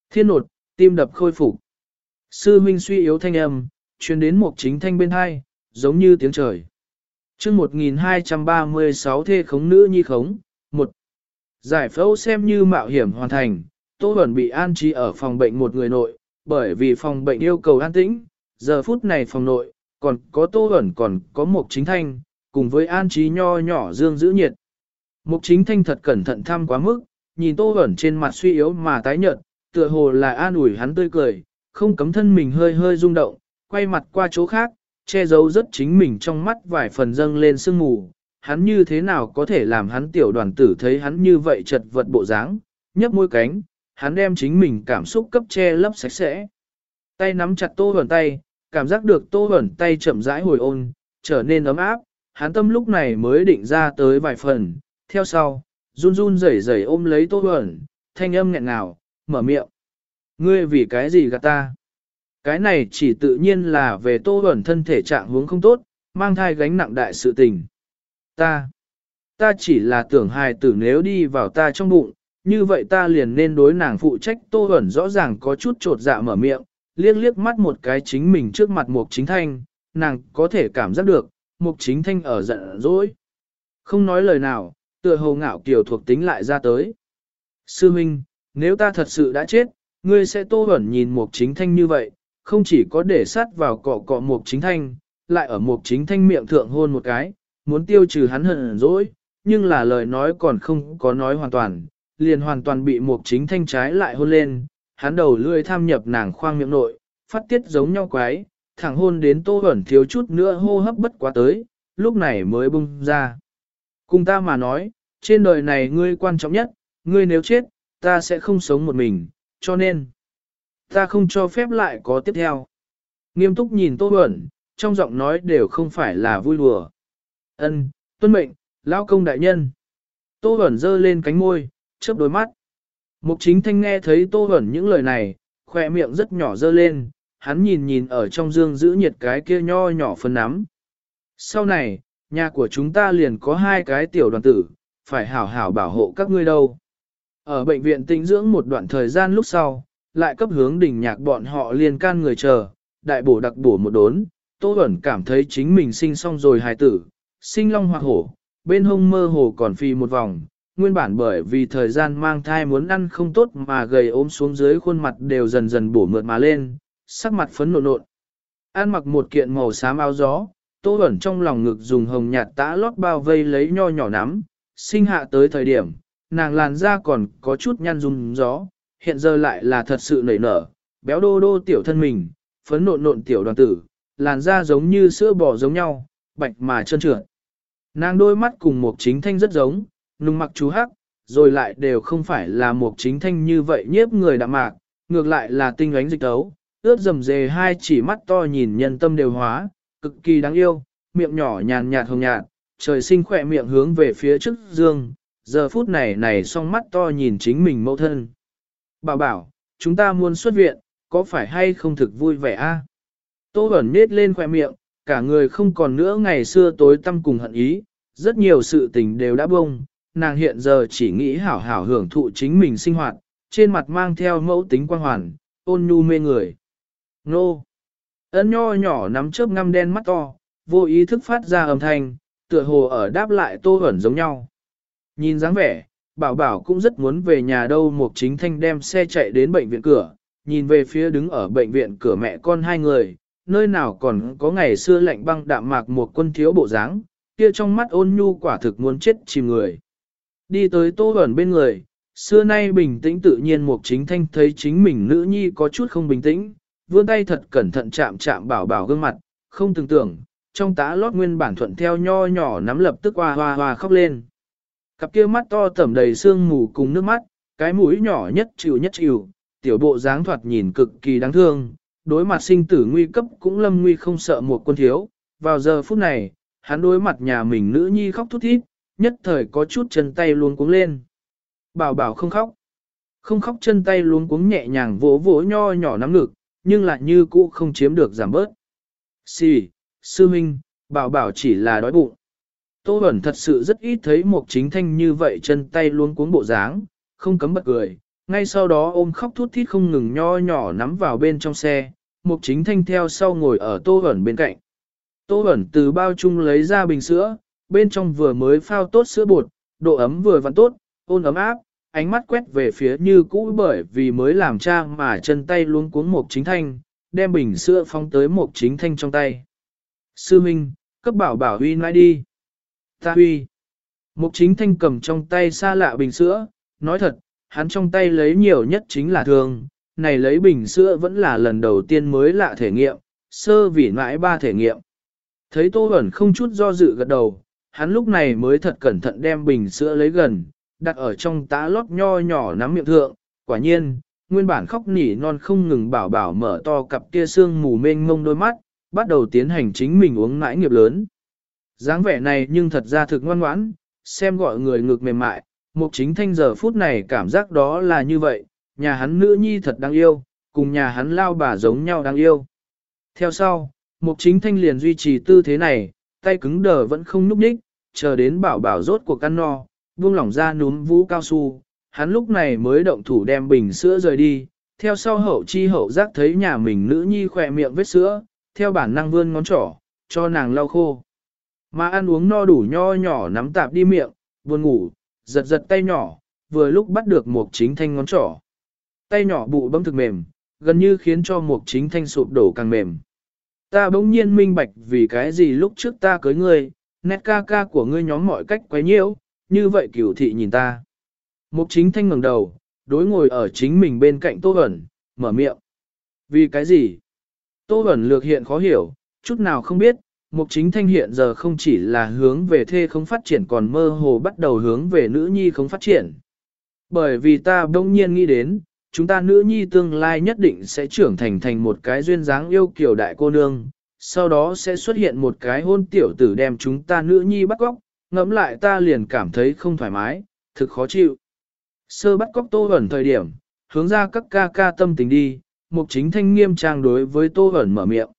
Thiên nột, tim đập khôi phục. Sư huynh suy yếu thanh âm, truyền đến một chính thanh bên hai, giống như tiếng trời. chương 1236 thê khống nữ nhi khống, một Giải phẫu xem như mạo hiểm hoàn thành, Tô Bẩn bị an trí ở phòng bệnh một người nội, bởi vì phòng bệnh yêu cầu an tĩnh, giờ phút này phòng nội, còn có Tô Bẩn còn có một chính thanh, cùng với an trí nho nhỏ dương giữ nhiệt. Mục chính thanh thật cẩn thận thăm quá mức, nhìn Tô Bẩn trên mặt suy yếu mà tái nhợt, tựa hồ là an ủi hắn tươi cười, không cấm thân mình hơi hơi rung động, quay mặt qua chỗ khác, che giấu rất chính mình trong mắt vài phần dâng lên sương mù. Hắn như thế nào có thể làm hắn tiểu đoàn tử thấy hắn như vậy chật vật bộ dáng, nhấp môi cánh, hắn đem chính mình cảm xúc cấp che lấp sạch sẽ. Tay nắm chặt tô hẩn tay, cảm giác được tô hẩn tay chậm rãi hồi ôn, trở nên ấm áp, hắn tâm lúc này mới định ra tới vài phần, theo sau, run run rẩy rẩy ôm lấy tô hẩn, thanh âm nghẹn ngào, mở miệng. Ngươi vì cái gì gạt ta? Cái này chỉ tự nhiên là về tô ẩn thân thể trạng huống không tốt, mang thai gánh nặng đại sự tình. Ta, ta chỉ là tưởng hài tử nếu đi vào ta trong bụng, như vậy ta liền nên đối nàng phụ trách tô ẩn rõ ràng có chút trột dạ mở miệng, liếc liếc mắt một cái chính mình trước mặt mục chính thanh, nàng có thể cảm giác được, mục chính thanh ở giận dỗi. Không nói lời nào, tựa hồ ngạo kiều thuộc tính lại ra tới. Sư Minh, nếu ta thật sự đã chết, Ngươi sẽ tô ẩn nhìn mục chính thanh như vậy, không chỉ có để sát vào cọ cọ mục chính thanh, lại ở mục chính thanh miệng thượng hôn một cái, muốn tiêu trừ hắn hận dỗi, nhưng là lời nói còn không có nói hoàn toàn, liền hoàn toàn bị mục chính thanh trái lại hôn lên, hắn đầu lươi tham nhập nàng khoang miệng nội, phát tiết giống nhau quái, thẳng hôn đến tô ẩn thiếu chút nữa hô hấp bất quá tới, lúc này mới bung ra. Cùng ta mà nói, trên đời này ngươi quan trọng nhất, ngươi nếu chết, ta sẽ không sống một mình, cho nên, ta không cho phép lại có tiếp theo. Nghiêm túc nhìn Tô Huẩn, trong giọng nói đều không phải là vui đùa. Ân, tuân mệnh, lão công đại nhân. Tô Huẩn giơ lên cánh môi, chớp đôi mắt. Mục chính thanh nghe thấy Tô Huẩn những lời này, khỏe miệng rất nhỏ dơ lên, hắn nhìn nhìn ở trong dương giữ nhiệt cái kia nho nhỏ phân nắm. Sau này, nhà của chúng ta liền có hai cái tiểu đoàn tử, phải hảo hảo bảo hộ các ngươi đâu. Ở bệnh viện tĩnh dưỡng một đoạn thời gian lúc sau, lại cấp hướng đỉnh nhạc bọn họ liền can người chờ, đại bổ đặc bổ một đốn, Tô Bẩn cảm thấy chính mình sinh xong rồi hài tử, sinh long hoặc hổ, bên hông mơ hồ còn phi một vòng, nguyên bản bởi vì thời gian mang thai muốn ăn không tốt mà gầy ốm xuống dưới khuôn mặt đều dần dần bổ mượt mà lên, sắc mặt phấn nộn nộn. An mặc một kiện màu xám áo gió, Tô Bẩn trong lòng ngực dùng hồng nhạt tã lót bao vây lấy nho nhỏ nắm, sinh hạ tới thời điểm, nàng làn da còn có chút nhăn rung gió, hiện giờ lại là thật sự nảy nở, béo đô đô tiểu thân mình, phấn nộn nộn tiểu đoàn tử, làn da giống như sữa bò giống nhau, bạch mà trơn trượt. Nàng đôi mắt cùng một chính thanh rất giống, nung mặc chú hắc, rồi lại đều không phải là một chính thanh như vậy nhiếp người đạm mạc, ngược lại là tinh ánh dịch tấu, ướt dầm dề hai chỉ mắt to nhìn nhân tâm đều hóa, cực kỳ đáng yêu, miệng nhỏ nhàn nhạt hồng nhạt, trời sinh khỏe miệng hướng về phía trước dương, giờ phút này này song mắt to nhìn chính mình mẫu thân. Bảo bảo, chúng ta muốn xuất viện, có phải hay không thực vui vẻ a? Tô ẩn nết lên khỏe miệng, cả người không còn nữa ngày xưa tối tâm cùng hận ý, rất nhiều sự tình đều đã bông, nàng hiện giờ chỉ nghĩ hảo hảo hưởng thụ chính mình sinh hoạt, trên mặt mang theo mẫu tính quan hoàn, ôn nhu mê người. Nô! Ấn nho nhỏ nắm chớp ngăm đen mắt to, vô ý thức phát ra âm thanh, tựa hồ ở đáp lại tô ẩn giống nhau. Nhìn dáng vẻ, bảo bảo cũng rất muốn về nhà đâu một chính thanh đem xe chạy đến bệnh viện cửa, nhìn về phía đứng ở bệnh viện cửa mẹ con hai người, nơi nào còn có ngày xưa lạnh băng đạm mạc một quân thiếu bộ dáng, kia trong mắt ôn nhu quả thực muốn chết chìm người. Đi tới tô ẩn bên người, xưa nay bình tĩnh tự nhiên một chính thanh thấy chính mình nữ nhi có chút không bình tĩnh, vươn tay thật cẩn thận chạm chạm bảo bảo gương mặt, không tưởng tưởng, trong tá lót nguyên bản thuận theo nho nhỏ nắm lập tức hoa hoa hoa khóc lên. Cặp kia mắt to tẩm đầy sương mù cùng nước mắt, cái mũi nhỏ nhất chịu nhất chịu, tiểu bộ dáng thoạt nhìn cực kỳ đáng thương, đối mặt sinh tử nguy cấp cũng lâm nguy không sợ một quân thiếu. Vào giờ phút này, hắn đối mặt nhà mình nữ nhi khóc thút thít, nhất thời có chút chân tay luôn cuống lên. Bảo bảo không khóc. Không khóc chân tay luôn cuống nhẹ nhàng vỗ vỗ nho nhỏ nắm ngực, nhưng lại như cũ không chiếm được giảm bớt. Xì, sư minh, bảo bảo chỉ là đói bụng. Tô Bẩn thật sự rất ít thấy một chính thanh như vậy chân tay luôn cuốn bộ dáng, không cấm bật cười. Ngay sau đó ôm khóc thút thít không ngừng nho nhỏ nắm vào bên trong xe, một chính thanh theo sau ngồi ở Tô Bẩn bên cạnh. Tô Bẩn từ bao chung lấy ra bình sữa, bên trong vừa mới phao tốt sữa bột, độ ấm vừa vặn tốt, ôn ấm áp, ánh mắt quét về phía như cũ bởi vì mới làm trang mà chân tay luống cuống một chính thanh, đem bình sữa phóng tới một chính thanh trong tay. Sư Minh, cấp bảo bảo huy nãi đi. Ta huy. Mục chính thanh cầm trong tay xa lạ bình sữa, nói thật, hắn trong tay lấy nhiều nhất chính là thường, này lấy bình sữa vẫn là lần đầu tiên mới lạ thể nghiệm, sơ vì mãi ba thể nghiệm. Thấy Tô Bẩn không chút do dự gật đầu, hắn lúc này mới thật cẩn thận đem bình sữa lấy gần, đặt ở trong tá lót nho nhỏ nắm miệng thượng, quả nhiên, nguyên bản khóc nỉ non không ngừng bảo bảo mở to cặp kia xương mù mênh mông đôi mắt, bắt đầu tiến hành chính mình uống nãi nghiệp lớn dáng vẻ này nhưng thật ra thực ngoan ngoãn, xem gọi người ngực mềm mại, mục chính thanh giờ phút này cảm giác đó là như vậy, nhà hắn nữ nhi thật đáng yêu, cùng nhà hắn lao bà giống nhau đáng yêu. Theo sau, mục chính thanh liền duy trì tư thế này, tay cứng đờ vẫn không núp nhích, chờ đến bảo bảo rốt cuộc ăn no, buông lỏng ra núm vũ cao su, hắn lúc này mới động thủ đem bình sữa rời đi, theo sau hậu chi hậu giác thấy nhà mình nữ nhi khỏe miệng vết sữa, theo bản năng vươn ngón trỏ, cho nàng lau khô. Mà ăn uống no đủ nho nhỏ nắm tạp đi miệng, buồn ngủ, giật giật tay nhỏ, vừa lúc bắt được một chính thanh ngón trỏ. Tay nhỏ bụ bấm thực mềm, gần như khiến cho một chính thanh sụp đổ càng mềm. Ta bỗng nhiên minh bạch vì cái gì lúc trước ta cưới ngươi, nét ca ca của ngươi nhóm mọi cách quấy nhiễu, như vậy cửu thị nhìn ta. Mục chính thanh ngẩng đầu, đối ngồi ở chính mình bên cạnh Tô Bẩn, mở miệng. Vì cái gì? Tô Bẩn lược hiện khó hiểu, chút nào không biết, mục chính thanh hiện giờ không chỉ là hướng về thê không phát triển còn mơ hồ bắt đầu hướng về nữ nhi không phát triển. Bởi vì ta bỗng nhiên nghĩ đến, chúng ta nữ nhi tương lai nhất định sẽ trưởng thành thành một cái duyên dáng yêu kiều đại cô nương, sau đó sẽ xuất hiện một cái hôn tiểu tử đem chúng ta nữ nhi bắt góc, ngẫm lại ta liền cảm thấy không thoải mái, thực khó chịu. Sơ bắt cóc tô ẩn thời điểm, hướng ra các ca ca tâm tình đi, mục chính thanh nghiêm trang đối với tô ẩn mở miệng.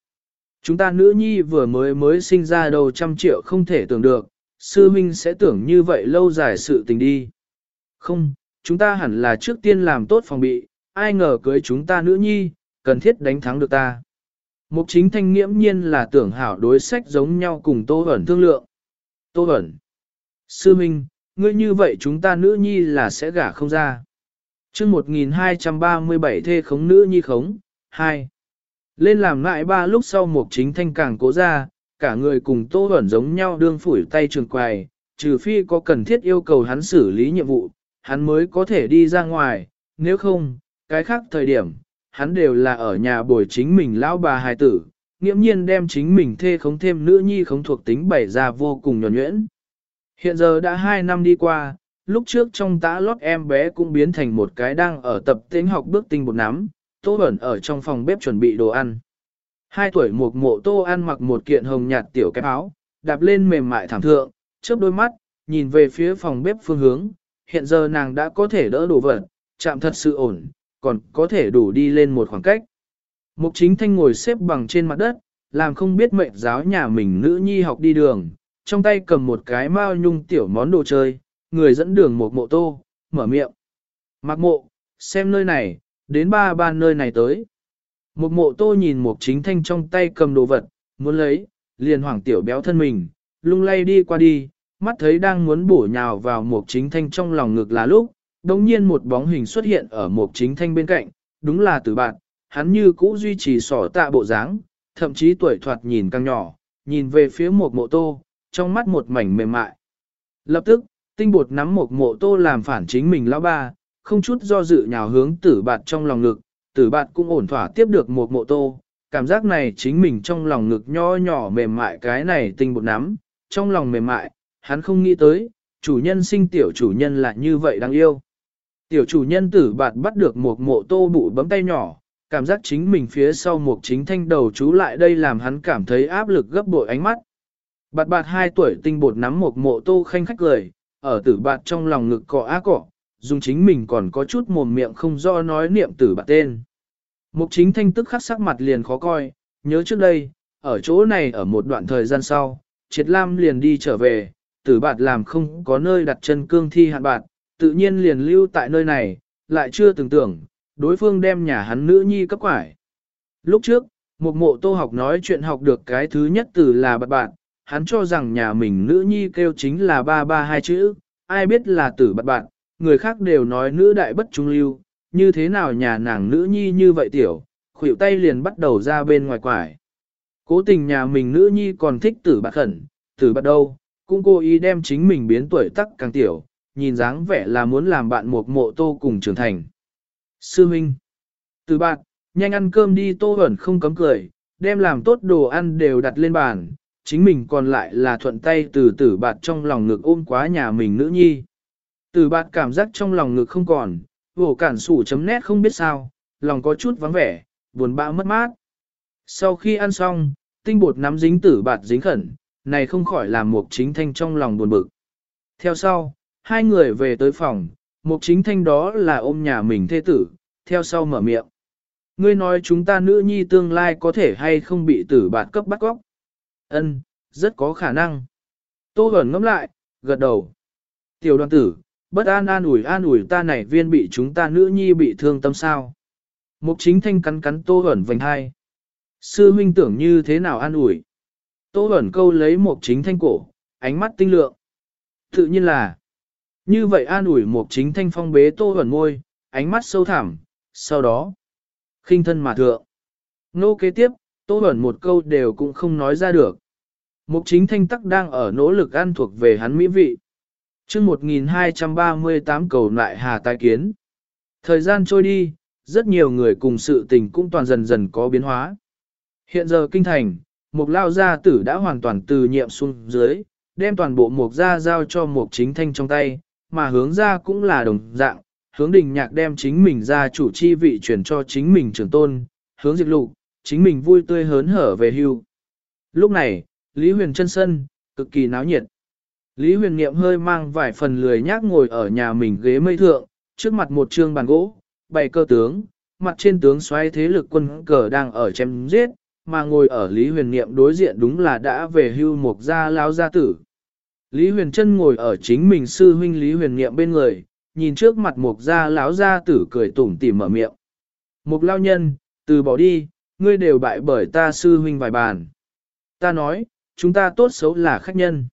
Chúng ta nữ nhi vừa mới mới sinh ra đầu trăm triệu không thể tưởng được, sư minh sẽ tưởng như vậy lâu dài sự tình đi. Không, chúng ta hẳn là trước tiên làm tốt phòng bị, ai ngờ cưới chúng ta nữ nhi, cần thiết đánh thắng được ta. Mục chính thanh nghiễm nhiên là tưởng hảo đối sách giống nhau cùng tô ẩn thương lượng. Tô ẩn. Sư Minh, ngươi như vậy chúng ta nữ nhi là sẽ gả không ra. chương 1237 thê khống nữ nhi khống, 2. Lên làm lại ba lúc sau một chính thanh càng cố ra, cả người cùng tô ẩn giống nhau đương phủi tay trường quài, trừ phi có cần thiết yêu cầu hắn xử lý nhiệm vụ, hắn mới có thể đi ra ngoài, nếu không, cái khác thời điểm, hắn đều là ở nhà bồi chính mình lão bà hài tử, nghiễm nhiên đem chính mình thê khống thêm nữ nhi không thuộc tính bảy ra vô cùng nhuẩn nhuyễn. Hiện giờ đã hai năm đi qua, lúc trước trong tã lót em bé cũng biến thành một cái đang ở tập tính học bước tinh bột nắm, Tô Bẩn ở trong phòng bếp chuẩn bị đồ ăn. Hai tuổi một mộ Tô ăn mặc một kiện hồng nhạt tiểu cái áo, đạp lên mềm mại thảm thượng, chớp đôi mắt, nhìn về phía phòng bếp phương hướng, hiện giờ nàng đã có thể đỡ đồ vật, chạm thật sự ổn, còn có thể đủ đi lên một khoảng cách. Mục chính thanh ngồi xếp bằng trên mặt đất, làm không biết mệnh giáo nhà mình nữ nhi học đi đường, trong tay cầm một cái mao nhung tiểu món đồ chơi, người dẫn đường một mộ tô, mở miệng. Mặc mộ, xem nơi này, đến ba ba nơi này tới. Một mộ tô nhìn một chính thanh trong tay cầm đồ vật, muốn lấy, liền hoảng tiểu béo thân mình, lung lay đi qua đi, mắt thấy đang muốn bổ nhào vào một chính thanh trong lòng ngực là lúc, đồng nhiên một bóng hình xuất hiện ở một chính thanh bên cạnh, đúng là tử bạn, hắn như cũ duy trì sỏ tạ bộ dáng, thậm chí tuổi thoạt nhìn càng nhỏ, nhìn về phía một mộ tô, trong mắt một mảnh mềm mại. Lập tức, tinh bột nắm một mộ tô làm phản chính mình lão ba, không chút do dự nhào hướng tử bạt trong lòng ngực, tử bạt cũng ổn thỏa tiếp được một mộ tô, cảm giác này chính mình trong lòng ngực nho nhỏ mềm mại cái này tinh bột nắm, trong lòng mềm mại, hắn không nghĩ tới, chủ nhân sinh tiểu chủ nhân là như vậy đáng yêu. Tiểu chủ nhân tử bạt bắt được một mộ tô bụ bấm tay nhỏ, cảm giác chính mình phía sau một chính thanh đầu chú lại đây làm hắn cảm thấy áp lực gấp bội ánh mắt. Bạt bạt hai tuổi tinh bột nắm một mộ tô khanh khách cười, ở tử bạt trong lòng ngực cọ á cọ, dùng chính mình còn có chút mồm miệng không do nói niệm tử bạt tên. Mục chính thanh tức khắc sắc mặt liền khó coi, nhớ trước đây, ở chỗ này ở một đoạn thời gian sau, triệt lam liền đi trở về, tử bạt làm không có nơi đặt chân cương thi hạn bạt, tự nhiên liền lưu tại nơi này, lại chưa từng tưởng, đối phương đem nhà hắn nữ nhi cấp quải. Lúc trước, một mộ tô học nói chuyện học được cái thứ nhất từ là bạt bạn, hắn cho rằng nhà mình nữ nhi kêu chính là ba ba hai chữ, ai biết là tử bạt bạn, người khác đều nói nữ đại bất trung lưu, như thế nào nhà nàng nữ nhi như vậy tiểu, khuỷu tay liền bắt đầu ra bên ngoài quải. Cố tình nhà mình nữ nhi còn thích tử bạc khẩn, tử bạc đâu, cũng cố ý đem chính mình biến tuổi tắc càng tiểu, nhìn dáng vẻ là muốn làm bạn một mộ tô cùng trưởng thành. Sư Minh. Từ bạn, nhanh ăn cơm đi tô ẩn không cấm cười, đem làm tốt đồ ăn đều đặt lên bàn, chính mình còn lại là thuận tay từ tử bạt trong lòng ngực ôm quá nhà mình nữ nhi. Tử bạt cảm giác trong lòng ngực không còn, vổ cản sủ chấm nét không biết sao, lòng có chút vắng vẻ, buồn bã mất mát. Sau khi ăn xong, tinh bột nắm dính tử bạt dính khẩn, này không khỏi làm mục chính thanh trong lòng buồn bực. Theo sau, hai người về tới phòng, mục chính thanh đó là ôm nhà mình thê tử, theo sau mở miệng. Ngươi nói chúng ta nữ nhi tương lai có thể hay không bị tử bạt cấp bắt góc. Ân, rất có khả năng. Tô Hẩn ngẫm lại, gật đầu. Tiểu đoàn tử, bất an an ủi an ủi ta này viên bị chúng ta nữ nhi bị thương tâm sao. Mục chính thanh cắn cắn Tô Hẩn vành hai. Sư huynh tưởng như thế nào an ủi. Tô Hẩn câu lấy mục chính thanh cổ, ánh mắt tinh lượng. Tự nhiên là, như vậy an ủi mục chính thanh phong bế Tô Hẩn môi, ánh mắt sâu thẳm, sau đó, khinh thân mà thượng. Nô kế tiếp, Tô ẩn một câu đều cũng không nói ra được. Mục chính thanh tắc đang ở nỗ lực ăn thuộc về hắn mỹ vị chương 1238 cầu lại hà tai kiến. Thời gian trôi đi, rất nhiều người cùng sự tình cũng toàn dần dần có biến hóa. Hiện giờ kinh thành, mục lao gia tử đã hoàn toàn từ nhiệm xuống dưới, đem toàn bộ mục gia giao cho mục chính thanh trong tay, mà hướng ra cũng là đồng dạng, hướng đình nhạc đem chính mình ra chủ chi vị chuyển cho chính mình trưởng tôn, hướng diệt lục, chính mình vui tươi hớn hở về hưu. Lúc này, Lý Huyền chân sân, cực kỳ náo nhiệt. Lý Huyền Niệm hơi mang vài phần lười nhác ngồi ở nhà mình ghế mây thượng, trước mặt một trương bàn gỗ, bày cơ tướng, mặt trên tướng xoay thế lực quân cờ đang ở chém giết, mà ngồi ở Lý Huyền Niệm đối diện đúng là đã về hưu một gia lao gia tử. Lý Huyền Trân ngồi ở chính mình sư huynh Lý Huyền Niệm bên người, nhìn trước mặt mục gia lão gia tử cười tủm tỉm mở miệng. Mục lao nhân, từ bỏ đi, ngươi đều bại bởi ta sư huynh vài bàn. Ta nói, chúng ta tốt xấu là khách nhân.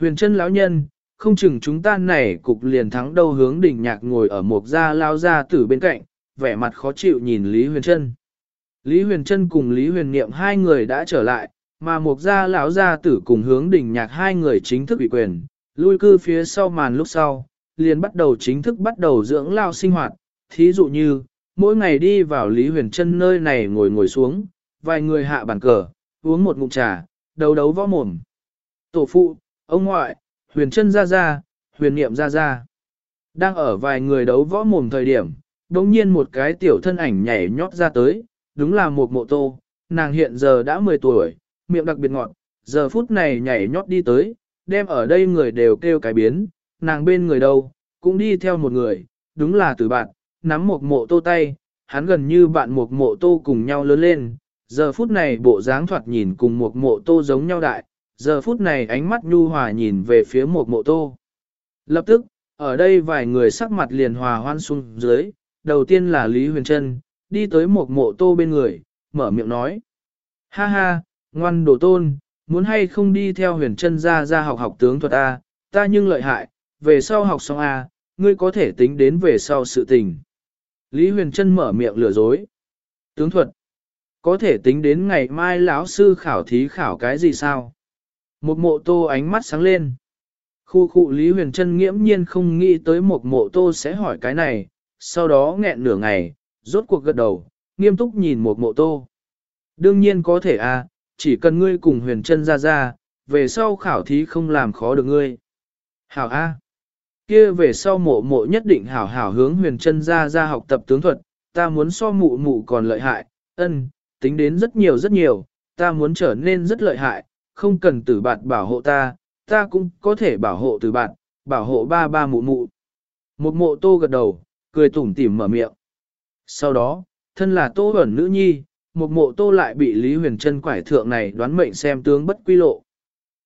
Huyền chân lão nhân, không chừng chúng ta này cục liền thắng đâu hướng đỉnh nhạc ngồi ở một gia lao gia tử bên cạnh, vẻ mặt khó chịu nhìn Lý Huyền Trân. Lý Huyền Trân cùng Lý Huyền Niệm hai người đã trở lại, mà một gia lão gia tử cùng hướng đỉnh nhạc hai người chính thức bị quyền, lui cư phía sau màn lúc sau, liền bắt đầu chính thức bắt đầu dưỡng lao sinh hoạt, thí dụ như, mỗi ngày đi vào Lý Huyền Trân nơi này ngồi ngồi xuống, vài người hạ bàn cờ, uống một ngụm trà, đấu đấu võ mồm. Tổ phụ, ông ngoại, Huyền Trân ra ra, Huyền Niệm ra ra. Đang ở vài người đấu võ mồm thời điểm, đồng nhiên một cái tiểu thân ảnh nhảy nhót ra tới, đúng là một mộ tô, nàng hiện giờ đã 10 tuổi, miệng đặc biệt ngọt, giờ phút này nhảy nhót đi tới, đem ở đây người đều kêu cái biến, nàng bên người đâu, cũng đi theo một người, đúng là từ bạn, nắm một mộ tô tay, hắn gần như bạn một mộ tô cùng nhau lớn lên, giờ phút này bộ dáng thoạt nhìn cùng một mộ tô giống nhau đại, giờ phút này ánh mắt nhu hòa nhìn về phía một mộ tô. Lập tức, ở đây vài người sắc mặt liền hòa hoan xuống dưới, đầu tiên là Lý Huyền Trân, đi tới một mộ tô bên người, mở miệng nói. Ha ha, ngoan đồ tôn, muốn hay không đi theo huyền Trân ra ra học học tướng thuật A, ta nhưng lợi hại, về sau học xong A, ngươi có thể tính đến về sau sự tình. Lý Huyền Trân mở miệng lừa dối. Tướng thuật, có thể tính đến ngày mai lão sư khảo thí khảo cái gì sao? Một mộ tô ánh mắt sáng lên. Khu khu Lý Huyền Trân nghiễm nhiên không nghĩ tới một mộ tô sẽ hỏi cái này, sau đó nghẹn nửa ngày, rốt cuộc gật đầu, nghiêm túc nhìn một mộ tô. Đương nhiên có thể à, chỉ cần ngươi cùng Huyền Trân ra ra, về sau khảo thí không làm khó được ngươi. Hảo A. kia về sau mộ mộ nhất định hảo hảo hướng Huyền Trân ra ra học tập tướng thuật, ta muốn so mụ mụ còn lợi hại, ân, tính đến rất nhiều rất nhiều, ta muốn trở nên rất lợi hại, không cần tử bạt bảo hộ ta, ta cũng có thể bảo hộ tử bạn, bảo hộ ba ba mụ mụ. Một mộ tô gật đầu, cười tủm tỉm mở miệng. Sau đó, thân là tô ẩn nữ nhi, một mộ tô lại bị Lý Huyền Trân quải thượng này đoán mệnh xem tướng bất quy lộ.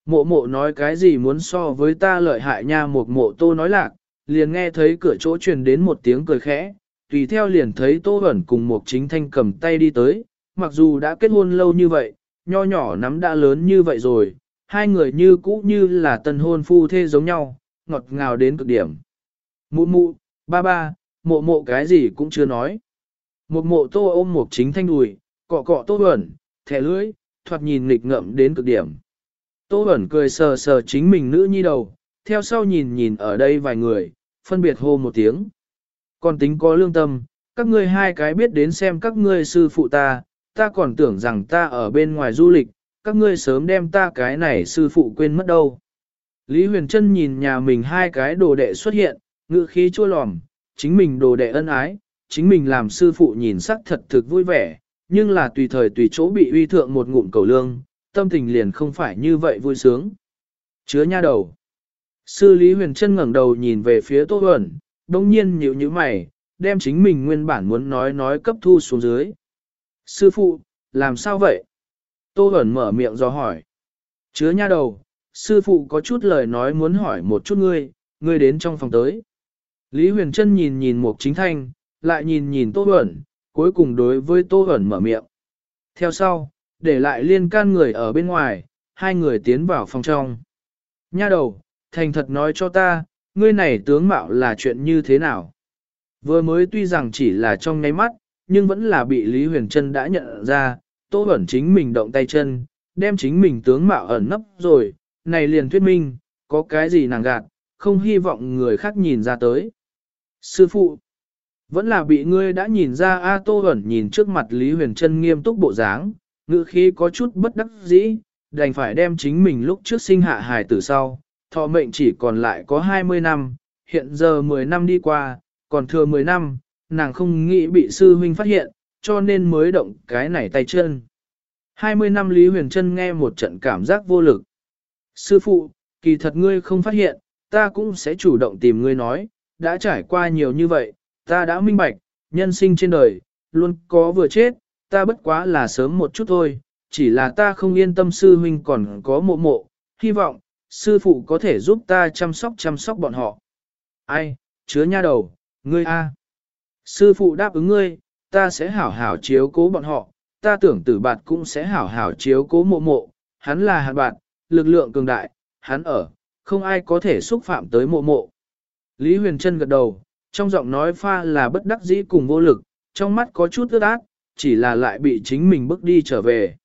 Mộ mộ nói cái gì muốn so với ta lợi hại nha một mộ tô nói lạc, liền nghe thấy cửa chỗ truyền đến một tiếng cười khẽ, tùy theo liền thấy tô ẩn cùng một chính thanh cầm tay đi tới, mặc dù đã kết hôn lâu như vậy, nho nhỏ nắm đã lớn như vậy rồi, hai người như cũ như là tân hôn phu thê giống nhau, ngọt ngào đến cực điểm. Mụ mụ, ba ba, mộ mộ cái gì cũng chưa nói. Một mộ tô ôm một chính thanh đùi, cọ cọ tô ẩn, thẻ lưỡi, thoạt nhìn nghịch ngậm đến cực điểm. Tô ẩn cười sờ sờ chính mình nữ nhi đầu, theo sau nhìn nhìn ở đây vài người, phân biệt hô một tiếng. Còn tính có lương tâm, các ngươi hai cái biết đến xem các ngươi sư phụ ta, ta còn tưởng rằng ta ở bên ngoài du lịch, các ngươi sớm đem ta cái này sư phụ quên mất đâu. Lý Huyền Trân nhìn nhà mình hai cái đồ đệ xuất hiện, ngự khí chua lòm, chính mình đồ đệ ân ái, chính mình làm sư phụ nhìn sắc thật thực vui vẻ, nhưng là tùy thời tùy chỗ bị uy thượng một ngụm cầu lương, tâm tình liền không phải như vậy vui sướng. Chứa nha đầu. Sư Lý Huyền Trân ngẩng đầu nhìn về phía Tô Huẩn, đông nhiên nhíu như mày, đem chính mình nguyên bản muốn nói nói cấp thu xuống dưới. Sư phụ, làm sao vậy? Tô Bẩn mở miệng do hỏi. Chứa nha đầu, sư phụ có chút lời nói muốn hỏi một chút ngươi, ngươi đến trong phòng tới. Lý Huyền Trân nhìn nhìn Mục Chính Thanh, lại nhìn nhìn Tô Bẩn, cuối cùng đối với Tô Bẩn mở miệng. Theo sau, để lại liên can người ở bên ngoài, hai người tiến vào phòng trong. Nha đầu, thành thật nói cho ta, ngươi này tướng mạo là chuyện như thế nào? Vừa mới tuy rằng chỉ là trong nháy mắt, nhưng vẫn là bị Lý Huyền Trân đã nhận ra, Tô Bẩn chính mình động tay chân, đem chính mình tướng mạo ẩn nấp rồi, này liền thuyết minh, có cái gì nàng gạt, không hy vọng người khác nhìn ra tới. Sư phụ, vẫn là bị ngươi đã nhìn ra A Tô Bẩn nhìn trước mặt Lý Huyền Trân nghiêm túc bộ dáng, ngữ khí có chút bất đắc dĩ, đành phải đem chính mình lúc trước sinh hạ hài tử sau, thọ mệnh chỉ còn lại có 20 năm, hiện giờ 10 năm đi qua, còn thừa 10 năm, nàng không nghĩ bị sư huynh phát hiện, cho nên mới động cái này tay chân. 20 năm Lý Huyền Trân nghe một trận cảm giác vô lực. Sư phụ, kỳ thật ngươi không phát hiện, ta cũng sẽ chủ động tìm ngươi nói, đã trải qua nhiều như vậy, ta đã minh bạch, nhân sinh trên đời, luôn có vừa chết, ta bất quá là sớm một chút thôi, chỉ là ta không yên tâm sư huynh còn có mộ mộ, hy vọng, sư phụ có thể giúp ta chăm sóc chăm sóc bọn họ. Ai, chứa nha đầu, ngươi a. Sư phụ đáp ứng ngươi, ta sẽ hảo hảo chiếu cố bọn họ, ta tưởng tử bạt cũng sẽ hảo hảo chiếu cố mộ mộ, hắn là hạt bạn, lực lượng cường đại, hắn ở, không ai có thể xúc phạm tới mộ mộ. Lý Huyền Trân gật đầu, trong giọng nói pha là bất đắc dĩ cùng vô lực, trong mắt có chút ướt át, chỉ là lại bị chính mình bước đi trở về.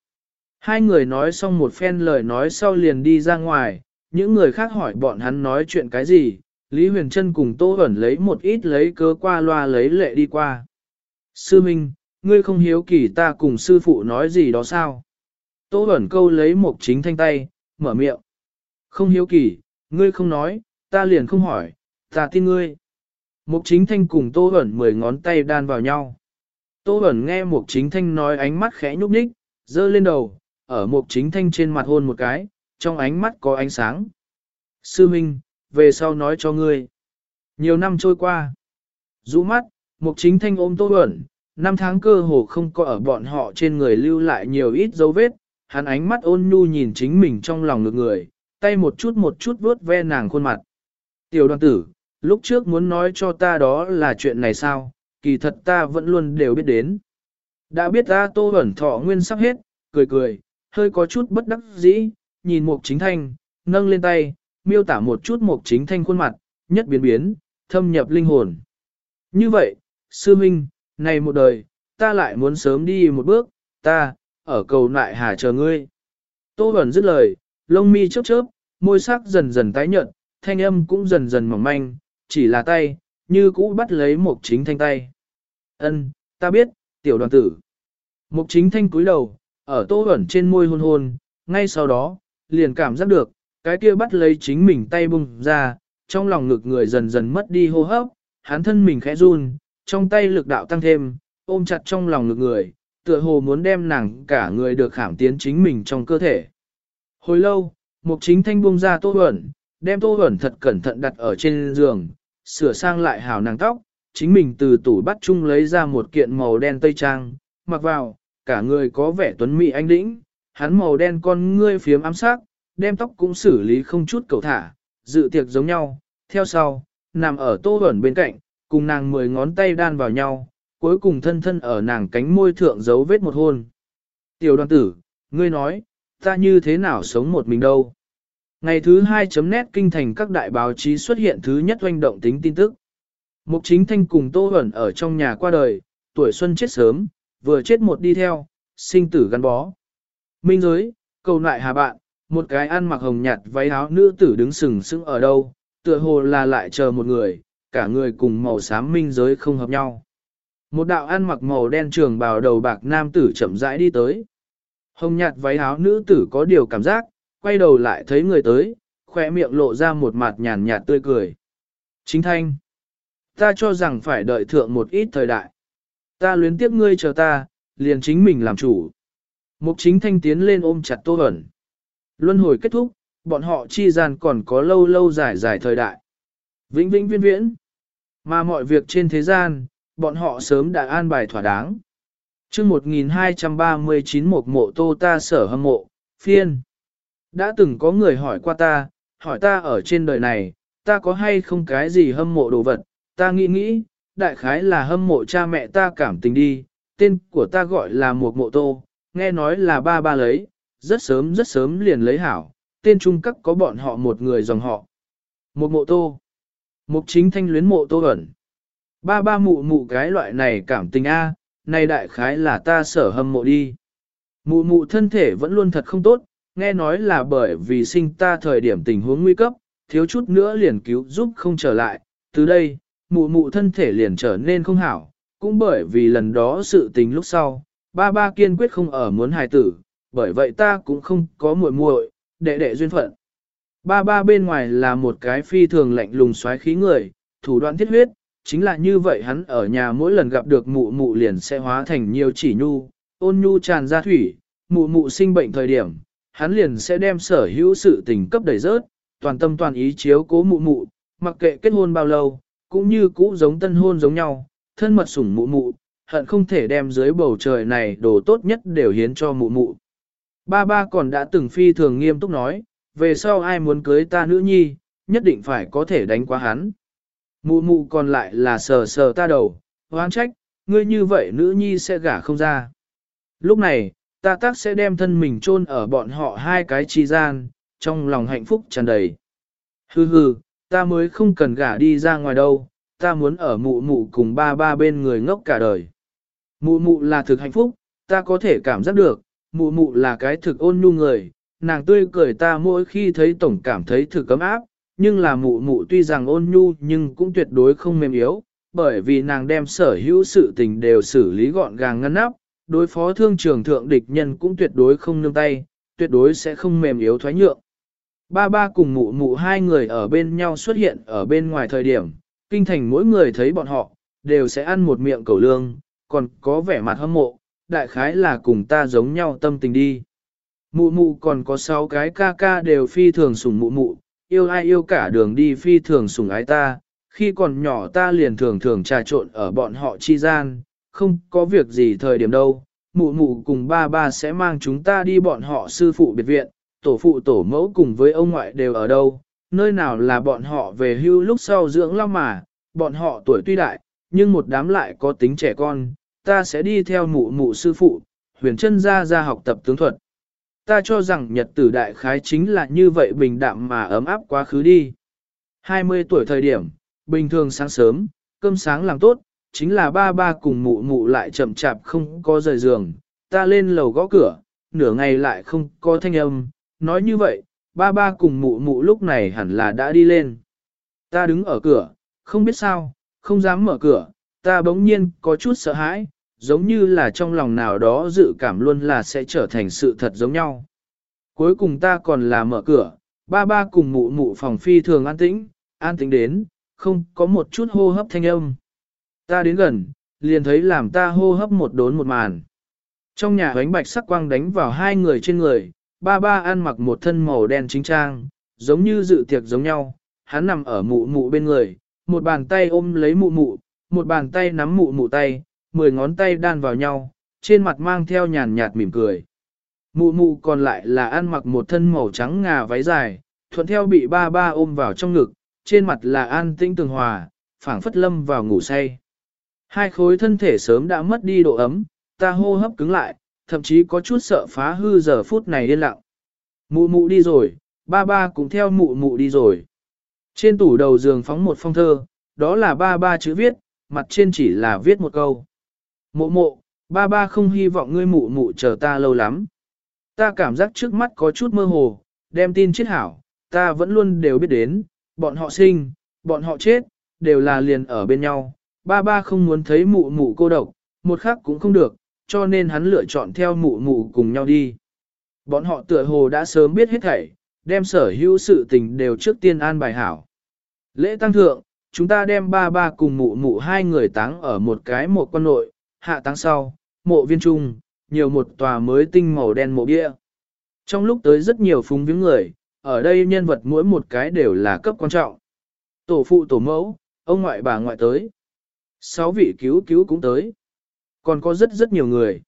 Hai người nói xong một phen lời nói sau liền đi ra ngoài, những người khác hỏi bọn hắn nói chuyện cái gì, Lý Huyền Trân cùng Tô Hẩn lấy một ít lấy cớ qua loa lấy lệ đi qua. Sư Minh, ngươi không hiếu kỳ ta cùng sư phụ nói gì đó sao? Tô ẩn câu lấy một chính thanh tay, mở miệng. Không hiếu kỳ, ngươi không nói, ta liền không hỏi, ta tin ngươi. Mục chính thanh cùng Tô Bẩn mười ngón tay đan vào nhau. Tô Bẩn nghe Mục chính thanh nói ánh mắt khẽ nhúc nhích, dơ lên đầu, ở Mục chính thanh trên mặt hôn một cái, trong ánh mắt có ánh sáng. Sư Minh, về sau nói cho ngươi. Nhiều năm trôi qua. Rũ mắt, Mục chính thanh ôm Tô ẩn, năm tháng cơ hồ không có ở bọn họ trên người lưu lại nhiều ít dấu vết, hắn ánh mắt ôn nhu nhìn chính mình trong lòng ngược người, tay một chút một chút vuốt ve nàng khuôn mặt. Tiểu đoàn tử, lúc trước muốn nói cho ta đó là chuyện này sao, kỳ thật ta vẫn luôn đều biết đến. Đã biết ta tô ẩn thọ nguyên sắp hết, cười cười, hơi có chút bất đắc dĩ, nhìn mục chính thanh, nâng lên tay, miêu tả một chút mục chính thanh khuôn mặt, nhất biến biến, thâm nhập linh hồn. Như vậy, sư minh, này một đời, ta lại muốn sớm đi một bước, ta, ở cầu nại hà chờ ngươi. Tô Bẩn dứt lời, lông mi chớp chớp, môi sắc dần dần tái nhợt, thanh âm cũng dần dần mỏng manh, chỉ là tay, như cũ bắt lấy mục chính thanh tay. Ân, ta biết, tiểu đoàn tử. Mục chính thanh cúi đầu, ở tô ẩn trên môi hôn hôn, ngay sau đó, liền cảm giác được, cái kia bắt lấy chính mình tay bung ra, trong lòng ngực người dần dần mất đi hô hấp, hắn thân mình khẽ run, trong tay lực đạo tăng thêm, ôm chặt trong lòng ngực người, tựa hồ muốn đem nàng cả người được khảm tiến chính mình trong cơ thể. Hồi lâu, mục chính thanh buông ra tô ẩn, đem tô ẩn thật cẩn thận đặt ở trên giường, sửa sang lại hào nàng tóc, chính mình từ tủ bắt chung lấy ra một kiện màu đen tây trang, mặc vào, cả người có vẻ tuấn mỹ anh đĩnh, hắn màu đen con ngươi phiếm ám sắc, đem tóc cũng xử lý không chút cầu thả, dự tiệc giống nhau, theo sau, nằm ở tô ẩn bên cạnh, cùng nàng mười ngón tay đan vào nhau, cuối cùng thân thân ở nàng cánh môi thượng dấu vết một hôn. Tiểu đoàn tử, ngươi nói, ta như thế nào sống một mình đâu? Ngày thứ hai chấm nét kinh thành các đại báo chí xuất hiện thứ nhất oanh động tính tin tức. Mục chính thanh cùng Tô Huẩn ở trong nhà qua đời, tuổi xuân chết sớm, vừa chết một đi theo, sinh tử gắn bó. Minh giới, cầu lại hà bạn, một cái ăn mặc hồng nhạt váy áo nữ tử đứng sừng sững ở đâu, tựa hồ là lại chờ một người, cả người cùng màu xám minh giới không hợp nhau. Một đạo ăn mặc màu đen trường bào đầu bạc nam tử chậm rãi đi tới. Hồng nhạt váy áo nữ tử có điều cảm giác, quay đầu lại thấy người tới, khỏe miệng lộ ra một mặt nhàn nhạt tươi cười. Chính thanh, ta cho rằng phải đợi thượng một ít thời đại. Ta luyến tiếc ngươi chờ ta, liền chính mình làm chủ. Mục chính thanh tiến lên ôm chặt tô ẩn. Luân hồi kết thúc, bọn họ chi gian còn có lâu lâu dài dài thời đại. Vĩnh vĩnh viên viễn. Mà mọi việc trên thế gian, bọn họ sớm đã an bài thỏa đáng. chương 1239 một mộ tô ta sở hâm mộ, phiên. Đã từng có người hỏi qua ta, hỏi ta ở trên đời này, ta có hay không cái gì hâm mộ đồ vật, ta nghĩ nghĩ, đại khái là hâm mộ cha mẹ ta cảm tình đi, tên của ta gọi là một mộ tô, nghe nói là ba ba lấy, rất sớm rất sớm liền lấy hảo, tên trung cấp có bọn họ một người dòng họ. Một mộ tô. Mục chính thanh luyến mộ tô ẩn. Ba ba mụ mụ cái loại này cảm tình A, này đại khái là ta sở hâm mộ đi. Mụ mụ thân thể vẫn luôn thật không tốt, nghe nói là bởi vì sinh ta thời điểm tình huống nguy cấp, thiếu chút nữa liền cứu giúp không trở lại. Từ đây, mụ mụ thân thể liền trở nên không hảo, cũng bởi vì lần đó sự tình lúc sau, ba ba kiên quyết không ở muốn hài tử, bởi vậy ta cũng không có muội muội, đệ đệ duyên phận. Ba ba bên ngoài là một cái phi thường lạnh lùng xoáy khí người, thủ đoạn thiết huyết, chính là như vậy hắn ở nhà mỗi lần gặp được mụ mụ liền sẽ hóa thành nhiều chỉ nhu, ôn nhu tràn ra thủy, mụ mụ sinh bệnh thời điểm, hắn liền sẽ đem sở hữu sự tình cấp đầy rớt, toàn tâm toàn ý chiếu cố mụ mụ, mặc kệ kết hôn bao lâu, cũng như cũ giống tân hôn giống nhau, thân mật sủng mụ mụ, hận không thể đem dưới bầu trời này đồ tốt nhất đều hiến cho mụ mụ. Ba ba còn đã từng phi thường nghiêm túc nói, về sau ai muốn cưới ta nữ nhi, nhất định phải có thể đánh qua hắn. Mụ mụ còn lại là sờ sờ ta đầu, hoang trách, ngươi như vậy nữ nhi sẽ gả không ra. Lúc này, ta tác sẽ đem thân mình chôn ở bọn họ hai cái chi gian, trong lòng hạnh phúc tràn đầy. Hừ hừ, ta mới không cần gả đi ra ngoài đâu, ta muốn ở mụ mụ cùng ba ba bên người ngốc cả đời. Mụ mụ là thực hạnh phúc, ta có thể cảm giác được, mụ mụ là cái thực ôn nhu người, nàng tươi cười ta mỗi khi thấy tổng cảm thấy thực cấm áp, nhưng là mụ mụ tuy rằng ôn nhu nhưng cũng tuyệt đối không mềm yếu, bởi vì nàng đem sở hữu sự tình đều xử lý gọn gàng ngăn nắp, đối phó thương trường thượng địch nhân cũng tuyệt đối không nương tay, tuyệt đối sẽ không mềm yếu thoái nhượng. Ba ba cùng mụ mụ hai người ở bên nhau xuất hiện ở bên ngoài thời điểm, kinh thành mỗi người thấy bọn họ, đều sẽ ăn một miệng cầu lương, còn có vẻ mặt hâm mộ, đại khái là cùng ta giống nhau tâm tình đi. Mụ mụ còn có sáu cái ca ca đều phi thường sủng mụ mụ, yêu ai yêu cả đường đi phi thường sủng ái ta, khi còn nhỏ ta liền thường thường trà trộn ở bọn họ chi gian, không có việc gì thời điểm đâu, mụ mụ cùng ba ba sẽ mang chúng ta đi bọn họ sư phụ biệt viện, tổ phụ tổ mẫu cùng với ông ngoại đều ở đâu, nơi nào là bọn họ về hưu lúc sau dưỡng lao mà, bọn họ tuổi tuy đại, nhưng một đám lại có tính trẻ con, ta sẽ đi theo mụ mụ sư phụ, huyền chân ra ra học tập tướng thuật. Ta cho rằng nhật tử đại khái chính là như vậy bình đạm mà ấm áp quá khứ đi. 20 tuổi thời điểm, bình thường sáng sớm, cơm sáng làm tốt, chính là ba ba cùng mụ mụ lại chậm chạp không có rời giường, ta lên lầu gõ cửa, nửa ngày lại không có thanh âm, nói như vậy, ba ba cùng mụ mụ lúc này hẳn là đã đi lên. Ta đứng ở cửa, không biết sao, không dám mở cửa, ta bỗng nhiên có chút sợ hãi, giống như là trong lòng nào đó dự cảm luôn là sẽ trở thành sự thật giống nhau. Cuối cùng ta còn là mở cửa, ba ba cùng mụ mụ phòng phi thường an tĩnh, an tĩnh đến, không có một chút hô hấp thanh âm. Ta đến gần, liền thấy làm ta hô hấp một đốn một màn. Trong nhà ánh bạch sắc quang đánh vào hai người trên người, ba ba ăn mặc một thân màu đen chính trang, giống như dự tiệc giống nhau, hắn nằm ở mụ mụ bên người, một bàn tay ôm lấy mụ mụ, một bàn tay nắm mụ mụ tay, mười ngón tay đan vào nhau, trên mặt mang theo nhàn nhạt mỉm cười. Mụ mụ còn lại là ăn mặc một thân màu trắng ngà váy dài, thuận theo bị ba ba ôm vào trong ngực, trên mặt là an tĩnh tường hòa, phảng phất lâm vào ngủ say. Hai khối thân thể sớm đã mất đi độ ấm, ta hô hấp cứng lại, thậm chí có chút sợ phá hư giờ phút này yên lặng. Mụ mụ đi rồi, ba ba cũng theo mụ mụ đi rồi. Trên tủ đầu giường phóng một phong thơ, đó là ba ba chữ viết, mặt trên chỉ là viết một câu. Mộ mộ, ba ba không hy vọng ngươi mụ mụ chờ ta lâu lắm. Ta cảm giác trước mắt có chút mơ hồ, đem tin chết hảo, ta vẫn luôn đều biết đến, bọn họ sinh, bọn họ chết, đều là liền ở bên nhau. Ba ba không muốn thấy mụ mụ cô độc, một khắc cũng không được, cho nên hắn lựa chọn theo mụ mụ cùng nhau đi. Bọn họ tựa hồ đã sớm biết hết thảy, đem sở hữu sự tình đều trước tiên an bài hảo. Lễ tăng thượng, chúng ta đem ba ba cùng mụ mụ hai người táng ở một cái một quan nội, hạ táng sau, mộ viên trung, nhiều một tòa mới tinh màu đen mộ bia. Trong lúc tới rất nhiều phúng viếng người, ở đây nhân vật mỗi một cái đều là cấp quan trọng. Tổ phụ tổ mẫu, ông ngoại bà ngoại tới. Sáu vị cứu cứu cũng tới. Còn có rất rất nhiều người.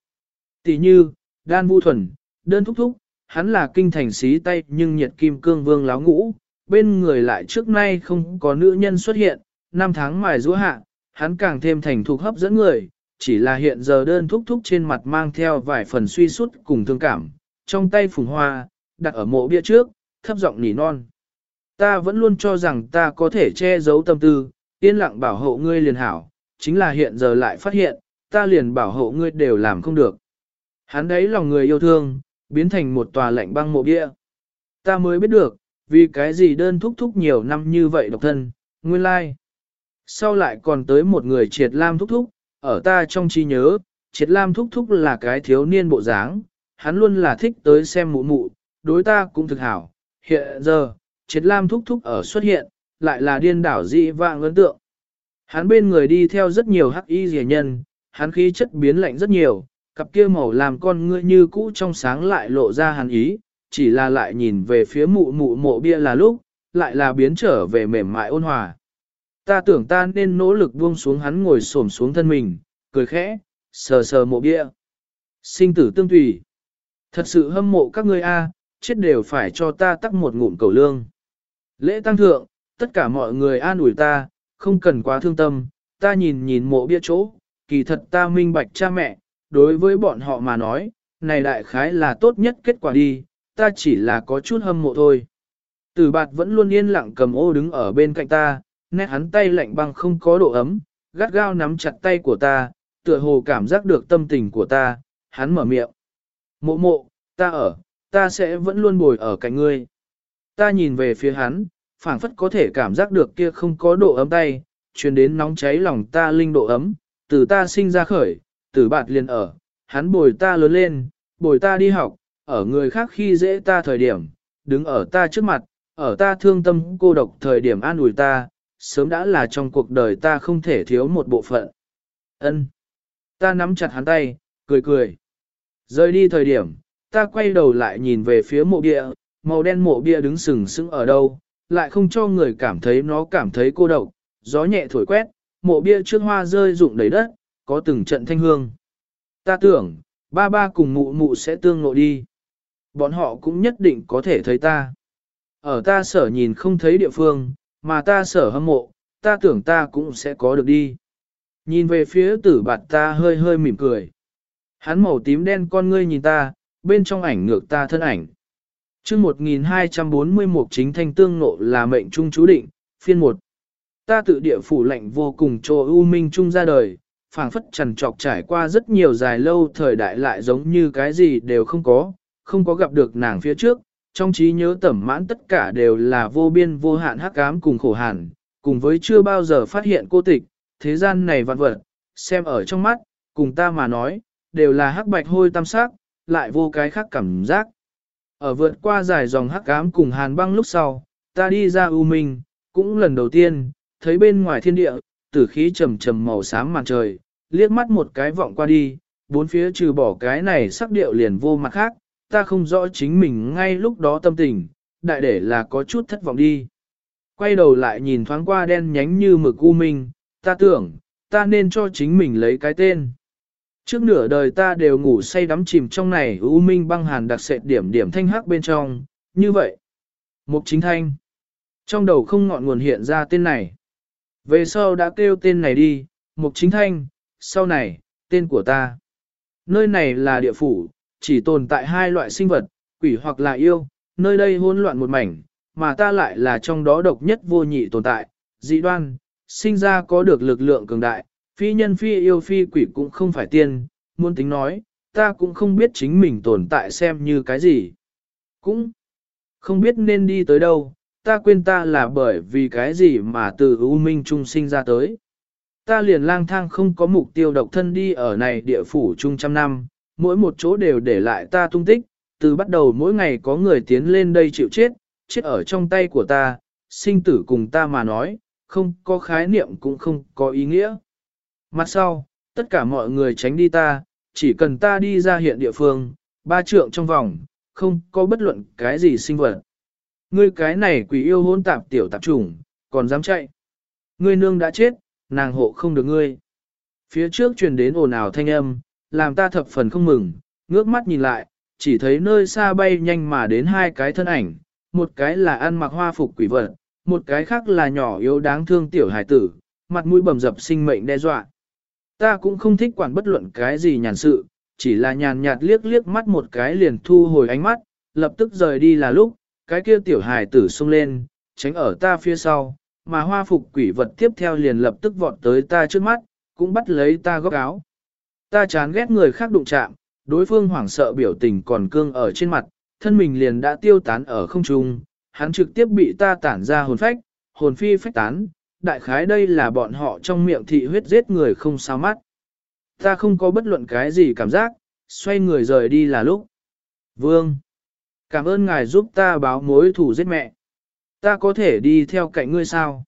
Tỷ như, Đan Vu Thuần, đơn thúc thúc, hắn là kinh thành xí tay nhưng nhiệt kim cương vương láo ngũ, bên người lại trước nay không có nữ nhân xuất hiện, năm tháng mài rũa hạ, hắn càng thêm thành thục hấp dẫn người, chỉ là hiện giờ đơn thúc thúc trên mặt mang theo vài phần suy sút cùng thương cảm, trong tay phùng hoa, đặt ở mộ bia trước, thấp giọng nỉ non. Ta vẫn luôn cho rằng ta có thể che giấu tâm tư, yên lặng bảo hộ ngươi liền hảo, chính là hiện giờ lại phát hiện, ta liền bảo hộ ngươi đều làm không được. Hắn đấy lòng người yêu thương, biến thành một tòa lạnh băng mộ bia. Ta mới biết được, vì cái gì đơn thúc thúc nhiều năm như vậy độc thân, nguyên lai. Sau lại còn tới một người triệt lam thúc thúc, ở ta trong trí nhớ, triệt lam thúc thúc là cái thiếu niên bộ dáng, hắn luôn là thích tới xem mụ mụ, đối ta cũng thực hảo. Hiện giờ, triệt lam thúc thúc ở xuất hiện, lại là điên đảo dị vạng ấn tượng. Hắn bên người đi theo rất nhiều hắc y rẻ nhân, hắn khí chất biến lạnh rất nhiều, cặp kia màu làm con ngươi như cũ trong sáng lại lộ ra hàn ý, chỉ là lại nhìn về phía mụ mụ mộ bia là lúc, lại là biến trở về mềm mại ôn hòa. Ta tưởng ta nên nỗ lực buông xuống hắn ngồi xổm xuống thân mình, cười khẽ, sờ sờ mộ bia. Sinh tử tương tùy. Thật sự hâm mộ các ngươi a, chết đều phải cho ta tắc một ngụm cầu lương. Lễ tăng thượng, tất cả mọi người an ủi ta, không cần quá thương tâm, ta nhìn nhìn mộ bia chỗ, kỳ thật ta minh bạch cha mẹ, đối với bọn họ mà nói, này đại khái là tốt nhất kết quả đi, ta chỉ là có chút hâm mộ thôi. Tử bạt vẫn luôn yên lặng cầm ô đứng ở bên cạnh ta, nét hắn tay lạnh băng không có độ ấm, gắt gao nắm chặt tay của ta, tựa hồ cảm giác được tâm tình của ta, hắn mở miệng. Mộ mộ, ta ở, ta sẽ vẫn luôn bồi ở cạnh ngươi. Ta nhìn về phía hắn, phảng phất có thể cảm giác được kia không có độ ấm tay, truyền đến nóng cháy lòng ta linh độ ấm, từ ta sinh ra khởi, từ bạt liền ở, hắn bồi ta lớn lên, bồi ta đi học, ở người khác khi dễ ta thời điểm, đứng ở ta trước mặt, ở ta thương tâm cô độc thời điểm an ủi ta, sớm đã là trong cuộc đời ta không thể thiếu một bộ phận. Ân. Ta nắm chặt hắn tay, cười cười. Rời đi thời điểm, ta quay đầu lại nhìn về phía mộ bia, màu đen mộ bia đứng sừng sững ở đâu, lại không cho người cảm thấy nó cảm thấy cô độc, gió nhẹ thổi quét, mộ bia trước hoa rơi rụng đầy đất, có từng trận thanh hương. Ta tưởng, ba ba cùng mụ mụ sẽ tương ngộ đi. Bọn họ cũng nhất định có thể thấy ta. Ở ta sở nhìn không thấy địa phương, mà ta sở hâm mộ, ta tưởng ta cũng sẽ có được đi. Nhìn về phía tử bạt ta hơi hơi mỉm cười. Hắn màu tím đen con ngươi nhìn ta, bên trong ảnh ngược ta thân ảnh. chương 1241 chính thanh tương nộ là mệnh trung chú định, phiên 1. Ta tự địa phủ lệnh vô cùng cho ưu minh trung ra đời, phảng phất trần trọc trải qua rất nhiều dài lâu thời đại lại giống như cái gì đều không có, không có gặp được nàng phía trước, trong trí nhớ tẩm mãn tất cả đều là vô biên vô hạn hắc ám cùng khổ hàn, cùng với chưa bao giờ phát hiện cô tịch, thế gian này vạn vật, xem ở trong mắt, cùng ta mà nói, đều là hắc bạch hôi tam sắc, lại vô cái khác cảm giác. Ở vượt qua dài dòng hắc ám cùng hàn băng lúc sau, ta đi ra u minh, cũng lần đầu tiên, thấy bên ngoài thiên địa, tử khí trầm trầm màu xám màn trời, liếc mắt một cái vọng qua đi, bốn phía trừ bỏ cái này sắc điệu liền vô mặt khác, ta không rõ chính mình ngay lúc đó tâm tình, đại để là có chút thất vọng đi. Quay đầu lại nhìn thoáng qua đen nhánh như mực u minh, ta tưởng, ta nên cho chính mình lấy cái tên. Trước nửa đời ta đều ngủ say đắm chìm trong này u minh băng hàn đặc sệt điểm điểm thanh hắc bên trong, như vậy. Mục chính thanh. Trong đầu không ngọn nguồn hiện ra tên này. Về sau đã kêu tên này đi, mục chính thanh, sau này, tên của ta. Nơi này là địa phủ, chỉ tồn tại hai loại sinh vật, quỷ hoặc là yêu, nơi đây hỗn loạn một mảnh, mà ta lại là trong đó độc nhất vô nhị tồn tại, dị đoan, sinh ra có được lực lượng cường đại, phi nhân phi yêu phi quỷ cũng không phải tiên, muốn tính nói, ta cũng không biết chính mình tồn tại xem như cái gì. Cũng không biết nên đi tới đâu, ta quên ta là bởi vì cái gì mà từ U Minh Trung sinh ra tới. Ta liền lang thang không có mục tiêu độc thân đi ở này địa phủ trung trăm năm, mỗi một chỗ đều để lại ta tung tích, từ bắt đầu mỗi ngày có người tiến lên đây chịu chết, chết ở trong tay của ta, sinh tử cùng ta mà nói, không có khái niệm cũng không có ý nghĩa. Mặt sau, tất cả mọi người tránh đi ta, chỉ cần ta đi ra hiện địa phương, ba trượng trong vòng, không có bất luận cái gì sinh vật. Ngươi cái này quỷ yêu hôn tạp tiểu tạp trùng, còn dám chạy. Ngươi nương đã chết, nàng hộ không được ngươi. Phía trước truyền đến ồn ào thanh âm, làm ta thập phần không mừng, ngước mắt nhìn lại, chỉ thấy nơi xa bay nhanh mà đến hai cái thân ảnh, một cái là ăn mặc hoa phục quỷ vật, một cái khác là nhỏ yếu đáng thương tiểu hải tử, mặt mũi bầm dập sinh mệnh đe dọa. Ta cũng không thích quản bất luận cái gì nhàn sự, chỉ là nhàn nhạt liếc liếc mắt một cái liền thu hồi ánh mắt, lập tức rời đi là lúc, cái kia tiểu hải tử xông lên, tránh ở ta phía sau, mà hoa phục quỷ vật tiếp theo liền lập tức vọt tới ta trước mắt, cũng bắt lấy ta góc áo. Ta chán ghét người khác đụng chạm, đối phương hoảng sợ biểu tình còn cương ở trên mặt, thân mình liền đã tiêu tán ở không trung, hắn trực tiếp bị ta tản ra hồn phách, hồn phi phách tán, đại khái đây là bọn họ trong miệng thị huyết giết người không sao mắt. Ta không có bất luận cái gì cảm giác, xoay người rời đi là lúc. Vương, cảm ơn ngài giúp ta báo mối thủ giết mẹ. Ta có thể đi theo cạnh ngươi sao?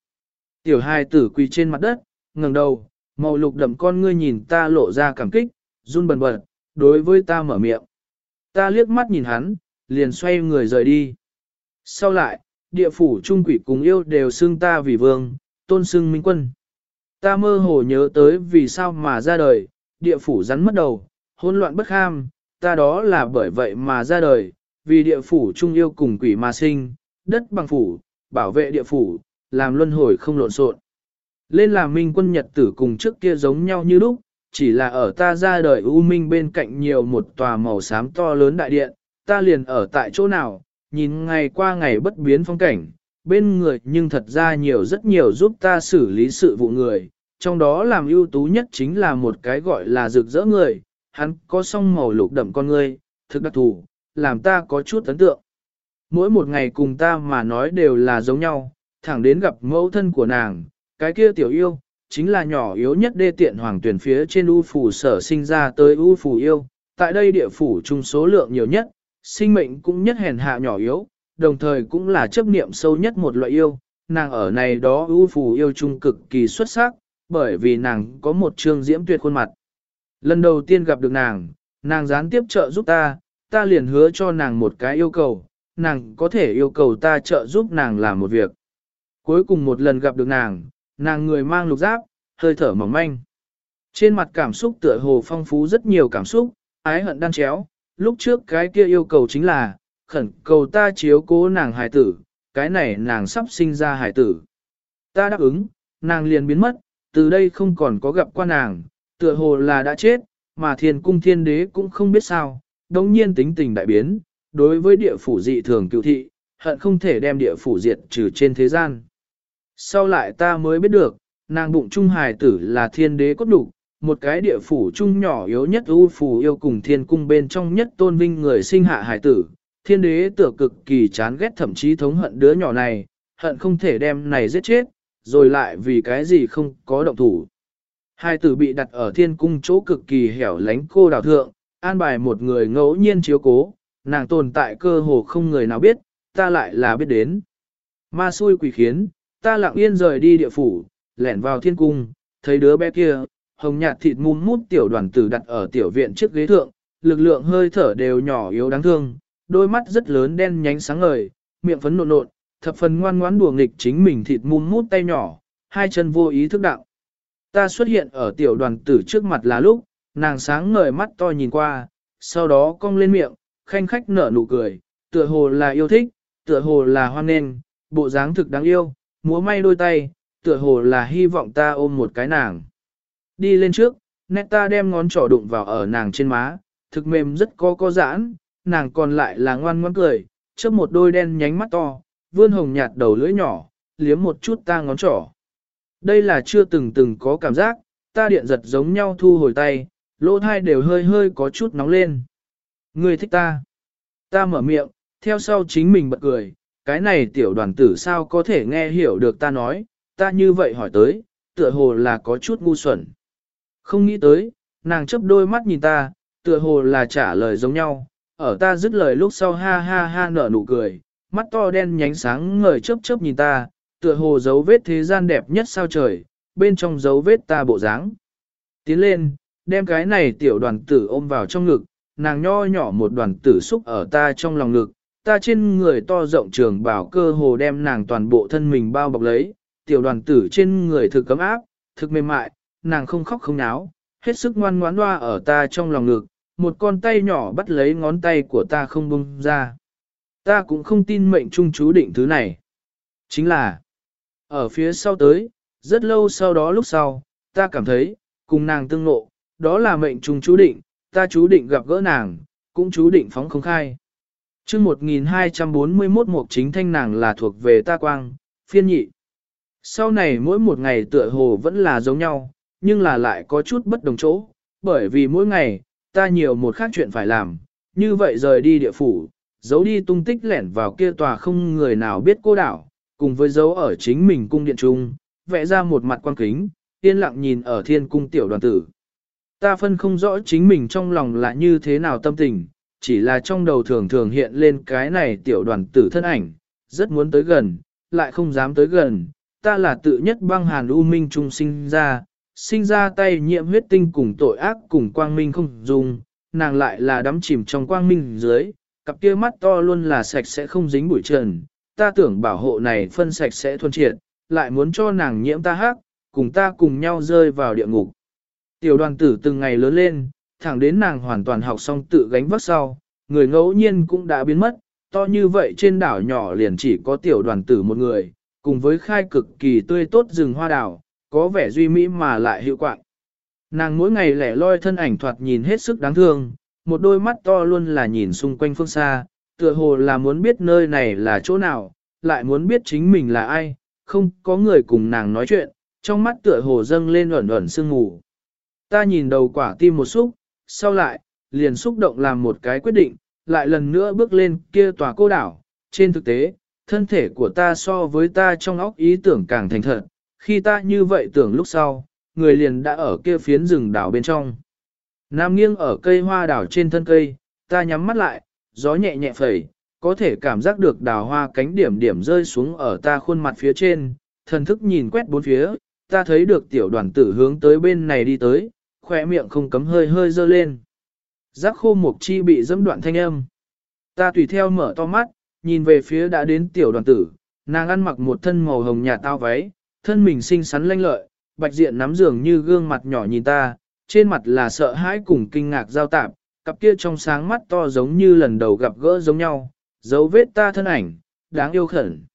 Tiểu hài tử quỳ trên mặt đất, ngẩng đầu, màu lục đậm con ngươi nhìn ta lộ ra cảm kích, run bần bật, đối với ta mở miệng. Ta liếc mắt nhìn hắn, liền xoay người rời đi. Sau lại, địa phủ trung quỷ cùng yêu đều xưng ta vì vương, tôn xưng minh quân. Ta mơ hồ nhớ tới vì sao mà ra đời, địa phủ rắn mất đầu, hỗn loạn bất ham, ta đó là bởi vậy mà ra đời, vì địa phủ trung yêu cùng quỷ mà sinh, đất bằng phủ, bảo vệ địa phủ, làm luân hồi không lộn xộn. Lên làm minh quân nhật tử cùng trước kia giống nhau như lúc, chỉ là ở ta ra đời U Minh bên cạnh nhiều một tòa màu xám to lớn đại điện, ta liền ở tại chỗ nào, nhìn ngày qua ngày bất biến phong cảnh, bên người nhưng thật ra nhiều rất nhiều giúp ta xử lý sự vụ người, trong đó làm ưu tú nhất chính là một cái gọi là rực rỡ người, hắn có song màu lục đậm con ngươi, thực đặc thù, làm ta có chút ấn tượng. Mỗi một ngày cùng ta mà nói đều là giống nhau, thẳng đến gặp mẫu thân của nàng, cái kia tiểu yêu, chính là nhỏ yếu nhất đê tiện hoàng tuyển phía trên u phủ sở sinh ra tới u phủ yêu, tại đây địa phủ chung số lượng nhiều nhất, sinh mệnh cũng nhất hèn hạ nhỏ yếu, đồng thời cũng là chấp niệm sâu nhất một loại yêu, nàng ở này đó u phủ yêu chung cực kỳ xuất sắc, bởi vì nàng có một trương diễm tuyệt khuôn mặt. Lần đầu tiên gặp được nàng, nàng gián tiếp trợ giúp ta, ta liền hứa cho nàng một cái yêu cầu, nàng có thể yêu cầu ta trợ giúp nàng làm một việc. Cuối cùng một lần gặp được nàng, nàng người mang lục giáp, hơi thở mỏng manh. Trên mặt cảm xúc tựa hồ phong phú rất nhiều cảm xúc, ái hận đan chéo, lúc trước cái kia yêu cầu chính là, khẩn cầu ta chiếu cố nàng hài tử, cái này nàng sắp sinh ra hài tử. Ta đáp ứng, nàng liền biến mất, từ đây không còn có gặp qua nàng, tựa hồ là đã chết, mà thiên cung thiên đế cũng không biết sao, đồng nhiên tính tình đại biến, đối với địa phủ dị thường cựu thị, hận không thể đem địa phủ diệt trừ trên thế gian. Sau lại ta mới biết được, nàng bụng trung hài tử là thiên đế cốt đủ, một cái địa phủ trung nhỏ yếu nhất ưu phủ yêu cùng thiên cung bên trong nhất tôn vinh người sinh hạ hài tử. Thiên đế tựa cực kỳ chán ghét thậm chí thống hận đứa nhỏ này, hận không thể đem này giết chết, rồi lại vì cái gì không có động thủ. Hai tử bị đặt ở thiên cung chỗ cực kỳ hẻo lánh cô đào thượng, an bài một người ngẫu nhiên chiếu cố, nàng tồn tại cơ hồ không người nào biết, ta lại là biết đến. Ma xui quỷ khiến, ta lặng yên rời đi địa phủ, lẻn vào thiên cung, thấy đứa bé kia, hồng nhạt thịt mum mút tiểu đoàn tử đặt ở tiểu viện trước ghế thượng, lực lượng hơi thở đều nhỏ yếu đáng thương, đôi mắt rất lớn đen nhánh sáng ngời, miệng phấn nộn nộn, thập phần ngoan ngoãn đùa nghịch chính mình thịt mum mút tay nhỏ, hai chân vô ý thức đạo. Ta xuất hiện ở tiểu đoàn tử trước mặt là lúc, nàng sáng ngời mắt to nhìn qua, sau đó cong lên miệng, khanh khách nở nụ cười, tựa hồ là yêu thích, tựa hồ là hoan nghênh, bộ dáng thực đáng yêu, múa may đôi tay, tựa hồ là hy vọng ta ôm một cái nàng. Đi lên trước, nét ta đem ngón trỏ đụng vào ở nàng trên má, thực mềm rất có có giãn, nàng còn lại là ngoan ngoãn cười, chớp một đôi đen nhánh mắt to, vươn hồng nhạt đầu lưỡi nhỏ, liếm một chút ta ngón trỏ. Đây là chưa từng từng có cảm giác, ta điện giật giống nhau thu hồi tay, lỗ thai đều hơi hơi có chút nóng lên. Người thích ta. Ta mở miệng, theo sau chính mình bật cười, cái này tiểu đoàn tử sao có thể nghe hiểu được ta nói, ta như vậy hỏi tới, tựa hồ là có chút ngu xuẩn. Không nghĩ tới, nàng chấp đôi mắt nhìn ta, tựa hồ là trả lời giống nhau, ở ta dứt lời lúc sau ha ha ha nở nụ cười, mắt to đen nhánh sáng ngời chớp chớp nhìn ta, tựa hồ dấu vết thế gian đẹp nhất sao trời, bên trong dấu vết ta bộ dáng. Tiến lên, đem cái này tiểu đoàn tử ôm vào trong ngực, nàng nho nhỏ một đoàn tử xúc ở ta trong lòng ngực, ta trên người to rộng trường bảo cơ hồ đem nàng toàn bộ thân mình bao bọc lấy, tiểu đoàn tử trên người thực cấm áp, thực mềm mại, nàng không khóc không náo, hết sức ngoan ngoãn loa ở ta trong lòng ngực, một con tay nhỏ bắt lấy ngón tay của ta không buông ra. Ta cũng không tin mệnh trung chú định thứ này. Chính là, ở phía sau tới, rất lâu sau đó lúc sau, ta cảm thấy, cùng nàng tương ngộ, đó là mệnh trung chú định, ta chú định gặp gỡ nàng, cũng chú định phóng không khai chương 1241 mục chính thanh nàng là thuộc về ta quang, phiên nhị. Sau này mỗi một ngày tựa hồ vẫn là giống nhau, nhưng là lại có chút bất đồng chỗ, bởi vì mỗi ngày, ta nhiều một khác chuyện phải làm, như vậy rời đi địa phủ, giấu đi tung tích lẻn vào kia tòa không người nào biết cô đảo, cùng với dấu ở chính mình cung điện trung, vẽ ra một mặt quan kính, yên lặng nhìn ở thiên cung tiểu đoàn tử. Ta phân không rõ chính mình trong lòng là như thế nào tâm tình, chỉ là trong đầu thường thường hiện lên cái này tiểu đoàn tử thân ảnh, rất muốn tới gần, lại không dám tới gần, ta là tự nhất băng hàn u minh trung sinh ra, sinh ra tay nhiễm huyết tinh cùng tội ác cùng quang minh không dùng, nàng lại là đắm chìm trong quang minh dưới, cặp kia mắt to luôn là sạch sẽ không dính bụi trần, ta tưởng bảo hộ này phân sạch sẽ thuần triệt, lại muốn cho nàng nhiễm ta hắc, cùng ta cùng nhau rơi vào địa ngục. Tiểu đoàn tử từng ngày lớn lên, thẳng đến nàng hoàn toàn học xong tự gánh vác sau, người ngẫu nhiên cũng đã biến mất, to như vậy trên đảo nhỏ liền chỉ có tiểu đoàn tử một người, cùng với khai cực kỳ tươi tốt rừng hoa đảo, có vẻ duy mỹ mà lại hiệu quạng. Nàng mỗi ngày lẻ loi thân ảnh thoạt nhìn hết sức đáng thương, một đôi mắt to luôn là nhìn xung quanh phương xa, tựa hồ là muốn biết nơi này là chỗ nào, lại muốn biết chính mình là ai, không có người cùng nàng nói chuyện, trong mắt tựa hồ dâng lên ẩn ẩn sương mù. Ta nhìn đầu quả tim một xúc, sau lại, liền xúc động làm một cái quyết định, lại lần nữa bước lên kia tòa cô đảo. Trên thực tế, thân thể của ta so với ta trong óc ý tưởng càng thành thật, khi ta như vậy tưởng lúc sau, người liền đã ở kia phiến rừng đảo bên trong. Nam nghiêng ở cây hoa đảo trên thân cây, ta nhắm mắt lại, gió nhẹ nhẹ phẩy, có thể cảm giác được đào hoa cánh điểm điểm rơi xuống ở ta khuôn mặt phía trên, thần thức nhìn quét bốn phía, ta thấy được tiểu đoàn tử hướng tới bên này đi tới, khỏe miệng không cấm hơi hơi dơ lên. Giác khô mục chi bị dẫm đoạn thanh âm. Ta tùy theo mở to mắt, nhìn về phía đã đến tiểu đoàn tử, nàng ăn mặc một thân màu hồng nhà tao váy, thân mình xinh xắn lanh lợi, bạch diện nắm giường như gương mặt nhỏ nhìn ta, trên mặt là sợ hãi cùng kinh ngạc giao tạp, cặp kia trong sáng mắt to giống như lần đầu gặp gỡ giống nhau, dấu vết ta thân ảnh, đáng yêu khẩn.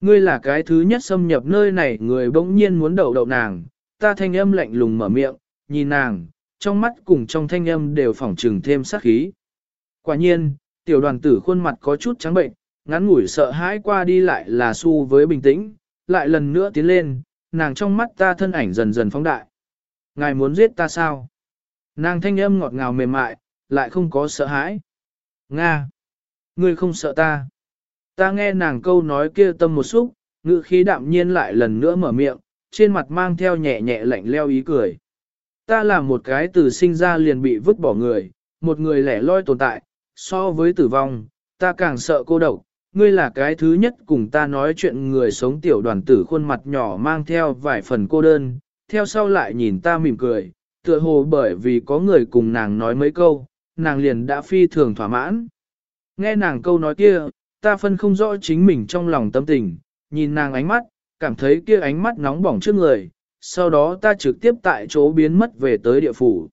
Ngươi là cái thứ nhất xâm nhập nơi này người bỗng nhiên muốn đậu đậu nàng, ta thanh âm lạnh lùng mở miệng, nhìn nàng, trong mắt cùng trong thanh âm đều phỏng trừng thêm sát khí. Quả nhiên, tiểu đoàn tử khuôn mặt có chút trắng bệnh, ngắn ngủi sợ hãi qua đi lại là su với bình tĩnh, lại lần nữa tiến lên, nàng trong mắt ta thân ảnh dần dần phóng đại. Ngài muốn giết ta sao? Nàng thanh âm ngọt ngào mềm mại, lại không có sợ hãi. Nga! Ngươi không sợ ta. Ta nghe nàng câu nói kia tâm một xúc, ngữ khí đạm nhiên lại lần nữa mở miệng, trên mặt mang theo nhẹ nhẹ lạnh leo ý cười. Ta là một cái từ sinh ra liền bị vứt bỏ người, một người lẻ loi tồn tại, so với tử vong, ta càng sợ cô độc. Ngươi là cái thứ nhất cùng ta nói chuyện người sống tiểu đoàn tử khuôn mặt nhỏ mang theo vài phần cô đơn, theo sau lại nhìn ta mỉm cười, tựa hồ bởi vì có người cùng nàng nói mấy câu, nàng liền đã phi thường thỏa mãn. Nghe nàng câu nói kia, ta phân không rõ chính mình trong lòng tâm tình, nhìn nàng ánh mắt, cảm thấy kia ánh mắt nóng bỏng trước người, sau đó ta trực tiếp tại chỗ biến mất về tới địa phủ.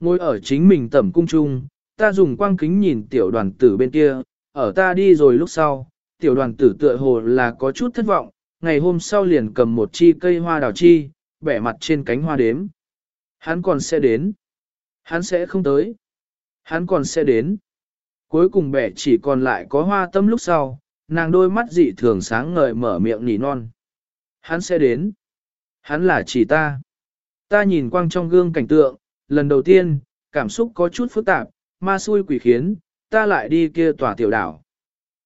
Ngồi ở chính mình tẩm cung trung, ta dùng quang kính nhìn tiểu đoàn tử bên kia, ở ta đi rồi lúc sau, tiểu đoàn tử tựa hồ là có chút thất vọng, ngày hôm sau liền cầm một chi cây hoa đào chi, bẻ mặt trên cánh hoa đếm. Hắn còn sẽ đến. Hắn sẽ không tới. Hắn còn sẽ đến. Cuối cùng bẻ chỉ còn lại có hoa tâm lúc sau, nàng đôi mắt dị thường sáng ngời mở miệng nỉ non. Hắn sẽ đến. Hắn là chỉ ta. Ta nhìn quang trong gương cảnh tượng, lần đầu tiên, cảm xúc có chút phức tạp, ma xui quỷ khiến, ta lại đi kia tòa tiểu đảo.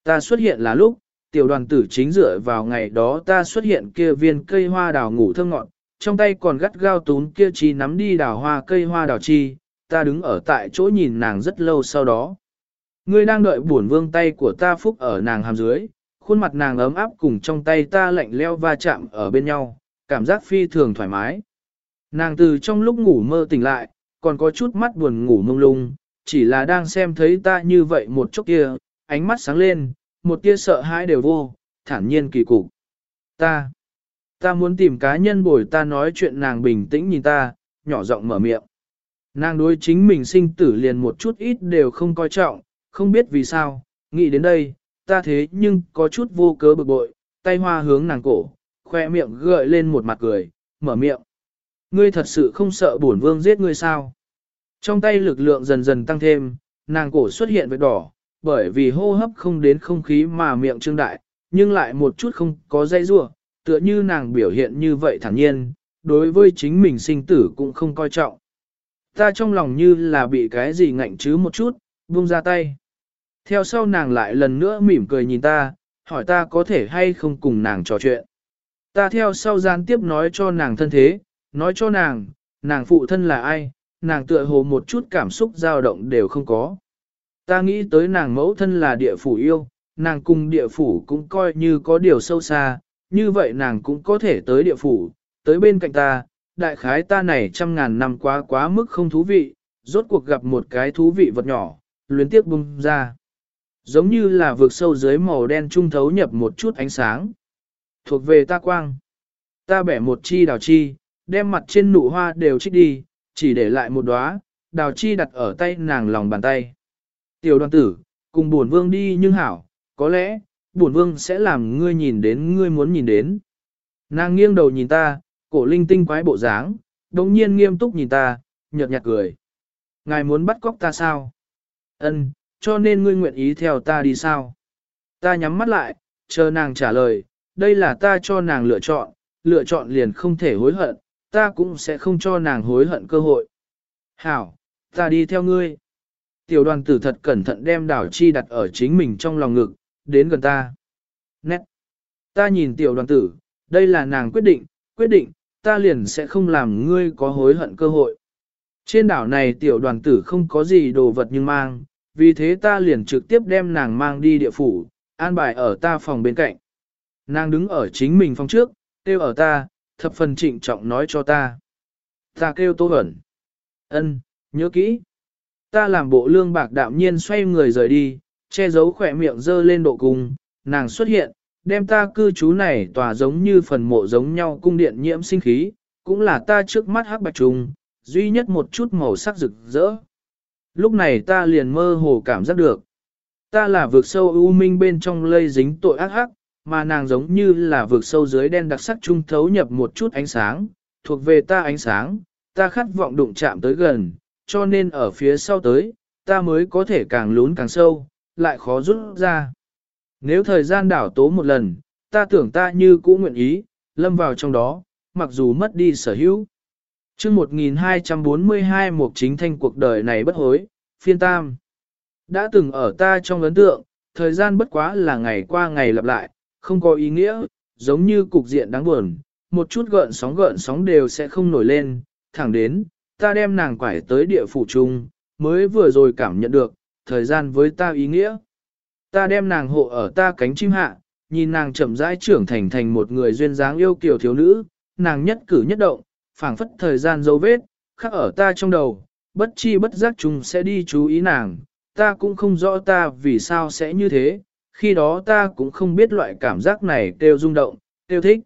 Ta xuất hiện là lúc, tiểu đoàn tử chính dựa vào ngày đó ta xuất hiện kia viên cây hoa đào ngủ thơ ngọn, trong tay còn gắt gao tún kia chi nắm đi đào hoa cây hoa đào chi, ta đứng ở tại chỗ nhìn nàng rất lâu sau đó. Ngươi đang đợi buồn vương tay của ta phúc ở nàng hàm dưới, khuôn mặt nàng ấm áp cùng trong tay ta lạnh leo va chạm ở bên nhau, cảm giác phi thường thoải mái. Nàng từ trong lúc ngủ mơ tỉnh lại, còn có chút mắt buồn ngủ mông lung, chỉ là đang xem thấy ta như vậy một chút kia, ánh mắt sáng lên, một tia sợ hãi đều vô, thản nhiên kỳ cục. Ta, ta muốn tìm cá nhân bồi ta nói chuyện nàng bình tĩnh nhìn ta, nhỏ giọng mở miệng. Nàng đối chính mình sinh tử liền một chút ít đều không coi trọng, không biết vì sao, nghĩ đến đây, ta thế nhưng có chút vô cớ bực bội, tay hoa hướng nàng cổ, khoe miệng gợi lên một mặt cười, mở miệng. Ngươi thật sự không sợ bổn vương giết ngươi sao? Trong tay lực lượng dần dần tăng thêm, nàng cổ xuất hiện vết đỏ, bởi vì hô hấp không đến không khí mà miệng trương đại, nhưng lại một chút không có dây rua, tựa như nàng biểu hiện như vậy thản nhiên, đối với chính mình sinh tử cũng không coi trọng. Ta trong lòng như là bị cái gì ngạnh chứ một chút, buông ra tay. Theo sau nàng lại lần nữa mỉm cười nhìn ta, hỏi ta có thể hay không cùng nàng trò chuyện. Ta theo sau gian tiếp nói cho nàng thân thế, nói cho nàng, nàng phụ thân là ai, nàng tựa hồ một chút cảm xúc dao động đều không có. Ta nghĩ tới nàng mẫu thân là địa phủ yêu, nàng cùng địa phủ cũng coi như có điều sâu xa, như vậy nàng cũng có thể tới địa phủ, tới bên cạnh ta, đại khái ta này trăm ngàn năm quá quá mức không thú vị, rốt cuộc gặp một cái thú vị vật nhỏ, luyến tiếc bung ra. Giống như là vượt sâu dưới màu đen trung thấu nhập một chút ánh sáng. Thuộc về ta quang. Ta bẻ một chi đào chi, đem mặt trên nụ hoa đều trích đi, chỉ để lại một đóa, đào chi đặt ở tay nàng lòng bàn tay. Tiểu đoàn tử, cùng buồn vương đi nhưng hảo, có lẽ, buồn vương sẽ làm ngươi nhìn đến ngươi muốn nhìn đến. Nàng nghiêng đầu nhìn ta, cổ linh tinh quái bộ dáng, đồng nhiên nghiêm túc nhìn ta, nhợt nhạt cười. Ngài muốn bắt cóc ta sao? Ân, cho nên ngươi nguyện ý theo ta đi sao? Ta nhắm mắt lại, chờ nàng trả lời, đây là ta cho nàng lựa chọn, lựa chọn liền không thể hối hận, ta cũng sẽ không cho nàng hối hận cơ hội. Hảo, ta đi theo ngươi. Tiểu đoàn tử thật cẩn thận đem đảo chi đặt ở chính mình trong lòng ngực, đến gần ta. Nét. Ta nhìn tiểu đoàn tử, đây là nàng quyết định, quyết định, ta liền sẽ không làm ngươi có hối hận cơ hội. Trên đảo này tiểu đoàn tử không có gì đồ vật nhưng mang, vì thế ta liền trực tiếp đem nàng mang đi địa phủ, an bài ở ta phòng bên cạnh. Nàng đứng ở chính mình phòng trước, kêu ở ta, thập phần trịnh trọng nói cho ta. Ta kêu Tô Vẩn. Ân, nhớ kỹ. Ta làm bộ lương bạc đạm nhiên xoay người rời đi, che giấu khỏe miệng dơ lên độ cung, nàng xuất hiện, đem ta cư trú này tòa giống như phần mộ giống nhau cung điện nhiễm sinh khí, cũng là ta trước mắt hắc bạch trùng, duy nhất một chút màu sắc rực rỡ. Lúc này ta liền mơ hồ cảm giác được. Ta là vượt sâu u minh bên trong lây dính tội ác hắc, mà nàng giống như là vượt sâu dưới đen đặc sắc trung thấu nhập một chút ánh sáng, thuộc về ta ánh sáng, ta khát vọng đụng chạm tới gần, cho nên ở phía sau tới, ta mới có thể càng lún càng sâu, lại khó rút ra. Nếu thời gian đảo tố một lần, ta tưởng ta như cũ nguyện ý, lâm vào trong đó, mặc dù mất đi sở hữu. chương 1242 một chính thanh cuộc đời này bất hối, phiên tam. Đã từng ở ta trong ấn tượng, thời gian bất quá là ngày qua ngày lặp lại, không có ý nghĩa, giống như cục diện đáng buồn, một chút gợn sóng gợn sóng đều sẽ không nổi lên, thẳng đến, ta đem nàng quải tới địa phủ chung, mới vừa rồi cảm nhận được, thời gian với ta ý nghĩa. Ta đem nàng hộ ở ta cánh chim hạ, nhìn nàng chậm rãi trưởng thành thành một người duyên dáng yêu kiều thiếu nữ, nàng nhất cử nhất động, phảng phất thời gian dấu vết, khắc ở ta trong đầu, bất chi bất giác chúng sẽ đi chú ý nàng, ta cũng không rõ ta vì sao sẽ như thế, khi đó ta cũng không biết loại cảm giác này kêu rung động, kêu thích.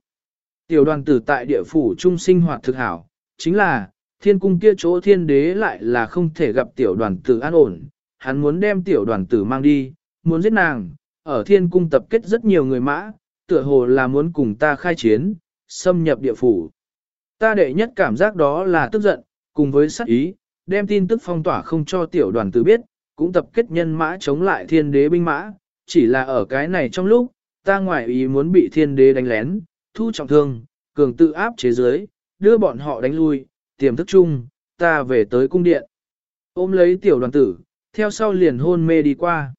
Tiểu đoàn tử tại địa phủ trung sinh hoạt thực hảo, chính là, thiên cung kia chỗ thiên đế lại là không thể gặp tiểu đoàn tử an ổn, hắn muốn đem tiểu đoàn tử mang đi, muốn giết nàng, ở thiên cung tập kết rất nhiều người mã, tựa hồ là muốn cùng ta khai chiến, xâm nhập địa phủ. Ta đệ nhất cảm giác đó là tức giận, cùng với sát ý, đem tin tức phong tỏa không cho tiểu đoàn tử biết, cũng tập kết nhân mã chống lại thiên đế binh mã, chỉ là ở cái này trong lúc, ta ngoại ý muốn bị thiên đế đánh lén, thu trọng thương, cường tự áp chế giới, đưa bọn họ đánh lui, tiềm thức chung, ta về tới cung điện. Ôm lấy tiểu đoàn tử, theo sau liền hôn mê đi qua.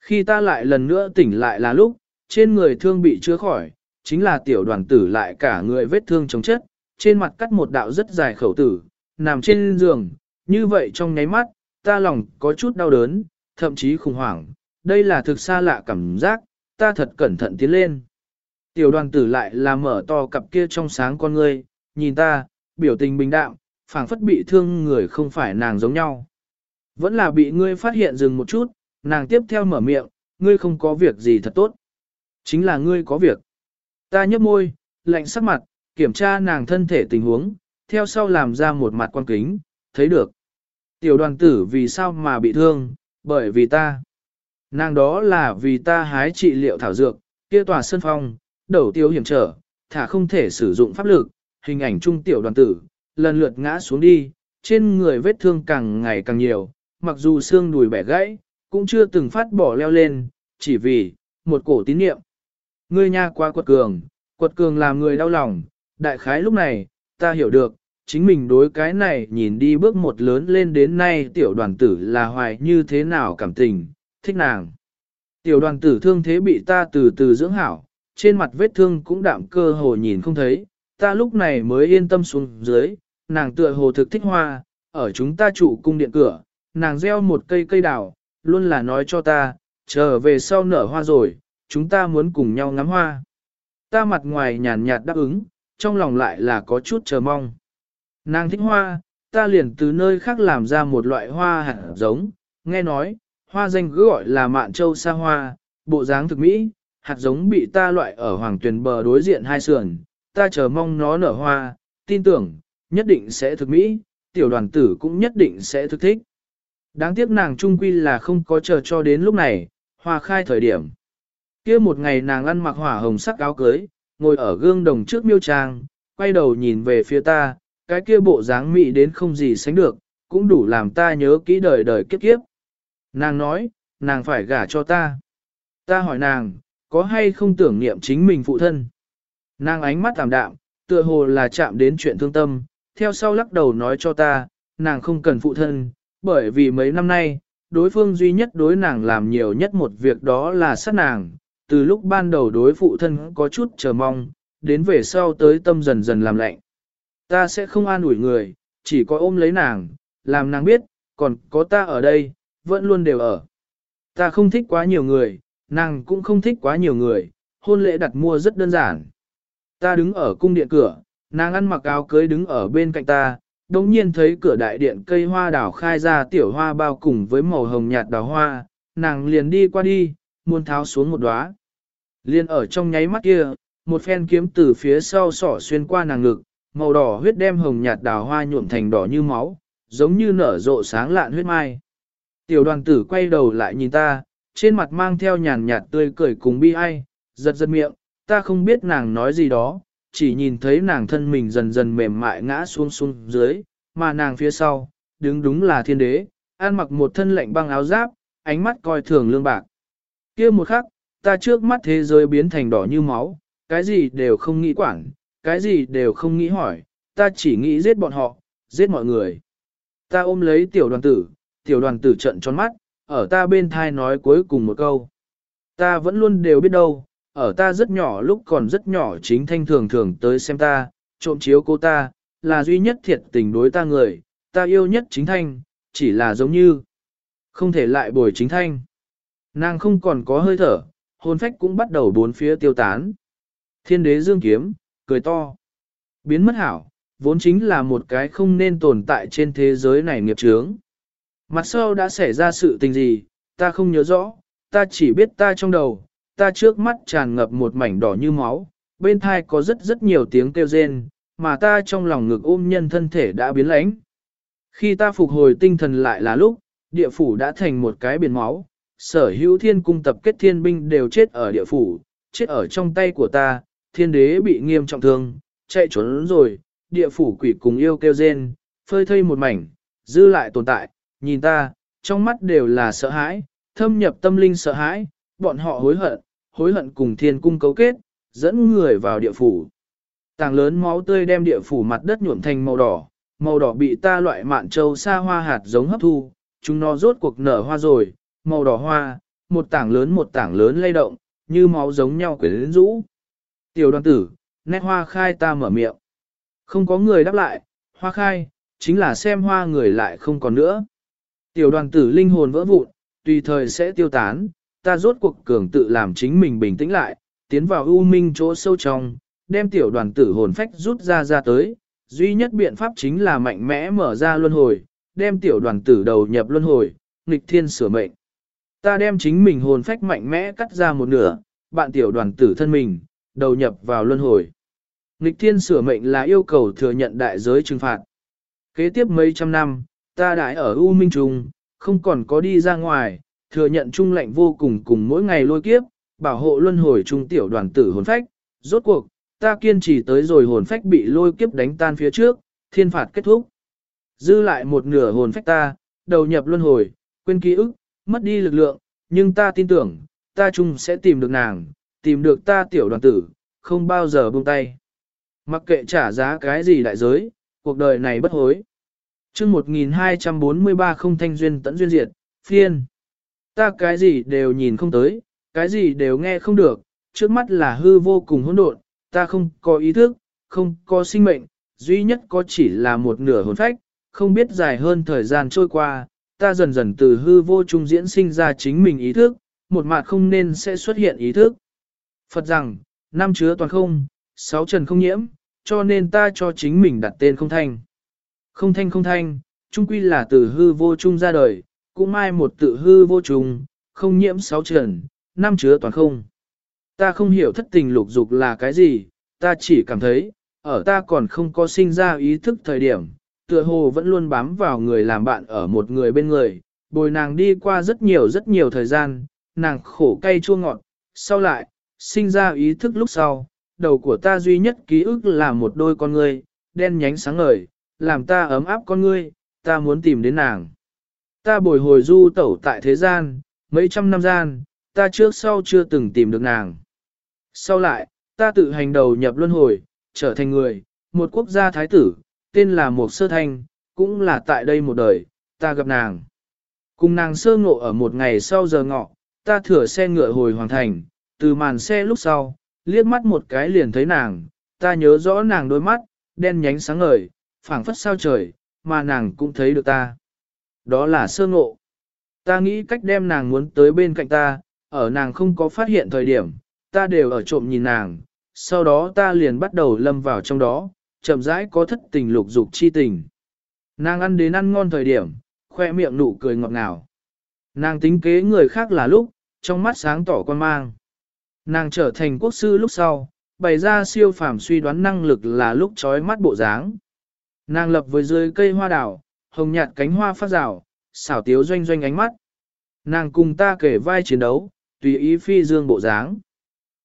Khi ta lại lần nữa tỉnh lại là lúc, trên người thương bị chữa khỏi, chính là tiểu đoàn tử lại cả người vết thương chống chất, trên mặt cắt một đạo rất dài khẩu tử, nằm trên giường, như vậy trong nháy mắt, ta lòng có chút đau đớn, thậm chí khủng hoảng, đây là thực xa lạ cảm giác, ta thật cẩn thận tiến lên. Tiểu đoàn tử lại là mở to cặp kia trong sáng con ngươi, nhìn ta, biểu tình bình đạm, phảng phất bị thương người không phải nàng giống nhau. Vẫn là bị ngươi phát hiện dừng một chút, nàng tiếp theo mở miệng, ngươi không có việc gì thật tốt. Chính là ngươi có việc. Ta nhấp môi, lạnh sắc mặt, kiểm tra nàng thân thể tình huống, theo sau làm ra một mặt quan kính, thấy được. Tiểu đoàn tử vì sao mà bị thương, bởi vì ta. Nàng đó là vì ta hái trị liệu thảo dược, kia tòa sân phong, đầu tiêu hiểm trở, thả không thể sử dụng pháp lực, hình ảnh trung tiểu đoàn tử, lần lượt ngã xuống đi, trên người vết thương càng ngày càng nhiều, mặc dù xương đùi bẻ gãy, cũng chưa từng phát bỏ leo lên, chỉ vì, một cổ tín niệm. Ngươi nha qua quật cường, quật cường làm người đau lòng, đại khái lúc này, ta hiểu được, chính mình đối cái này nhìn đi bước một lớn lên đến nay tiểu đoàn tử là hoài như thế nào cảm tình, thích nàng. Tiểu đoàn tử thương thế bị ta từ từ dưỡng hảo, trên mặt vết thương cũng đạm cơ hồ nhìn không thấy, ta lúc này mới yên tâm xuống dưới, nàng tựa hồ thực thích hoa, ở chúng ta trụ cung điện cửa, nàng gieo một cây cây đào, luôn là nói cho ta, chờ về sau nở hoa rồi, chúng ta muốn cùng nhau ngắm hoa. Ta mặt ngoài nhàn nhạt đáp ứng, trong lòng lại là có chút chờ mong. Nàng thích hoa, ta liền từ nơi khác làm ra một loại hoa hạt giống, nghe nói, hoa danh cứ gọi là mạn châu sa hoa, bộ dáng thực mỹ, hạt giống bị ta loại ở hoàng tuyền bờ đối diện hai sườn, ta chờ mong nó nở hoa, tin tưởng, nhất định sẽ thực mỹ, tiểu đoàn tử cũng nhất định sẽ thực thích. Đáng tiếc nàng trung quy là không có chờ cho đến lúc này, hoa khai thời điểm. kia một ngày nàng ăn mặc hỏa hồng sắc áo cưới, ngồi ở gương đồng trước miêu trang, quay đầu nhìn về phía ta, cái kia bộ dáng mỹ đến không gì sánh được, cũng đủ làm ta nhớ kỹ đời đời kiếp kiếp. Nàng nói, nàng phải gả cho ta. Ta hỏi nàng, có hay không tưởng niệm chính mình phụ thân? Nàng ánh mắt tạm đạm, tựa hồ là chạm đến chuyện thương tâm, theo sau lắc đầu nói cho ta, nàng không cần phụ thân, bởi vì mấy năm nay, đối phương duy nhất đối nàng làm nhiều nhất một việc đó là sát nàng, từ lúc ban đầu đối phụ thân có chút chờ mong, đến về sau tới tâm dần dần làm lạnh. Ta sẽ không an ủi người, chỉ có ôm lấy nàng, làm nàng biết, còn có ta ở đây, vẫn luôn đều ở. Ta không thích quá nhiều người, nàng cũng không thích quá nhiều người, hôn lễ đặt mua rất đơn giản. Ta đứng ở cung điện cửa, nàng ăn mặc áo cưới đứng ở bên cạnh ta, đồng nhiên thấy cửa đại điện cây hoa đào khai ra tiểu hoa bao cùng với màu hồng nhạt đào hoa, nàng liền đi qua đi, muôn tháo xuống một đóa. Liên ở trong nháy mắt kia, một phen kiếm từ phía sau sỏ xuyên qua nàng ngực, màu đỏ huyết đem hồng nhạt đào hoa nhuộm thành đỏ như máu, giống như nở rộ sáng lạn huyết mai. Tiểu đoàn tử quay đầu lại nhìn ta, trên mặt mang theo nhàn nhạt tươi cười cùng bi ai, giật giật miệng, ta không biết nàng nói gì đó, chỉ nhìn thấy nàng thân mình dần dần mềm mại ngã xuống xuống dưới, mà nàng phía sau, đứng đúng là thiên đế, ăn mặc một thân lạnh băng áo giáp, ánh mắt coi thường lương bạc. kia một khắc, ta trước mắt thế giới biến thành đỏ như máu, cái gì đều không nghĩ quản, cái gì đều không nghĩ hỏi, ta chỉ nghĩ giết bọn họ, giết mọi người. Ta ôm lấy tiểu đoàn tử, tiểu đoàn tử trận tròn mắt, ở ta bên thai nói cuối cùng một câu. Ta vẫn luôn đều biết đâu, ở ta rất nhỏ lúc còn rất nhỏ chính thanh thường thường tới xem ta, trộm chiếu cô ta, là duy nhất thiệt tình đối ta người, ta yêu nhất chính thanh, chỉ là giống như không thể lại bồi chính thanh. Nàng không còn có hơi thở, hồn phách cũng bắt đầu bốn phía tiêu tán. Thiên đế dương kiếm, cười to. Biến mất hảo, vốn chính là một cái không nên tồn tại trên thế giới này nghiệp chướng. Mặt sau đã xảy ra sự tình gì, ta không nhớ rõ, ta chỉ biết ta trong đầu, ta trước mắt tràn ngập một mảnh đỏ như máu, bên thai có rất rất nhiều tiếng kêu rên, mà ta trong lòng ngực ôm nhân thân thể đã biến lãnh. Khi ta phục hồi tinh thần lại là lúc, địa phủ đã thành một cái biển máu, sở hữu thiên cung tập kết thiên binh đều chết ở địa phủ, chết ở trong tay của ta, thiên đế bị nghiêm trọng thương, chạy trốn rồi, địa phủ quỷ cùng yêu kêu rên, phơi thây một mảnh, dư lại tồn tại, nhìn ta, trong mắt đều là sợ hãi, thâm nhập tâm linh sợ hãi, bọn họ hối hận, hối hận cùng thiên cung cấu kết, dẫn người vào địa phủ. Tàng lớn máu tươi đem địa phủ mặt đất nhuộm thành màu đỏ, màu đỏ bị ta loại mạn châu xa hoa hạt giống hấp thu, chúng nó rốt cuộc nở hoa rồi, màu đỏ hoa, một tảng lớn một tảng lớn lay động, như máu giống nhau quyến rũ. Tiểu đoàn tử, nét hoa khai ta mở miệng. Không có người đáp lại, hoa khai, chính là xem hoa người lại không còn nữa. Tiểu đoàn tử linh hồn vỡ vụn, tùy thời sẽ tiêu tán, ta rốt cuộc cường tự làm chính mình bình tĩnh lại, tiến vào u minh chỗ sâu trong, đem tiểu đoàn tử hồn phách rút ra ra tới, duy nhất biện pháp chính là mạnh mẽ mở ra luân hồi, đem tiểu đoàn tử đầu nhập luân hồi, nghịch thiên sửa mệnh. Ta đem chính mình hồn phách mạnh mẽ cắt ra một nửa, bạn tiểu đoàn tử thân mình, đầu nhập vào luân hồi. Nghịch thiên sửa mệnh là yêu cầu thừa nhận đại giới trừng phạt. Kế tiếp mấy trăm năm, ta đại ở U Minh Trung, không còn có đi ra ngoài, thừa nhận trung lệnh vô cùng cùng mỗi ngày lôi kiếp, bảo hộ luân hồi trung tiểu đoàn tử hồn phách. Rốt cuộc, ta kiên trì tới rồi hồn phách bị lôi kiếp đánh tan phía trước, thiên phạt kết thúc. Dư lại một nửa hồn phách ta, đầu nhập luân hồi, quên ký ức, mất đi lực lượng, nhưng ta tin tưởng, ta chung sẽ tìm được nàng, tìm được ta tiểu đoàn tử, không bao giờ buông tay. Mặc kệ trả giá cái gì đại giới, cuộc đời này bất hối chương 1243 không thanh duyên Tẫn duyên diệt, phiên. Ta cái gì đều nhìn không tới, cái gì đều nghe không được, trước mắt là hư vô cùng hỗn độn, ta không có ý thức, không có sinh mệnh, duy nhất có chỉ là một nửa hồn phách, không biết dài hơn thời gian trôi qua, ta dần dần từ hư vô trung diễn sinh ra chính mình ý thức, một mặt không nên sẽ xuất hiện ý thức. Phật rằng, năm chứa toàn không, sáu trần không nhiễm, cho nên ta cho chính mình đặt tên không thanh. Không thanh không thanh, trung quy là từ hư vô trung ra đời, cũng mai một tự hư vô trùng, không nhiễm sáu trần, năm chứa toàn không. Ta không hiểu thất tình lục dục là cái gì, ta chỉ cảm thấy, ở ta còn không có sinh ra ý thức thời điểm, tựa hồ vẫn luôn bám vào người làm bạn ở một người bên người, bồi nàng đi qua rất nhiều rất nhiều thời gian, nàng khổ cay chua ngọt, sau lại, sinh ra ý thức lúc sau, đầu của ta duy nhất ký ức là một đôi con ngươi, đen nhánh sáng ngời, làm ta ấm áp con ngươi, ta muốn tìm đến nàng. Ta bồi hồi du tẩu tại thế gian, mấy trăm năm gian, ta trước sau chưa từng tìm được nàng. Sau lại, ta tự hành đầu nhập luân hồi, trở thành người, một quốc gia thái tử, tên là Mộc sơ thanh, cũng là tại đây một đời, ta gặp nàng. Cùng nàng sơ ngộ ở một ngày sau giờ ngọ, ta thửa xe ngựa hồi hoàng thành, từ màn xe lúc sau, liếc mắt một cái liền thấy nàng, ta nhớ rõ nàng đôi mắt, đen nhánh sáng ngời, phảng phất sao trời, mà nàng cũng thấy được ta. Đó là sơ ngộ. Ta nghĩ cách đem nàng muốn tới bên cạnh ta, ở nàng không có phát hiện thời điểm, ta đều ở trộm nhìn nàng, sau đó ta liền bắt đầu lâm vào trong đó, chậm rãi có thất tình lục dục chi tình. Nàng ăn đến ăn ngon thời điểm, khoe miệng nụ cười ngọt ngào. Nàng tính kế người khác là lúc, trong mắt sáng tỏ quan mang. Nàng trở thành quốc sư lúc sau, bày ra siêu phàm suy đoán năng lực là lúc trói mắt bộ dáng. Nàng lập với dưới cây hoa đào, hồng nhạt cánh hoa phát rào, xảo tiếu doanh doanh ánh mắt. Nàng cùng ta kể vai chiến đấu, tùy ý phi dương bộ dáng.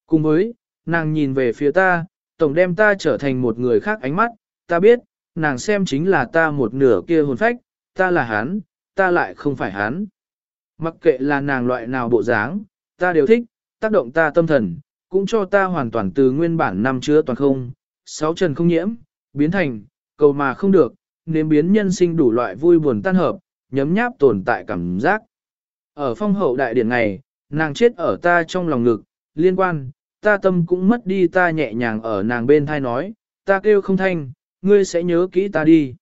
Cùng với, nàng nhìn về phía ta, tổng đem ta trở thành một người khác ánh mắt, ta biết, nàng xem chính là ta một nửa kia hồn phách, ta là hắn, ta lại không phải hắn. Mặc kệ là nàng loại nào bộ dáng, ta đều thích, tác động ta tâm thần, cũng cho ta hoàn toàn từ nguyên bản năm chứa toàn không, sáu trần không nhiễm, biến thành, cầu mà không được, nên biến nhân sinh đủ loại vui buồn tan hợp, nhấm nháp tồn tại cảm giác. Ở phong hậu đại điển này, nàng chết ở ta trong lòng ngực, liên quan, ta tâm cũng mất đi ta nhẹ nhàng ở nàng bên thai nói, ta kêu không thanh, ngươi sẽ nhớ kỹ ta đi.